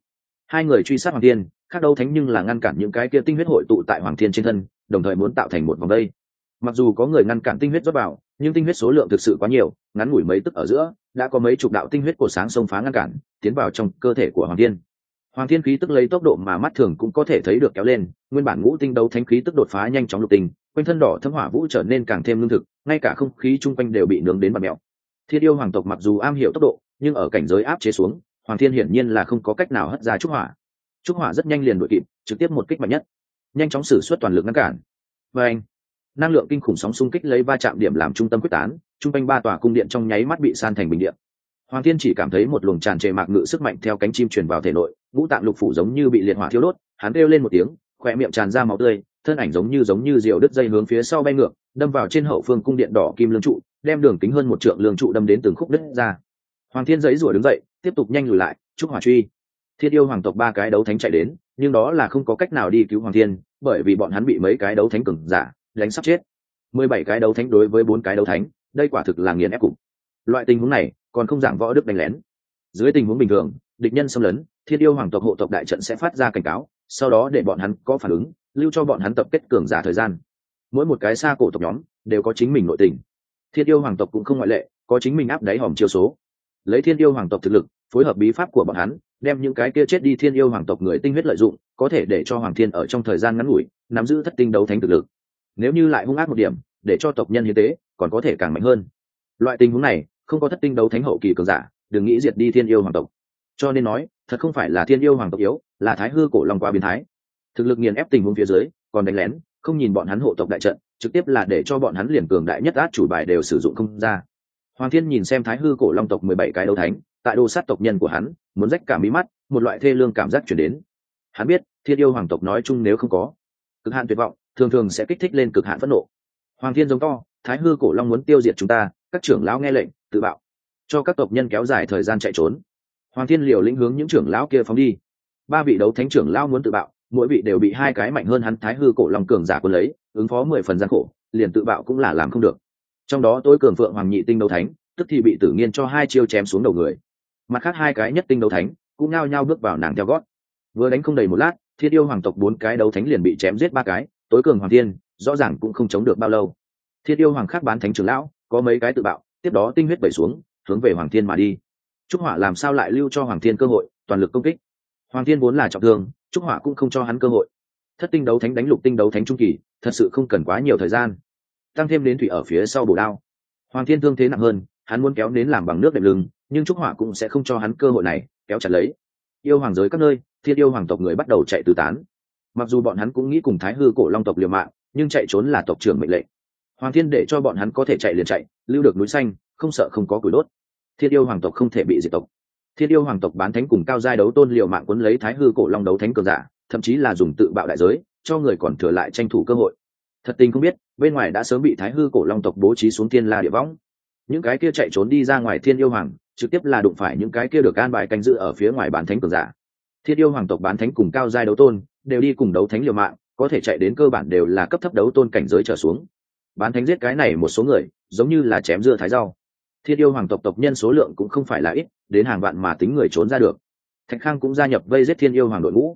Hai người truy sát hoàng thiên, khác đấu thánh nhưng là ngăn cản những cái kia tinh huyết hội tụ tại hoàng thiên trên thân, đồng thời muốn tạo thành một vòng đây mặc dù có người ngăn cản tinh huyết rót vào, nhưng tinh huyết số lượng thực sự quá nhiều, ngắn ngủi mấy tức ở giữa, đã có mấy chục đạo tinh huyết của sáng sông phá ngăn cản, tiến vào trong cơ thể của hoàng thiên. Hoàng thiên khí tức lấy tốc độ mà mắt thường cũng có thể thấy được kéo lên, nguyên bản ngũ tinh đấu thánh khí tức đột phá nhanh chóng lục tinh, quanh thân đỏ thâm hỏa vũ trở nên càng thêm lương thực, ngay cả không khí chung quanh đều bị nướng đến bạt mẹo thiên yêu hoàng tộc mặc dù am hiểu tốc độ, nhưng ở cảnh giới áp chế xuống, hoàng thiên hiển nhiên là không có cách nào hất ra trúc hỏa. Trúc hỏa rất nhanh liền đội kịp, trực tiếp một kích mạnh nhất. Nhanh chóng xử suất toàn lực ngăn cản. Và anh năng lượng kinh khủng sóng xung kích lấy va chạm điểm làm trung tâm quyết tán, trung quanh ba tòa cung điện trong nháy mắt bị san thành bình điện. Hoàng thiên chỉ cảm thấy một luồng tràn trề mạc ngự sức mạnh theo cánh chim truyền vào thể nội, ngũ tạng lục phủ giống như bị liệt hỏa thiêu đốt, hắn kêu lên một tiếng khỏe miệng tràn ra máu tươi, thân ảnh giống như giống như diều đứt dây hướng phía sau bay ngược, đâm vào trên hậu phương cung điện đỏ kim lương trụ, đem đường kính hơn một trượng lương trụ đâm đến từng khúc đứt ra. Hoàng thiên giấy rủa đứng dậy, tiếp tục nhanh lùi lại, chúc hỏa truy. Thiên yêu hoàng tộc ba cái đấu thánh chạy đến, nhưng đó là không có cách nào đi cứu hoàng thiên, bởi vì bọn hắn bị mấy cái đấu thánh cừng giả đánh sắp chết. Mười bảy cái đấu thánh đối với bốn cái đấu thánh, đây quả thực là nghiền ép cục. Loại tình huống này, còn không dạng võ đức đánh lén. Dưới tình huống bình thường, địch nhân xâm lấn, thiên yêu hoàng tộc hộ tộc đại trận sẽ phát ra cảnh cáo, sau đó để bọn hắn có phản ứng, lưu cho bọn hắn tập kết cường giả thời gian. Mỗi một cái xa cổ tộc nhóm, đều có chính mình nội tình. Thiên yêu hoàng tộc cũng không ngoại lệ, có chính mình áp đáy hòm chiêu số. Lấy thiên yêu hoàng tộc thực lực, phối hợp bí pháp của bọn hắn, đem những cái kia chết đi thiên yêu hoàng tộc người tinh huyết lợi dụng, có thể để cho hoàng thiên ở trong thời gian ngắn ngủi, nắm giữ thất tinh đấu thánh thực lực nếu như lại hung ác một điểm, để cho tộc nhân hiến tế, còn có thể càng mạnh hơn. Loại tình huống này, không có thất tinh đấu thánh hậu kỳ cường giả, đừng nghĩ diệt đi thiên yêu hoàng tộc. Cho nên nói, thật không phải là thiên yêu hoàng tộc yếu, là thái hư cổ long qua biến thái. Thực lực nghiền ép tình huống phía dưới, còn đánh lén, không nhìn bọn hắn hộ tộc đại trận, trực tiếp là để cho bọn hắn liền cường đại nhất át chủ bài đều sử dụng không ra. Hoàng thiên nhìn xem thái hư cổ long tộc mười bảy cái đấu thánh, tại đồ sát tộc nhân của hắn, muốn rách cả mí mắt, một loại thê lương cảm giác chuyển đến. Hắn biết, thiên yêu hoàng tộc nói chung nếu không có, cực hạn tuyệt vọng thường thường sẽ kích thích lên cực hạn phẫn nộ. Hoàng thiên giống to, thái hư cổ long muốn tiêu diệt chúng ta, các trưởng lão nghe lệnh, tự bạo. Cho các tộc nhân kéo dài thời gian chạy trốn. Hoàng thiên liều lĩnh hướng những trưởng lão kia phóng đi. Ba vị đấu thánh trưởng lão muốn tự bạo, mỗi vị đều bị hai cái mạnh hơn hắn thái hư cổ long cường giả quân lấy, ứng phó mười phần gian khổ, liền tự bạo cũng là làm không được. Trong đó tôi cường phượng hoàng nhị tinh đấu thánh, tức thì bị tử nghiên cho hai chiêu chém xuống đầu người. Mặt khác hai cái nhất tinh đấu thánh, cũng nao nhao bước vào nàng theo gót. Vừa đánh không đầy một lát, thiên yêu hoàng tộc bốn cái đấu thánh liền bị chém giết ba cái tối cường hoàng thiên, rõ ràng cũng không chống được bao lâu. Thiết yêu hoàng khác bán thánh trưởng lão, có mấy cái tự bạo, tiếp đó tinh huyết vẩy xuống, hướng về hoàng thiên mà đi. Trúc hỏa làm sao lại lưu cho hoàng thiên cơ hội, toàn lực công kích? Hoàng thiên vốn là trọng thương, trúc hỏa cũng không cho hắn cơ hội. Thất tinh đấu thánh đánh lục tinh đấu thánh trung kỳ, thật sự không cần quá nhiều thời gian. Tăng thêm đến thủy ở phía sau bổ đao. Hoàng thiên thương thế nặng hơn, hắn muốn kéo đến làm bằng nước đệm lưng, nhưng trúc họa cũng sẽ không cho hắn cơ hội này, kéo chặt lấy. Yêu hoàng giới các nơi thiên yêu hoàng tộc người bắt đầu chạy tứ tán mặc dù bọn hắn cũng nghĩ cùng thái hư cổ long tộc liều mạng, nhưng chạy trốn là tộc trưởng mệnh lệnh. Hoàng thiên để cho bọn hắn có thể chạy liền chạy, lưu được núi xanh, không sợ không có củi đốt. Thiên yêu hoàng tộc không thể bị diệt tộc. Thiên yêu hoàng tộc bán thánh cùng cao giai đấu tôn liều mạng quấn lấy thái hư cổ long đấu thánh cường giả, thậm chí là dùng tự bạo đại giới, cho người còn thừa lại tranh thủ cơ hội. Thật tình không biết, bên ngoài đã sớm bị thái hư cổ long tộc bố trí xuống thiên la địa võng. Những cái kia chạy trốn đi ra ngoài thiên yêu hoàng, trực tiếp là đụng phải những cái kia được an bài canh giữ ở phía ngoài bán thánh cường giả. Thiên yêu hoàng tộc bán thánh cùng cao giai đấu tôn đều đi cùng đấu thánh liều mạng, có thể chạy đến cơ bản đều là cấp thấp đấu tôn cảnh giới trở xuống. Bán thánh giết cái này một số người, giống như là chém dưa thái rau. Thiên yêu hoàng tộc tộc nhân số lượng cũng không phải là ít, đến hàng vạn mà tính người trốn ra được. Thạch khang cũng gia nhập vây giết thiên yêu hoàng đội ngũ.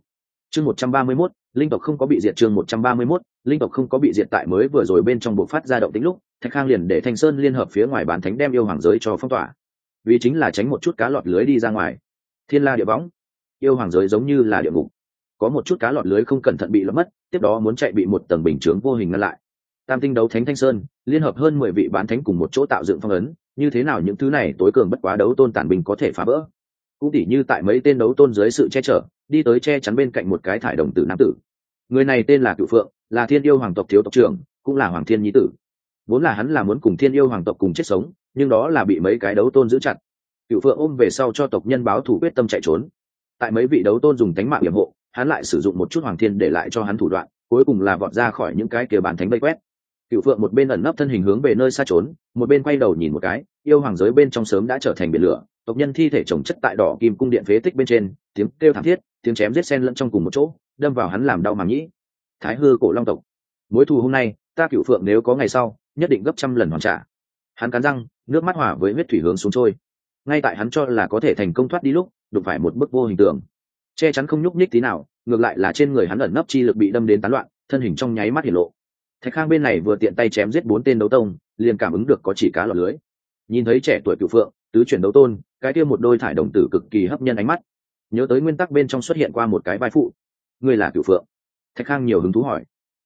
Chương một trăm ba mươi mốt, linh tộc không có bị diệt chương một trăm ba mươi mốt, linh tộc không có bị diệt tại mới vừa rồi bên trong buộc phát ra động tính lúc, thạch khang liền để thanh sơn liên hợp phía ngoài bán thánh đem yêu hoàng giới cho phong tỏa. Vì chính là tránh một chút cá lọt lưới đi ra ngoài. Thiên la địa võng. Yêu hoàng giới giống như là địa ngục có một chút cá lọt lưới không cẩn thận bị lỡ mất, tiếp đó muốn chạy bị một tầng bình chướng vô hình ngăn lại. Tam tinh đấu thánh thanh sơn, liên hợp hơn mười vị bán thánh cùng một chỗ tạo dựng phong ấn, như thế nào những thứ này tối cường bất quá đấu tôn tản bình có thể phá vỡ? Cũng tỉ như tại mấy tên đấu tôn dưới sự che chở, đi tới che chắn bên cạnh một cái thải đồng tử nam tử. Người này tên là cựu phượng, là thiên yêu hoàng tộc thiếu tộc trưởng, cũng là hoàng thiên nhi tử. Vốn là hắn là muốn cùng thiên yêu hoàng tộc cùng chết sống, nhưng đó là bị mấy cái đấu tôn giữ chặt. Cựu phượng ôm về sau cho tộc nhân báo thủ quyết tâm chạy trốn. Tại mấy vị đấu tôn dùng tánh mạng hiểm hộ hắn lại sử dụng một chút hoàng thiên để lại cho hắn thủ đoạn, cuối cùng là vọt ra khỏi những cái kia bàn thánh vây quét. Cựu phượng một bên ẩn nấp thân hình hướng về nơi xa trốn, một bên quay đầu nhìn một cái, yêu hoàng giới bên trong sớm đã trở thành biển lửa, tộc nhân thi thể trồng chất tại đỏ kim cung điện phế tích bên trên, tiếng kêu thảm thiết, tiếng chém giết sen lẫn trong cùng một chỗ, đâm vào hắn làm đau màng nhĩ thái hư cổ long tộc, mối thù hôm nay, ta cựu phượng nếu có ngày sau, nhất định gấp trăm lần hoàn trả. Hắn cắn răng, nước mắt hỏa với huyết thủy hướng xuống trôi. Ngay tại hắn cho là có thể thành công thoát đi lúc, đụng phải một bức vô hình tượng che chắn không nhúc nhích tí nào, ngược lại là trên người hắn ẩn nấp chi lực bị đâm đến tán loạn, thân hình trong nháy mắt hiển lộ. Thạch khang bên này vừa tiện tay chém giết bốn tên đấu tông, liền cảm ứng được có chỉ cá lọt lưới. Nhìn thấy trẻ tuổi cựu phượng, tứ chuyển đấu tôn, cái kia một đôi thải đồng tử cực kỳ hấp nhân ánh mắt. Nhớ tới nguyên tắc bên trong xuất hiện qua một cái vai phụ. Ngươi là cựu phượng? Thạch khang nhiều hứng thú hỏi.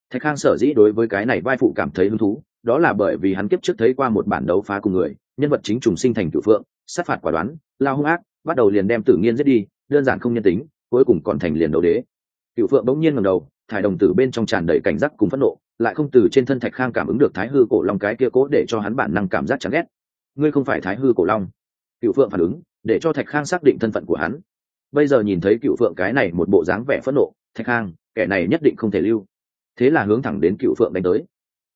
Thạch khang sở dĩ đối với cái này vai phụ cảm thấy hứng thú, đó là bởi vì hắn kiếp trước thấy qua một bản đấu phá cùng người, nhân vật chính trùng sinh thành cựu phượng, sát phạt quả đoán, lao hung ác, bắt đầu liền đem tử nghiên giết đi, đơn giản không nhân tính cuối cùng còn thành liền đấu đế. Cựu phượng bỗng nhiên ngầm đầu, thải đồng tử bên trong tràn đầy cảnh giác cùng phẫn nộ, lại không từ trên thân thạch khang cảm ứng được thái hư cổ long cái kia cố để cho hắn bản năng cảm giác chán ghét. Ngươi không phải thái hư cổ long. Cựu phượng phản ứng, để cho thạch khang xác định thân phận của hắn. Bây giờ nhìn thấy cựu phượng cái này một bộ dáng vẻ phẫn nộ, thạch khang, kẻ này nhất định không thể lưu. Thế là hướng thẳng đến cựu phượng đánh tới.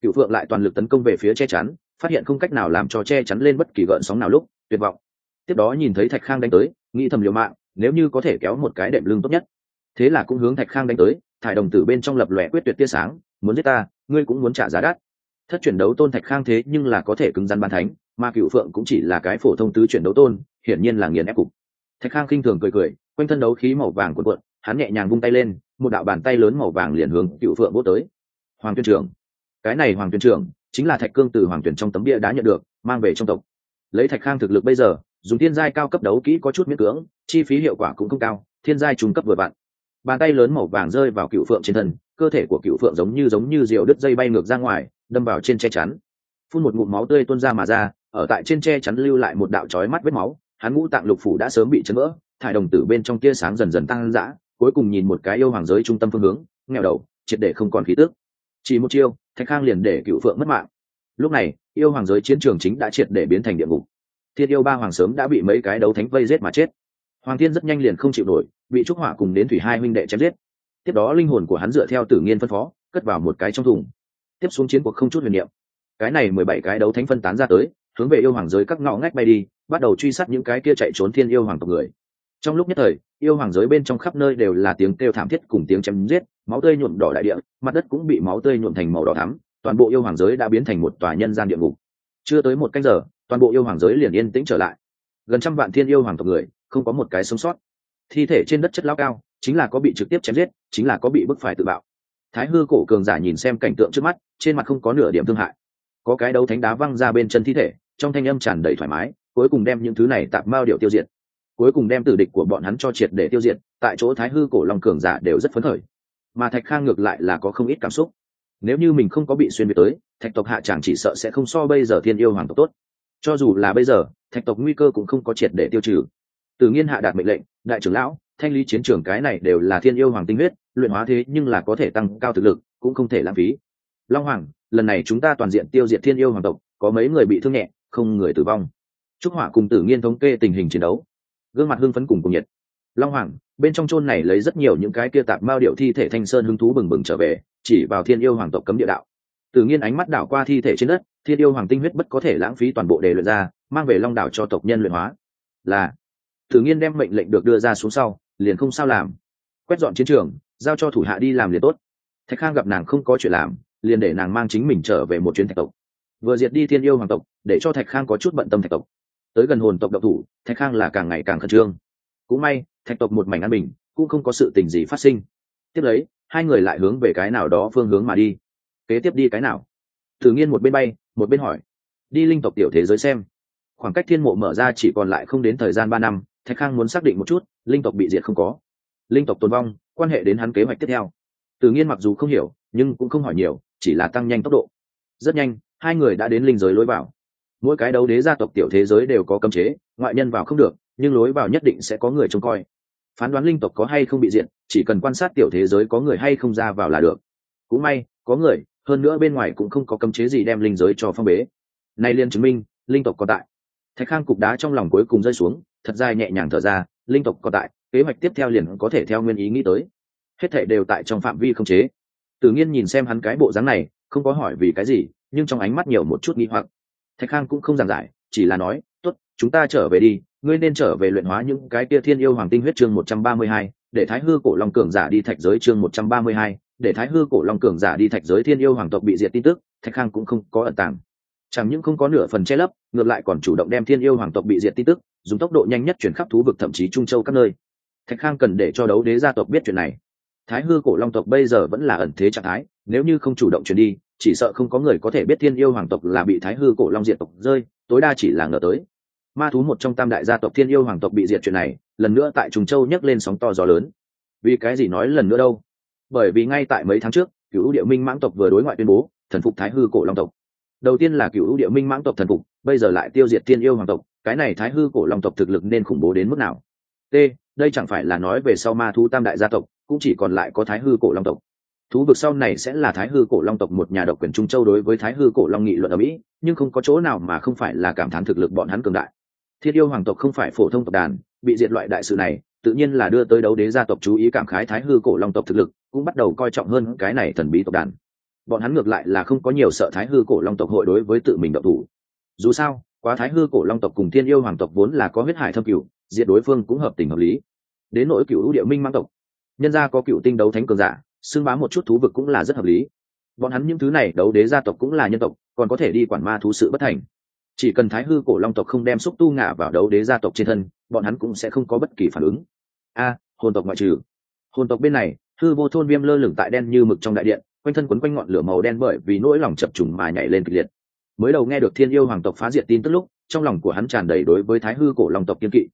Cựu phượng lại toàn lực tấn công về phía che chắn, phát hiện không cách nào làm cho che chắn lên bất kỳ gợn sóng nào lúc, tuyệt vọng. Tiếp đó nhìn thấy thạch khang đánh tới, nghĩ thầm liều mạng nếu như có thể kéo một cái đệm lưng tốt nhất. Thế là cũng hướng thạch khang đánh tới, thải đồng tử bên trong lập lòe quyết tuyệt tia sáng, muốn giết ta, ngươi cũng muốn trả giá đắt. Thất chuyển đấu tôn thạch khang thế nhưng là có thể cứng rắn ban thánh, mà cựu phượng cũng chỉ là cái phổ thông tứ chuyển đấu tôn, hiển nhiên là nghiền ép cục. Thạch khang khinh thường cười cười, quanh thân đấu khí màu vàng cuộn cuộn, hắn nhẹ nhàng vung tay lên, một đạo bàn tay lớn màu vàng liền hướng cựu phượng bố tới. Hoàng tuyên trưởng. Cái này hoàng tuyên trưởng chính là thạch cương từ hoàng tuyển trong tấm bia đã nhận được, mang về trong tộc. Lấy thạch khang thực lực bây giờ dùng thiên giai cao cấp đấu kỹ có chút miễn cưỡng, chi phí hiệu quả cũng không cao, thiên giai trung cấp vừa vặn. Bàn tay lớn màu vàng rơi vào cựu phượng trên thân, cơ thể của cựu phượng giống như giống như diều đứt dây bay ngược ra ngoài, đâm vào trên che chắn. Phun một ngụm máu tươi tuôn ra mà ra, ở tại trên che chắn lưu lại một đạo chói mắt vết máu, hắn ngũ tạng lục phủ đã sớm bị chấn vỡ, thải đồng tử bên trong tia sáng dần dần tăng dã, cuối cùng nhìn một cái yêu hoàng giới trung tâm phương hướng, nghèo đầu, triệt để không còn khí tước chỉ một chiêu, thạch khang liền để cựu phượng mất mạng. Lúc này, yêu hoàng giới chiến trường chính đã triệt để biến thành địa ngục thiên yêu ba hoàng sớm đã bị mấy cái đấu thánh vây giết mà chết. Hoàng thiên rất nhanh liền không chịu nổi, bị trúc hỏa cùng đến thủy hai huynh đệ chém giết. Tiếp đó linh hồn của hắn dựa theo tử nghiên phân phó, cất vào một cái trong thùng. Tiếp xuống chiến cuộc không chút huyền niệm. Cái này mười bảy cái đấu thánh phân tán ra tới, hướng về yêu hoàng giới các ngõ ngách bay đi, bắt đầu truy sát những cái kia chạy trốn thiên yêu hoàng tộc người. Trong lúc nhất thời, yêu hoàng giới bên trong khắp nơi đều là tiếng kêu thảm thiết cùng tiếng chém giết, máu tươi nhuộm đỏ đại địa, mặt đất cũng bị máu tươi nhuộm thành màu đỏ thắm, toàn bộ yêu hoàng giới đã biến thành một tòa nhân gian địa ngục. Chưa tới một canh giờ toàn bộ yêu hoàng giới liền yên tĩnh trở lại. Gần trăm vạn thiên yêu hoàng tộc người, không có một cái sống sót. Thi thể trên đất chất lao cao, chính là có bị trực tiếp chém giết, chính là có bị bức phải tự bạo. Thái hư cổ cường giả nhìn xem cảnh tượng trước mắt, trên mặt không có nửa điểm thương hại. Có cái đấu thánh đá văng ra bên chân thi thể, trong thanh âm tràn đầy thoải mái, cuối cùng đem những thứ này tạp mao điệu tiêu diệt. Cuối cùng đem tử địch của bọn hắn cho triệt để tiêu diệt, tại chỗ thái hư cổ long cường giả đều rất phấn khởi. Mà thạch khang ngược lại là có không ít cảm xúc. Nếu như mình không có bị xuyên biệt tới, thạch tộc hạ chẳng chỉ sợ sẽ không so bây giờ thiên yêu hoàng tộc tốt cho dù là bây giờ, thạch tộc nguy cơ cũng không có triệt để tiêu trừ. Tự nhiên hạ đạt mệnh lệnh, đại trưởng lão, thanh lý chiến trường cái này đều là thiên yêu hoàng tinh huyết, luyện hóa thế nhưng là có thể tăng cao thực lực, cũng không thể lãng phí. Long hoàng, lần này chúng ta toàn diện tiêu diệt thiên yêu hoàng tộc, có mấy người bị thương nhẹ, không người tử vong. Trúc hỏa cùng tử nghiên thống kê tình hình chiến đấu. Gương mặt hưng phấn cùng cùng nhiệt. Long hoàng, bên trong chôn này lấy rất nhiều những cái kia tạp mao điệu thi thể thanh sơn hứng thú bừng bừng trở về, chỉ vào thiên yêu hoàng tộc cấm địa đạo tự nhiên ánh mắt đảo qua thi thể trên đất, thiên yêu hoàng tinh huyết bất có thể lãng phí toàn bộ đề luyện ra, mang về long đảo cho tộc nhân luyện hóa. Là, tự nhiên đem mệnh lệnh được đưa ra xuống sau, liền không sao làm. Quét dọn chiến trường, giao cho thủ hạ đi làm liền tốt. Thạch khang gặp nàng không có chuyện làm, liền để nàng mang chính mình trở về một chuyến thạch tộc. Vừa diệt đi thiên yêu hoàng tộc, để cho thạch khang có chút bận tâm thạch tộc. Tới gần hồn tộc độc thủ, thạch khang là càng ngày càng khẩn trương. Cũng may, thạch tộc một mảnh an bình, cũng không có sự tình gì phát sinh. Tiếp lấy, hai người lại hướng về cái nào đó phương hướng mà đi kế tiếp đi cái nào? Thử nghiên một bên bay, một bên hỏi. Đi linh tộc tiểu thế giới xem. Khoảng cách thiên mộ mở ra chỉ còn lại không đến thời gian ba năm, thạch khang muốn xác định một chút, linh tộc bị diệt không có. Linh tộc tồn vong, quan hệ đến hắn kế hoạch tiếp theo. Tự nhiên mặc dù không hiểu, nhưng cũng không hỏi nhiều, chỉ là tăng nhanh tốc độ. Rất nhanh, hai người đã đến linh giới lối vào. Mỗi cái đấu đế gia tộc tiểu thế giới đều có cấm chế, ngoại nhân vào không được, nhưng lối vào nhất định sẽ có người trông coi. Phán đoán linh tộc có hay không bị diện chỉ cần quan sát tiểu thế giới có người hay không ra vào là được. Cũng may, có người hơn nữa bên ngoài cũng không có cấm chế gì đem linh giới cho phong bế. Nay liên chứng minh, linh tộc có tại. Thạch khang cục đá trong lòng cuối cùng rơi xuống, thật dài nhẹ nhàng thở ra, linh tộc có tại, kế hoạch tiếp theo liền có thể theo nguyên ý nghĩ tới. Hết thể đều tại trong phạm vi không chế. Tự nhiên nhìn xem hắn cái bộ dáng này, không có hỏi vì cái gì, nhưng trong ánh mắt nhiều một chút nghi hoặc. Thạch khang cũng không giảng giải, chỉ là nói, tốt, chúng ta trở về đi, ngươi nên trở về luyện hóa những cái kia thiên yêu hoàng tinh huyết chương một trăm ba mươi hai, để thái hư cổ long cường giả đi thạch giới chương một trăm ba mươi hai để thái hư cổ long cường giả đi thạch giới thiên yêu hoàng tộc bị diệt tin tức, thạch khang cũng không có ẩn tàng. Chẳng những không có nửa phần che lấp, ngược lại còn chủ động đem thiên yêu hoàng tộc bị diệt tin tức, dùng tốc độ nhanh nhất chuyển khắp thú vực thậm chí trung châu các nơi. Thạch khang cần để cho đấu đế gia tộc biết chuyện này. Thái hư cổ long tộc bây giờ vẫn là ẩn thế trạng thái, nếu như không chủ động chuyển đi, chỉ sợ không có người có thể biết thiên yêu hoàng tộc là bị thái hư cổ long diệt tộc rơi, tối đa chỉ là ngờ tới. Ma thú một trong tam đại gia tộc thiên yêu hoàng tộc bị diệt chuyện này, lần nữa tại trùng châu nhấc lên sóng to gió lớn. Vì cái gì nói lần nữa đâu? Bởi vì ngay tại mấy tháng trước, cựu địa minh mãng tộc vừa đối ngoại tuyên bố, thần phục thái hư cổ long tộc. Đầu tiên là cựu địa minh mãng tộc thần phục, bây giờ lại tiêu diệt thiên yêu hoàng tộc, cái này thái hư cổ long tộc thực lực nên khủng bố đến mức nào? T, đây chẳng phải là nói về sau ma thú tam đại gia tộc, cũng chỉ còn lại có thái hư cổ long tộc. Thú vực sau này sẽ là thái hư cổ long tộc một nhà độc quyền trung châu đối với thái hư cổ long nghị luận ở mỹ, nhưng không có chỗ nào mà không phải là cảm thán thực lực bọn hắn cường đại. Thiên yêu hoàng tộc không phải phổ thông tộc đàn, bị diệt loại đại sự này, tự nhiên là đưa tới đấu đế gia tộc chú ý cảm khái thái hư cổ long tộc thực lực cũng bắt đầu coi trọng hơn cái này thần bí tộc đàn. Bọn hắn ngược lại là không có nhiều sợ thái hư cổ long tộc hội đối với tự mình độc thủ. Dù sao, quá thái hư cổ long tộc cùng thiên yêu hoàng tộc vốn là có huyết hải thâm cửu, diệt đối phương cũng hợp tình hợp lý. Đến nỗi cựu địa minh mang tộc, nhân gia có cựu tinh đấu thánh cường giả, xưng bá một chút thú vực cũng là rất hợp lý. Bọn hắn những thứ này đấu đế gia tộc cũng là nhân tộc, còn có thể đi quản ma thú sự bất thành. Chỉ cần thái hư cổ long tộc không đem xúc tu ngả vào đấu đế gia tộc trên thân, bọn hắn cũng sẽ không có bất kỳ phản ứng. A, hồn tộc ngoại trừ. Hồn tộc bên này hư vô thôn viêm lơ lửng tại đen như mực trong đại điện, quanh thân quấn quanh ngọn lửa màu đen bởi vì nỗi lòng chập trùng mà nhảy lên kịch liệt. Mới đầu nghe được thiên yêu hoàng tộc phá diệt tin tức lúc, trong lòng của hắn tràn đầy đối với thái hư cổ long tộc kiên kỵ.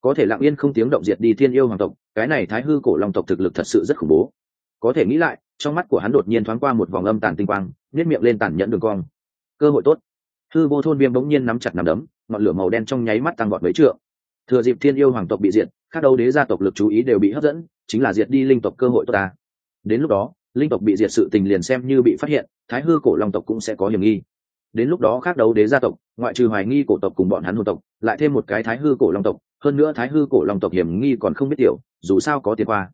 Có thể lặng yên không tiếng động diệt đi thiên yêu hoàng tộc, cái này thái hư cổ long tộc thực lực thật sự rất khủng bố. Có thể nghĩ lại, trong mắt của hắn đột nhiên thoáng qua một vòng âm tàn tinh quang nhét miệng lên tàn nhẫn đường cong. Cơ hội tốt. Hư vô thôn viêm bỗng nhiên nắm chặt nắm đấm, ngọn lửa màu đen trong nháy mắt tăng vọt mấy trượng. Thừa dịp thiên yêu hoàng tộc bị diệt, các đấu đế gia tộc lực chú ý đều bị hấp dẫn chính là diệt đi linh tộc cơ hội tốt ta. Đến lúc đó, linh tộc bị diệt sự tình liền xem như bị phát hiện, thái hư cổ long tộc cũng sẽ có hiểm nghi. Đến lúc đó khác đấu đế gia tộc, ngoại trừ hoài nghi cổ tộc cùng bọn hắn hồn tộc, lại thêm một cái thái hư cổ long tộc, hơn nữa thái hư cổ long tộc hiểm nghi còn không biết tiểu, dù sao có tiền qua.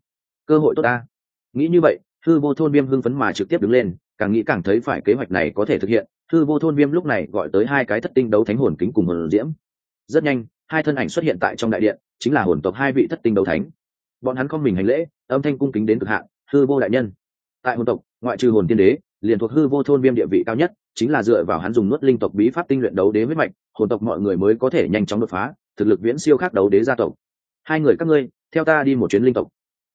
Cơ hội tốt ta. Nghĩ như vậy, hư vô thôn viêm hưng phấn mà trực tiếp đứng lên, càng nghĩ càng thấy phải kế hoạch này có thể thực hiện. Hư vô thôn viêm lúc này gọi tới hai cái thất tinh đấu thánh hồn kính cùng hồn diễm. Rất nhanh, hai thân ảnh xuất hiện tại trong đại điện, chính là hồn tộc hai vị thất tinh đấu thánh bọn hắn không mình hành lễ, âm thanh cung kính đến cực hạn, hư vô đại nhân. Tại hồn tộc, ngoại trừ hồn tiên đế, liền thuộc hư vô thôn viêm địa vị cao nhất, chính là dựa vào hắn dùng nuốt linh tộc bí pháp tinh luyện đấu đế huyết mạch, hồn tộc mọi người mới có thể nhanh chóng đột phá, thực lực viễn siêu khác đấu đế gia tộc. Hai người các ngươi, theo ta đi một chuyến linh tộc.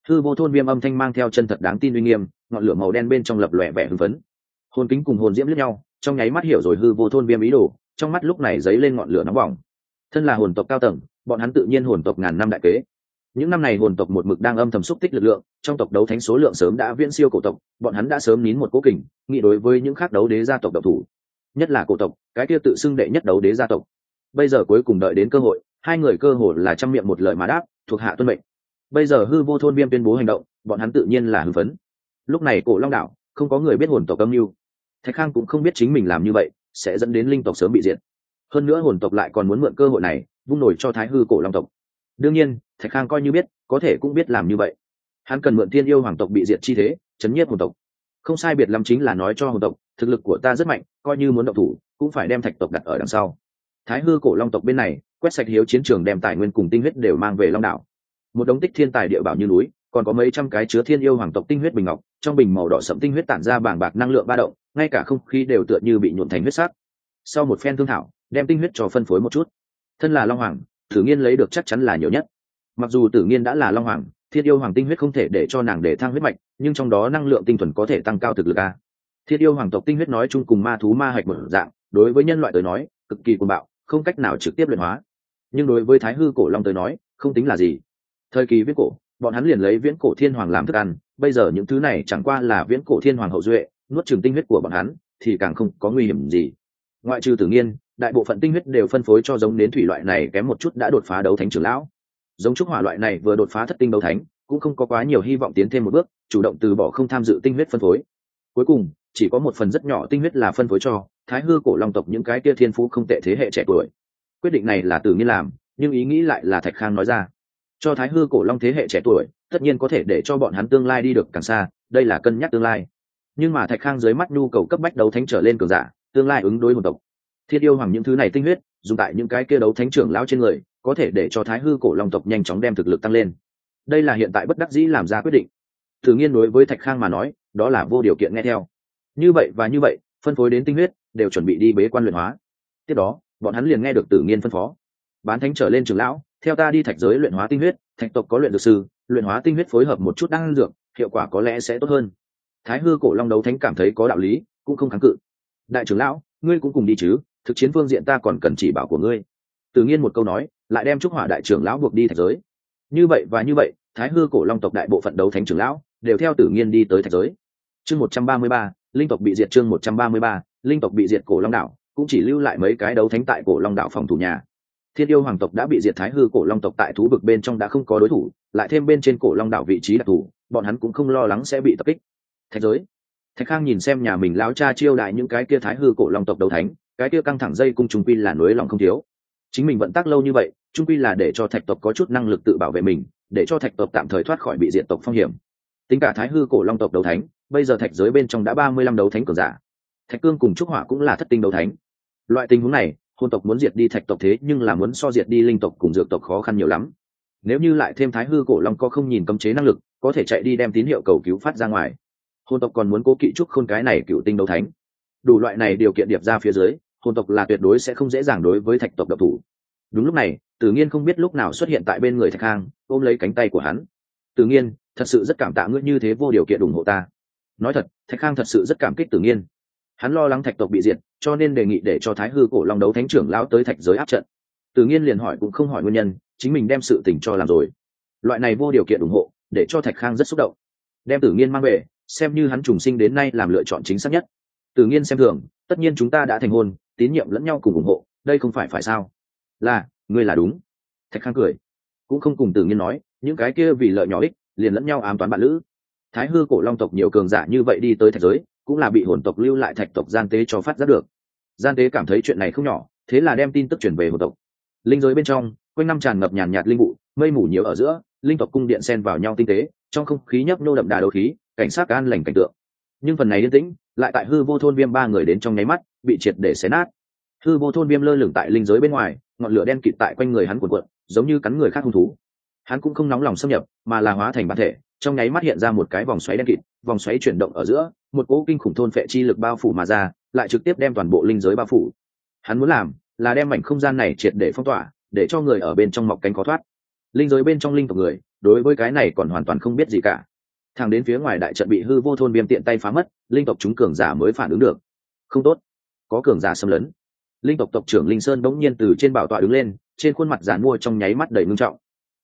Hư vô thôn viêm âm thanh mang theo chân thật đáng tin uy nghiêm, ngọn lửa màu đen bên trong lập lòe vẻ hưng phấn. Hồn kính cùng hồn diễm lẫn nhau, trong nháy mắt hiểu rồi hư vô thôn viêm ý đồ, trong mắt lúc này dấy lên ngọn lửa nóng bỏng. Thân là hồn tộc cao tầng, bọn hắn tự nhiên hồn tộc ngàn năm đại kế những năm này hồn tộc một mực đang âm thầm xúc tích lực lượng, trong tộc đấu thánh số lượng sớm đã viễn siêu cổ tộc, bọn hắn đã sớm nín một cố kình, nghĩ đối với những khác đấu đế gia tộc độc thủ. Nhất là cổ tộc, cái kia tự xưng đệ nhất đấu đế gia tộc. Bây giờ cuối cùng đợi đến cơ hội, hai người cơ hội là chăm miệng một lời mà đáp, thuộc hạ tuân mệnh. Bây giờ hư vô thôn viêm tuyên bố hành động, bọn hắn tự nhiên là hưng phấn. Lúc này cổ long đảo, không có người biết hồn tộc âm mưu. Thạch khang cũng không biết chính mình làm như vậy, sẽ dẫn đến linh tộc sớm bị diệt. Hơn nữa hồn tộc lại còn muốn mượn cơ hội này, vung nổi cho thái hư cổ long tộc. Đương nhiên thạch khang coi như biết, có thể cũng biết làm như vậy. Hắn cần mượn tiên yêu hoàng tộc bị diệt chi thế, chấn nhiếp hồn tộc. Không sai biệt lắm chính là nói cho hồn tộc, thực lực của ta rất mạnh, coi như muốn động thủ, cũng phải đem thạch tộc đặt ở đằng sau. Thái hư cổ long tộc bên này, quét sạch hiếu chiến trường đem tài nguyên cùng tinh huyết đều mang về long đảo. Một đống tích thiên tài địa bảo như núi, còn có mấy trăm cái chứa thiên yêu hoàng tộc tinh huyết bình ngọc, trong bình màu đỏ sẫm tinh huyết tản ra bảng bạc năng lượng ba động, ngay cả không khí đều tựa như bị nhuộn thành huyết sắc. Sau một phen thương thảo, đem tinh huyết cho phân phối một chút. Thân là long hoàng, thử nghiên lấy được chắc chắn là nhiều nhất mặc dù tử nghiên đã là long hoàng, thiết yêu hoàng tinh huyết không thể để cho nàng để thang huyết mạch, nhưng trong đó năng lượng tinh thuần có thể tăng cao thực lực a. Thiết yêu hoàng tộc tinh huyết nói chung cùng ma thú, ma hạch một dạng, đối với nhân loại tới nói, cực kỳ cuồng bạo, không cách nào trực tiếp luyện hóa. Nhưng đối với thái hư cổ long tới nói, không tính là gì. Thời kỳ viễn cổ, bọn hắn liền lấy viễn cổ thiên hoàng làm thức ăn, bây giờ những thứ này chẳng qua là viễn cổ thiên hoàng hậu duệ, nuốt trường tinh huyết của bọn hắn, thì càng không có nguy hiểm gì. Ngoại trừ tự nhiên đại bộ phận tinh huyết đều phân phối cho giống đến thủy loại này kém một chút đã đột phá đấu thánh trưởng lão giống trúc hỏa loại này vừa đột phá thất tinh đấu thánh, cũng không có quá nhiều hy vọng tiến thêm một bước, chủ động từ bỏ không tham dự tinh huyết phân phối. Cuối cùng, chỉ có một phần rất nhỏ tinh huyết là phân phối cho thái hư cổ long tộc những cái kia thiên phú không tệ thế hệ trẻ tuổi. Quyết định này là từ nhiên làm, nhưng ý nghĩ lại là thạch khang nói ra. Cho thái hư cổ long thế hệ trẻ tuổi, tất nhiên có thể để cho bọn hắn tương lai đi được càng xa, đây là cân nhắc tương lai. Nhưng mà thạch khang dưới mắt nhu cầu cấp bách đấu thánh trở lên cường giả, tương lai ứng đối hồn tộc thiết yêu hoàng những thứ này tinh huyết, dùng tại những cái kia đấu thánh trưởng lão trên người, có thể để cho thái hư cổ long tộc nhanh chóng đem thực lực tăng lên. Đây là hiện tại bất đắc dĩ làm ra quyết định. Tự nhiên đối với thạch khang mà nói, đó là vô điều kiện nghe theo. Như vậy và như vậy, phân phối đến tinh huyết, đều chuẩn bị đi bế quan luyện hóa. Tiếp đó, bọn hắn liền nghe được tử nghiên phân phó. Bán thánh trở lên trường lão, theo ta đi thạch giới luyện hóa tinh huyết, thạch tộc có luyện dược sư, luyện hóa tinh huyết phối hợp một chút năng dược, hiệu quả có lẽ sẽ tốt hơn. Thái hư cổ long đấu thánh cảm thấy có đạo lý, cũng không kháng cự. Đại trưởng lão, ngươi cũng cùng đi chứ? Thực chiến phương diện ta còn cần chỉ bảo của ngươi. Tự nhiên một câu nói, lại đem trúc hỏa đại trưởng lão buộc đi thạch giới. Như vậy và như vậy, thái hư cổ long tộc đại bộ phận đấu thánh trưởng lão đều theo tử nhiên đi tới thạch giới. Chương một trăm ba mươi ba, linh tộc bị diệt chương một trăm ba mươi ba, linh tộc bị diệt cổ long đảo, cũng chỉ lưu lại mấy cái đấu thánh tại cổ long đảo phòng thủ nhà. Thiên yêu hoàng tộc đã bị diệt, thái hư cổ long tộc tại thú vực bên trong đã không có đối thủ, lại thêm bên trên cổ long đảo vị trí đặc thù, bọn hắn cũng không lo lắng sẽ bị tập kích. Thạch giới. Thạch khang nhìn xem nhà mình láo cha chiêu đại những cái kia thái hư cổ long tộc đấu thánh cái kia căng thẳng dây cung trung quy là nối lòng không thiếu. Chính mình vận tác lâu như vậy, trung quy là để cho thạch tộc có chút năng lực tự bảo vệ mình, để cho thạch tộc tạm thời thoát khỏi bị diện tộc phong hiểm. Tính cả thái hư cổ long tộc đấu thánh, bây giờ thạch giới bên trong đã ba mươi lăm đấu thánh cường giả. Thạch cương cùng trúc hỏa cũng là thất tinh đấu thánh. Loại tình huống này, hôn tộc muốn diệt đi thạch tộc thế nhưng là muốn so diệt đi linh tộc cùng dược tộc khó khăn nhiều lắm. Nếu như lại thêm thái hư cổ long có không nhìn cấm chế năng lực, có thể chạy đi đem tín hiệu cầu cứu phát ra ngoài. Hôn tộc còn muốn cố kỵ trúc khôn cái này cựu tinh đấu thánh. Đủ loại này điều kiện điệp ra phía dưới Hồn tộc là tuyệt đối sẽ không dễ dàng đối với thạch tộc độc thủ. Đúng lúc này, tử nghiên không biết lúc nào xuất hiện tại bên người thạch khang ôm lấy cánh tay của hắn. Tử nghiên, thật sự rất cảm tạ ngươi như thế vô điều kiện ủng hộ ta. Nói thật, thạch khang thật sự rất cảm kích tử nghiên. Hắn lo lắng thạch tộc bị diệt, cho nên đề nghị để cho thái hư cổ long đấu thánh trưởng lão tới thạch giới áp trận. Tử nghiên liền hỏi cũng không hỏi nguyên nhân, chính mình đem sự tình cho làm rồi. Loại này vô điều kiện ủng hộ, để cho thạch khang rất xúc động. Đem tử nghiên mang về, xem như hắn trùng sinh đến nay làm lựa chọn chính xác nhất tự nghiên xem thường, tất nhiên chúng ta đã thành hôn, tín nhiệm lẫn nhau cùng ủng hộ, đây không phải phải sao? Là, ngươi là đúng. Thạch khang cười, cũng không cùng tự nghiên nói, những cái kia vì lợi nhỏ ích, liền lẫn nhau ám toán bạn lữ. Thái hư cổ long tộc nhiều cường giả như vậy đi tới thạch giới, cũng là bị hồn tộc lưu lại thạch tộc gian tế cho phát giác được. Gian tế cảm thấy chuyện này không nhỏ, thế là đem tin tức chuyển về hồn tộc. Linh giới bên trong, quanh năm tràn ngập nhàn nhạt linh vụ, mây mù nhiều ở giữa, linh tộc cung điện xen vào nhau tinh tế, trong không khí nhấp nô đậm đà đấu khí, cảnh sát an lành cảnh tượng. Nhưng phần này yên tĩnh lại tại hư vô thôn viêm ba người đến trong nháy mắt, bị triệt để xé nát. Hư vô thôn viêm lơ lửng tại linh giới bên ngoài, ngọn lửa đen kịt tại quanh người hắn cuộn cuộn, giống như cắn người khác hung thú. Hắn cũng không nóng lòng xâm nhập, mà là hóa thành bản thể, trong nháy mắt hiện ra một cái vòng xoáy đen kịt, vòng xoáy chuyển động ở giữa, một cỗ kinh khủng thôn phệ chi lực bao phủ mà ra, lại trực tiếp đem toàn bộ linh giới bao phủ. Hắn muốn làm là đem mảnh không gian này triệt để phong tỏa, để cho người ở bên trong mọc cánh khó thoát. Linh giới bên trong linh tộc người, đối với cái này còn hoàn toàn không biết gì cả. Thằng đến phía ngoài đại trận bị hư vô thôn viêm tiện tay phá mất linh tộc chúng cường giả mới phản ứng được. Không tốt. Có cường giả xâm lấn. Linh tộc tộc trưởng linh sơn bỗng nhiên từ trên bảo tọa đứng lên, trên khuôn mặt giàn mua trong nháy mắt đầy ngưng trọng.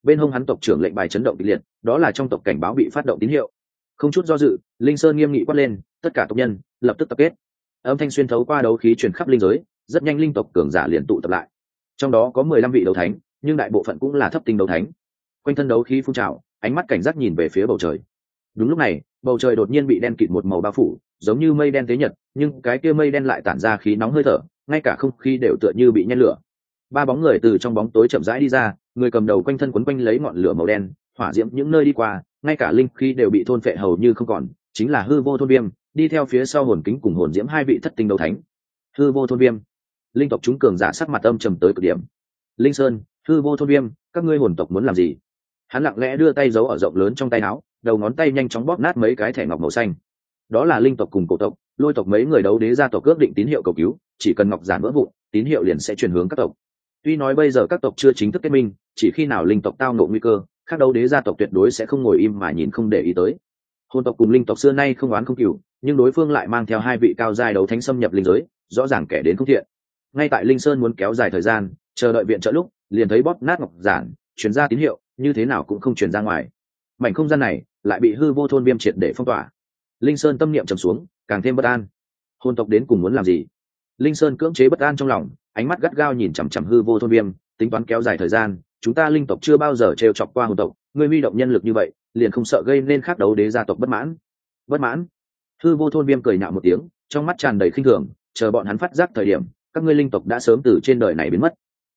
Bên hông hắn tộc trưởng lệnh bài chấn động kịch liệt, đó là trong tộc cảnh báo bị phát động tín hiệu. Không chút do dự, linh sơn nghiêm nghị quát lên, tất cả tộc nhân, lập tức tập kết. Âm thanh xuyên thấu qua đấu khí truyền khắp linh giới, rất nhanh linh tộc cường giả liền tụ tập lại. Trong đó có mười lăm vị đấu thánh, nhưng đại bộ phận cũng là thấp tinh đấu thánh. Quanh thân đấu khí phun trào, ánh mắt cảnh giác nhìn về phía bầu trời đúng lúc này, bầu trời đột nhiên bị đen kịt một màu bao phủ, giống như mây đen tế nhật, nhưng cái kia mây đen lại tản ra khí nóng hơi thở, ngay cả không khí đều tựa như bị nhen lửa. Ba bóng người từ trong bóng tối chậm rãi đi ra, người cầm đầu quanh thân quấn quanh lấy ngọn lửa màu đen, hỏa diễm những nơi đi qua, ngay cả linh khí đều bị thôn phệ hầu như không còn, chính là hư vô thôn viêm, đi theo phía sau hồn kính cùng hồn diễm hai vị thất tinh đấu thánh. Hư vô thôn viêm. Linh tộc chúng cường giả sắc mặt âm trầm tới cực điểm. Linh sơn, hư vô thôn viêm, các ngươi hồn tộc muốn làm gì? Hắn lặng lẽ đưa tay giấu ở rộng lớn trong tay áo đầu ngón tay nhanh chóng bóp nát mấy cái thẻ ngọc màu xanh. Đó là linh tộc cùng cổ tộc, lôi tộc mấy người đấu đế gia tộc ước định tín hiệu cầu cứu, chỉ cần ngọc giản vỡ vụn, tín hiệu liền sẽ chuyển hướng các tộc. Tuy nói bây giờ các tộc chưa chính thức kết minh, chỉ khi nào linh tộc tao ngộ nguy cơ, các đấu đế gia tộc tuyệt đối sẽ không ngồi im mà nhìn không để ý tới. Hôn tộc cùng linh tộc xưa nay không oán không cừu, nhưng đối phương lại mang theo hai vị cao giai đấu thánh xâm nhập linh giới, rõ ràng kẻ đến không thiện. Ngay tại linh sơn muốn kéo dài thời gian, chờ đợi viện trợ lúc, liền thấy bóp nát ngọc giản, chuyển ra tín hiệu, như thế nào cũng không chuyển ra ngoài. Mảnh không gian này lại bị hư vô thôn viêm triệt để phong tỏa. Linh sơn tâm niệm trầm xuống, càng thêm bất an. Hôn tộc đến cùng muốn làm gì? Linh sơn cưỡng chế bất an trong lòng, ánh mắt gắt gao nhìn chằm chằm hư vô thôn viêm, tính toán kéo dài thời gian, chúng ta linh tộc chưa bao giờ trêu chọc qua hồn tộc người huy động nhân lực như vậy, liền không sợ gây nên khác đấu đế gia tộc bất mãn. Bất mãn? Hư vô thôn viêm cười nhạo một tiếng, trong mắt tràn đầy khinh thường, chờ bọn hắn phát giác thời điểm, các ngươi linh tộc đã sớm từ trên đời này biến mất.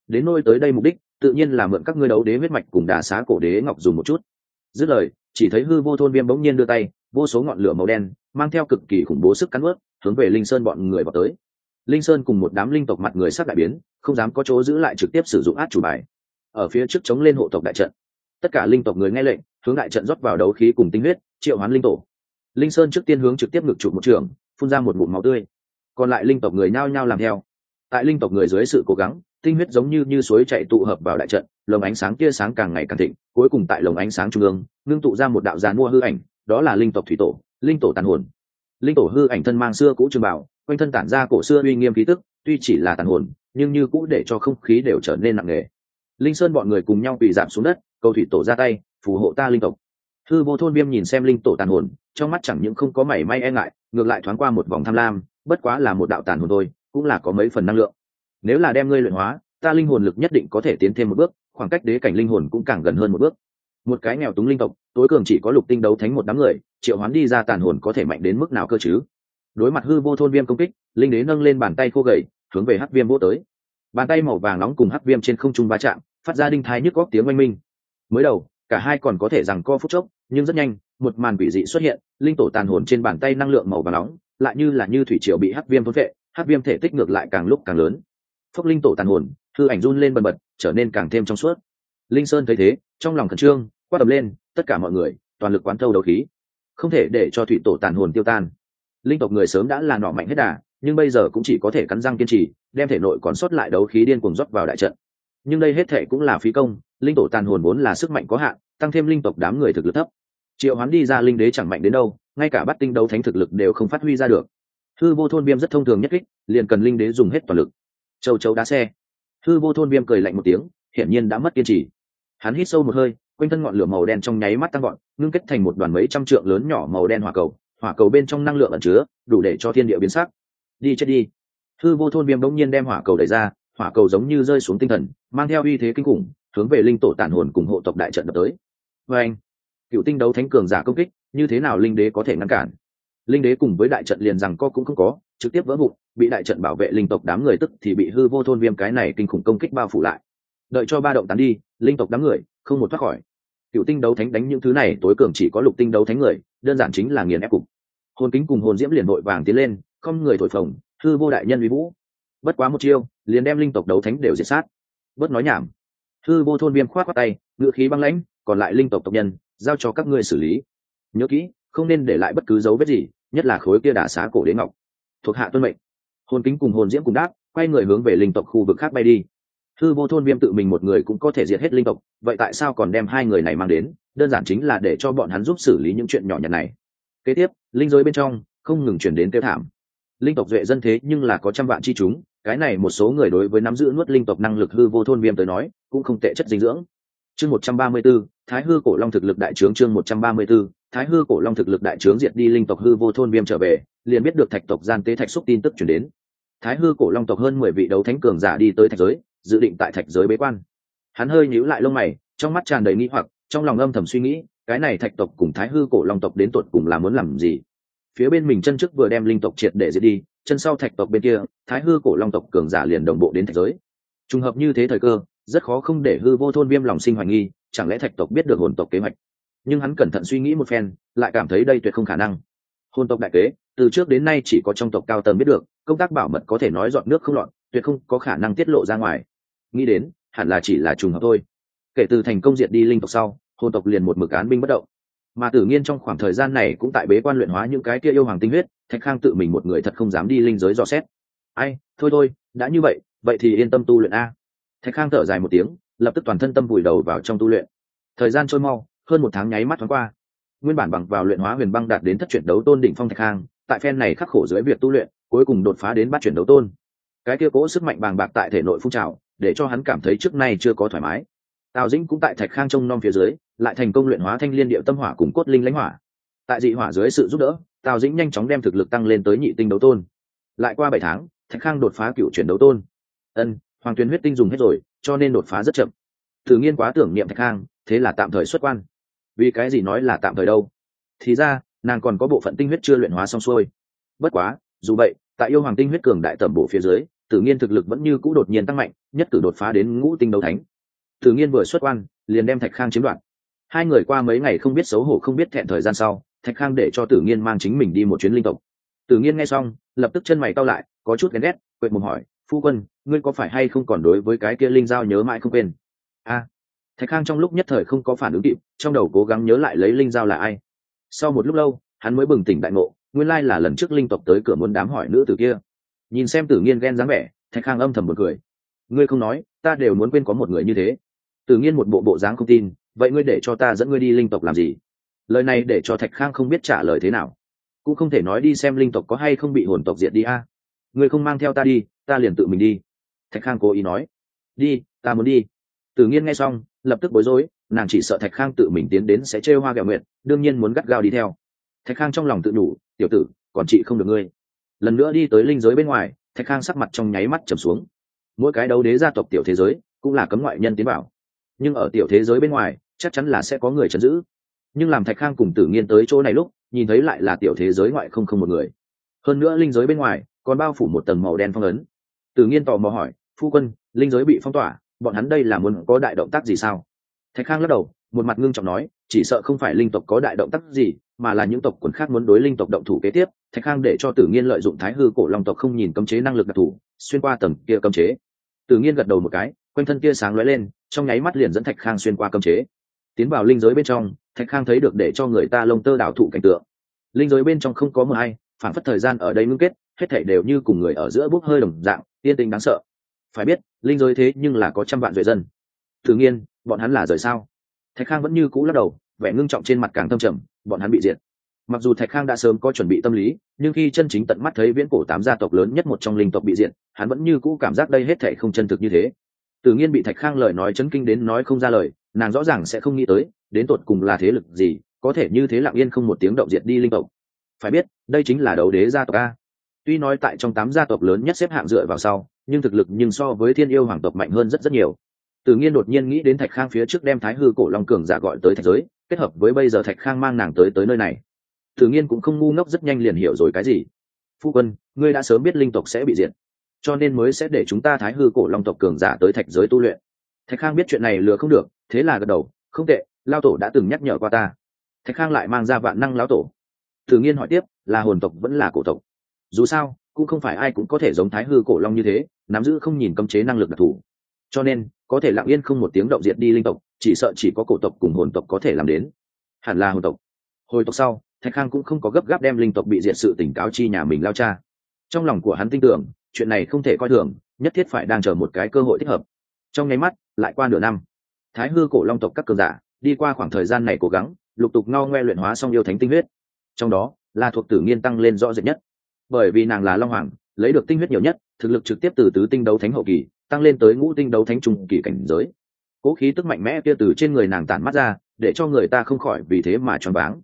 Đến nôi tới đây mục đích, tự nhiên là mượn các ngươi đấu đế huyết mạch cùng đà xá cổ đế ngọc dùng một chút. Dứt lời chỉ thấy hư vô thôn viêm bỗng nhiên đưa tay, vô số ngọn lửa màu đen mang theo cực kỳ khủng bố sức cắn ướt hướng về linh sơn bọn người vào tới. Linh sơn cùng một đám linh tộc mặt người sắc đại biến, không dám có chỗ giữ lại trực tiếp sử dụng át chủ bài. Ở phía trước chống lên hộ tộc đại trận, tất cả linh tộc người nghe lệnh, hướng đại trận rót vào đấu khí cùng tinh huyết, triệu hoán linh tổ. Linh sơn trước tiên hướng trực tiếp ngực trụ một trường, phun ra một bụng máu tươi. Còn lại linh tộc người nhao nhao làm theo. Tại linh tộc người dưới sự cố gắng tinh huyết giống như như suối chạy tụ hợp vào đại trận, lồng ánh sáng tia sáng càng ngày càng thịnh, cuối cùng tại lồng ánh sáng trung ương, ngưng tụ ra một đạo giàn mua hư ảnh, đó là linh tộc thủy tổ, linh tổ tàn hồn. Linh tổ hư ảnh thân mang xưa cũ trường bảo quanh thân tản ra cổ xưa uy nghiêm khí tức, tuy chỉ là tàn hồn, nhưng như cũ để cho không khí đều trở nên nặng nề. Linh sơn bọn người cùng nhau bị giảm xuống đất, cầu thủy tổ ra tay, phù hộ ta linh tộc. Hư vô thôn viêm nhìn xem linh tổ tàn hồn, trong mắt chẳng những không có mảy may e ngại, ngược lại thoáng qua một vòng tham lam, bất quá là một đạo tàn hồn thôi, cũng là có mấy phần năng lượng nếu là đem ngươi luyện hóa, ta linh hồn lực nhất định có thể tiến thêm một bước, khoảng cách đế cảnh linh hồn cũng càng gần hơn một bước. Một cái nghèo túng linh tộc, tối cường chỉ có lục tinh đấu thánh một đám người, triệu hoán đi ra tàn hồn có thể mạnh đến mức nào cơ chứ? Đối mặt hư vô thôn viêm công kích, linh đế nâng lên bàn tay khô gầy, hướng về hắc viêm vô tới. Bàn tay màu vàng nóng cùng hắc viêm trên không trung va chạm, phát ra đinh thái nhức góc tiếng oanh minh. Mới đầu, cả hai còn có thể rằng co phút chốc, nhưng rất nhanh, một màn quỷ dị xuất hiện, linh tổ tàn hồn trên bàn tay năng lượng màu vàng nóng, lại như là như thủy triều bị hắc viêm thôn vệ hắc viêm thể tích ngược lại càng lúc càng lớn phốc linh tổ tàn hồn thư ảnh run lên bần bật, trở nên càng thêm trong suốt. Linh sơn thấy thế, trong lòng khẩn trương, quát đập lên, tất cả mọi người, toàn lực quán thâu đầu khí. Không thể để cho thủy tổ tàn hồn tiêu tan. Linh tộc người sớm đã là nọ mạnh hết đà, nhưng bây giờ cũng chỉ có thể cắn răng kiên trì, đem thể nội còn sót lại đấu khí điên cuồng rót vào đại trận. Nhưng đây hết thể cũng là phí công, linh tổ tàn hồn vốn là sức mạnh có hạn, tăng thêm linh tộc đám người thực lực thấp. Triệu hoán đi ra linh đế chẳng mạnh đến đâu, ngay cả bắt tinh đấu thánh thực lực đều không phát huy ra được. Hư vô thôn viêm rất thông thường nhất kích, liền cần linh đế dùng hết toàn lực châu chấu đá xe. Thư vô thôn viêm cười lạnh một tiếng, hiển nhiên đã mất kiên trì. Hắn hít sâu một hơi, quanh thân ngọn lửa màu đen trong nháy mắt tăng gọn ngưng kết thành một đoàn mấy trăm trượng lớn nhỏ màu đen hỏa cầu. Hỏa cầu bên trong năng lượng ẩn chứa, đủ để cho thiên địa biến sắc. Đi chết đi. Thư vô thôn viêm bỗng nhiên đem hỏa cầu đẩy ra, hỏa cầu giống như rơi xuống tinh thần, mang theo uy thế kinh khủng, hướng về linh tổ tản hồn cùng hộ tộc đại trận đập tới. Vê anh cựu tinh đấu thánh cường giả công kích, như thế nào linh đế có thể ngăn cản? Linh đế cùng với đại trận liền rằng co cũng không có, trực tiếp vỡ vụn, bị đại trận bảo vệ linh tộc đám người tức thì bị hư vô thôn viêm cái này kinh khủng công kích bao phủ lại. Đợi cho ba động tán đi, linh tộc đám người không một thoát khỏi. Cựu tinh đấu thánh đánh những thứ này, tối cường chỉ có lục tinh đấu thánh người, đơn giản chính là nghiền ép cục. Hồn kính cùng hồn diễm liền vội vàng tiến lên, không người thổi phồng, hư vô đại nhân uy vũ. Bất quá một chiêu, liền đem linh tộc đấu thánh đều diệt sát. Bớt nói nhảm. Hư vô thôn viêm khoát khoát tay, ngựa khí băng lãnh, còn lại linh tộc tộc nhân, giao cho các ngươi xử lý. Nhớ kỹ, không nên để lại bất cứ dấu vết gì nhất là khối kia đả xá cổ đế ngọc. Thuộc hạ tuân mệnh. Hồn kính cùng hồn diễm cùng đáp, quay người hướng về linh tộc khu vực khác bay đi. Hư vô thôn viêm tự mình một người cũng có thể diệt hết linh tộc, vậy tại sao còn đem hai người này mang đến? Đơn giản chính là để cho bọn hắn giúp xử lý những chuyện nhỏ nhặt này. Kế tiếp, linh giới bên trong, không ngừng chuyển đến tiêu thảm. Linh tộc duệ dân thế nhưng là có trăm vạn chi chúng, cái này một số người đối với nắm giữ nuốt linh tộc năng lực hư vô thôn viêm tới nói, cũng không tệ chất dinh dưỡng chương một trăm ba mươi 134, thái hư cổ long thực lực đại trướng chương một trăm ba mươi 134, thái hư cổ long thực lực đại trướng diệt đi linh tộc hư vô thôn viêm trở về liền biết được thạch tộc gian tế thạch xúc tin tức chuyển đến. Thái hư cổ long tộc hơn mười vị đấu thánh cường giả đi tới thạch giới dự định tại thạch giới bế quan. Hắn hơi nhíu lại lông mày trong mắt tràn đầy nghi hoặc trong lòng âm thầm suy nghĩ cái này thạch tộc cùng thái hư cổ long tộc đến tột cùng là muốn làm gì? Phía bên mình chân trước vừa đem linh tộc triệt để diệt đi chân sau thạch tộc bên kia thái hư cổ long tộc cường giả liền đồng bộ đến thạch giới. Trùng hợp như thế thời cơ rất khó không để hư vô thôn viêm lòng sinh hoài nghi, chẳng lẽ thạch tộc biết được hồn tộc kế hoạch? Nhưng hắn cẩn thận suy nghĩ một phen, lại cảm thấy đây tuyệt không khả năng. Hồn tộc đại kế, từ trước đến nay chỉ có trong tộc cao tầng biết được, công tác bảo mật có thể nói dọn nước không lọt, tuyệt không có khả năng tiết lộ ra ngoài. Nghĩ đến, hẳn là chỉ là trùng hợp thôi. Kể từ thành công diệt đi linh tộc sau, hồn tộc liền một mực án binh bất động. Mà tử nghiên trong khoảng thời gian này cũng tại bế quan luyện hóa những cái kia yêu hoàng tinh huyết, thạch khang tự mình một người thật không dám đi linh giới dò xét. Ai, thôi thôi, đã như vậy vậy thì yên tâm tu luyện a thạch khang thở dài một tiếng, lập tức toàn thân tâm vùi đầu vào trong tu luyện. Thời gian trôi mau, hơn một tháng nháy mắt thoáng qua. Nguyên bản bằng vào luyện hóa huyền băng đạt đến thất chuyển đấu tôn đỉnh phong thạch khang, tại phen này khắc khổ dưới việc tu luyện, cuối cùng đột phá đến bát chuyển đấu tôn. Cái kia cố sức mạnh bàng bạc tại thể nội phun trào, để cho hắn cảm thấy trước nay chưa có thoải mái. Tào dĩnh cũng tại thạch khang trông nom phía dưới, lại thành công luyện hóa thanh liên điệu tâm hỏa cùng cốt linh lãnh hỏa. Tại dị hỏa dưới sự giúp đỡ, tào dĩnh nhanh chóng đem thực lực tăng lên tới nhị tinh đấu tôn. Lại qua bảy tháng, thạch khang đột phá cựu chuyển đấu tôn. Ân hoàng tuyền huyết tinh dùng hết rồi, cho nên đột phá rất chậm. Tự nhiên quá tưởng niệm thạch khang thế là tạm thời xuất quan. Vì cái gì nói là tạm thời đâu? Thì ra, nàng còn có bộ phận tinh huyết chưa luyện hóa xong xuôi. Bất quá, dù vậy, tại yêu hoàng tinh huyết cường đại tẩm bổ phía dưới tự nhiên thực lực vẫn như cũ đột nhiên tăng mạnh, nhất cử đột phá đến ngũ tinh đấu thánh. Tự nhiên vừa xuất quan, liền đem thạch khang chiếm đoạt. Hai người qua mấy ngày không biết xấu hổ không biết thẹn thời gian sau, thạch khang để cho tử nghiên mang chính mình đi một chuyến linh tộc. Tử nghiên nghe xong, lập tức chân mày cau lại, có chút ghen ghét, quệt mồm hỏi phu quân, ngươi có phải hay không còn đối với cái kia linh giao nhớ mãi không quên? A. Thạch khang trong lúc nhất thời không có phản ứng kịp, trong đầu cố gắng nhớ lại lấy linh giao là ai. Sau một lúc lâu, hắn mới bừng tỉnh đại ngộ, nguyên lai là lần trước linh tộc tới cửa muốn đám hỏi nữ tử kia. Nhìn xem tử nghiên ghen dáng vẻ, thạch khang âm thầm một cười. Ngươi không nói, ta đều muốn quên có một người như thế. Tử nghiên một bộ bộ dáng không tin, vậy ngươi để cho ta dẫn ngươi đi linh tộc làm gì? Lời này để cho thạch khang không biết trả lời thế nào. Cũng không thể nói đi xem linh tộc có hay không bị hồn tộc diệt đi a ngươi không mang theo ta đi, ta liền tự mình đi. Thạch khang cố ý nói. Đi, ta muốn đi. Tử nghiên nghe xong, lập tức bối rối, nàng chỉ sợ thạch khang tự mình tiến đến sẽ trêu hoa gạo nguyện đương nhiên muốn gắt gao đi theo. Thạch khang trong lòng tự đủ tiểu tử, còn chị không được ngươi. Lần nữa đi tới linh giới bên ngoài, thạch khang sắc mặt trong nháy mắt trầm xuống. Mỗi cái đấu đế gia tộc tiểu thế giới, cũng là cấm ngoại nhân tiến bảo nhưng ở tiểu thế giới bên ngoài, chắc chắn là sẽ có người chấn giữ. Nhưng làm thạch khang cùng tử nghiên tới chỗ này lúc, nhìn thấy lại là tiểu thế giới ngoại không không một người. Hơn nữa linh giới bên ngoài còn bao phủ một tầng màu đen phong ấn. Tử nghiên tò mò hỏi, phu quân, linh giới bị phong tỏa, bọn hắn đây là muốn có đại động tác gì sao? Thạch khang lắc đầu, một mặt ngưng trọng nói, chỉ sợ không phải linh tộc có đại động tác gì, mà là những tộc quần khác muốn đối linh tộc động thủ kế tiếp. Thạch khang để cho tử nghiên lợi dụng thái hư cổ long tộc không nhìn cấm chế năng lực đặc thù, xuyên qua tầng kia cấm chế. Tử nghiên gật đầu một cái, quanh thân kia sáng lóe lên, trong nháy mắt liền dẫn thạch khang xuyên qua cấm chế. Tiến vào linh giới bên trong, thạch khang thấy được để cho người ta lông tơ đảo thụ cảnh tượng. Linh giới bên trong không có mờ hay, phản phất thời gian ở đây ngưng kết hết thảy đều như cùng người ở giữa bốc hơi đồng dạng, yên tĩnh đáng sợ. Phải biết, linh giới thế nhưng là có trăm vạn duệ dân. Tự nhiên bọn hắn là rời sao? Thạch khang vẫn như cũ lắc đầu, vẻ ngưng trọng trên mặt càng thâm trầm, bọn hắn bị diệt. Mặc dù thạch khang đã sớm có chuẩn bị tâm lý, nhưng khi chân chính tận mắt thấy viễn cổ tám gia tộc lớn nhất một trong linh tộc bị diệt, hắn vẫn như cũ cảm giác đây hết thể không chân thực như thế. Tự nhiên bị thạch khang lời nói chấn kinh đến nói không ra lời, nàng rõ ràng sẽ không nghĩ tới, đến tột cùng là thế lực gì, có thể như thế lặng yên không một tiếng động diệt đi linh tộc. Phải biết, đây chính là đấu đế gia tộc a tuy nói tại trong tám gia tộc lớn nhất xếp hạng dựa vào sau, nhưng thực lực nhưng so với thiên yêu hoàng tộc mạnh hơn rất rất nhiều. Tự nhiên đột nhiên nghĩ đến thạch khang phía trước đem thái hư cổ long cường giả gọi tới thạch giới, kết hợp với bây giờ thạch khang mang nàng tới tới nơi này. Tự nhiên cũng không ngu ngốc rất nhanh liền hiểu rồi cái gì. Phu quân, ngươi đã sớm biết linh tộc sẽ bị diệt, cho nên mới sẽ để chúng ta thái hư cổ long tộc cường giả tới thạch giới tu luyện. Thạch khang biết chuyện này lừa không được, thế là gật đầu, không tệ lao tổ đã từng nhắc nhở qua ta. Thạch khang lại mang ra vạn năng lão tổ. Tự nhiên hỏi tiếp, là hồn tộc vẫn là cổ tộc? Dù sao, cũng không phải ai cũng có thể giống thái hư cổ long như thế, nắm giữ không nhìn cấm chế năng lực đặc thù. Cho nên, có thể lặng yên không một tiếng động diệt đi linh tộc, chỉ sợ chỉ có cổ tộc cùng hồn tộc có thể làm đến. Hẳn là hồn tộc. Hồi tộc sau, thạch khang cũng không có gấp gáp đem linh tộc bị diệt sự tỉnh cáo chi nhà mình lao cha. Trong lòng của hắn tin tưởng, chuyện này không thể coi thường, nhất thiết phải đang chờ một cái cơ hội thích hợp. Trong nháy mắt, lại qua nửa năm. Thái hư cổ long tộc các cường giả, đi qua khoảng thời gian này cố gắng, lục tục ngao ngoe luyện hóa xong yêu thánh tinh huyết. Trong đó là thuộc tử nghiên tăng lên rõ rệt nhất bởi vì nàng là long hoàng, lấy được tinh huyết nhiều nhất, thực lực trực tiếp từ tứ tinh đấu thánh hậu kỳ, tăng lên tới ngũ tinh đấu thánh trung kỳ cảnh giới. Cố khí tức mạnh mẽ kia từ trên người nàng tản mắt ra, để cho người ta không khỏi vì thế mà choáng váng.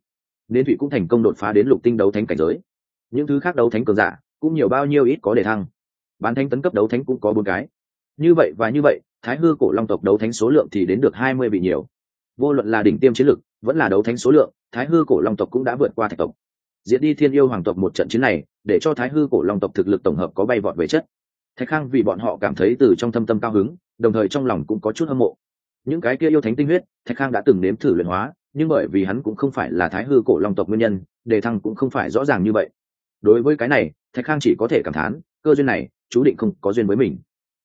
Nên thụy cũng thành công đột phá đến lục tinh đấu thánh cảnh giới. Những thứ khác đấu thánh cường giả, cũng nhiều bao nhiêu ít có để thăng. Bán thánh tấn cấp đấu thánh cũng có bốn cái. Như vậy và như vậy, thái hư cổ long tộc đấu thánh số lượng thì đến được hai mươi vị nhiều. Vô luận là đỉnh tiêm chiến lực, vẫn là đấu thánh số lượng, thái hư cổ long tộc cũng đã vượt qua thạch tộc diễn đi thiên yêu hoàng tộc một trận chiến này, để cho thái hư cổ long tộc thực lực tổng hợp có bay vọt về chất. Thạch khang vì bọn họ cảm thấy từ trong thâm tâm cao hứng, đồng thời trong lòng cũng có chút hâm mộ. Những cái kia yêu thánh tinh huyết, thạch khang đã từng nếm thử luyện hóa, nhưng bởi vì hắn cũng không phải là thái hư cổ long tộc nguyên nhân, đề thăng cũng không phải rõ ràng như vậy. Đối với cái này, thạch khang chỉ có thể cảm thán, cơ duyên này, chú định không có duyên với mình.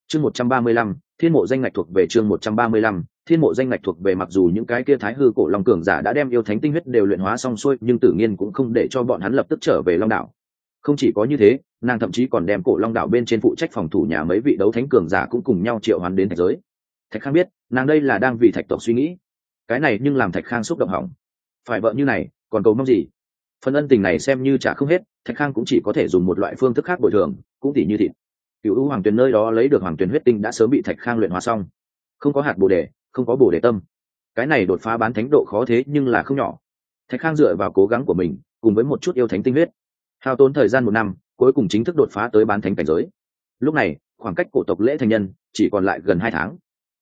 Chương một trăm ba mươi lăm, thiên mộ danh ngạch thuộc về chương một trăm ba mươi lăm thiên mộ danh ngạch thuộc về mặc dù những cái kia thái hư cổ long cường giả đã đem yêu thánh tinh huyết đều luyện hóa xong xuôi, nhưng tự nhiên cũng không để cho bọn hắn lập tức trở về long đảo. Không chỉ có như thế, nàng thậm chí còn đem cổ long đảo bên trên phụ trách phòng thủ nhà mấy vị đấu thánh cường giả cũng cùng nhau triệu hoán đến thạch giới. Thạch khang biết, nàng đây là đang vì thạch tộc suy nghĩ. Cái này nhưng làm thạch khang xúc động hỏng. Phải vợ như này, còn cầu mong gì? Phần ân tình này xem như trả không hết, thạch khang cũng chỉ có thể dùng một loại phương thức khác bồi thường, cũng tỉ như thịt. Cựu u hoàng tuyền nơi đó lấy được hoàng tuyền huyết tinh đã sớm bị thạch khang luyện hóa xong. Không có hạt bồ đề không có bổ đề tâm. Cái này đột phá bán thánh độ khó thế nhưng là không nhỏ. Thạch khang dựa vào cố gắng của mình, cùng với một chút yêu thánh tinh huyết, hao tốn thời gian một năm, cuối cùng chính thức đột phá tới bán thánh cảnh giới. Lúc này, khoảng cách cổ tộc lễ thành nhân chỉ còn lại gần hai tháng.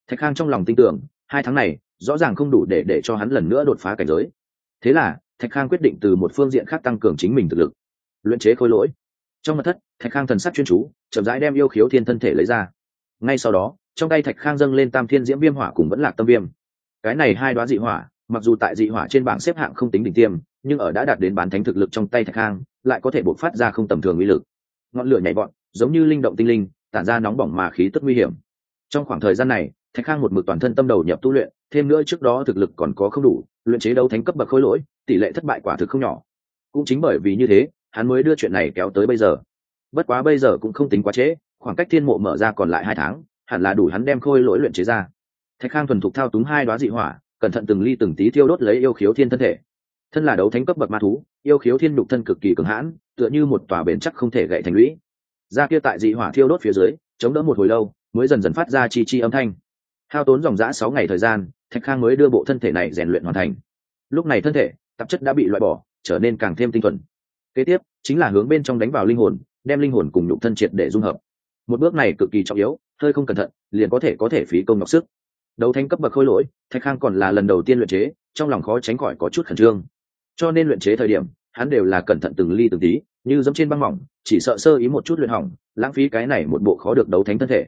Thạch khang trong lòng tin tưởng, hai tháng này rõ ràng không đủ để để cho hắn lần nữa đột phá cảnh giới. Thế là, thạch khang quyết định từ một phương diện khác tăng cường chính mình thực lực, luyện chế khối lỗi. Trong mặt thất, thạch khang thần sắc chuyên chú, chậm rãi đem yêu khiếu thiên thân thể lấy ra. Ngay sau đó trong tay thạch khang dâng lên tam thiên diễm viêm hỏa cùng vẫn lạc tâm viêm. Cái này hai đoá dị hỏa, mặc dù tại dị hỏa trên bảng xếp hạng không tính đỉnh tiêm, nhưng ở đã đạt đến bán thánh thực lực trong tay thạch khang, lại có thể bộc phát ra không tầm thường uy lực. Ngọn lửa nhảy vọt, giống như linh động tinh linh, tản ra nóng bỏng mà khí tức nguy hiểm. Trong khoảng thời gian này, thạch khang một mực toàn thân tâm đầu nhập tu luyện, thêm nữa trước đó thực lực còn có không đủ, luyện chế đấu thánh cấp bậc khối lỗi, tỷ lệ thất bại quả thực không nhỏ. Cũng chính bởi vì như thế, hắn mới đưa chuyện này kéo tới bây giờ. Bất quá bây giờ cũng không tính quá trễ, khoảng cách thiên mộ mở ra còn lại hai tháng hẳn là đủ hắn đem khôi lỗi luyện chế ra. Thạch khang thuần thục thao túng hai đoá dị hỏa, cẩn thận từng ly từng tí thiêu đốt lấy yêu khiếu thiên thân thể. Thân là đấu thánh cấp bậc ma thú, yêu khiếu thiên đục thân cực kỳ cường hãn, tựa như một tòa bền chắc không thể gậy thành lũy. Ra kia tại dị hỏa thiêu đốt phía dưới, chống đỡ một hồi lâu, mới dần dần phát ra chi chi âm thanh. Hao tốn dòng dã sáu ngày thời gian, thạch khang mới đưa bộ thân thể này rèn luyện hoàn thành. Lúc này thân thể, tạp chất đã bị loại bỏ, trở nên càng thêm tinh thuần. Kế tiếp, chính là hướng bên trong đánh vào linh hồn, đem linh hồn cùng nhục thân triệt để dung hợp một bước này cực kỳ trọng yếu, hơi không cẩn thận, liền có thể có thể phí công ngọc sức. Đấu thanh cấp bậc khôi lỗi, thạch khang còn là lần đầu tiên luyện chế, trong lòng khó tránh khỏi có chút khẩn trương. Cho nên luyện chế thời điểm, hắn đều là cẩn thận từng ly từng tí, như giống trên băng mỏng, chỉ sợ sơ ý một chút luyện hỏng, lãng phí cái này một bộ khó được đấu thánh thân thể.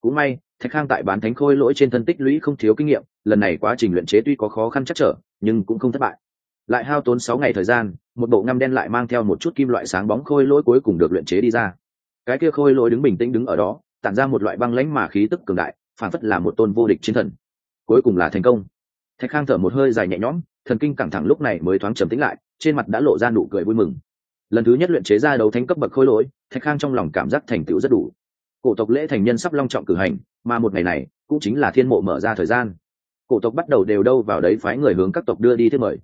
Cũng may, thạch khang tại bán thánh khôi lỗi trên thân tích lũy không thiếu kinh nghiệm, lần này quá trình luyện chế tuy có khó khăn chắc trở, nhưng cũng không thất bại. Lại hao tốn sáu ngày thời gian, một bộ ngăm đen lại mang theo một chút kim loại sáng bóng khôi lỗi cuối cùng được luyện chế đi ra cái kia khôi lỗi đứng bình tĩnh đứng ở đó, tản ra một loại băng lãnh mà khí tức cường đại, phản phất là một tôn vô địch chiến thần. Cuối cùng là thành công. Thạch khang thở một hơi dài nhẹ nhõm, thần kinh căng thẳng lúc này mới thoáng trầm tĩnh lại, trên mặt đã lộ ra nụ cười vui mừng. Lần thứ nhất luyện chế ra đấu thánh cấp bậc khôi lỗi, thạch khang trong lòng cảm giác thành tựu rất đủ. Cổ tộc lễ thành nhân sắp long trọng cử hành, mà một ngày này, cũng chính là thiên mộ mở ra thời gian. Cổ tộc bắt đầu đều đâu vào đấy phái người hướng các tộc đưa đi thiết mời.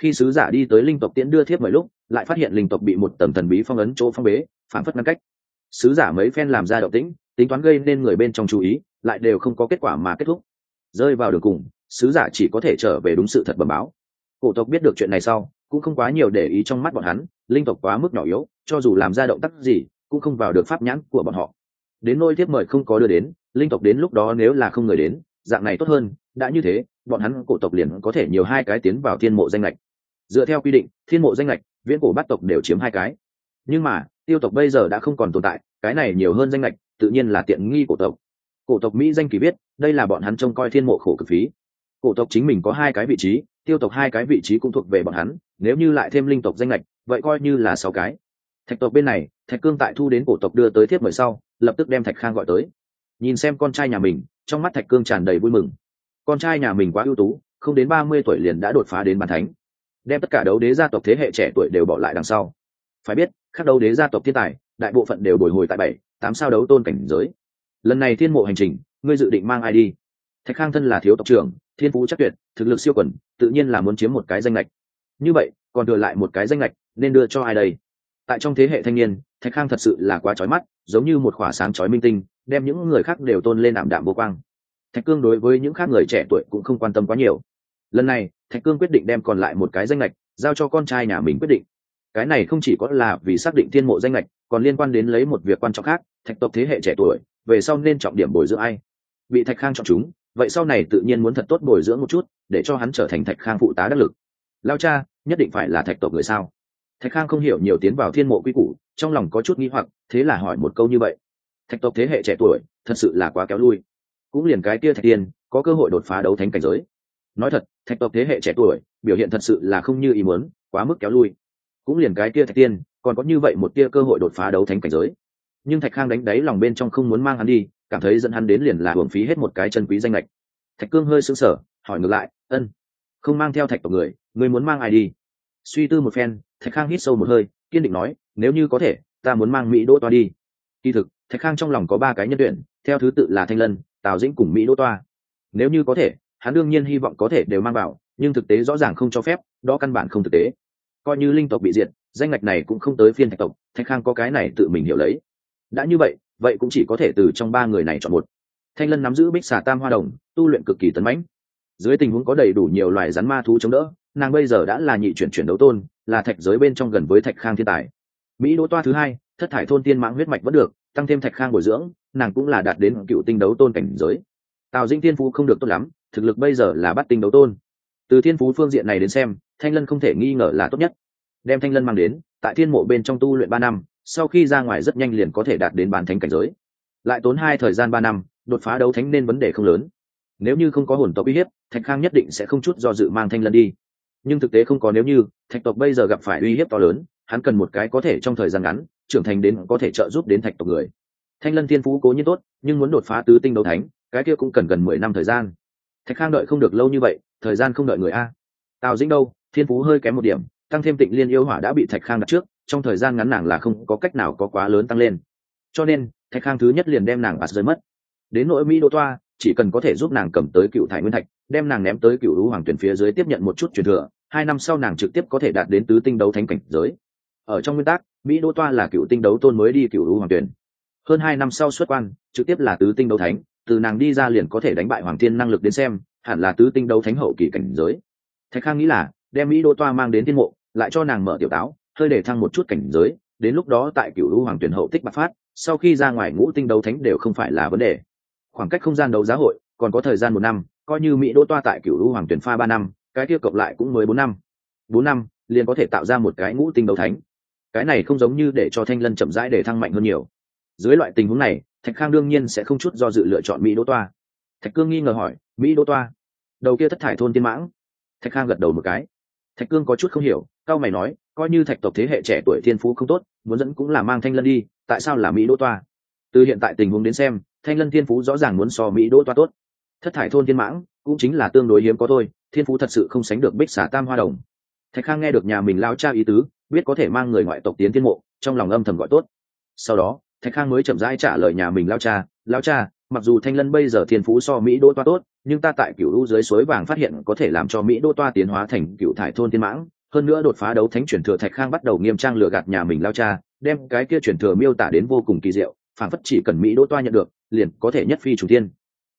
Khi sứ giả đi tới linh tộc tiễn đưa thiếp mời lúc, lại phát hiện linh tộc bị một tầm thần bí phong ấn chỗ phong bế, phản phất ngăn cách sứ giả mấy phen làm ra động tĩnh, tính toán gây nên người bên trong chú ý, lại đều không có kết quả mà kết thúc. Rơi vào đường cùng, sứ giả chỉ có thể trở về đúng sự thật bẩm báo. Cổ tộc biết được chuyện này sau, cũng không quá nhiều để ý trong mắt bọn hắn, linh tộc quá mức nhỏ yếu, cho dù làm ra động tác gì, cũng không vào được pháp nhãn của bọn họ. Đến nôi tiếp mời không có đưa đến, linh tộc đến lúc đó nếu là không người đến, dạng này tốt hơn, đã như thế, bọn hắn cổ tộc liền có thể nhiều hai cái tiến vào thiên mộ danh lệch dựa theo quy định, thiên mộ danh lệch viễn cổ bát tộc đều chiếm hai cái nhưng mà, tiêu tộc bây giờ đã không còn tồn tại, cái này nhiều hơn danh lệch, tự nhiên là tiện nghi cổ tộc. Cổ tộc mỹ danh kỳ biết đây là bọn hắn trông coi thiên mộ khổ cực phí. Cổ tộc chính mình có hai cái vị trí, tiêu tộc hai cái vị trí cũng thuộc về bọn hắn, nếu như lại thêm linh tộc danh lệch, vậy coi như là sáu cái. Thạch tộc bên này, thạch cương tại thu đến cổ tộc đưa tới thiết mời sau, lập tức đem thạch khang gọi tới. Nhìn xem con trai nhà mình, trong mắt thạch cương tràn đầy vui mừng. Con trai nhà mình quá ưu tú, không đến ba mươi tuổi liền đã đột phá đến bàn thánh. Đem tất cả đấu đế gia tộc thế hệ trẻ tuổi đều bỏ lại đằng sau. Phải biết các đấu đế gia tộc thiên tài, đại bộ phận đều bồi hồi tại bảy, tám sao đấu tôn cảnh giới. Lần này thiên mộ hành trình, ngươi dự định mang ai đi? Thạch khang thân là thiếu tộc trưởng, thiên phú chắc tuyệt, thực lực siêu quẩn tự nhiên là muốn chiếm một cái danh lệch như vậy, còn thừa lại một cái danh lệch nên đưa cho ai đây? Tại trong thế hệ thanh niên, thạch khang thật sự là quá trói mắt, giống như một khỏa sáng trói minh tinh, đem những người khác đều tôn lên ảm đạm vô quang. Thạch cương đối với những khác người trẻ tuổi cũng không quan tâm quá nhiều. Lần này, thạch cương quyết định đem còn lại một cái danh lệch giao cho con trai nhà mình quyết định cái này không chỉ có là vì xác định thiên mộ danh lệch còn liên quan đến lấy một việc quan trọng khác, thạch tộc thế hệ trẻ tuổi, về sau nên trọng điểm bồi dưỡng ai? Bị thạch khang chọn chúng, vậy sau này tự nhiên muốn thật tốt bồi dưỡng một chút, để cho hắn trở thành thạch khang phụ tá đắc lực. Lao cha, nhất định phải là thạch tộc người sao? Thạch khang không hiểu nhiều tiến vào thiên mộ quy củ, trong lòng có chút nghi hoặc, thế là hỏi một câu như vậy. Thạch tộc thế hệ trẻ tuổi, thật sự là quá kéo lui. Cũng liền cái kia thạch tiên, có cơ hội đột phá đấu thánh cảnh giới. Nói thật, thạch tộc thế hệ trẻ tuổi, biểu hiện thật sự là không như ý muốn, quá mức kéo lui cũng liền cái kia thạch tiên, còn có như vậy một tia cơ hội đột phá đấu thánh cảnh giới. Nhưng thạch khang đánh đáy lòng bên trong không muốn mang hắn đi, cảm thấy dẫn hắn đến liền là hưởng phí hết một cái chân quý danh lệch thạch cương hơi sững sờ, hỏi ngược lại, ân, không mang theo thạch tộc người người muốn mang ai đi? Suy tư một phen, thạch khang hít sâu một hơi, kiên định nói, nếu như có thể, ta muốn mang mỹ đỗ toa đi. Kỳ thực, thạch khang trong lòng có ba cái nhân tuyển, theo thứ tự là thanh lân, tào dĩnh cùng mỹ đỗ toa. Nếu như có thể, hắn đương nhiên hy vọng có thể đều mang vào, nhưng thực tế rõ ràng không cho phép, đó căn bản không thực tế coi như linh tộc bị diệt, danh ngạch này cũng không tới phiên thạch tộc, thạch khang có cái này tự mình hiểu lấy. Đã như vậy vậy cũng chỉ có thể từ trong ba người này chọn một. Thanh lân nắm giữ bích xà tam hoa đồng, tu luyện cực kỳ tấn mãnh. Dưới tình huống có đầy đủ nhiều loài rắn ma thú chống đỡ, nàng bây giờ đã là nhị chuyển chuyển đấu tôn, là thạch giới bên trong gần với thạch khang thiên tài. Mỹ đỗ toa thứ hai, thất thải thôn tiên mãng huyết mạch vẫn được, tăng thêm thạch khang bồi dưỡng, nàng cũng là đạt đến cựu tinh đấu tôn cảnh giới. Tào dinh thiên phú không được tốt lắm, thực lực bây giờ là bắt tinh đấu tôn. Từ thiên phú phương diện này đến xem thanh lân không thể nghi ngờ là tốt nhất. Đem thanh lân mang đến, tại thiên mộ bên trong tu luyện ba năm, sau khi ra ngoài rất nhanh liền có thể đạt đến bản thánh cảnh giới. Lại tốn hai thời gian ba năm, đột phá đấu thánh nên vấn đề không lớn. Nếu như không có hồn tộc uy hiếp, thạch khang nhất định sẽ không chút do dự mang thanh lân đi. Nhưng thực tế không có nếu như, thạch tộc bây giờ gặp phải uy hiếp to lớn, hắn cần một cái có thể trong thời gian ngắn, trưởng thành đến có thể trợ giúp đến thạch tộc người. Thanh lân thiên phú cố nhiên tốt, nhưng muốn đột phá tứ tinh đấu thánh, cái kia cũng cần gần mười năm thời gian. Thạch khang đợi không được lâu như vậy, thời gian không đợi người a. Tào dĩnh đâu? Thiên phú hơi kém một điểm, tăng thêm tịnh liên yêu hỏa đã bị thạch khang đặt trước, trong thời gian ngắn nàng là không có cách nào có quá lớn tăng lên. Cho nên, thạch khang thứ nhất liền đem nàng bạt rơi mất. Đến nỗi mỹ đô toa, chỉ cần có thể giúp nàng cầm tới cựu thải nguyên thạch, đem nàng ném tới cựu lũ hoàng tuyển phía dưới tiếp nhận một chút truyền thừa, hai năm sau nàng trực tiếp có thể đạt đến tứ tinh đấu thánh cảnh giới. Ở trong nguyên tắc, mỹ đô toa là cựu tinh đấu tôn mới đi cựu lũ hoàng tuyển. Hơn hai năm sau xuất quan, trực tiếp là tứ tinh đấu thánh, từ nàng đi ra liền có thể đánh bại hoàng thiên năng lực đến xem, hẳn là tứ tinh đấu thánh hậu kỳ cảnh giới. Thạch khang nghĩ là đem mỹ đô toa mang đến thiên mộ, lại cho nàng mở tiểu táo, hơi để thăng một chút cảnh giới, đến lúc đó tại cựu lũ hoàng tuyển hậu tích bạc phát, sau khi ra ngoài ngũ tinh đấu thánh đều không phải là vấn đề. Khoảng cách không gian đấu giá hội, còn có thời gian một năm, coi như mỹ đô toa tại cựu lũ hoàng tuyển pha ba năm, cái kia cộng lại cũng mới bốn năm. Bốn năm, liền có thể tạo ra một cái ngũ tinh đấu thánh. Cái này không giống như để cho thanh lân chậm rãi để thăng mạnh hơn nhiều. Dưới loại tình huống này, thạch khang đương nhiên sẽ không chút do dự lựa chọn mỹ đô toa. Thạch cương nghi ngờ hỏi, mỹ đô toa? Đầu kia thất thải thôn tiên mãng? Thạch khang gật đầu một cái thạch cương có chút không hiểu, cao mày nói, coi như thạch tộc thế hệ trẻ tuổi thiên phú không tốt, muốn dẫn cũng là mang thanh lân đi, tại sao là mỹ đỗ toa? Từ hiện tại tình huống đến xem, thanh lân thiên phú rõ ràng muốn so mỹ đỗ toa tốt. Thất thải thôn thiên mãng, cũng chính là tương đối hiếm có thôi, thiên phú thật sự không sánh được bích xả tam hoa đồng. Thạch khang nghe được nhà mình lao cha ý tứ, biết có thể mang người ngoại tộc tiến thiên mộ, trong lòng âm thầm gọi tốt. Sau đó, thạch khang mới chậm rãi trả lời nhà mình lao cha lao cha mặc dù thanh lân bây giờ thiên phú so mỹ đô toa tốt, nhưng ta tại cựu lũ dưới suối vàng phát hiện có thể làm cho mỹ đô toa tiến hóa thành cựu thải thôn tiên mãng, hơn nữa đột phá đấu thánh chuyển thừa thạch khang bắt đầu nghiêm trang lừa gạt nhà mình lao cha, đem cái kia chuyển thừa miêu tả đến vô cùng kỳ diệu phản phất chỉ cần mỹ đô toa nhận được, liền có thể nhất phi chủ tiên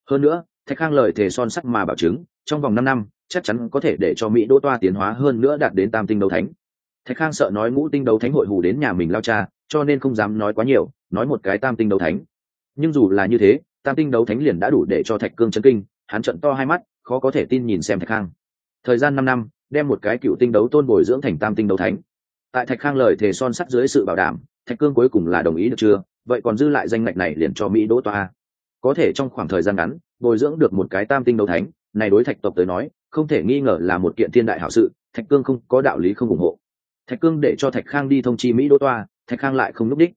hơn nữa, thạch khang lời thề son sắc mà bảo chứng, trong vòng năm năm, chắc chắn có thể để cho mỹ đô toa tiến hóa hơn nữa đạt đến tam tinh đấu thánh. Thạch khang sợ nói ngũ tinh đấu thánh hội hù đến nhà mình lao cha, cho nên không dám nói quá nhiều, nói một cái tam tinh đấu thánh. Nhưng dù là như thế tam tinh đấu thánh liền đã đủ để cho thạch cương chấn kinh, hắn trận to hai mắt, khó có thể tin nhìn xem thạch khang. Thời gian năm năm, đem một cái cựu tinh đấu tôn bồi dưỡng thành tam tinh đấu thánh. Tại thạch khang lời thề son sắt dưới sự bảo đảm, thạch cương cuối cùng là đồng ý được chưa? Vậy còn dư lại danh ngạch này liền cho mỹ đỗ toa. Có thể trong khoảng thời gian ngắn, bồi dưỡng được một cái tam tinh đấu thánh, này đối thạch tộc tới nói, không thể nghi ngờ là một kiện thiên đại hảo sự, thạch cương không, có đạo lý không ủng hộ. Thạch cương để cho thạch khang đi thông chi mỹ đỗ toa, thạch khang lại không n ú c đích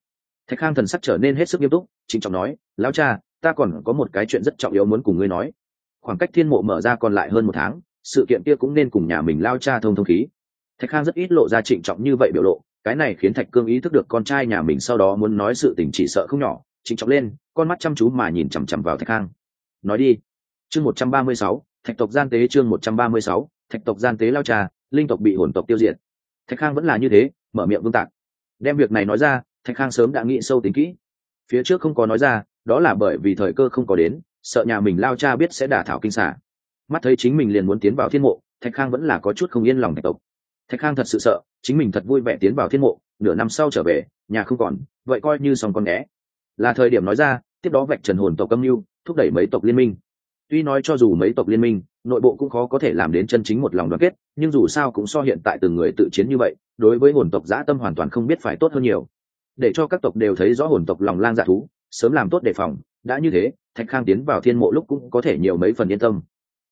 thạch khang thần sắc trở nên hết sức nghiêm túc, trịnh trọng nói, lão cha ta còn có một cái chuyện rất trọng yếu muốn cùng ngươi nói. Khoảng cách thiên mộ mở ra còn lại hơn một tháng, sự kiện kia cũng nên cùng nhà mình lao cha thông thông khí. Thạch khang rất ít lộ ra trịnh trọng như vậy biểu lộ, cái này khiến thạch cương ý thức được con trai nhà mình sau đó muốn nói sự tình chỉ sợ không nhỏ, trịnh trọng lên, con mắt chăm chú mà nhìn chằm chằm vào thạch khang. Nói đi. Chương một trăm ba mươi sáu, thạch tộc gian tế chương một trăm ba mươi sáu, thạch tộc gian tế lao trà linh tộc bị hồn tộc tiêu diệt. Thạch khang vẫn là như thế, mở miệng vương tạc. Đem việc này nói ra, thạch khang sớm đã nghĩ sâu tính kỹ. Phía trước không có nói ra đó là bởi vì thời cơ không có đến, sợ nhà mình lao cha biết sẽ đả thảo kinh xả mắt thấy chính mình liền muốn tiến vào thiên mộ, thạch khang vẫn là có chút không yên lòng thạch tộc. Thạch khang thật sự sợ, chính mình thật vui vẻ tiến vào thiên mộ, nửa năm sau trở về, nhà không còn, vậy coi như xong con né là thời điểm nói ra, tiếp đó vạch trần hồn tộc âm mưu, thúc đẩy mấy tộc liên minh. Tuy nói cho dù mấy tộc liên minh, nội bộ cũng khó có thể làm đến chân chính một lòng đoàn kết, nhưng dù sao cũng so hiện tại từng người tự chiến như vậy, đối với hồn tộc dã tâm hoàn toàn không biết phải tốt hơn nhiều. Để cho các tộc đều thấy rõ hồn tộc lòng lang dạ thú sớm làm tốt đề phòng, đã như thế, thạch khang tiến vào thiên mộ lúc cũng có thể nhiều mấy phần yên tâm.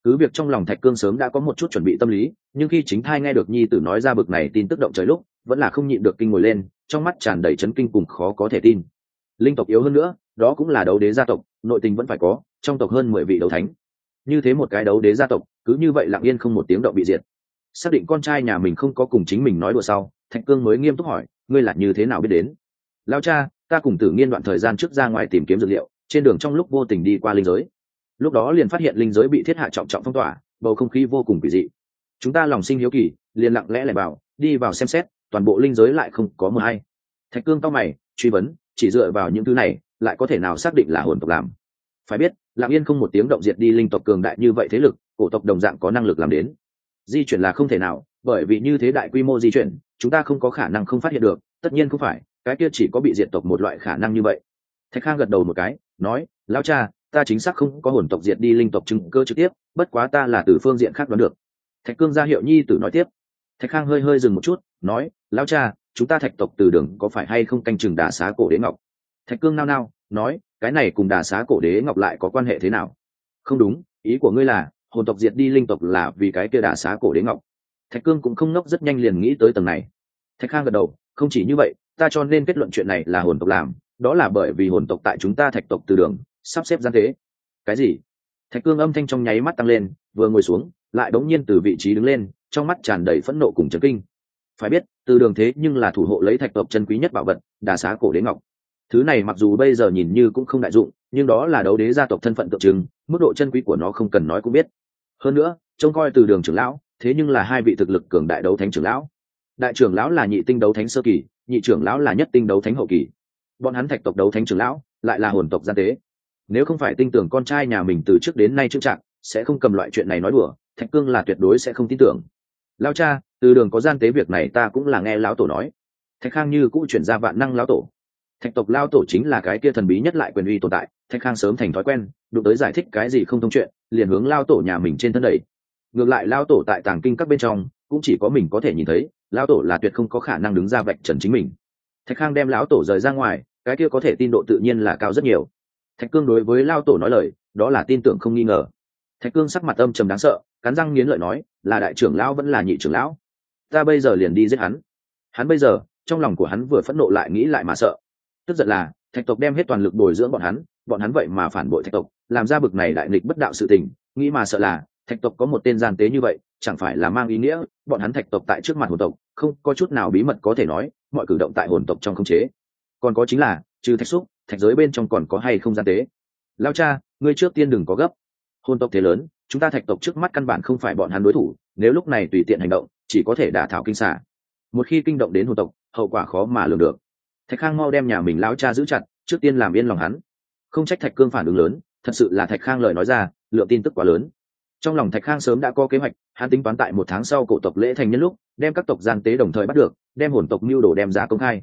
Cứ việc trong lòng thạch cương sớm đã có một chút chuẩn bị tâm lý, nhưng khi chính thai nghe được nhi tử nói ra bực này tin tức động trời lúc, vẫn là không nhịn được kinh ngồi lên, trong mắt tràn đầy chấn kinh cùng khó có thể tin. Linh tộc yếu hơn nữa, đó cũng là đấu đế gia tộc, nội tình vẫn phải có, trong tộc hơn mười vị đấu thánh. Như thế một cái đấu đế gia tộc, cứ như vậy lặng yên không một tiếng động bị diệt. Xác định con trai nhà mình không có cùng chính mình nói đùa sau, thạch cương mới nghiêm túc hỏi, ngươi là như thế nào biết đến? Lao cha, ta cùng tử nghiên đoạn thời gian trước ra ngoài tìm kiếm dược liệu, trên đường trong lúc vô tình đi qua linh giới. Lúc đó liền phát hiện linh giới bị thiết hạ trọng trọng phong tỏa, bầu không khí vô cùng kỳ dị. Chúng ta lòng sinh hiếu kỳ, liền lặng lẽ lẻ vào đi vào xem xét, toàn bộ linh giới lại không có mờ hay. Thạch cương cao mày, truy vấn, chỉ dựa vào những thứ này, lại có thể nào xác định là hồn tộc làm? Phải biết, lặng yên không một tiếng động diệt đi linh tộc cường đại như vậy thế lực, cổ tộc đồng dạng có năng lực làm đến. Di chuyển là không thể nào, bởi vì như thế đại quy mô di chuyển, chúng ta không có khả năng không phát hiện được, tất nhiên không phải cái kia chỉ có bị diệt tộc một loại khả năng như vậy. Thạch khang gật đầu một cái, nói, lão cha, ta chính xác không có hồn tộc diệt đi linh tộc chứng cơ trực tiếp, bất quá ta là từ phương diện khác đoán được. Thạch cương ra hiệu nhi tử nói tiếp. Thạch khang hơi hơi dừng một chút, nói, lão cha, chúng ta thạch tộc từ đường có phải hay không canh chừng đà xá cổ đế ngọc? Thạch cương nao nao, nói, cái này cùng đà xá cổ đế ngọc lại có quan hệ thế nào? Không đúng, ý của ngươi là, hồn tộc diệt đi linh tộc là vì cái kia đà xá cổ đế ngọc. Thạch cương cũng không ngốc, rất nhanh liền nghĩ tới tầng này. Thạch khang gật đầu, không chỉ như vậy ta cho nên kết luận chuyện này là hồn tộc làm, đó là bởi vì hồn tộc tại chúng ta thạch tộc từ đường, sắp xếp gian thế. Cái gì? Thạch cương âm thanh trong nháy mắt tăng lên, vừa ngồi xuống, lại đống nhiên từ vị trí đứng lên, trong mắt tràn đầy phẫn nộ cùng trấn kinh. Phải biết, từ đường thế nhưng là thủ hộ lấy thạch tộc chân quý nhất bảo vật, đà xá cổ đế ngọc. Thứ này mặc dù bây giờ nhìn như cũng không đại dụng, nhưng đó là đấu đế gia tộc thân phận tượng trưng, mức độ chân quý của nó không cần nói cũng biết. Hơn nữa, trông coi từ đường trưởng lão, thế nhưng là hai vị thực lực cường đại đấu thánh trưởng lão. Đại trưởng lão là nhị tinh đấu thánh sơ kỳ nhị trưởng lão là nhất tinh đấu thánh hậu kỳ. Bọn hắn thạch tộc đấu thánh trưởng lão, lại là hồn tộc gian tế. Nếu không phải tin tưởng con trai nhà mình từ trước đến nay trưng trạng sẽ không cầm loại chuyện này nói đùa, thạch cương là tuyệt đối sẽ không tin tưởng. Lao cha, từ đường có gian tế việc này ta cũng là nghe lão tổ nói. Thạch khang như cũng chuyển ra vạn năng lão tổ. Thạch tộc lao tổ chính là cái kia thần bí nhất lại quyền uy tồn tại, thạch khang sớm thành thói quen, đụng tới giải thích cái gì không thông chuyện, liền hướng lao tổ nhà mình trên thân đẩy ngược lại lao tổ tại tàng kinh các bên trong, cũng chỉ có mình có thể nhìn thấy lao tổ là tuyệt không có khả năng đứng ra vạch trần chính mình. Thạch khang đem lão tổ rời ra ngoài, cái kia có thể tin độ tự nhiên là cao rất nhiều. Thạch cương đối với lao tổ nói lời, đó là tin tưởng không nghi ngờ. Thạch cương sắc mặt âm trầm đáng sợ, cắn răng nghiến lợi nói, là đại trưởng lão vẫn là nhị trưởng lão? Ta bây giờ liền đi giết hắn. Hắn bây giờ, trong lòng của hắn vừa phẫn nộ lại nghĩ lại mà sợ. Tức giận là, thạch tộc đem hết toàn lực bồi dưỡng bọn hắn bọn hắn vậy mà phản bội thạch tộc, làm ra bực này đại nghịch bất đạo sự tình, nghĩ mà sợ là thạch tộc có một tên gian tế như vậy, chẳng phải là mang ý nghĩa, bọn hắn thạch tộc tại trước mặt hồn tộc, không có chút nào bí mật có thể nói, mọi cử động tại hồn tộc trong khống chế. Còn có chính là, trừ thạch xúc, thạch giới bên trong còn có hay không gian tế? Lao cha, ngươi trước tiên đừng có gấp. Hồn tộc thế lớn, chúng ta thạch tộc trước mắt căn bản không phải bọn hắn đối thủ, nếu lúc này tùy tiện hành động, chỉ có thể đả thảo kinh xả một khi kinh động đến hồn tộc, hậu quả khó mà lường được. Thạch khang mau đem nhà mình lao cha giữ chặt, trước tiên làm yên lòng hắn. Không trách thạch cương phản ứng lớn, thật sự là thạch khang lời nói ra, lượng tin tức quá lớn trong lòng thạch khang sớm đã có kế hoạch, hắn tính toán tại một tháng sau cổ tộc lễ thành nhân lúc, đem các tộc gian tế đồng thời bắt được, đem hồn tộc mưu đồ đem ra công khai.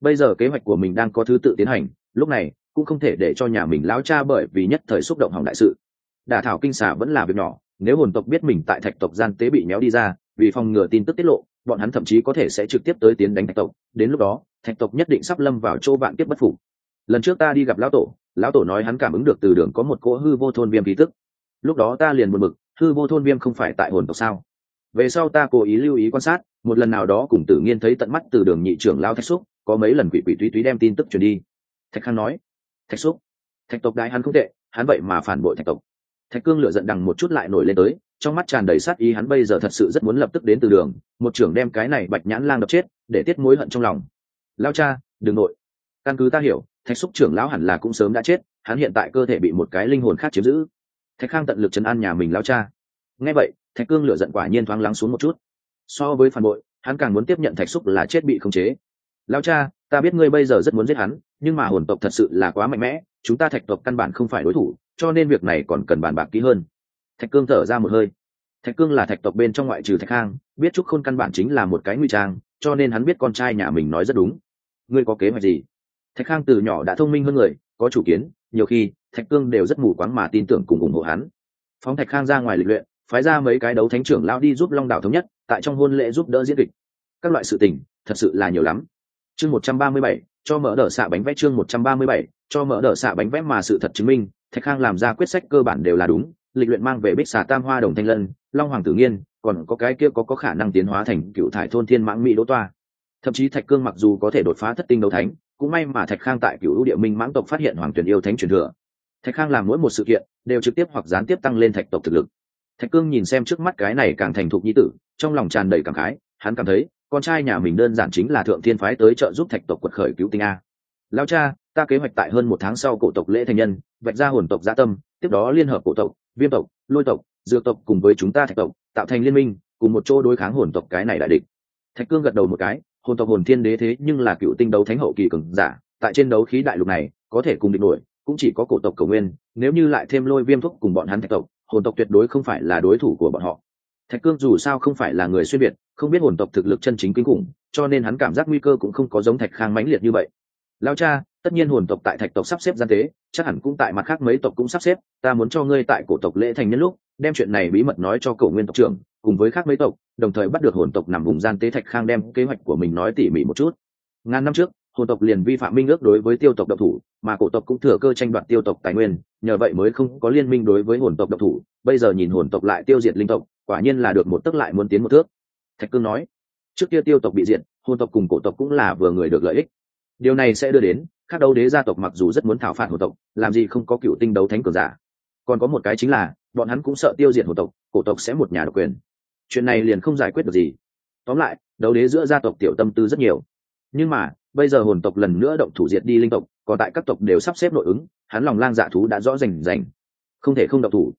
Bây giờ kế hoạch của mình đang có thứ tự tiến hành, lúc này, cũng không thể để cho nhà mình lão cha bởi vì nhất thời xúc động hỏng đại sự. Đả thảo kinh xà vẫn là việc nhỏ, nếu hồn tộc biết mình tại thạch tộc gian tế bị méo đi ra, vì phòng ngừa tin tức tiết lộ, bọn hắn thậm chí có thể sẽ trực tiếp tới tiến đánh thạch tộc. Đến lúc đó, thạch tộc nhất định sắp lâm vào chỗ vạn kiếp bất phục. Lần trước ta đi gặp lão tổ lão tổ nói hắn cảm ứng được từ đường có một cỗ hư vô thôn viêm khí tức lúc đó ta liền buồn bực, hư vô thôn viêm không phải tại hồn tộc sao? Về sau ta cố ý lưu ý quan sát, một lần nào đó cùng tử nghiên thấy tận mắt từ đường nhị trưởng lao thạch xúc, có mấy lần quỷ quỷ túy túy đem tin tức truyền đi. Thạch khang nói, thạch xúc, thạch tộc đại hắn không tệ, hắn vậy mà phản bội thạch tộc. Thạch cương lựa giận đằng một chút lại nổi lên tới, trong mắt tràn đầy sát ý hắn bây giờ thật sự rất muốn lập tức đến từ đường, một trưởng đem cái này bạch nhãn lang đập chết, để tiết mối hận trong lòng. Lao cha, đừng nội. Căn cứ ta hiểu, thạch xúc trưởng lão hẳn là cũng sớm đã chết, hắn hiện tại cơ thể bị một cái linh hồn khác chiếm giữ thạch khang tận lực chấn an nhà mình lao cha. Nghe vậy, thạch cương lựa giận quả nhiên thoáng lắng xuống một chút. So với phản bội, hắn càng muốn tiếp nhận thạch xúc là chết bị khống chế. Lao cha, ta biết ngươi bây giờ rất muốn giết hắn, nhưng mà hồn tộc thật sự là quá mạnh mẽ, chúng ta thạch tộc căn bản không phải đối thủ, cho nên việc này còn cần bàn bạc kỹ hơn. Thạch cương thở ra một hơi. Thạch cương là thạch tộc bên trong ngoại trừ thạch khang, biết trúc khôn căn bản chính là một cái nguy trang, cho nên hắn biết con trai nhà mình nói rất đúng. Ngươi có kế hoạch gì? Thạch khang từ nhỏ đã thông minh hơn người, có chủ kiến, nhiều khi thạch cương đều rất mù quáng mà tin tưởng cùng ủng hộ hắn. Phóng thạch khang ra ngoài lịch luyện, phái ra mấy cái đấu thánh trưởng lao đi giúp long đảo thống nhất, tại trong hôn lễ giúp đỡ diễn kịch. Các loại sự tình, thật sự là nhiều lắm. Chương một trăm ba mươi bảy, cho mở đỡ xạ bánh vẽ chương một trăm ba mươi bảy, cho mở đỡ xạ bánh vẽ mà sự thật chứng minh, thạch khang làm ra quyết sách cơ bản đều là đúng, lịch luyện mang về bích xà tam hoa đồng thanh lân, long hoàng tử nghiên, còn có cái kia có có khả năng tiến hóa thành cựu thải thôn thiên mãng mỹ đỗ toa. Thậm chí thạch cương mặc dù có thể đột phá thất tinh đấu thánh, cũng may mà thạch khang tại cựu lũ địa minh mãng tộc phát hiện hoàng tuyển yêu thánh truyền thừa thạch khang làm mỗi một sự kiện, đều trực tiếp hoặc gián tiếp tăng lên thạch tộc thực lực. Thạch cương nhìn xem trước mắt cái này càng thành thục nhi tử, trong lòng tràn đầy cảm khái, hắn cảm thấy, con trai nhà mình đơn giản chính là thượng thiên phái tới trợ giúp thạch tộc quật khởi cứu tinh a. Lao cha, ta kế hoạch tại hơn một tháng sau cổ tộc lễ thành nhân, vạch ra hồn tộc gia tâm, tiếp đó liên hợp cổ tộc, viêm tộc, lôi tộc, dược tộc cùng với chúng ta thạch tộc, tạo thành liên minh, cùng một chỗ đối kháng hồn tộc cái này đại địch. Thạch cương gật đầu một cái, hồn tộc hồn thiên đế thế nhưng là cựu tinh đấu thánh hậu kỳ cường giả, tại trên đấu khí đại lục này, có thể cùng địch nổi cũng chỉ có cổ tộc cầu nguyên, nếu như lại thêm lôi viêm thuốc cùng bọn hắn thạch tộc, hồn tộc tuyệt đối không phải là đối thủ của bọn họ. Thạch cương dù sao không phải là người xuyên biệt không biết hồn tộc thực lực chân chính kinh khủng, cho nên hắn cảm giác nguy cơ cũng không có giống thạch khang mãnh liệt như vậy. Lao cha, tất nhiên hồn tộc tại thạch tộc sắp xếp gian tế, chắc hẳn cũng tại mặt khác mấy tộc cũng sắp xếp, ta muốn cho ngươi tại cổ tộc lễ thành nhân lúc, đem chuyện này bí mật nói cho cổ nguyên tộc trưởng, cùng với khác mấy tộc, đồng thời bắt được hồn tộc nằm vùng gian tế thạch khang đem kế hoạch của mình nói tỉ mỉ một chút. Ngàn năm trước hồn tộc liền vi phạm minh ước đối với tiêu tộc độc thủ, mà cổ tộc cũng thừa cơ tranh đoạt tiêu tộc tài nguyên, nhờ vậy mới không có liên minh đối với hồn tộc độc thủ. Bây giờ nhìn hồn tộc lại tiêu diệt linh tộc, quả nhiên là được một tức lại muốn tiến một thước. Thạch cương nói, trước kia tiêu tộc bị diệt, hồn tộc cùng cổ tộc cũng là vừa người được lợi ích. Điều này sẽ đưa đến, các đấu đế gia tộc mặc dù rất muốn thảo phạt hồn tộc, làm gì không có cựu tinh đấu thánh cường giả. Còn có một cái chính là, bọn hắn cũng sợ tiêu diệt hồn tộc, cổ tộc sẽ một nhà độc quyền. Chuyện này liền không giải quyết được gì. Tóm lại, đấu đế giữa gia tộc tiểu tâm tư rất nhiều. Nhưng mà bây giờ hồn tộc lần nữa động thủ diệt đi linh tộc, còn tại các tộc đều sắp xếp nội ứng, hắn lòng lang dạ thú đã rõ rành rành. Không thể không động thủ.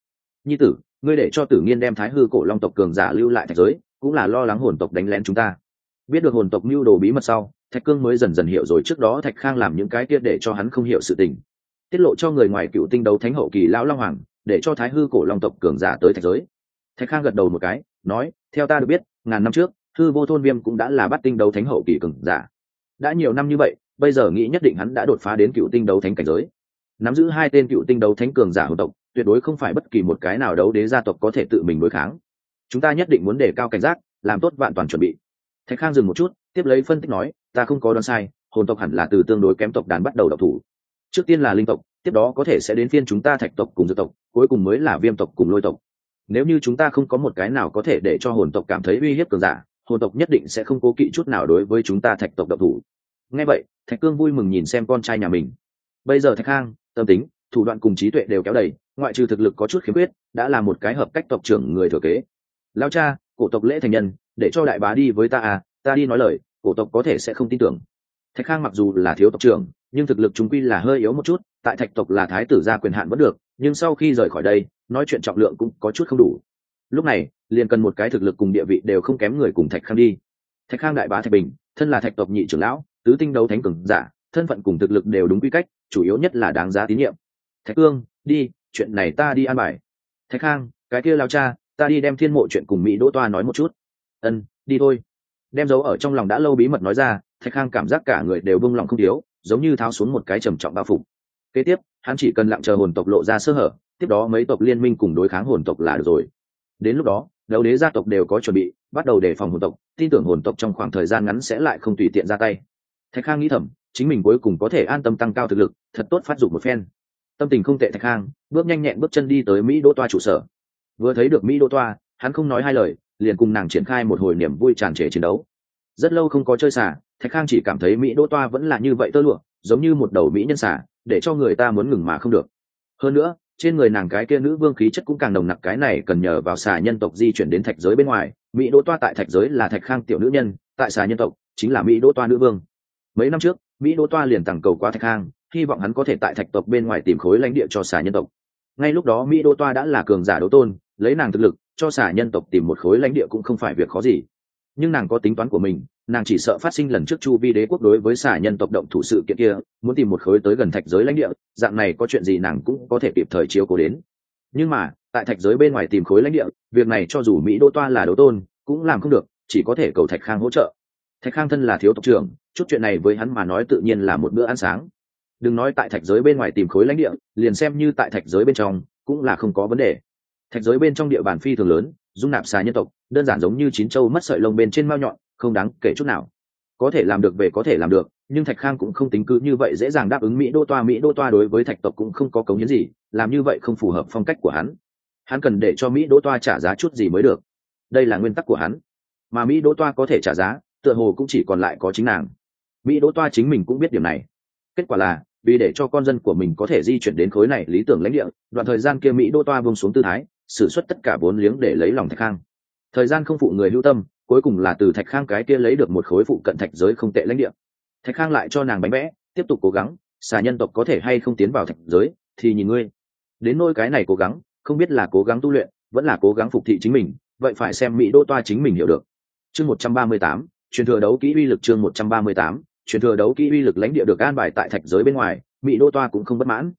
Nhi tử, ngươi để cho tử nghiên đem thái hư cổ long tộc cường giả lưu lại thạch giới, cũng là lo lắng hồn tộc đánh lén chúng ta. Biết được hồn tộc mưu đồ bí mật sau, thạch cương mới dần dần hiểu rồi trước đó thạch khang làm những cái kia để cho hắn không hiểu sự tình. Tiết lộ cho người ngoài cựu tinh đấu thánh hậu kỳ lão long hoàng, để cho thái hư cổ long tộc cường giả tới thạch giới. Thạch khang gật đầu một cái, nói, theo ta được biết, ngàn năm trước thư vô thôn viêm cũng đã là bắt tinh đấu thánh hậu kỳ cường giả đã nhiều năm như vậy, bây giờ nghĩ nhất định hắn đã đột phá đến cựu tinh đấu thánh cảnh giới. Nắm giữ hai tên cựu tinh đấu thánh cường giả hồn tộc, tuyệt đối không phải bất kỳ một cái nào đấu đế gia tộc có thể tự mình đối kháng. Chúng ta nhất định muốn đề cao cảnh giác, làm tốt vạn toàn chuẩn bị. Thạch khang dừng một chút, tiếp lấy phân tích nói, ta không có đoán sai, hồn tộc hẳn là từ tương đối kém tộc đàn bắt đầu độc thủ. Trước tiên là linh tộc, tiếp đó có thể sẽ đến phiên chúng ta thạch tộc cùng dược tộc, cuối cùng mới là viêm tộc cùng lôi tộc. Nếu như chúng ta không có một cái nào có thể để cho hồn tộc cảm thấy uy hiếp cường giả hồn tộc nhất định sẽ không cố kỵ chút nào đối với chúng ta thạch tộc độc thủ. Nghe vậy, thạch cương vui mừng nhìn xem con trai nhà mình. Bây giờ thạch khang tâm tính, thủ đoạn cùng trí tuệ đều kéo đầy, ngoại trừ thực lực có chút khiếm khuyết, đã là một cái hợp cách tộc trưởng người thừa kế. Lao cha, cổ tộc lễ thành nhân, để cho đại bá đi với ta à ta đi nói lời, cổ tộc có thể sẽ không tin tưởng. Thạch khang mặc dù là thiếu tộc trưởng, nhưng thực lực chúng quy là hơi yếu một chút, tại thạch tộc là thái tử gia quyền hạn vẫn được, nhưng sau khi rời khỏi đây, nói chuyện trọng lượng cũng có chút không đủ lúc này, liền cần một cái thực lực cùng địa vị đều không kém người cùng thạch khang đi. Thạch khang đại bá thạch bình, thân là thạch tộc nhị trưởng lão, tứ tinh đấu thánh cường giả, thân phận cùng thực lực đều đúng quy cách, chủ yếu nhất là đáng giá tín nhiệm. Thạch cương, đi, chuyện này ta đi an bài. Thạch khang, cái kia lao cha, ta đi đem thiên mộ chuyện cùng mỹ đỗ toa nói một chút. Ân, đi thôi. Đem dấu ở trong lòng đã lâu bí mật nói ra, thạch khang cảm giác cả người đều bưng lòng không thiếu, giống như tháo xuống một cái trầm trọng bao phục kế tiếp, hắn chỉ cần lặng chờ hồn tộc lộ ra sơ hở, tiếp đó mấy tộc liên minh cùng đối kháng hồn tộc là được rồi đến lúc đó, đấu đế gia tộc đều có chuẩn bị, bắt đầu đề phòng hồn tộc, tin tưởng hồn tộc trong khoảng thời gian ngắn sẽ lại không tùy tiện ra tay. Thạch khang nghĩ thầm, chính mình cuối cùng có thể an tâm tăng cao thực lực, thật tốt phát dụng một phen. Tâm tình không tệ thạch khang, bước nhanh nhẹn bước chân đi tới mỹ đô toa trụ sở. Vừa thấy được mỹ đô toa, hắn không nói hai lời, liền cùng nàng triển khai một hồi niềm vui tràn trề chiến đấu. Rất lâu không có chơi xả, thạch khang chỉ cảm thấy mỹ đô toa vẫn là như vậy tơ lụa, giống như một đầu mỹ nhân xả, để cho người ta muốn ngừng mà không được. Hơn nữa trên người nàng cái kia nữ vương khí chất cũng càng nồng nặc, cái này cần nhờ vào xà nhân tộc di chuyển đến thạch giới bên ngoài. Mỹ đỗ toa tại thạch giới là thạch khang tiểu nữ nhân, tại xà nhân tộc chính là mỹ đỗ toa nữ vương. Mấy năm trước, mỹ đỗ toa liền tặng cầu qua thạch khang, hy vọng hắn có thể tại thạch tộc bên ngoài tìm khối lãnh địa cho xà nhân tộc. Ngay lúc đó, mỹ đỗ toa đã là cường giả đấu tôn, lấy nàng thực lực, cho xà nhân tộc tìm một khối lãnh địa cũng không phải việc khó gì nhưng nàng có tính toán của mình, nàng chỉ sợ phát sinh lần trước chu vi đế quốc đối với xả nhân tộc động thủ sự kiện kia, muốn tìm một khối tới gần thạch giới lãnh địa, dạng này có chuyện gì nàng cũng có thể kịp thời chiếu cố đến. Nhưng mà, tại thạch giới bên ngoài tìm khối lãnh địa, việc này cho dù mỹ đô toa là đấu tôn, cũng làm không được, chỉ có thể cầu thạch khang hỗ trợ. Thạch khang thân là thiếu tộc trưởng, chút chuyện này với hắn mà nói tự nhiên là một bữa ăn sáng. Đừng nói tại thạch giới bên ngoài tìm khối lãnh địa, liền xem như tại thạch giới bên trong, cũng là không có vấn đề. Thạch giới bên trong địa bàn phi thường lớn dung nạp xà nhân tộc, đơn giản giống như chín châu mất sợi lông bên trên mao nhọn, không đáng kể chút nào. Có thể làm được về có thể làm được, nhưng thạch khang cũng không tính cứ như vậy dễ dàng đáp ứng mỹ đô toa. Mỹ đô toa đối với thạch tộc cũng không có cống hiến gì, làm như vậy không phù hợp phong cách của hắn. Hắn cần để cho mỹ đô toa trả giá chút gì mới được. Đây là nguyên tắc của hắn. Mà mỹ đô toa có thể trả giá, tựa hồ cũng chỉ còn lại có chính nàng. Mỹ đô toa chính mình cũng biết điểm này. Kết quả là, vì để cho con dân của mình có thể di chuyển đến khối này lý tưởng lãnh địa, đoạn thời gian kia mỹ đô toa bông xuống tư thái xử suất tất cả vốn liếng để lấy lòng thạch khang. Thời gian không phụ người hữu tâm, cuối cùng là từ thạch khang cái kia lấy được một khối phụ cận thạch giới không tệ lãnh địa. Thạch khang lại cho nàng bánh vẽ tiếp tục cố gắng, xà nhân tộc có thể hay không tiến vào thạch giới, thì nhìn ngươi. Đến nôi cái này cố gắng, không biết là cố gắng tu luyện, vẫn là cố gắng phục thị chính mình, vậy phải xem mỹ đô toa chính mình hiểu được. Chương một trăm ba mươi tám, truyền thừa đấu kỹ uy lực chương một trăm ba mươi tám, truyền thừa đấu kỹ uy lực lãnh địa được an bài tại thạch giới bên ngoài, mỹ đô toa cũng không bất mãn.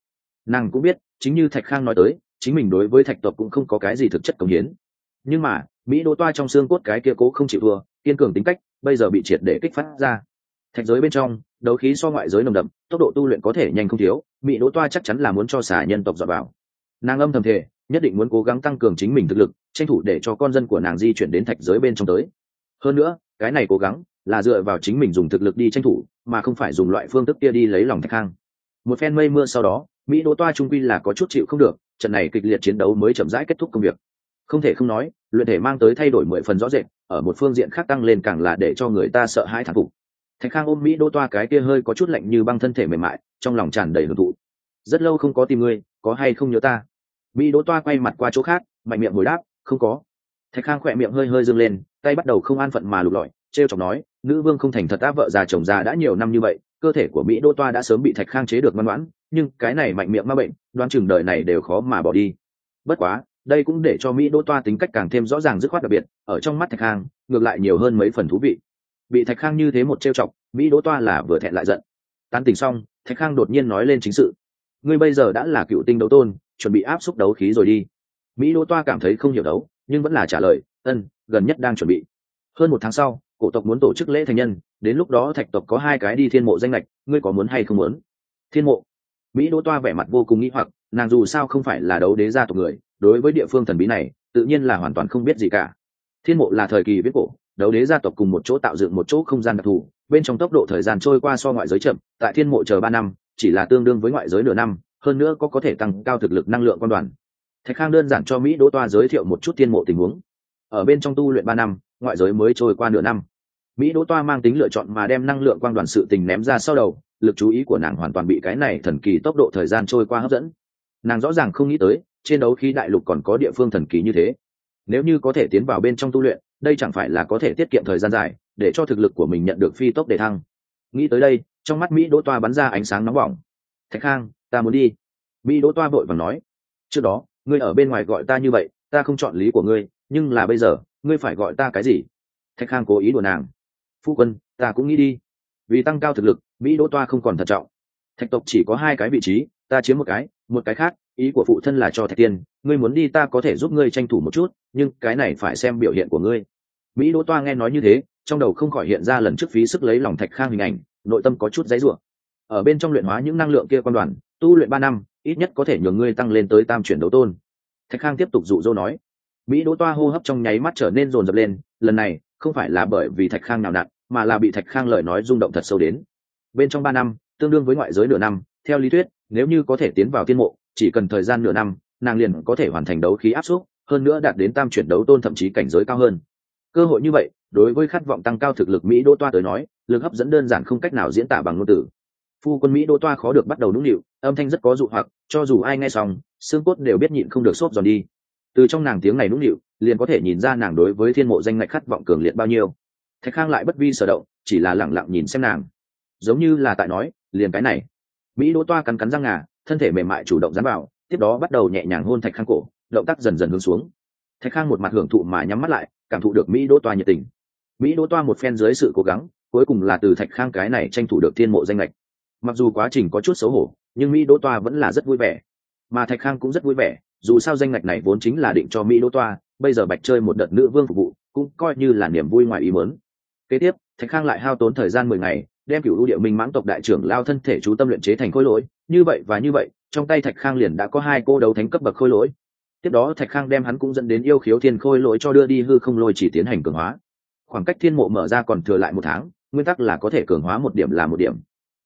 Nàng cũng biết, chính như thạch khang nói tới chính mình đối với thạch tộc cũng không có cái gì thực chất cống hiến. Nhưng mà, mỹ đỗ toa trong xương cốt cái kia cố không chịu thua, kiên cường tính cách, bây giờ bị triệt để kích phát ra. Thạch giới bên trong, đấu khí so ngoại giới nồng đậm, tốc độ tu luyện có thể nhanh không thiếu, mỹ đỗ toa chắc chắn là muốn cho xả nhân tộc dọa vào. Nàng âm thầm thể nhất định muốn cố gắng tăng cường chính mình thực lực, tranh thủ để cho con dân của nàng di chuyển đến thạch giới bên trong tới. Hơn nữa, cái này cố gắng là dựa vào chính mình dùng thực lực đi tranh thủ, mà không phải dùng loại phương thức kia đi lấy lòng thạch khang. Một phen mây mưa sau đó mỹ đỗ toa trung quy là có chút chịu không được, trận này kịch liệt chiến đấu mới chậm rãi kết thúc công việc. Không thể không nói, luyện thể mang tới thay đổi mười phần rõ rệt, ở một phương diện khác tăng lên càng là để cho người ta sợ hãi thản phục. Thạch khang ôm mỹ đỗ toa cái kia hơi có chút lạnh như băng thân thể mềm mại, trong lòng tràn đầy hưởng thụ. Rất lâu không có tìm ngươi, có hay không nhớ ta? Mỹ đỗ toa quay mặt qua chỗ khác, mạnh miệng hồi đáp, không có. Thạch khang khỏe miệng hơi hơi dâng lên, tay bắt đầu không an phận mà lục lọi t r e o chọc nói, nữ vương không thành thật á, vợ già chồng già đã nhiều năm như vậy cơ thể của mỹ đô toa đã sớm bị thạch khang chế được ngoan ngoãn, nhưng cái này mạnh miệng ma bệnh đoan chừng đời này đều khó mà bỏ đi. Bất quá, đây cũng để cho mỹ đô toa tính cách càng thêm rõ ràng dứt khoát đặc biệt, ở trong mắt thạch khang, ngược lại nhiều hơn mấy phần thú vị. Bị thạch khang như thế một trêu chọc, mỹ đô toa là vừa thẹn lại giận. Tán tình xong, thạch khang đột nhiên nói lên chính sự. Ngươi bây giờ đã là cựu tinh đấu tôn, chuẩn bị áp xúc đấu khí rồi đi. Mỹ đô toa cảm thấy không hiểu đấu, nhưng vẫn là trả lời ân gần nhất đang chuẩn bị. Hơn một tháng sau cổ tộc muốn tổ chức lễ thành nhân, đến lúc đó thạch tộc có hai cái đi thiên mộ danh lệch, ngươi có muốn hay không muốn? Thiên mộ. Mỹ đỗ toa vẻ mặt vô cùng nghĩ hoặc, nàng dù sao không phải là đấu đế gia tộc người, đối với địa phương thần bí này, tự nhiên là hoàn toàn không biết gì cả. Thiên mộ là thời kỳ viết cổ, đấu đế gia tộc cùng một chỗ tạo dựng một chỗ không gian đặc thù, bên trong tốc độ thời gian trôi qua so ngoại giới chậm, tại thiên mộ chờ ba năm, chỉ là tương đương với ngoại giới nửa năm, hơn nữa có có thể tăng cao thực lực năng lượng quan đoàn. Thạch khang đơn giản cho mỹ đỗ toa giới thiệu một chút thiên mộ tình huống. Ở bên trong tu luyện ba năm, ngoại giới mới trôi qua nửa năm mỹ đỗ toa mang tính lựa chọn mà đem năng lượng quang đoàn sự tình ném ra sau đầu, lực chú ý của nàng hoàn toàn bị cái này thần kỳ tốc độ thời gian trôi qua hấp dẫn. Nàng rõ ràng không nghĩ tới, trên đấu khí đại lục còn có địa phương thần kỳ như thế. Nếu như có thể tiến vào bên trong tu luyện, đây chẳng phải là có thể tiết kiệm thời gian dài, để cho thực lực của mình nhận được phi tốc để thăng. Nghĩ tới đây, trong mắt mỹ đỗ toa bắn ra ánh sáng nóng bỏng. Thạch khang, ta muốn đi. Mỹ đỗ toa vội và nói. Trước đó, ngươi ở bên ngoài gọi ta như vậy, ta không chọn lý của ngươi, nhưng là bây giờ, ngươi phải gọi ta cái gì? Thạch khang cố ý đùa nàng phu quân, ta cũng nghĩ đi. Vì tăng cao thực lực, mỹ đỗ toa không còn thận trọng. Thạch tộc chỉ có hai cái vị trí, ta chiếm một cái một cái khác, ý của phụ thân là cho thạch tiên. Ngươi muốn đi ta có thể giúp ngươi tranh thủ một chút, nhưng cái này phải xem biểu hiện của ngươi. Mỹ đỗ toa nghe nói như thế, trong đầu không khỏi hiện ra lần trước phí sức lấy lòng thạch khang hình ảnh, nội tâm có chút giấy ruộng ở bên trong luyện hóa những năng lượng kia quan đoàn, tu luyện ba năm, ít nhất có thể nhường ngươi tăng lên tới tam chuyển đấu tôn. Thạch khang tiếp tục dụ dỗ nói. Mỹ đỗ toa hô hấp trong nháy mắt trở nên rồn rập lên, lần này không phải là bởi vì thạch khang nào nặn mà là bị thạch khang lời nói rung động thật sâu đến. Bên trong ba năm, tương đương với ngoại giới nửa năm, theo lý thuyết, nếu như có thể tiến vào tiên mộ, chỉ cần thời gian nửa năm, nàng liền có thể hoàn thành đấu khí áp suất, hơn nữa đạt đến tam chuyển đấu tôn thậm chí cảnh giới cao hơn. Cơ hội như vậy, đối với khát vọng tăng cao thực lực mỹ đô toa tới nói, lực hấp dẫn đơn giản không cách nào diễn tả bằng ngôn từ. Phu quân mỹ đô toa khó được bắt đầu nũng nịu, âm thanh rất có dụ hoặc, cho dù ai nghe xong, xương cốt đều biết nhịn không được xốp giòn đi. Từ trong nàng tiếng này nũng nịu, liền có thể nhìn ra nàng đối với thiên mộ danh ngạch khát vọng cường liệt bao nhiêu thạch khang lại bất vi sở động, chỉ là lẳng lặng nhìn xem nàng. Giống như là tại nói, liền cái này. Mỹ đỗ toa cắn cắn răng ngà, thân thể mềm mại chủ động dán vào, tiếp đó bắt đầu nhẹ nhàng hôn thạch khang cổ, động tác dần dần hướng xuống. Thạch khang một mặt hưởng thụ mà nhắm mắt lại, cảm thụ được mỹ đỗ toa nhiệt tình. Mỹ đỗ toa một phen dưới sự cố gắng, cuối cùng là từ thạch khang cái này tranh thủ được thiên mộ danh lệch mặc dù quá trình có chút xấu hổ, nhưng mỹ đỗ toa vẫn là rất vui vẻ. Mà thạch khang cũng rất vui vẻ, dù sao danh lệch này vốn chính là định cho mỹ đỗ toa, bây giờ bạch chơi một đợt nữ vương phục vụ, cũng coi như là niềm vui ngoài ý mớn kế tiếp, thạch khang lại hao tốn thời gian mười ngày, đem cựu ưu địa minh mãng tộc đại trưởng lao thân thể chú tâm luyện chế thành khối lỗi. Như vậy và như vậy, trong tay thạch khang liền đã có hai cô đấu thánh cấp bậc khôi lỗi. Tiếp đó thạch khang đem hắn cũng dẫn đến yêu khiếu thiên khôi lỗi cho đưa đi hư không lôi chỉ tiến hành cường hóa. Khoảng cách thiên mộ mở ra còn thừa lại một tháng, nguyên tắc là có thể cường hóa một điểm là một điểm.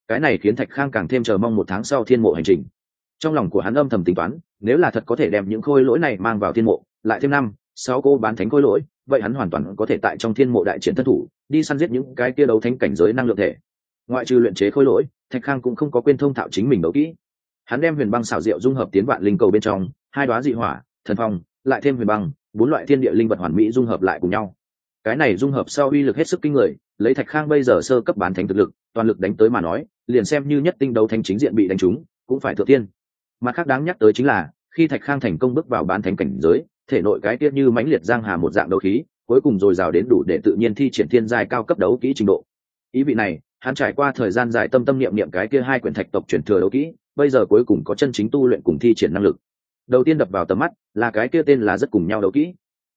Cái này khiến thạch khang càng thêm chờ mong một tháng sau thiên mộ hành trình. Trong lòng của hắn âm thầm tính toán, nếu là thật có thể đem những khôi lỗi này mang vào thiên mộ, lại thêm năm, sáu cô bán thánh khôi lỗi vậy hắn hoàn toàn có thể tại trong thiên mộ đại triển thân thủ, đi săn giết những cái kia đấu thánh cảnh giới năng lượng thể. Ngoại trừ luyện chế khôi lỗi, thạch khang cũng không có quên thông thạo chính mình đấu kỹ. Hắn đem huyền băng xảo diệu dung hợp tiến vạn linh cầu bên trong, hai đoá dị hỏa, thần phong, lại thêm huyền băng, bốn loại thiên địa linh vật hoàn mỹ dung hợp lại cùng nhau. Cái này dung hợp sau uy lực hết sức kinh người, lấy thạch khang bây giờ sơ cấp bán thánh thực lực, toàn lực đánh tới mà nói, liền xem như nhất tinh đấu thánh chính diện bị đánh trúng, cũng phải thượng tiên. Mặt khác đáng nhắc tới chính là, khi thạch khang thành công bước vào bán thánh cảnh giới thể nội cái tiết như mãnh liệt giang hà một dạng đấu khí, cuối cùng dồi dào đến đủ để tự nhiên thi triển thiên giai cao cấp đấu kỹ trình độ. Ý vị này, hắn trải qua thời gian dài tâm tâm niệm niệm cái kia hai quyển thạch tộc truyền thừa đấu kỹ, bây giờ cuối cùng có chân chính tu luyện cùng thi triển năng lực. Đầu tiên đập vào tầm mắt, là cái kia tên là rất cùng nhau đấu kỹ.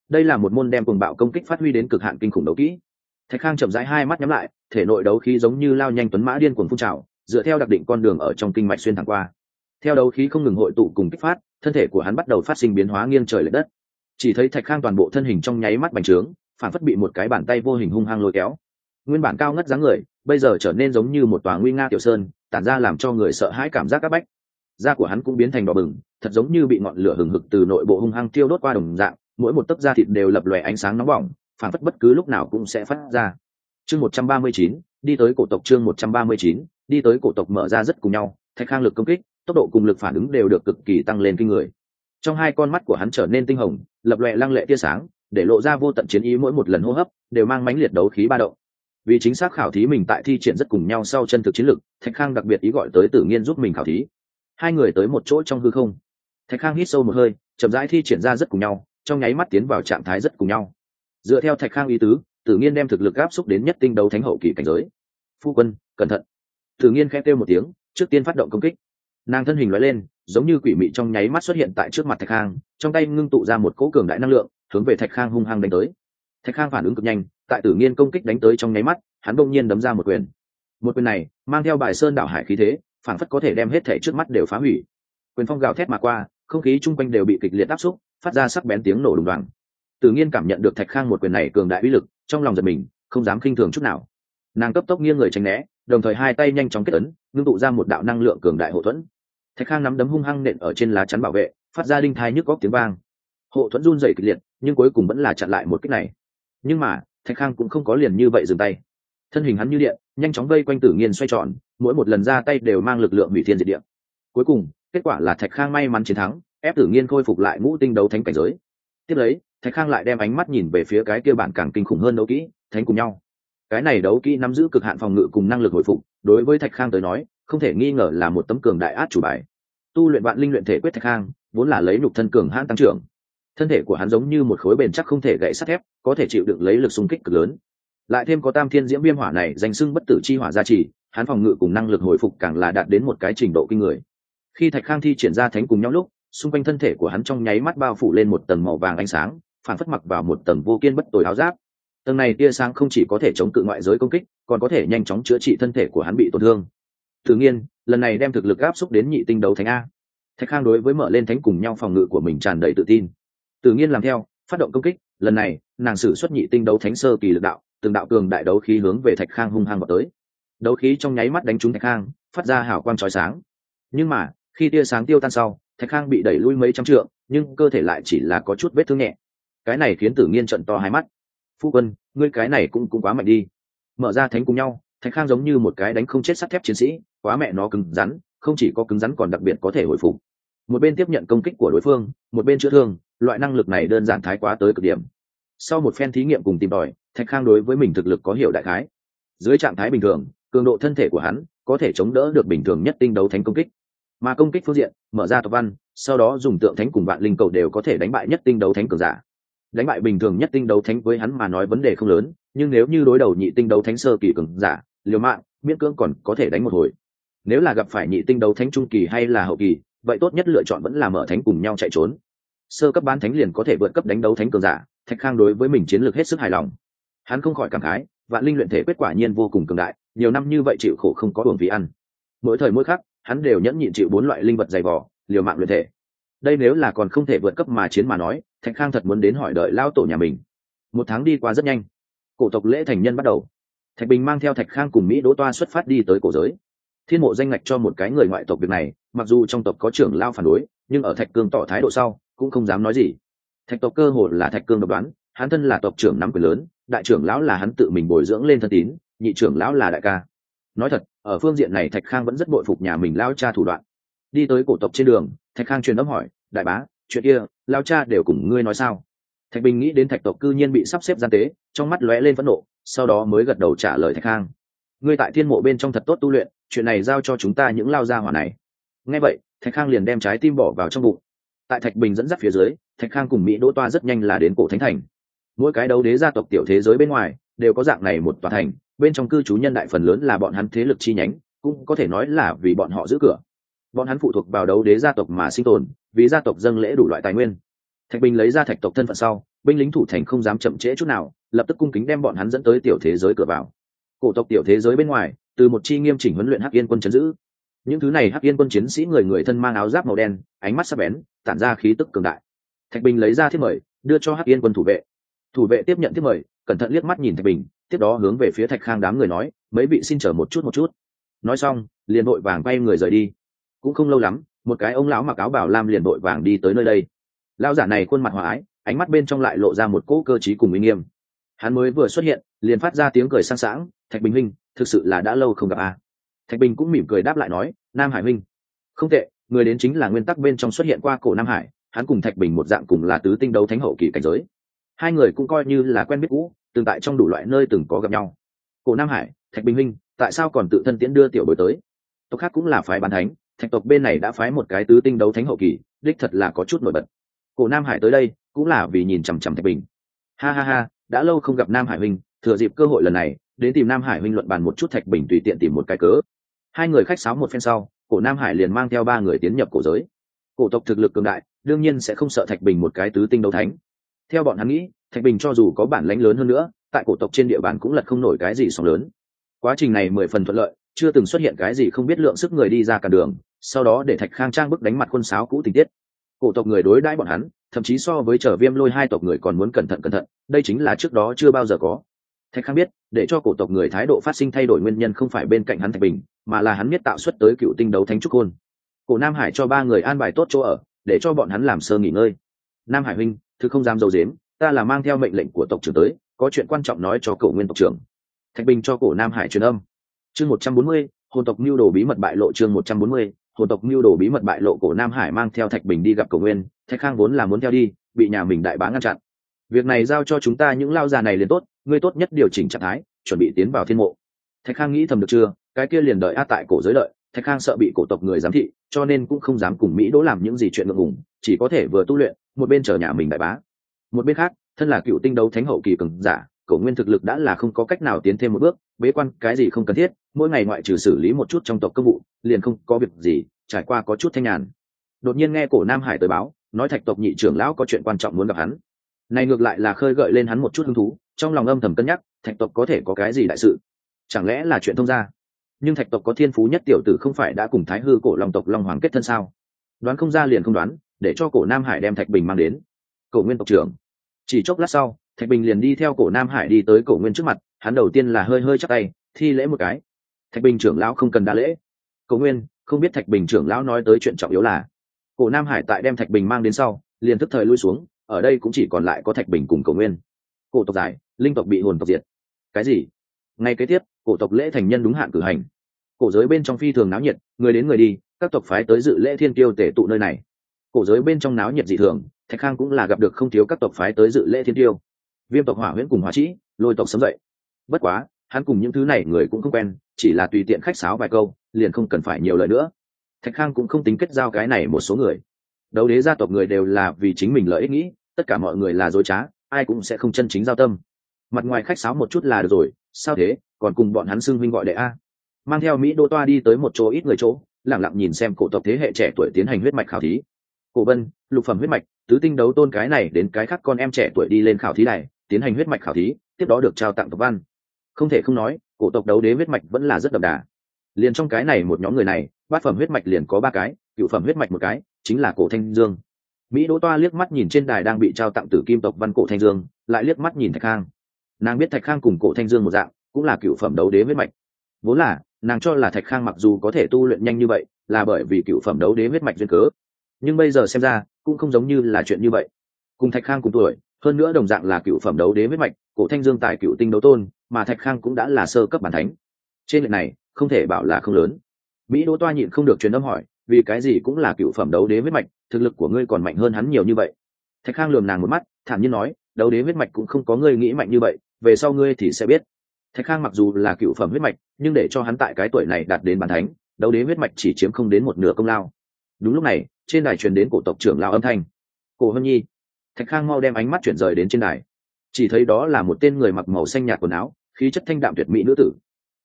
Đây là một môn đem cùng bạo công kích phát huy đến cực hạn kinh khủng đấu kỹ. Thạch khang chậm rãi hai mắt nhắm lại, thể nội đấu khí giống như lao nhanh tuấn mã điên cuồng phun trào, dựa theo đặc định con đường ở trong kinh mạch xuyên thẳng qua. Theo đấu khí không ngừng hội tụ cùng kích phát, thân thể của hắn bắt đầu phát sinh biến hóa nghiêng trời l ệ đất chỉ thấy thạch khang toàn bộ thân hình trong nháy mắt bành trướng, phản phất bị một cái bàn tay vô hình hung hăng lôi kéo. Nguyên bản cao ngất dáng người, bây giờ trở nên giống như một tòa nguy nga tiểu sơn, tản ra làm cho người sợ hãi cảm giác áp bách. Da của hắn cũng biến thành đỏ bừng, thật giống như bị ngọn lửa hừng hực từ nội bộ hung hăng tiêu đốt qua đồng dạng, mỗi một tấc da thịt đều lập lòe ánh sáng nóng bỏng, phản phất bất cứ lúc nào cũng sẽ phát ra. Chương một trăm ba mươi chín, đi tới cổ tộc chương một trăm ba mươi chín, đi tới cổ tộc mở ra rất cùng nhau, thạch khang lực công kích, tốc độ cùng lực phản ứng đều được cực kỳ tăng lên kinh người trong hai con mắt của hắn trở nên tinh hồng, lập lòe lăng lệ tia sáng, để lộ ra vô tận chiến ý mỗi một lần hô hấp, đều mang mãnh liệt đấu khí ba động. Vì chính xác khảo thí mình tại thi triển rất cùng nhau sau chân thực chiến lực, thạch khang đặc biệt ý gọi tới tử nghiên giúp mình khảo thí. Hai người tới một chỗ trong hư không. Thạch khang hít sâu một hơi, chậm rãi thi triển ra rất cùng nhau, trong nháy mắt tiến vào trạng thái rất cùng nhau. Dựa theo thạch khang ý tứ, tử nghiên đem thực lực áp xúc đến nhất tinh đấu thánh hậu kỳ cảnh giới. Phu quân, cẩn thận. Tử nghiên khẽ kêu một tiếng, trước tiên phát động công kích. Nàng thân hình loại lên giống như quỷ mị trong nháy mắt xuất hiện tại trước mặt thạch khang, trong tay ngưng tụ ra một cỗ cường đại năng lượng, hướng về thạch khang hung hăng đánh tới. Thạch khang phản ứng cực nhanh, tại tử nghiên công kích đánh tới trong nháy mắt, hắn bỗng nhiên đấm ra một quyền. Một quyền này, mang theo bài sơn đảo hải khí thế, phản phất có thể đem hết thể trước mắt đều phá hủy. Quyền phong gào thét mà qua, không khí chung quanh đều bị kịch liệt áp xúc, phát ra sắc bén tiếng nổ đùng đoàng. Tự nhiên cảm nhận được thạch khang một quyền này cường đại uy lực, trong lòng giật mình, không dám khinh thường chút nào. Nàng cấp tốc nghiêng người tránh né, đồng thời hai tay nhanh chóng kết ấn, ngưng tụ ra một đạo năng lượng cường đại hậu thuẫn thạch khang nắm đấm hung hăng nện ở trên lá chắn bảo vệ, phát ra đinh thai nhức góc tiếng vang. Hộ thuẫn run dày kịch liệt, nhưng cuối cùng vẫn là chặn lại một cách này. Nhưng mà, thạch khang cũng không có liền như vậy dừng tay. Thân hình hắn như điện, nhanh chóng vây quanh tử nghiên xoay tròn, mỗi một lần ra tay đều mang lực lượng hủy thiên diệt điện cuối cùng, kết quả là thạch khang may mắn chiến thắng, ép tử nghiên khôi phục lại ngũ tinh đấu thánh cảnh giới. Tiếp lấy, thạch khang lại đem ánh mắt nhìn về phía cái kia bản càng kinh khủng hơn đấu kỹ, thánh cùng nhau. Cái này đấu kỹ nắm giữ cực hạn phòng ngự cùng năng lực hồi phục, đối với thạch khang tới nói không thể nghi ngờ là một tấm cường đại át chủ bài. Tu luyện bạn linh luyện thể quyết thạch khang vốn là lấy nhục thân cường hãn tăng trưởng. Thân thể của hắn giống như một khối bền chắc không thể gãy sắt thép, có thể chịu đựng lấy lực xung kích cực lớn. Lại thêm có tam thiên diễm viêm hỏa này danh sưng bất tử chi hỏa gia trì, hắn phòng ngự cùng năng lực hồi phục càng là đạt đến một cái trình độ kinh người. Khi thạch khang thi triển ra thánh cùng nhau lúc, xung quanh thân thể của hắn trong nháy mắt bao phủ lên một tầng màu vàng ánh sáng, phản phất mặc vào một tầng vô kiên bất tồi áo giáp. Tầng này tia sáng không chỉ có thể chống cự ngoại giới công kích, còn có thể nhanh chóng chữa trị thân thể của hắn bị tổn thương tự nhiên, lần này đem thực lực áp xúc đến nhị tinh đấu thánh a. Thạch khang đối với mở lên thánh cùng nhau phòng ngự của mình tràn đầy tự tin. Tự nhiên làm theo, phát động công kích, lần này, nàng sử xuất nhị tinh đấu thánh sơ kỳ lực đạo, từng đạo cường đại đấu khí hướng về thạch khang hung hăng vào tới. Đấu khí trong nháy mắt đánh trúng thạch khang, phát ra hào quang trói sáng. Nhưng mà, khi tia sáng tiêu tan sau, thạch khang bị đẩy lui mấy trăm trượng, nhưng cơ thể lại chỉ là có chút vết thương nhẹ. Cái này khiến tử nghiên trận to hai mắt. Phu quân, ngươi cái này cũng cũng quá mạnh đi. Mở ra thánh cùng nhau, thạch khang giống như một cái đánh không chết sắt thép chiến sĩ quá mẹ nó cứng rắn, không chỉ có cứng rắn còn đặc biệt có thể hồi phục. Một bên tiếp nhận công kích của đối phương, một bên chữa thương, loại năng lực này đơn giản thái quá tới cực điểm. Sau một phen thí nghiệm cùng tìm tòi, thạch khang đối với mình thực lực có hiểu đại khái. Dưới trạng thái bình thường, cường độ thân thể của hắn có thể chống đỡ được bình thường nhất tinh đấu thánh công kích. Mà công kích phương diện, mở ra tập văn, sau đó dùng tượng thánh cùng vạn linh cầu đều có thể đánh bại nhất tinh đấu thánh cường giả. Đánh bại bình thường nhất tinh đấu thánh với hắn mà nói vấn đề không lớn, nhưng nếu như đối đầu nhị tinh đấu thánh sơ kỳ cường giả, liều mạng, miễn cưỡng còn có thể đánh một hồi nếu là gặp phải nhị tinh đấu thánh trung kỳ hay là hậu kỳ, vậy tốt nhất lựa chọn vẫn là mở thánh cùng nhau chạy trốn. Sơ cấp bán thánh liền có thể vượt cấp đánh đấu thánh cường giả, thạch khang đối với mình chiến lược hết sức hài lòng. Hắn không khỏi cảm khái, vạn linh luyện thể kết quả nhiên vô cùng cường đại, nhiều năm như vậy chịu khổ không có buồn vì ăn. Mỗi thời mỗi khắc, hắn đều nhẫn nhịn chịu bốn loại linh vật dày vỏ liều mạng luyện thể. Đây nếu là còn không thể vượt cấp mà chiến mà nói, thạch khang thật muốn đến hỏi đợi lao tổ nhà mình. Một tháng đi qua rất nhanh, cổ tộc lễ thành nhân bắt đầu. Thạch bình mang theo thạch khang cùng mỹ đỗ toa xuất phát đi tới cổ giới thiên mộ danh ngạch cho một cái người ngoại tộc việc này, mặc dù trong tộc có trưởng lao phản đối, nhưng ở thạch cương tỏ thái độ sau, cũng không dám nói gì. Thạch tộc cơ hồ là thạch cương độc đoán, hắn thân là tộc trưởng nắm quyền lớn, đại trưởng lão là hắn tự mình bồi dưỡng lên thân tín, nhị trưởng lão là đại ca. Nói thật, ở phương diện này thạch khang vẫn rất bội phục nhà mình lao cha thủ đoạn. Đi tới cổ tộc trên đường, thạch khang truyền âm hỏi, đại bá, chuyện kia, lao cha đều cùng ngươi nói sao? Thạch bình nghĩ đến thạch tộc cư nhiên bị sắp xếp gian tế, trong mắt lóe lên phẫn nộ, sau đó mới gật đầu trả lời thạch khang. Ngươi tại thiên mộ bên trong thật tốt tu luyện chuyện này giao cho chúng ta những lao gia hỏa này. Nghe vậy, thạch khang liền đem trái tim bỏ vào trong bụng. Tại thạch bình dẫn dắt phía dưới, thạch khang cùng mỹ đỗ toa rất nhanh là đến cổ thánh thành. Mỗi cái đấu đế gia tộc tiểu thế giới bên ngoài, đều có dạng này một tòa thành, bên trong cư trú nhân đại phần lớn là bọn hắn thế lực chi nhánh, cũng có thể nói là vì bọn họ giữ cửa. Bọn hắn phụ thuộc vào đấu đế gia tộc mà sinh tồn, vì gia tộc dâng lễ đủ loại tài nguyên. Thạch bình lấy ra thạch tộc thân phận sau, binh lính thủ thành không dám chậm trễ chút nào, lập tức cung kính đem bọn hắn dẫn tới tiểu thế giới cửa vào. Cổ tộc tiểu thế giới bên ngoài từ một chi nghiêm chỉnh huấn luyện hắc yên quân chấn giữ. Những thứ này hắc yên quân chiến sĩ người người thân mang áo giáp màu đen, ánh mắt sắc bén, tản ra khí tức cường đại. Thạch bình lấy ra thiết mời, đưa cho hắc yên quân thủ vệ. Thủ vệ tiếp nhận thiết mời, cẩn thận liếc mắt nhìn thạch bình, tiếp đó hướng về phía thạch khang đám người nói, mấy vị xin chờ một chút một chút. Nói xong, liền đội vàng bay người rời đi. Cũng không lâu lắm, một cái ông lão mặc áo bảo lam liền đội vàng đi tới nơi đây. Lão giả này khuôn mặt hòa ái, ánh mắt bên trong lại lộ ra một cỗ cơ t cùng uy nghiêm. Hắn mới vừa xuất hiện, liền phát ra tiếng cười sang sảng, thạch bình huynh thực sự là đã lâu không gặp a. Thạch bình cũng mỉm cười đáp lại nói nam hải Minh, không tệ người đến chính là nguyên tắc bên trong xuất hiện qua cổ nam hải hắn cùng thạch bình một dạng cùng là tứ tinh đấu thánh hậu kỳ cảnh giới. Hai người cũng coi như là quen biết cũ từng tại trong đủ loại nơi từng có gặp nhau. Cổ nam hải thạch bình Minh, tại sao còn tự thân tiễn đưa tiểu bối tới? Tộc khác cũng là phái bán thánh thạch tộc bên này đã phái một cái tứ tinh đấu thánh hậu kỳ đích thật là có chút nổi bật. Cổ nam hải tới đây cũng là vì nhìn chằm chằm thạch bình. Ha ha ha đã lâu không gặp nam hải Minh, thừa dịp cơ hội lần này đến tìm nam hải huynh luận bàn một chút thạch bình tùy tiện tìm một cái cớ. Hai người khách sáo một phen sau, cổ nam hải liền mang theo ba người tiến nhập cổ giới. Cổ tộc thực lực cường đại, đương nhiên sẽ không sợ thạch bình một cái tứ tinh đấu thánh. Theo bọn hắn nghĩ, thạch bình cho dù có bản lãnh lớn hơn nữa, tại cổ tộc trên địa bàn cũng lật không nổi cái gì sóng lớn. Quá trình này mười phần thuận lợi, chưa từng xuất hiện cái gì không biết lượng sức người đi ra cả đường, sau đó để thạch khang trang bức đánh mặt quân sáo cũ tình tiết. Cổ tộc người đối đãi bọn hắn, thậm chí so với trở viêm lôi hai tộc người còn muốn cẩn thận cẩn thận, đây chính là trước đó chưa bao giờ có thạch khang biết, để cho cổ tộc người thái độ phát sinh thay đổi nguyên nhân không phải bên cạnh hắn thạch bình, mà là hắn biết tạo xuất tới cựu tinh đấu thánh trúc hôn. Cổ nam hải cho ba người an bài tốt chỗ ở, để cho bọn hắn làm sơ nghỉ ngơi. Nam hải huynh, thứ không dám dầu dếm ta là mang theo mệnh lệnh của tộc trưởng tới, có chuyện quan trọng nói cho cổ nguyên tộc trưởng. Thạch bình cho cổ nam hải truyền âm. Chương một trăm bốn mươi, hồn tộc mưu đồ bí mật bại lộ chương một trăm bốn mươi, hồn tộc mưu đồ bí mật bại lộ cổ nam hải mang theo thạch bình đi gặp cổ nguyên, thạch khang vốn là muốn theo đi, bị nhà mình đại bá ngăn chặn. Việc này giao cho chúng ta những lao già này liền tốt ngươi tốt nhất điều chỉnh trạng thái, chuẩn bị tiến vào thiên mộ. Thạch khang nghĩ thầm được chưa? Cái kia liền đợi a tại cổ giới lợi, thạch khang sợ bị cổ tộc người giám thị, cho nên cũng không dám cùng mỹ đỗ làm những gì chuyện ngượng ngùng, chỉ có thể vừa tu luyện, một bên chờ nhà mình đại bá. Một bên khác, thân là cựu tinh đấu thánh hậu kỳ cường giả, cổ nguyên thực lực đã là không có cách nào tiến thêm một bước, bế quan cái gì không cần thiết, mỗi ngày ngoại trừ xử lý một chút trong tộc công vụ, liền không có việc gì, trải qua có chút thanh nhàn. Đột nhiên nghe cổ nam hải tới báo, nói thạch tộc nhị trưởng lão có chuyện quan trọng muốn gặp hắn. Này ngược lại là khơi gợi lên hắn một chút hứng thú trong lòng âm thầm cân nhắc, thạch tộc có thể có cái gì đại sự? Chẳng lẽ là chuyện thông gia? Nhưng thạch tộc có thiên phú nhất tiểu tử không phải đã cùng thái hư cổ long tộc long hoàng kết thân sao? Đoán không ra liền không đoán, để cho cổ nam hải đem thạch bình mang đến. Cổ nguyên tộc trưởng. Chỉ chốc lát sau, thạch bình liền đi theo cổ nam hải đi tới cổ nguyên trước mặt, hắn đầu tiên là hơi hơi chắc tay, thi lễ một cái. Thạch bình trưởng lão không cần đa lễ. Cổ nguyên, không biết thạch bình trưởng lão nói tới chuyện trọng yếu là, cổ nam hải tại đem thạch bình mang đến sau, liền thức thời lui xuống, ở đây cũng chỉ còn lại có thạch bình cùng cổ nguyên. Cổ tộc giải linh tộc bị hồn tộc diệt. Cái gì? Ngay kế tiếp, cổ tộc lễ thành nhân đúng hạn cử hành. Cổ giới bên trong phi thường náo nhiệt, người đến người đi, các tộc phái tới dự lễ thiên tiêu tể tụ nơi này. Cổ giới bên trong náo nhiệt dị thường, thạch khang cũng là gặp được không thiếu các tộc phái tới dự lễ thiên tiêu viêm tộc hỏa huyễn cùng hỏa trĩ lôi tộc sấm dậy. Bất quá, hắn cùng những thứ này người cũng không quen, chỉ là tùy tiện khách sáo vài câu, liền không cần phải nhiều lời nữa. Thạch khang cũng không tính kết giao cái này một số người. Đấu đế gia tộc người đều là vì chính mình lợi ích nghĩ, tất cả mọi người là dối trá, ai cũng sẽ không chân chính giao tâm mặt ngoài khách sáo một chút là được rồi, sao thế? Còn cùng bọn hắn xưng huynh gọi đệ a. Mang theo mỹ đô toa đi tới một chỗ ít người chỗ lẳng lặng nhìn xem cổ tộc thế hệ trẻ tuổi tiến hành huyết mạch khảo thí. Cổ vân, lục phẩm huyết mạch, tứ tinh đấu tôn cái này đến cái khác con em trẻ tuổi đi lên khảo thí này tiến hành huyết mạch khảo thí, tiếp đó được trao tặng tộc văn. Không thể không nói, cổ tộc đấu đế huyết mạch vẫn là rất đậm đà. Liền trong cái này một nhóm người này, bát phẩm huyết mạch liền có ba cái, cựu phẩm huyết mạch một cái, chính là cổ thanh dương. Mỹ đỗ toa liếc mắt nhìn trên đài đang bị trao tặng tử kim tộc văn cổ thanh dương, lại liếc mắt nhìn thạch khang nàng biết thạch khang cùng cổ thanh dương một dạng, cũng là cựu phẩm đấu đế huyết mạch. Vốn là, nàng cho là thạch khang mặc dù có thể tu luyện nhanh như vậy, là bởi vì cựu phẩm đấu đế huyết mạch duyên cớ. Nhưng bây giờ xem ra, cũng không giống như là chuyện như vậy. Cùng thạch khang cùng tuổi, hơn nữa đồng dạng là cựu phẩm đấu đế huyết mạch, cổ thanh dương tại cựu tinh đấu tôn, mà thạch khang cũng đã là sơ cấp bản thánh. Trên lệnh này, không thể bảo là không lớn. Mỹ đỗ toa nhịn không được truyền âm hỏi, vì cái gì cũng là cựu phẩm đấu đế huyết mạch, thực lực của ngươi còn mạnh hơn hắn nhiều như vậy? Thạch khang lườm nàng một mắt, thản nhiên nói, đấu đế huyết mạch cũng không có ngươi nghĩ mạnh như vậy về sau ngươi thì sẽ biết. Thạch khang mặc dù là cựu phẩm huyết mạch, nhưng để cho hắn tại cái tuổi này đạt đến bản thánh, đấu đế huyết mạch chỉ chiếm không đến một nửa công lao. Đúng lúc này, trên đài truyền đến cổ tộc trưởng lao âm thanh. Cổ hân nhi. Thạch khang mau đem ánh mắt chuyển rời đến trên đài. Chỉ thấy đó là một tên người mặc màu xanh nhạt quần áo, khí chất thanh đạm tuyệt mỹ nữ tử.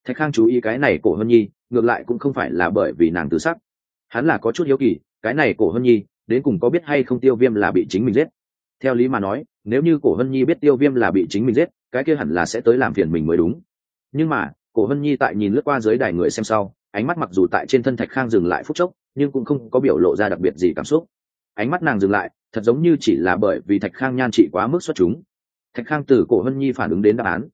Thạch khang chú ý cái này cổ hân nhi, ngược lại cũng không phải là bởi vì nàng tự sắc. Hắn là có chút hiếu kỳ, cái này cổ hân nhi, đến cùng có biết hay không tiêu viêm là bị chính mình giết? Theo lý mà nói, nếu như cổ hân nhi biết tiêu viêm là bị chính mình giết cái kia hẳn là sẽ tới làm phiền mình mới đúng. Nhưng mà, cổ hân nhi tại nhìn lướt qua dưới đài người xem sau, ánh mắt mặc dù tại trên thân thạch khang dừng lại phút chốc, nhưng cũng không có biểu lộ ra đặc biệt gì cảm xúc. Ánh mắt nàng dừng lại, thật giống như chỉ là bởi vì thạch khang nhan trị quá mức xuất chúng. Thạch khang từ cổ hân nhi phản ứng đến đáp án.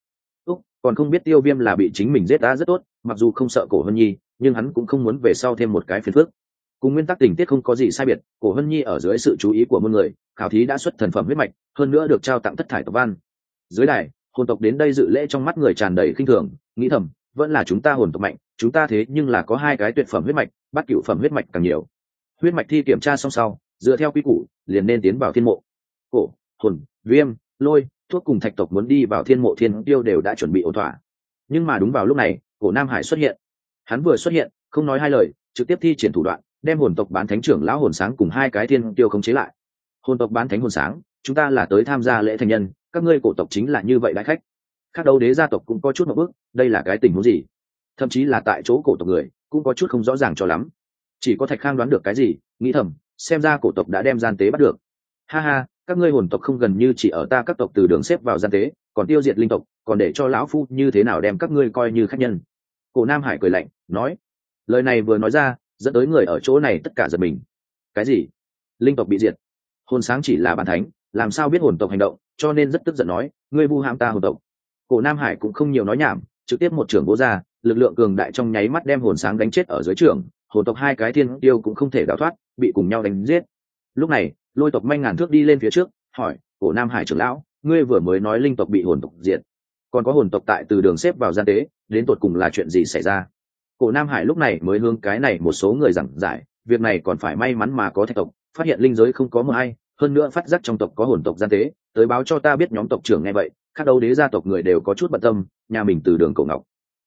Úc, còn không biết tiêu viêm là bị chính mình giết đã rất tốt, mặc dù không sợ cổ hân nhi, nhưng hắn cũng không muốn về sau thêm một cái phiền phức. Cùng nguyên tắc tình tiết không có gì sai biệt, cổ hân nhi ở dưới sự chú ý của muôn người, khảo thí đã xuất thần phẩm huyết mạch, hơn nữa được trao tặng tất thải tộc văn. Dưới đài hồn tộc đến đây dự lễ trong mắt người tràn đầy khinh thường, nghĩ thầm, vẫn là chúng ta hồn tộc mạnh, chúng ta thế nhưng là có hai cái tuyệt phẩm huyết mạch, bắt cựu phẩm huyết mạch càng nhiều. Huyết mạch thi kiểm tra xong sau, dựa theo quy củ, liền nên tiến vào thiên mộ. Cổ, hồn, viêm, lôi, thuốc cùng thạch tộc muốn đi vào thiên mộ thiên tiêu đều đã chuẩn bị ổn thỏa. Nhưng mà đúng vào lúc này, cổ nam hải xuất hiện. Hắn vừa xuất hiện, không nói hai lời, trực tiếp thi triển thủ đoạn, đem hồn tộc bán thánh trưởng lão hồn sáng cùng hai cái thiên tiêu khống chế lại. Hồn tộc bán thánh hồn sáng, chúng ta là tới tham gia lễ thành nhân các ngươi cổ tộc chính là như vậy đại khách. Khác đấu đế gia tộc cũng có chút một bước, đây là cái tình huống gì? Thậm chí là tại chỗ cổ tộc người, cũng có chút không rõ ràng cho lắm. Chỉ có thạch khang đoán được cái gì, nghĩ thầm, xem ra cổ tộc đã đem gian tế bắt được. Ha ha, các ngươi hồn tộc không gần như chỉ ở ta các tộc từ đường xếp vào gian tế, còn tiêu diệt linh tộc, còn để cho lão phu như thế nào đem các ngươi coi như khách nhân? Cổ nam hải cười lạnh, nói, lời này vừa nói ra, dẫn tới người ở chỗ này tất cả giật mình. Cái gì? Linh tộc bị diệt. Hồn sáng chỉ là bàn thánh làm sao biết hồn tộc hành động, cho nên rất tức giận nói, ngươi vu hãm ta hồn tộc. Cổ nam hải cũng không nhiều nói nhảm, trực tiếp một trưởng bố ra, lực lượng cường đại trong nháy mắt đem hồn sáng đánh chết ở dưới trường, hồn tộc hai cái thiên tiêu cũng không thể đào thoát, bị cùng nhau đánh giết. Lúc này, lôi tộc manh ngàn thước đi lên phía trước, hỏi, cổ nam hải trưởng lão, ngươi vừa mới nói linh tộc bị hồn tộc diệt, còn có hồn tộc tại từ đường xếp vào gian tế, đến tột cùng là chuyện gì xảy ra? Cổ nam hải lúc này mới hướng cái này một số người giảng giải, việc này còn phải may mắn mà có thạch tộc, phát hiện linh giới không có mờ hay hơn nữa phát giác trong tộc có hồn tộc gian tế, tới báo cho ta biết nhóm tộc trưởng nghe vậy, khác đâu đế gia tộc người đều có chút bận tâm, nhà mình từ đường cổ ngọc.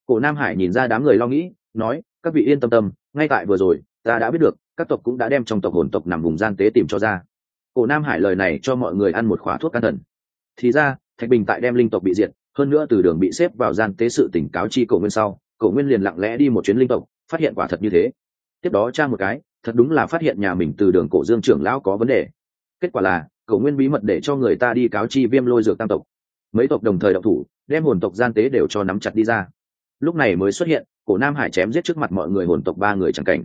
Cổ nam hải nhìn ra đám người lo nghĩ, nói, các vị yên tâm tâm, ngay tại vừa rồi, ta đã biết được, các tộc cũng đã đem trong tộc hồn tộc nằm vùng gian tế tìm cho ra. Cổ nam hải lời này cho mọi người ăn một khóa thuốc can thần. Thì ra, thạch bình tại đem linh tộc bị diệt, hơn nữa từ đường bị xếp vào gian tế sự tỉnh cáo chi cổ nguyên sau, cổ nguyên liền lặng lẽ đi một chuyến linh tộc, phát hiện quả thật như thế. Tiếp đó tra một cái, thật đúng là phát hiện nhà mình từ đường cổ dương trưởng lão có vấn đề kết quả là, cầu nguyên bí mật để cho người ta đi cáo chi viêm lôi dược tam tộc. Mấy tộc đồng thời đậu thủ, đem hồn tộc gian tế đều cho nắm chặt đi ra. Lúc này mới xuất hiện, cổ nam hải chém giết trước mặt mọi người hồn tộc ba người chẳng cảnh.